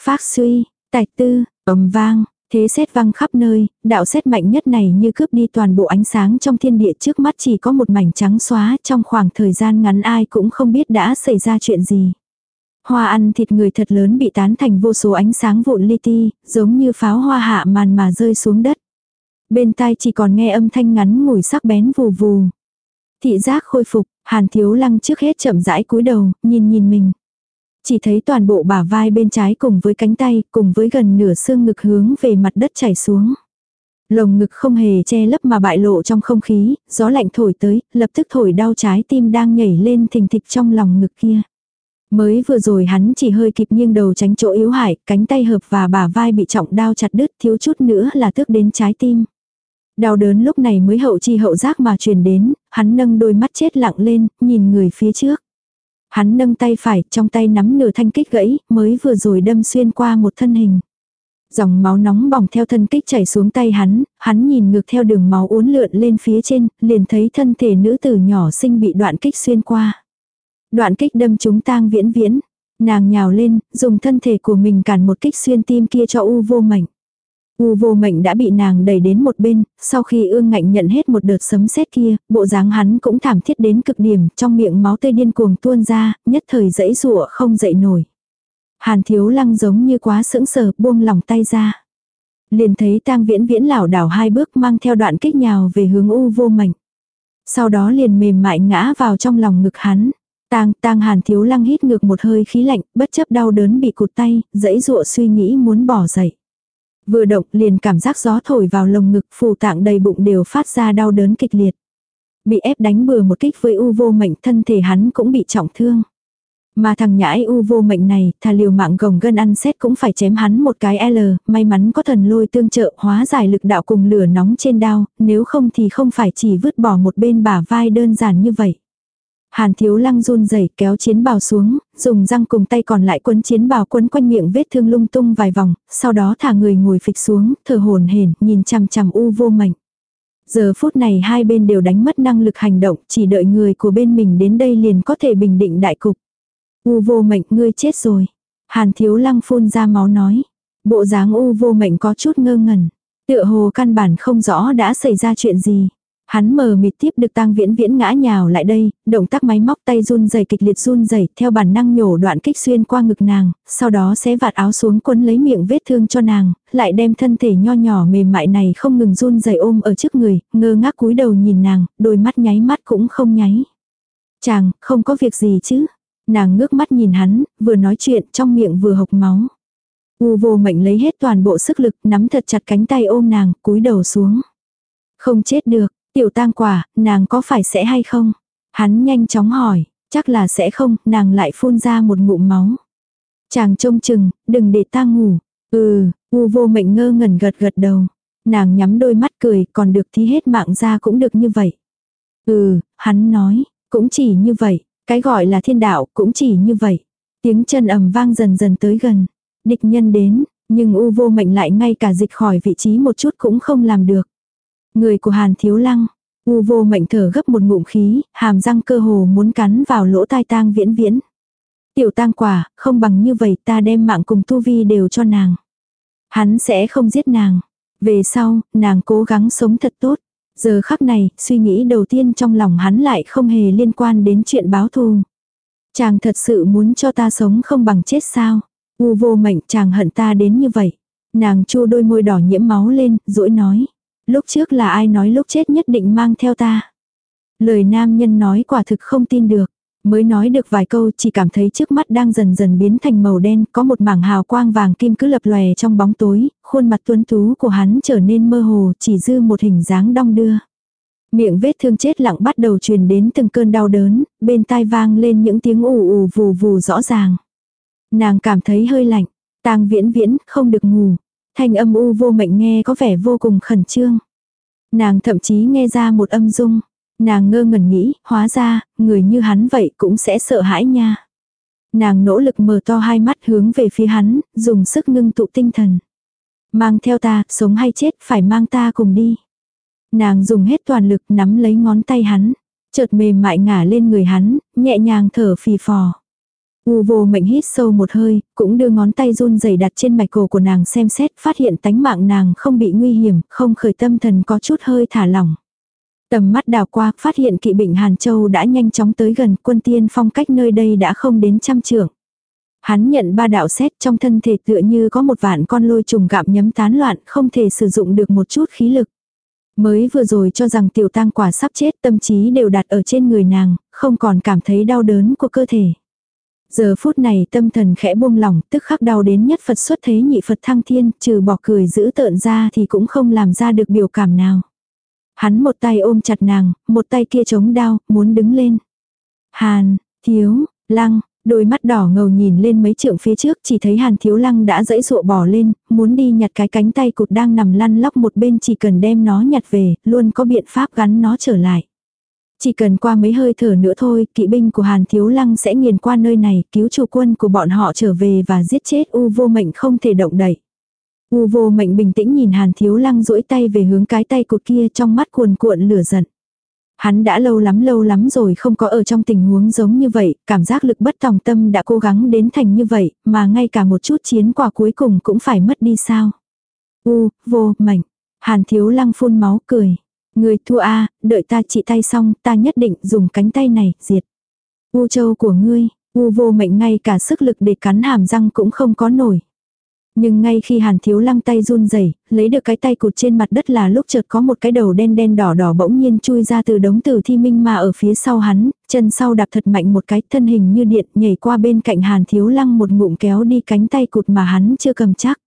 Speaker 1: Phát suy, tạch tư, ầm vang, thế xét văng khắp nơi, đạo xét mạnh nhất này như cướp đi toàn bộ ánh sáng trong thiên địa trước mắt chỉ có một mảnh trắng xóa trong khoảng thời gian ngắn ai cũng không biết đã xảy ra chuyện gì. Hoa ăn thịt người thật lớn bị tán thành vô số ánh sáng vụn li ti, giống như pháo hoa hạ màn mà rơi xuống đất. Bên tai chỉ còn nghe âm thanh ngắn ngủi sắc bén vù vù. Thị giác khôi phục, hàn thiếu lăng trước hết chậm rãi cúi đầu, nhìn nhìn mình. Chỉ thấy toàn bộ bả vai bên trái cùng với cánh tay, cùng với gần nửa xương ngực hướng về mặt đất chảy xuống. Lồng ngực không hề che lấp mà bại lộ trong không khí, gió lạnh thổi tới, lập tức thổi đau trái tim đang nhảy lên thình thịch trong lòng ngực kia. Mới vừa rồi hắn chỉ hơi kịp nghiêng đầu tránh chỗ yếu hại, cánh tay hợp và bả vai bị trọng đau chặt đứt thiếu chút nữa là tước đến trái tim. Đau đớn lúc này mới hậu chi hậu giác mà truyền đến, hắn nâng đôi mắt chết lặng lên, nhìn người phía trước. Hắn nâng tay phải, trong tay nắm nửa thanh kích gãy, mới vừa rồi đâm xuyên qua một thân hình. Dòng máu nóng bỏng theo thân kích chảy xuống tay hắn, hắn nhìn ngược theo đường máu uốn lượn lên phía trên, liền thấy thân thể nữ tử nhỏ xinh bị đoạn kích xuyên qua. Đoạn kích đâm chúng tang viễn viễn. Nàng nhào lên, dùng thân thể của mình cản một kích xuyên tim kia cho u vô mảnh. U vô mệnh đã bị nàng đẩy đến một bên, sau khi ương ngạnh nhận hết một đợt sấm sét kia, bộ dáng hắn cũng thảm thiết đến cực điểm, trong miệng máu tươi điên cuồng tuôn ra, nhất thời dãy rụa không dậy nổi. Hàn thiếu lăng giống như quá sững sờ, buông lòng tay ra. Liền thấy tang viễn viễn lảo đảo hai bước mang theo đoạn kích nhào về hướng u vô mệnh. Sau đó liền mềm mại ngã vào trong lòng ngực hắn. Tang, tang hàn thiếu lăng hít ngược một hơi khí lạnh, bất chấp đau đớn bị cụt tay, dãy rụa suy nghĩ muốn bỏ dậy. Vừa động liền cảm giác gió thổi vào lồng ngực phù tạng đầy bụng đều phát ra đau đớn kịch liệt. Bị ép đánh bừa một kích với u vô mệnh thân thể hắn cũng bị trọng thương. Mà thằng nhãi u vô mệnh này, thà liều mạng gồng gân ăn xét cũng phải chém hắn một cái L, may mắn có thần lôi tương trợ hóa giải lực đạo cùng lửa nóng trên đao, nếu không thì không phải chỉ vứt bỏ một bên bả vai đơn giản như vậy. Hàn thiếu lăng run rẩy kéo chiến bào xuống, dùng răng cùng tay còn lại quấn chiến bào quấn quanh miệng vết thương lung tung vài vòng, sau đó thả người ngồi phịch xuống, thở hồn hển, nhìn chằm chằm u vô mệnh. Giờ phút này hai bên đều đánh mất năng lực hành động, chỉ đợi người của bên mình đến đây liền có thể bình định đại cục. U vô mệnh ngươi chết rồi. Hàn thiếu lăng phun ra máu nói. Bộ dáng u vô mệnh có chút ngơ ngẩn. Tựa hồ căn bản không rõ đã xảy ra chuyện gì. Hắn mờ mịt tiếp được tang viễn viễn ngã nhào lại đây, động tác máy móc tay run rẩy kịch liệt run rẩy theo bản năng nhổ đoạn kích xuyên qua ngực nàng, sau đó xé vạt áo xuống quấn lấy miệng vết thương cho nàng, lại đem thân thể nho nhỏ mềm mại này không ngừng run rẩy ôm ở trước người, ngơ ngác cúi đầu nhìn nàng, đôi mắt nháy mắt cũng không nháy. Chàng, không có việc gì chứ. Nàng ngước mắt nhìn hắn, vừa nói chuyện trong miệng vừa hộc máu. U vô mệnh lấy hết toàn bộ sức lực, nắm thật chặt cánh tay ôm nàng, cúi đầu xuống. Không chết được, tiểu tang quả, nàng có phải sẽ hay không? Hắn nhanh chóng hỏi, chắc là sẽ không, nàng lại phun ra một ngụm máu. Chàng trông chừng, đừng để ta ngủ. Ừ, u vô mệnh ngơ ngẩn gật gật đầu. Nàng nhắm đôi mắt cười, còn được thí hết mạng ra cũng được như vậy. Ừ, hắn nói, cũng chỉ như vậy, cái gọi là thiên đạo cũng chỉ như vậy. Tiếng chân ầm vang dần dần tới gần. Địch nhân đến, nhưng u vô mệnh lại ngay cả dịch khỏi vị trí một chút cũng không làm được. Người của Hàn Thiếu Lăng, u vô mệnh thở gấp một ngụm khí, hàm răng cơ hồ muốn cắn vào lỗ tai tang viễn viễn. Tiểu tang quả, không bằng như vậy ta đem mạng cùng tu vi đều cho nàng. Hắn sẽ không giết nàng. Về sau, nàng cố gắng sống thật tốt. Giờ khắc này, suy nghĩ đầu tiên trong lòng hắn lại không hề liên quan đến chuyện báo thù. Chàng thật sự muốn cho ta sống không bằng chết sao? U vô mệnh chàng hận ta đến như vậy. Nàng chua đôi môi đỏ nhiễm máu lên, rỗi nói. Lúc trước là ai nói lúc chết nhất định mang theo ta. Lời nam nhân nói quả thực không tin được. Mới nói được vài câu chỉ cảm thấy trước mắt đang dần dần biến thành màu đen, có một mảng hào quang vàng kim cứ lập lòe trong bóng tối, khuôn mặt tuấn tú của hắn trở nên mơ hồ, chỉ dư một hình dáng đong đưa. Miệng vết thương chết lặng bắt đầu truyền đến từng cơn đau đớn, bên tai vang lên những tiếng ù ù vù vù rõ ràng. Nàng cảm thấy hơi lạnh, tang viễn viễn, không được ngủ. Thanh âm u vô mệnh nghe có vẻ vô cùng khẩn trương. Nàng thậm chí nghe ra một âm dung. Nàng ngơ ngẩn nghĩ, hóa ra, người như hắn vậy cũng sẽ sợ hãi nha. Nàng nỗ lực mở to hai mắt hướng về phía hắn, dùng sức ngưng tụ tinh thần. Mang theo ta, sống hay chết, phải mang ta cùng đi. Nàng dùng hết toàn lực nắm lấy ngón tay hắn, chợt mềm mại ngả lên người hắn, nhẹ nhàng thở phì phò. U vô mệnh hít sâu một hơi, cũng đưa ngón tay run rẩy đặt trên mạch cổ của nàng xem xét, phát hiện tánh mạng nàng không bị nguy hiểm, không khởi tâm thần có chút hơi thả lỏng. Tầm mắt đào qua, phát hiện kỵ bệnh Hàn Châu đã nhanh chóng tới gần, quân tiên phong cách nơi đây đã không đến trăm trưởng. Hắn nhận ba đạo xét trong thân thể tựa như có một vạn con lôi trùng gạm nhấm tán loạn, không thể sử dụng được một chút khí lực. Mới vừa rồi cho rằng tiểu tang quả sắp chết tâm trí đều đặt ở trên người nàng, không còn cảm thấy đau đớn của cơ thể. Giờ phút này tâm thần khẽ buông lỏng tức khắc đau đến nhất Phật xuất thế nhị Phật thăng thiên, trừ bỏ cười giữ tợn ra thì cũng không làm ra được biểu cảm nào. Hắn một tay ôm chặt nàng, một tay kia chống đau, muốn đứng lên. Hàn, thiếu, lăng, đôi mắt đỏ ngầu nhìn lên mấy trượng phía trước chỉ thấy hàn thiếu lăng đã dẫy dụa bỏ lên, muốn đi nhặt cái cánh tay cụt đang nằm lăn lóc một bên chỉ cần đem nó nhặt về, luôn có biện pháp gắn nó trở lại. Chỉ cần qua mấy hơi thở nữa thôi, kỵ binh của Hàn Thiếu Lăng sẽ nghiền qua nơi này, cứu chủ quân của bọn họ trở về và giết chết U vô mệnh không thể động đậy. U vô mệnh bình tĩnh nhìn Hàn Thiếu Lăng duỗi tay về hướng cái tay cột kia trong mắt cuồn cuộn lửa giận. Hắn đã lâu lắm lâu lắm rồi không có ở trong tình huống giống như vậy, cảm giác lực bất tòng tâm đã cố gắng đến thành như vậy, mà ngay cả một chút chiến quả cuối cùng cũng phải mất đi sao. U, vô, mệnh. Hàn Thiếu Lăng phun máu cười. Người thua a đợi ta trị tay xong, ta nhất định dùng cánh tay này, diệt. U châu của ngươi, u vô mệnh ngay cả sức lực để cắn hàm răng cũng không có nổi. Nhưng ngay khi hàn thiếu lăng tay run rẩy lấy được cái tay cụt trên mặt đất là lúc chợt có một cái đầu đen đen đỏ đỏ bỗng nhiên chui ra từ đống tử thi minh mà ở phía sau hắn, chân sau đạp thật mạnh một cái thân hình như điện nhảy qua bên cạnh hàn thiếu lăng một ngụm kéo đi cánh tay cụt mà hắn chưa cầm chắc.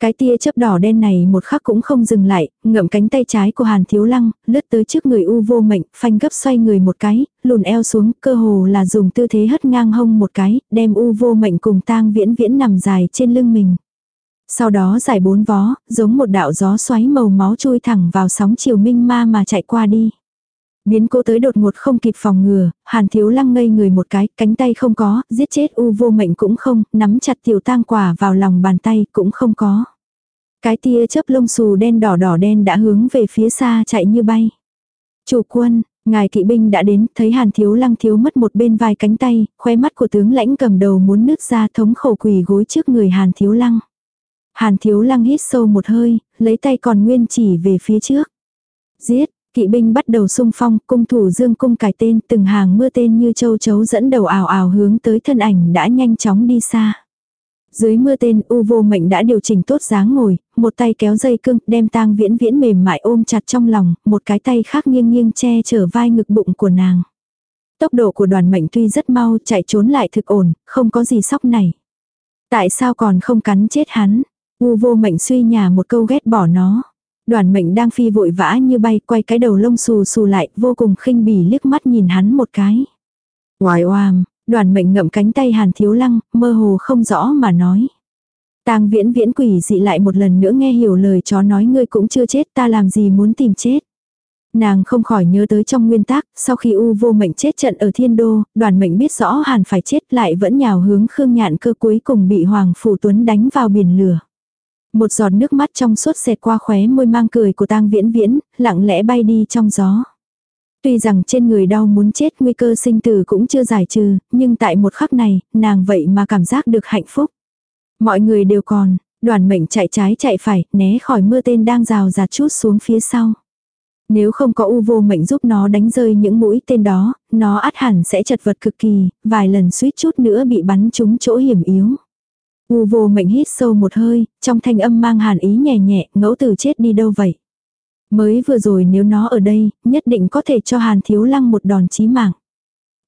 Speaker 1: Cái tia chớp đỏ đen này một khắc cũng không dừng lại, ngậm cánh tay trái của Hàn Thiếu Lăng, lướt tới trước người U vô mệnh, phanh gấp xoay người một cái, lùn eo xuống, cơ hồ là dùng tư thế hất ngang hông một cái, đem U vô mệnh cùng tang viễn viễn nằm dài trên lưng mình. Sau đó giải bốn vó, giống một đạo gió xoáy màu máu chui thẳng vào sóng chiều minh ma mà chạy qua đi. Biến cô tới đột ngột không kịp phòng ngừa, hàn thiếu lăng ngây người một cái, cánh tay không có, giết chết u vô mệnh cũng không, nắm chặt tiểu tang quả vào lòng bàn tay cũng không có. Cái tia chớp lông xù đen đỏ đỏ đen đã hướng về phía xa chạy như bay. Chủ quân, ngài kỵ binh đã đến, thấy hàn thiếu lăng thiếu mất một bên vai cánh tay, khóe mắt của tướng lãnh cầm đầu muốn nứt ra thống khổ quỳ gối trước người hàn thiếu lăng. Hàn thiếu lăng hít sâu một hơi, lấy tay còn nguyên chỉ về phía trước. Giết, kỵ binh bắt đầu xung phong, cung thủ dương cung cài tên, từng hàng mưa tên như châu chấu dẫn đầu ảo ảo hướng tới thân ảnh đã nhanh chóng đi xa. Dưới mưa tên u vô mệnh đã điều chỉnh tốt dáng ngồi, một tay kéo dây cương đem tang viễn viễn mềm mại ôm chặt trong lòng, một cái tay khác nghiêng nghiêng che chở vai ngực bụng của nàng. Tốc độ của đoàn mệnh tuy rất mau, chạy trốn lại thực ổn, không có gì sóc này. Tại sao còn không cắn chết hắn? U vô mệnh suy nhà một câu ghét bỏ nó. Đoàn mệnh đang phi vội vã như bay quay cái đầu lông xù xù lại vô cùng khinh bỉ liếc mắt nhìn hắn một cái. ngoài oàm, đoàn mệnh ngậm cánh tay hàn thiếu lăng, mơ hồ không rõ mà nói. tang viễn viễn quỷ dị lại một lần nữa nghe hiểu lời chó nói ngươi cũng chưa chết ta làm gì muốn tìm chết. Nàng không khỏi nhớ tới trong nguyên tắc, sau khi U vô mệnh chết trận ở thiên đô, đoàn mệnh biết rõ hàn phải chết lại vẫn nhào hướng khương nhạn cơ cuối cùng bị Hoàng Phủ Tuấn đánh vào biển lửa. Một giọt nước mắt trong suốt xẹt qua khóe môi mang cười của tang viễn viễn, lặng lẽ bay đi trong gió. Tuy rằng trên người đau muốn chết nguy cơ sinh tử cũng chưa giải trừ, nhưng tại một khắc này, nàng vậy mà cảm giác được hạnh phúc. Mọi người đều còn, đoàn mệnh chạy trái chạy phải, né khỏi mưa tên đang rào rạt chút xuống phía sau. Nếu không có u vô mệnh giúp nó đánh rơi những mũi tên đó, nó át hẳn sẽ chật vật cực kỳ, vài lần suýt chút nữa bị bắn trúng chỗ hiểm yếu. U vô mệnh hít sâu một hơi, trong thanh âm mang hàn ý nhẹ nhẹ, ngẫu tử chết đi đâu vậy. Mới vừa rồi nếu nó ở đây, nhất định có thể cho hàn thiếu lăng một đòn chí mạng.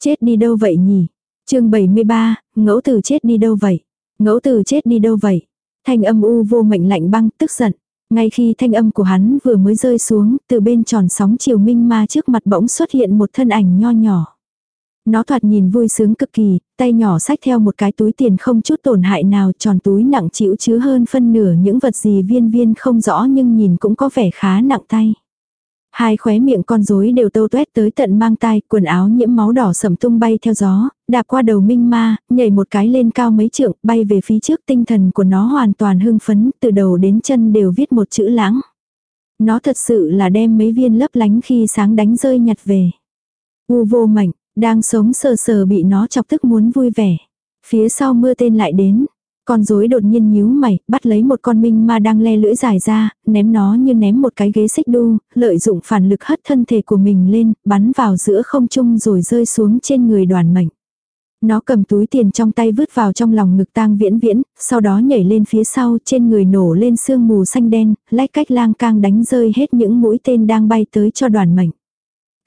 Speaker 1: Chết đi đâu vậy nhỉ? chương 73, ngẫu tử chết đi đâu vậy? Ngẫu tử chết đi đâu vậy? Thanh âm u vô mệnh lạnh băng, tức giận. Ngay khi thanh âm của hắn vừa mới rơi xuống, từ bên tròn sóng chiều minh ma trước mặt bỗng xuất hiện một thân ảnh nho nhỏ. Nó thoạt nhìn vui sướng cực kỳ, tay nhỏ xách theo một cái túi tiền không chút tổn hại nào tròn túi nặng chịu chứa hơn phân nửa những vật gì viên viên không rõ nhưng nhìn cũng có vẻ khá nặng tay. Hai khóe miệng con rối đều tâu tuét tới tận mang tai, quần áo nhiễm máu đỏ sầm tung bay theo gió, đạp qua đầu minh ma, nhảy một cái lên cao mấy trượng, bay về phía trước tinh thần của nó hoàn toàn hưng phấn, từ đầu đến chân đều viết một chữ lãng. Nó thật sự là đem mấy viên lấp lánh khi sáng đánh rơi nhặt về. U vô mảnh, đang sống sờ sờ bị nó chọc tức muốn vui vẻ. Phía sau mưa tên lại đến, con rối đột nhiên nhíu mày, bắt lấy một con minh ma đang le lưỡi dài ra, ném nó như ném một cái ghế xích đu, lợi dụng phản lực hất thân thể của mình lên, bắn vào giữa không trung rồi rơi xuống trên người đoàn mệnh. Nó cầm túi tiền trong tay vứt vào trong lòng ngực tang viễn viễn, sau đó nhảy lên phía sau trên người nổ lên sương mù xanh đen, lách cách lang cang đánh rơi hết những mũi tên đang bay tới cho đoàn mệnh.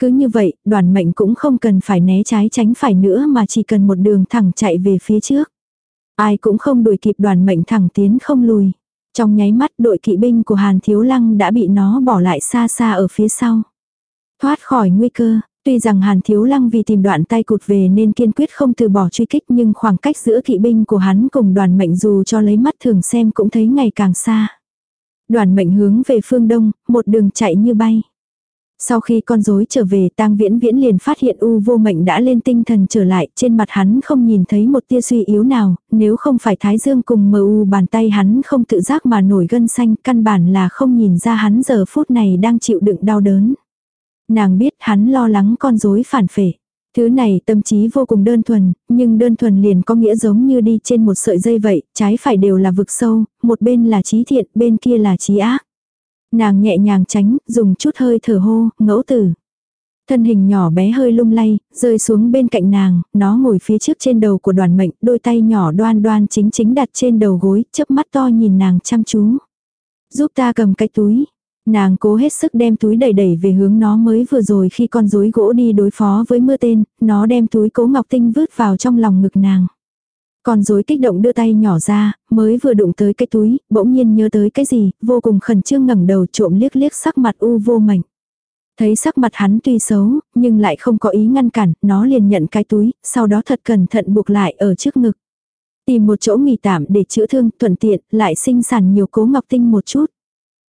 Speaker 1: Cứ như vậy, đoàn mệnh cũng không cần phải né trái tránh phải nữa mà chỉ cần một đường thẳng chạy về phía trước. Ai cũng không đuổi kịp đoàn mệnh thẳng tiến không lùi. Trong nháy mắt đội kỵ binh của Hàn Thiếu Lăng đã bị nó bỏ lại xa xa ở phía sau. Thoát khỏi nguy cơ, tuy rằng Hàn Thiếu Lăng vì tìm đoạn tay cụt về nên kiên quyết không từ bỏ truy kích nhưng khoảng cách giữa kỵ binh của hắn cùng đoàn mệnh dù cho lấy mắt thường xem cũng thấy ngày càng xa. Đoàn mệnh hướng về phương đông, một đường chạy như bay. Sau khi con rối trở về tang viễn viễn liền phát hiện u vô mệnh đã lên tinh thần trở lại, trên mặt hắn không nhìn thấy một tia suy yếu nào, nếu không phải thái dương cùng mờ u bàn tay hắn không tự giác mà nổi gân xanh, căn bản là không nhìn ra hắn giờ phút này đang chịu đựng đau đớn. Nàng biết hắn lo lắng con rối phản phệ. Thứ này tâm trí vô cùng đơn thuần, nhưng đơn thuần liền có nghĩa giống như đi trên một sợi dây vậy, trái phải đều là vực sâu, một bên là trí thiện, bên kia là trí ác. Nàng nhẹ nhàng tránh, dùng chút hơi thở hô, ngẫu tử. Thân hình nhỏ bé hơi lung lay, rơi xuống bên cạnh nàng, nó ngồi phía trước trên đầu của đoàn mệnh, đôi tay nhỏ đoan đoan chính chính đặt trên đầu gối, chớp mắt to nhìn nàng chăm chú. Giúp ta cầm cái túi. Nàng cố hết sức đem túi đẩy đẩy về hướng nó mới vừa rồi khi con rối gỗ đi đối phó với mưa tên, nó đem túi cố ngọc tinh vứt vào trong lòng ngực nàng. Con rối kích động đưa tay nhỏ ra, mới vừa đụng tới cái túi, bỗng nhiên nhớ tới cái gì, vô cùng khẩn trương ngẩng đầu trộm liếc liếc sắc mặt u vô mảnh. Thấy sắc mặt hắn tuy xấu, nhưng lại không có ý ngăn cản, nó liền nhận cái túi, sau đó thật cẩn thận buộc lại ở trước ngực. Tìm một chỗ nghỉ tạm để chữa thương, thuận tiện, lại sinh sản nhiều cố ngọc tinh một chút.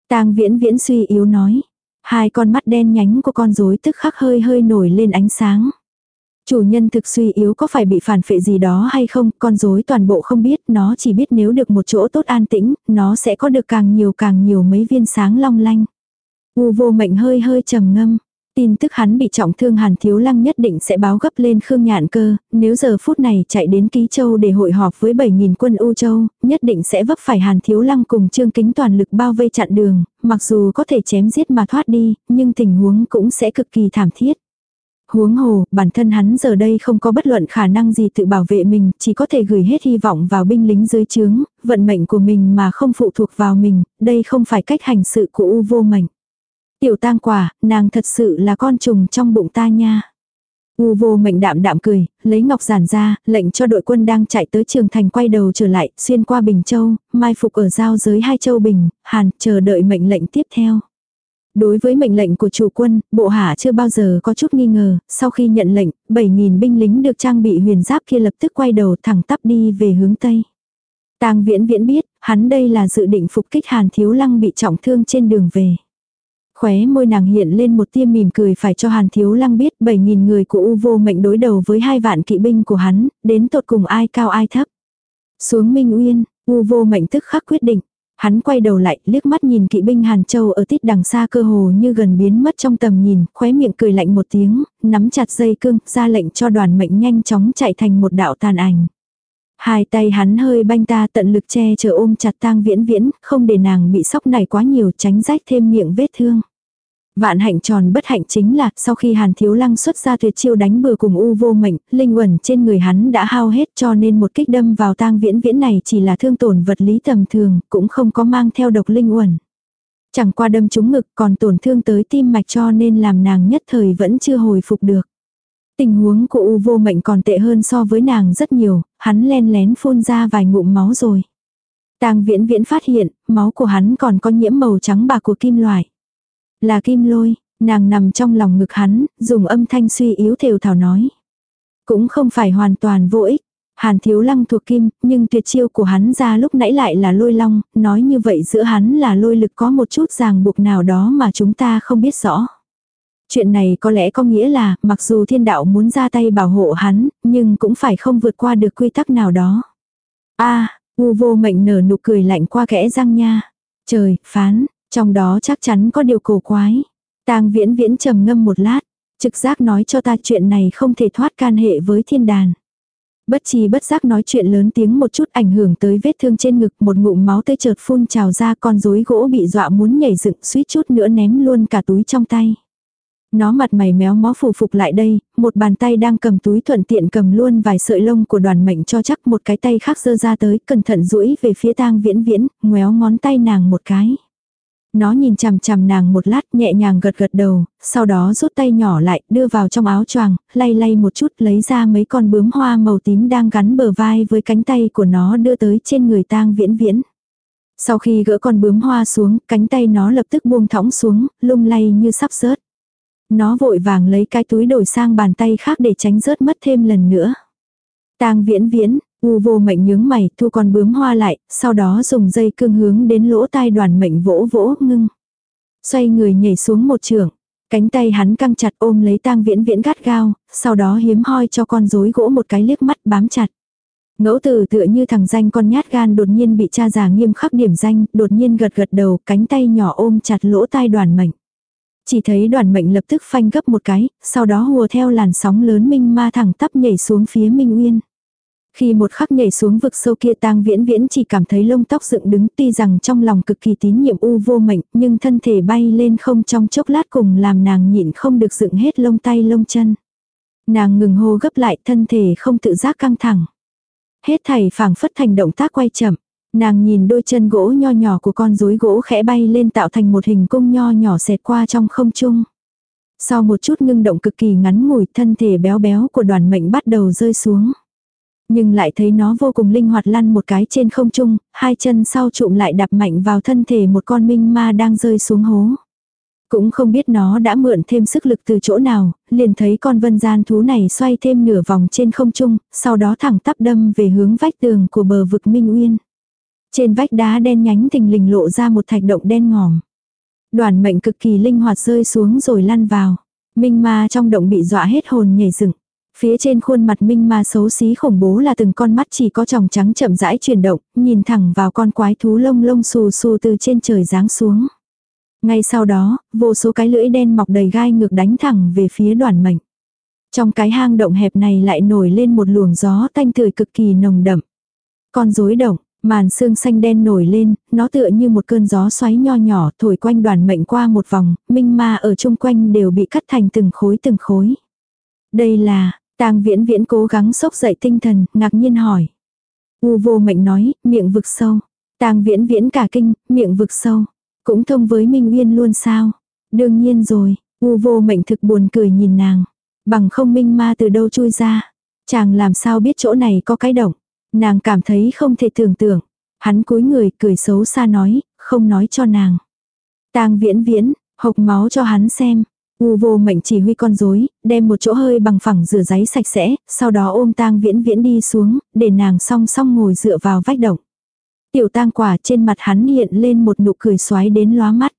Speaker 1: tang viễn viễn suy yếu nói. Hai con mắt đen nhánh của con rối tức khắc hơi hơi nổi lên ánh sáng. Chủ nhân thực suy yếu có phải bị phản phệ gì đó hay không, con rối toàn bộ không biết, nó chỉ biết nếu được một chỗ tốt an tĩnh, nó sẽ có được càng nhiều càng nhiều mấy viên sáng long lanh. U vô mệnh hơi hơi trầm ngâm, Tin tức hắn bị trọng thương Hàn Thiếu Lăng nhất định sẽ báo gấp lên Khương Nhạn Cơ, nếu giờ phút này chạy đến Ký Châu để hội họp với 7.000 quân U Châu, nhất định sẽ vấp phải Hàn Thiếu Lăng cùng Trương Kính toàn lực bao vây chặn đường, mặc dù có thể chém giết mà thoát đi, nhưng tình huống cũng sẽ cực kỳ thảm thiết. Huống hồ, bản thân hắn giờ đây không có bất luận khả năng gì tự bảo vệ mình, chỉ có thể gửi hết hy vọng vào binh lính dưới trướng, vận mệnh của mình mà không phụ thuộc vào mình, đây không phải cách hành sự của U vô mệnh. Tiểu tang quả, nàng thật sự là con trùng trong bụng ta nha. U vô mệnh đạm đạm cười, lấy ngọc giản ra, lệnh cho đội quân đang chạy tới trường thành quay đầu trở lại, xuyên qua Bình Châu, mai phục ở giao giới hai châu Bình, Hàn, chờ đợi mệnh lệnh tiếp theo. Đối với mệnh lệnh của chủ quân, bộ hạ chưa bao giờ có chút nghi ngờ, sau khi nhận lệnh, 7.000 binh lính được trang bị huyền giáp kia lập tức quay đầu thẳng tắp đi về hướng Tây. Tang viễn viễn biết, hắn đây là dự định phục kích Hàn Thiếu Lăng bị trọng thương trên đường về. Khóe môi nàng hiện lên một tia mỉm cười phải cho Hàn Thiếu Lăng biết 7.000 người của U vô mệnh đối đầu với hai vạn kỵ binh của hắn, đến tột cùng ai cao ai thấp. Xuống Minh Uyên, U vô mệnh tức khắc quyết định. Hắn quay đầu lại, liếc mắt nhìn kỵ binh Hàn Châu ở tít đằng xa cơ hồ như gần biến mất trong tầm nhìn, khóe miệng cười lạnh một tiếng, nắm chặt dây cương, ra lệnh cho đoàn mệnh nhanh chóng chạy thành một đạo tàn ảnh. Hai tay hắn hơi banh ta tận lực che chở ôm chặt tang viễn viễn, không để nàng bị sốc này quá nhiều tránh rách thêm miệng vết thương. Vạn hạnh tròn bất hạnh chính là, sau khi Hàn Thiếu Lăng xuất ra tuyệt chiêu đánh bừa cùng U vô mệnh, linh uẩn trên người hắn đã hao hết cho nên một kích đâm vào tang viễn viễn này chỉ là thương tổn vật lý tầm thường, cũng không có mang theo độc linh uẩn. Chẳng qua đâm trúng ngực còn tổn thương tới tim mạch cho nên làm nàng nhất thời vẫn chưa hồi phục được. Tình huống của U vô mệnh còn tệ hơn so với nàng rất nhiều, hắn len lén phun ra vài ngụm máu rồi. Tang viễn viễn phát hiện, máu của hắn còn có nhiễm màu trắng bạc của kim loại. Là kim lôi, nàng nằm trong lòng ngực hắn, dùng âm thanh suy yếu thều thảo nói. Cũng không phải hoàn toàn vô ích. Hàn thiếu lăng thuộc kim, nhưng tuyệt chiêu của hắn ra lúc nãy lại là lôi long, nói như vậy giữa hắn là lôi lực có một chút ràng buộc nào đó mà chúng ta không biết rõ. Chuyện này có lẽ có nghĩa là, mặc dù thiên đạo muốn ra tay bảo hộ hắn, nhưng cũng phải không vượt qua được quy tắc nào đó. a u vô mệnh nở nụ cười lạnh qua kẽ răng nha. Trời, phán, trong đó chắc chắn có điều cổ quái. tang viễn viễn trầm ngâm một lát, trực giác nói cho ta chuyện này không thể thoát can hệ với thiên đàn. Bất chi bất giác nói chuyện lớn tiếng một chút ảnh hưởng tới vết thương trên ngực một ngụm máu tươi chợt phun trào ra con rối gỗ bị dọa muốn nhảy dựng suýt chút nữa ném luôn cả túi trong tay. Nó mặt mày méo mó phù phục lại đây, một bàn tay đang cầm túi thuận tiện cầm luôn vài sợi lông của đoàn mệnh cho chắc một cái tay khác giơ ra tới, cẩn thận duỗi về phía tang viễn viễn, ngoéo ngón tay nàng một cái. Nó nhìn chằm chằm nàng một lát nhẹ nhàng gật gật đầu, sau đó rút tay nhỏ lại, đưa vào trong áo choàng, lay lay một chút lấy ra mấy con bướm hoa màu tím đang gắn bờ vai với cánh tay của nó đưa tới trên người tang viễn viễn. Sau khi gỡ con bướm hoa xuống, cánh tay nó lập tức buông thõng xuống, lung lay như sắp rớt. Nó vội vàng lấy cái túi đổi sang bàn tay khác để tránh rớt mất thêm lần nữa. tang viễn viễn, u vô mệnh nhướng mày thu con bướm hoa lại, sau đó dùng dây cương hướng đến lỗ tai đoàn mệnh vỗ vỗ ngưng. Xoay người nhảy xuống một trường. Cánh tay hắn căng chặt ôm lấy tang viễn viễn gắt gao, sau đó hiếm hoi cho con rối gỗ một cái liếc mắt bám chặt. Ngẫu tử tựa như thằng danh con nhát gan đột nhiên bị cha già nghiêm khắc điểm danh, đột nhiên gật gật đầu, cánh tay nhỏ ôm chặt lỗ tai đoàn mệnh. Chỉ thấy đoàn mệnh lập tức phanh gấp một cái, sau đó hùa theo làn sóng lớn minh ma thẳng tắp nhảy xuống phía Minh Uyên. Khi một khắc nhảy xuống vực sâu kia tang viễn viễn chỉ cảm thấy lông tóc dựng đứng tuy rằng trong lòng cực kỳ tín nhiệm u vô mệnh, nhưng thân thể bay lên không trong chốc lát cùng làm nàng nhịn không được dựng hết lông tay lông chân. Nàng ngừng hô gấp lại, thân thể không tự giác căng thẳng. Hết thảy phảng phất thành động tác quay chậm. Nàng nhìn đôi chân gỗ nho nhỏ của con rối gỗ khẽ bay lên tạo thành một hình cung nho nhỏ xẹt qua trong không trung. Sau một chút ngưng động cực kỳ ngắn ngủi, thân thể béo béo của đoàn mệnh bắt đầu rơi xuống. Nhưng lại thấy nó vô cùng linh hoạt lăn một cái trên không trung, hai chân sau trụm lại đạp mạnh vào thân thể một con minh ma đang rơi xuống hố. Cũng không biết nó đã mượn thêm sức lực từ chỗ nào, liền thấy con vân gian thú này xoay thêm nửa vòng trên không trung, sau đó thẳng tắp đâm về hướng vách tường của bờ vực Minh Uyên. Trên vách đá đen nhánh thình lình lộ ra một thạch động đen ngòm. Đoàn mệnh cực kỳ linh hoạt rơi xuống rồi lăn vào. Minh ma trong động bị dọa hết hồn nhảy dựng. Phía trên khuôn mặt minh ma xấu xí khủng bố là từng con mắt chỉ có tròng trắng chậm rãi chuyển động, nhìn thẳng vào con quái thú lông lông xù xù từ trên trời giáng xuống. Ngay sau đó, vô số cái lưỡi đen mọc đầy gai ngược đánh thẳng về phía đoàn mệnh. Trong cái hang động hẹp này lại nổi lên một luồng gió tanh tươi cực kỳ nồng đậm. Con rối động, màn xương xanh đen nổi lên, nó tựa như một cơn gió xoáy nho nhỏ thổi quanh đoàn mệnh qua một vòng, minh ma ở chung quanh đều bị cắt thành từng khối từng khối. Đây là, tang viễn viễn cố gắng sốc dậy tinh thần, ngạc nhiên hỏi. U vô mệnh nói, miệng vực sâu. tang viễn viễn cả kinh, miệng vực sâu. Cũng thông với Minh Uyên luôn sao? Đương nhiên rồi, u vô mệnh thực buồn cười nhìn nàng. Bằng không minh ma từ đâu chui ra. Chàng làm sao biết chỗ này có cái động. Nàng cảm thấy không thể tưởng tượng. Hắn cúi người cười xấu xa nói, không nói cho nàng. tang viễn viễn, hộc máu cho hắn xem. U vô mệnh chỉ huy con rối, đem một chỗ hơi bằng phẳng rửa giấy sạch sẽ, sau đó ôm tang viễn viễn đi xuống, để nàng song song ngồi dựa vào vách động. Tiểu tang quả trên mặt hắn hiện lên một nụ cười xoái đến lóa mắt.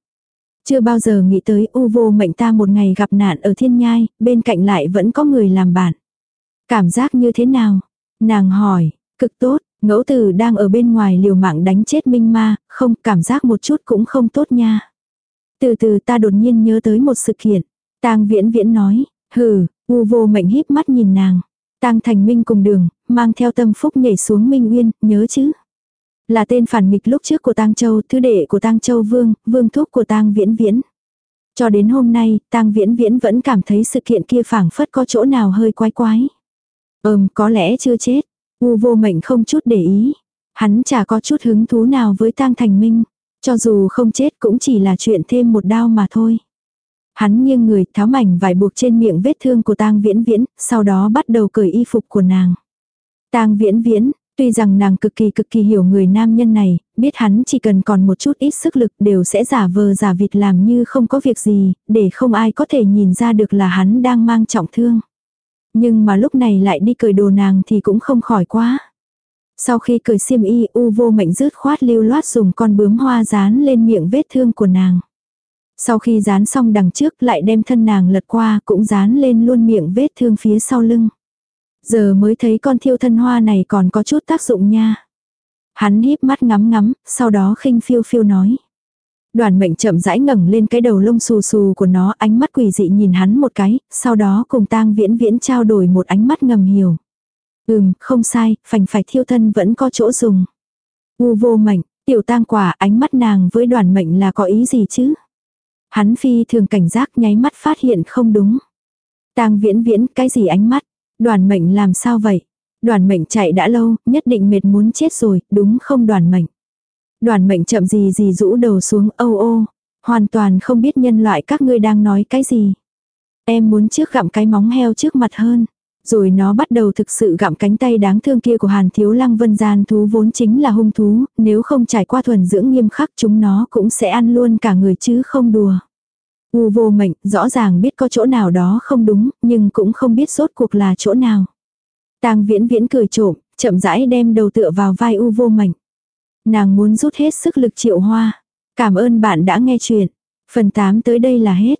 Speaker 1: Chưa bao giờ nghĩ tới u vô mệnh ta một ngày gặp nạn ở thiên nhai, bên cạnh lại vẫn có người làm bạn. Cảm giác như thế nào? Nàng hỏi, cực tốt, ngẫu tử đang ở bên ngoài liều mạng đánh chết minh ma, không cảm giác một chút cũng không tốt nha. Từ từ ta đột nhiên nhớ tới một sự kiện. Tang viễn viễn nói, hừ, u vô mệnh híp mắt nhìn nàng. Tang thành minh cùng đường, mang theo tâm phúc nhảy xuống minh uyên, nhớ chứ. Là tên phản nghịch lúc trước của Tang Châu, thứ đệ của Tang Châu Vương, vương thúc của Tang Viễn Viễn. Cho đến hôm nay, Tang Viễn Viễn vẫn cảm thấy sự kiện kia phảng phất có chỗ nào hơi quái quái. Ừm, có lẽ chưa chết. U vô mệnh không chút để ý. Hắn chả có chút hứng thú nào với Tang Thành Minh. Cho dù không chết cũng chỉ là chuyện thêm một đau mà thôi. Hắn nghiêng người tháo mảnh vải buộc trên miệng vết thương của tang viễn viễn, sau đó bắt đầu cởi y phục của nàng. tang viễn viễn, tuy rằng nàng cực kỳ cực kỳ hiểu người nam nhân này, biết hắn chỉ cần còn một chút ít sức lực đều sẽ giả vờ giả vịt làm như không có việc gì, để không ai có thể nhìn ra được là hắn đang mang trọng thương. Nhưng mà lúc này lại đi cởi đồ nàng thì cũng không khỏi quá. Sau khi cởi xiêm y u vô mệnh rứt khoát lưu loát dùng con bướm hoa dán lên miệng vết thương của nàng. Sau khi dán xong đằng trước lại đem thân nàng lật qua cũng dán lên luôn miệng vết thương phía sau lưng. Giờ mới thấy con thiêu thân hoa này còn có chút tác dụng nha. Hắn híp mắt ngắm ngắm, sau đó khinh phiêu phiêu nói. Đoàn mệnh chậm rãi ngẩng lên cái đầu lông xù xù của nó ánh mắt quỷ dị nhìn hắn một cái, sau đó cùng tang viễn viễn trao đổi một ánh mắt ngầm hiểu. Ừm, không sai, phành phải thiêu thân vẫn có chỗ dùng. U vô mệnh, tiểu tang quả ánh mắt nàng với đoàn mệnh là có ý gì chứ? Hắn phi thường cảnh giác nháy mắt phát hiện không đúng. tang viễn viễn cái gì ánh mắt? Đoàn mệnh làm sao vậy? Đoàn mệnh chạy đã lâu, nhất định mệt muốn chết rồi, đúng không đoàn mệnh? Đoàn mệnh chậm gì gì rũ đầu xuống âu ô. Hoàn toàn không biết nhân loại các ngươi đang nói cái gì. Em muốn trước gặm cái móng heo trước mặt hơn. Rồi nó bắt đầu thực sự gặm cánh tay đáng thương kia của Hàn Thiếu Lăng Vân Gian thú vốn chính là hung thú, nếu không trải qua thuần dưỡng nghiêm khắc chúng nó cũng sẽ ăn luôn cả người chứ không đùa. U vô mệnh, rõ ràng biết có chỗ nào đó không đúng, nhưng cũng không biết rốt cuộc là chỗ nào. Tang viễn viễn cười trộm, chậm rãi đem đầu tựa vào vai u vô mệnh. Nàng muốn rút hết sức lực triệu hoa. Cảm ơn bạn đã nghe chuyện. Phần 8 tới đây là hết.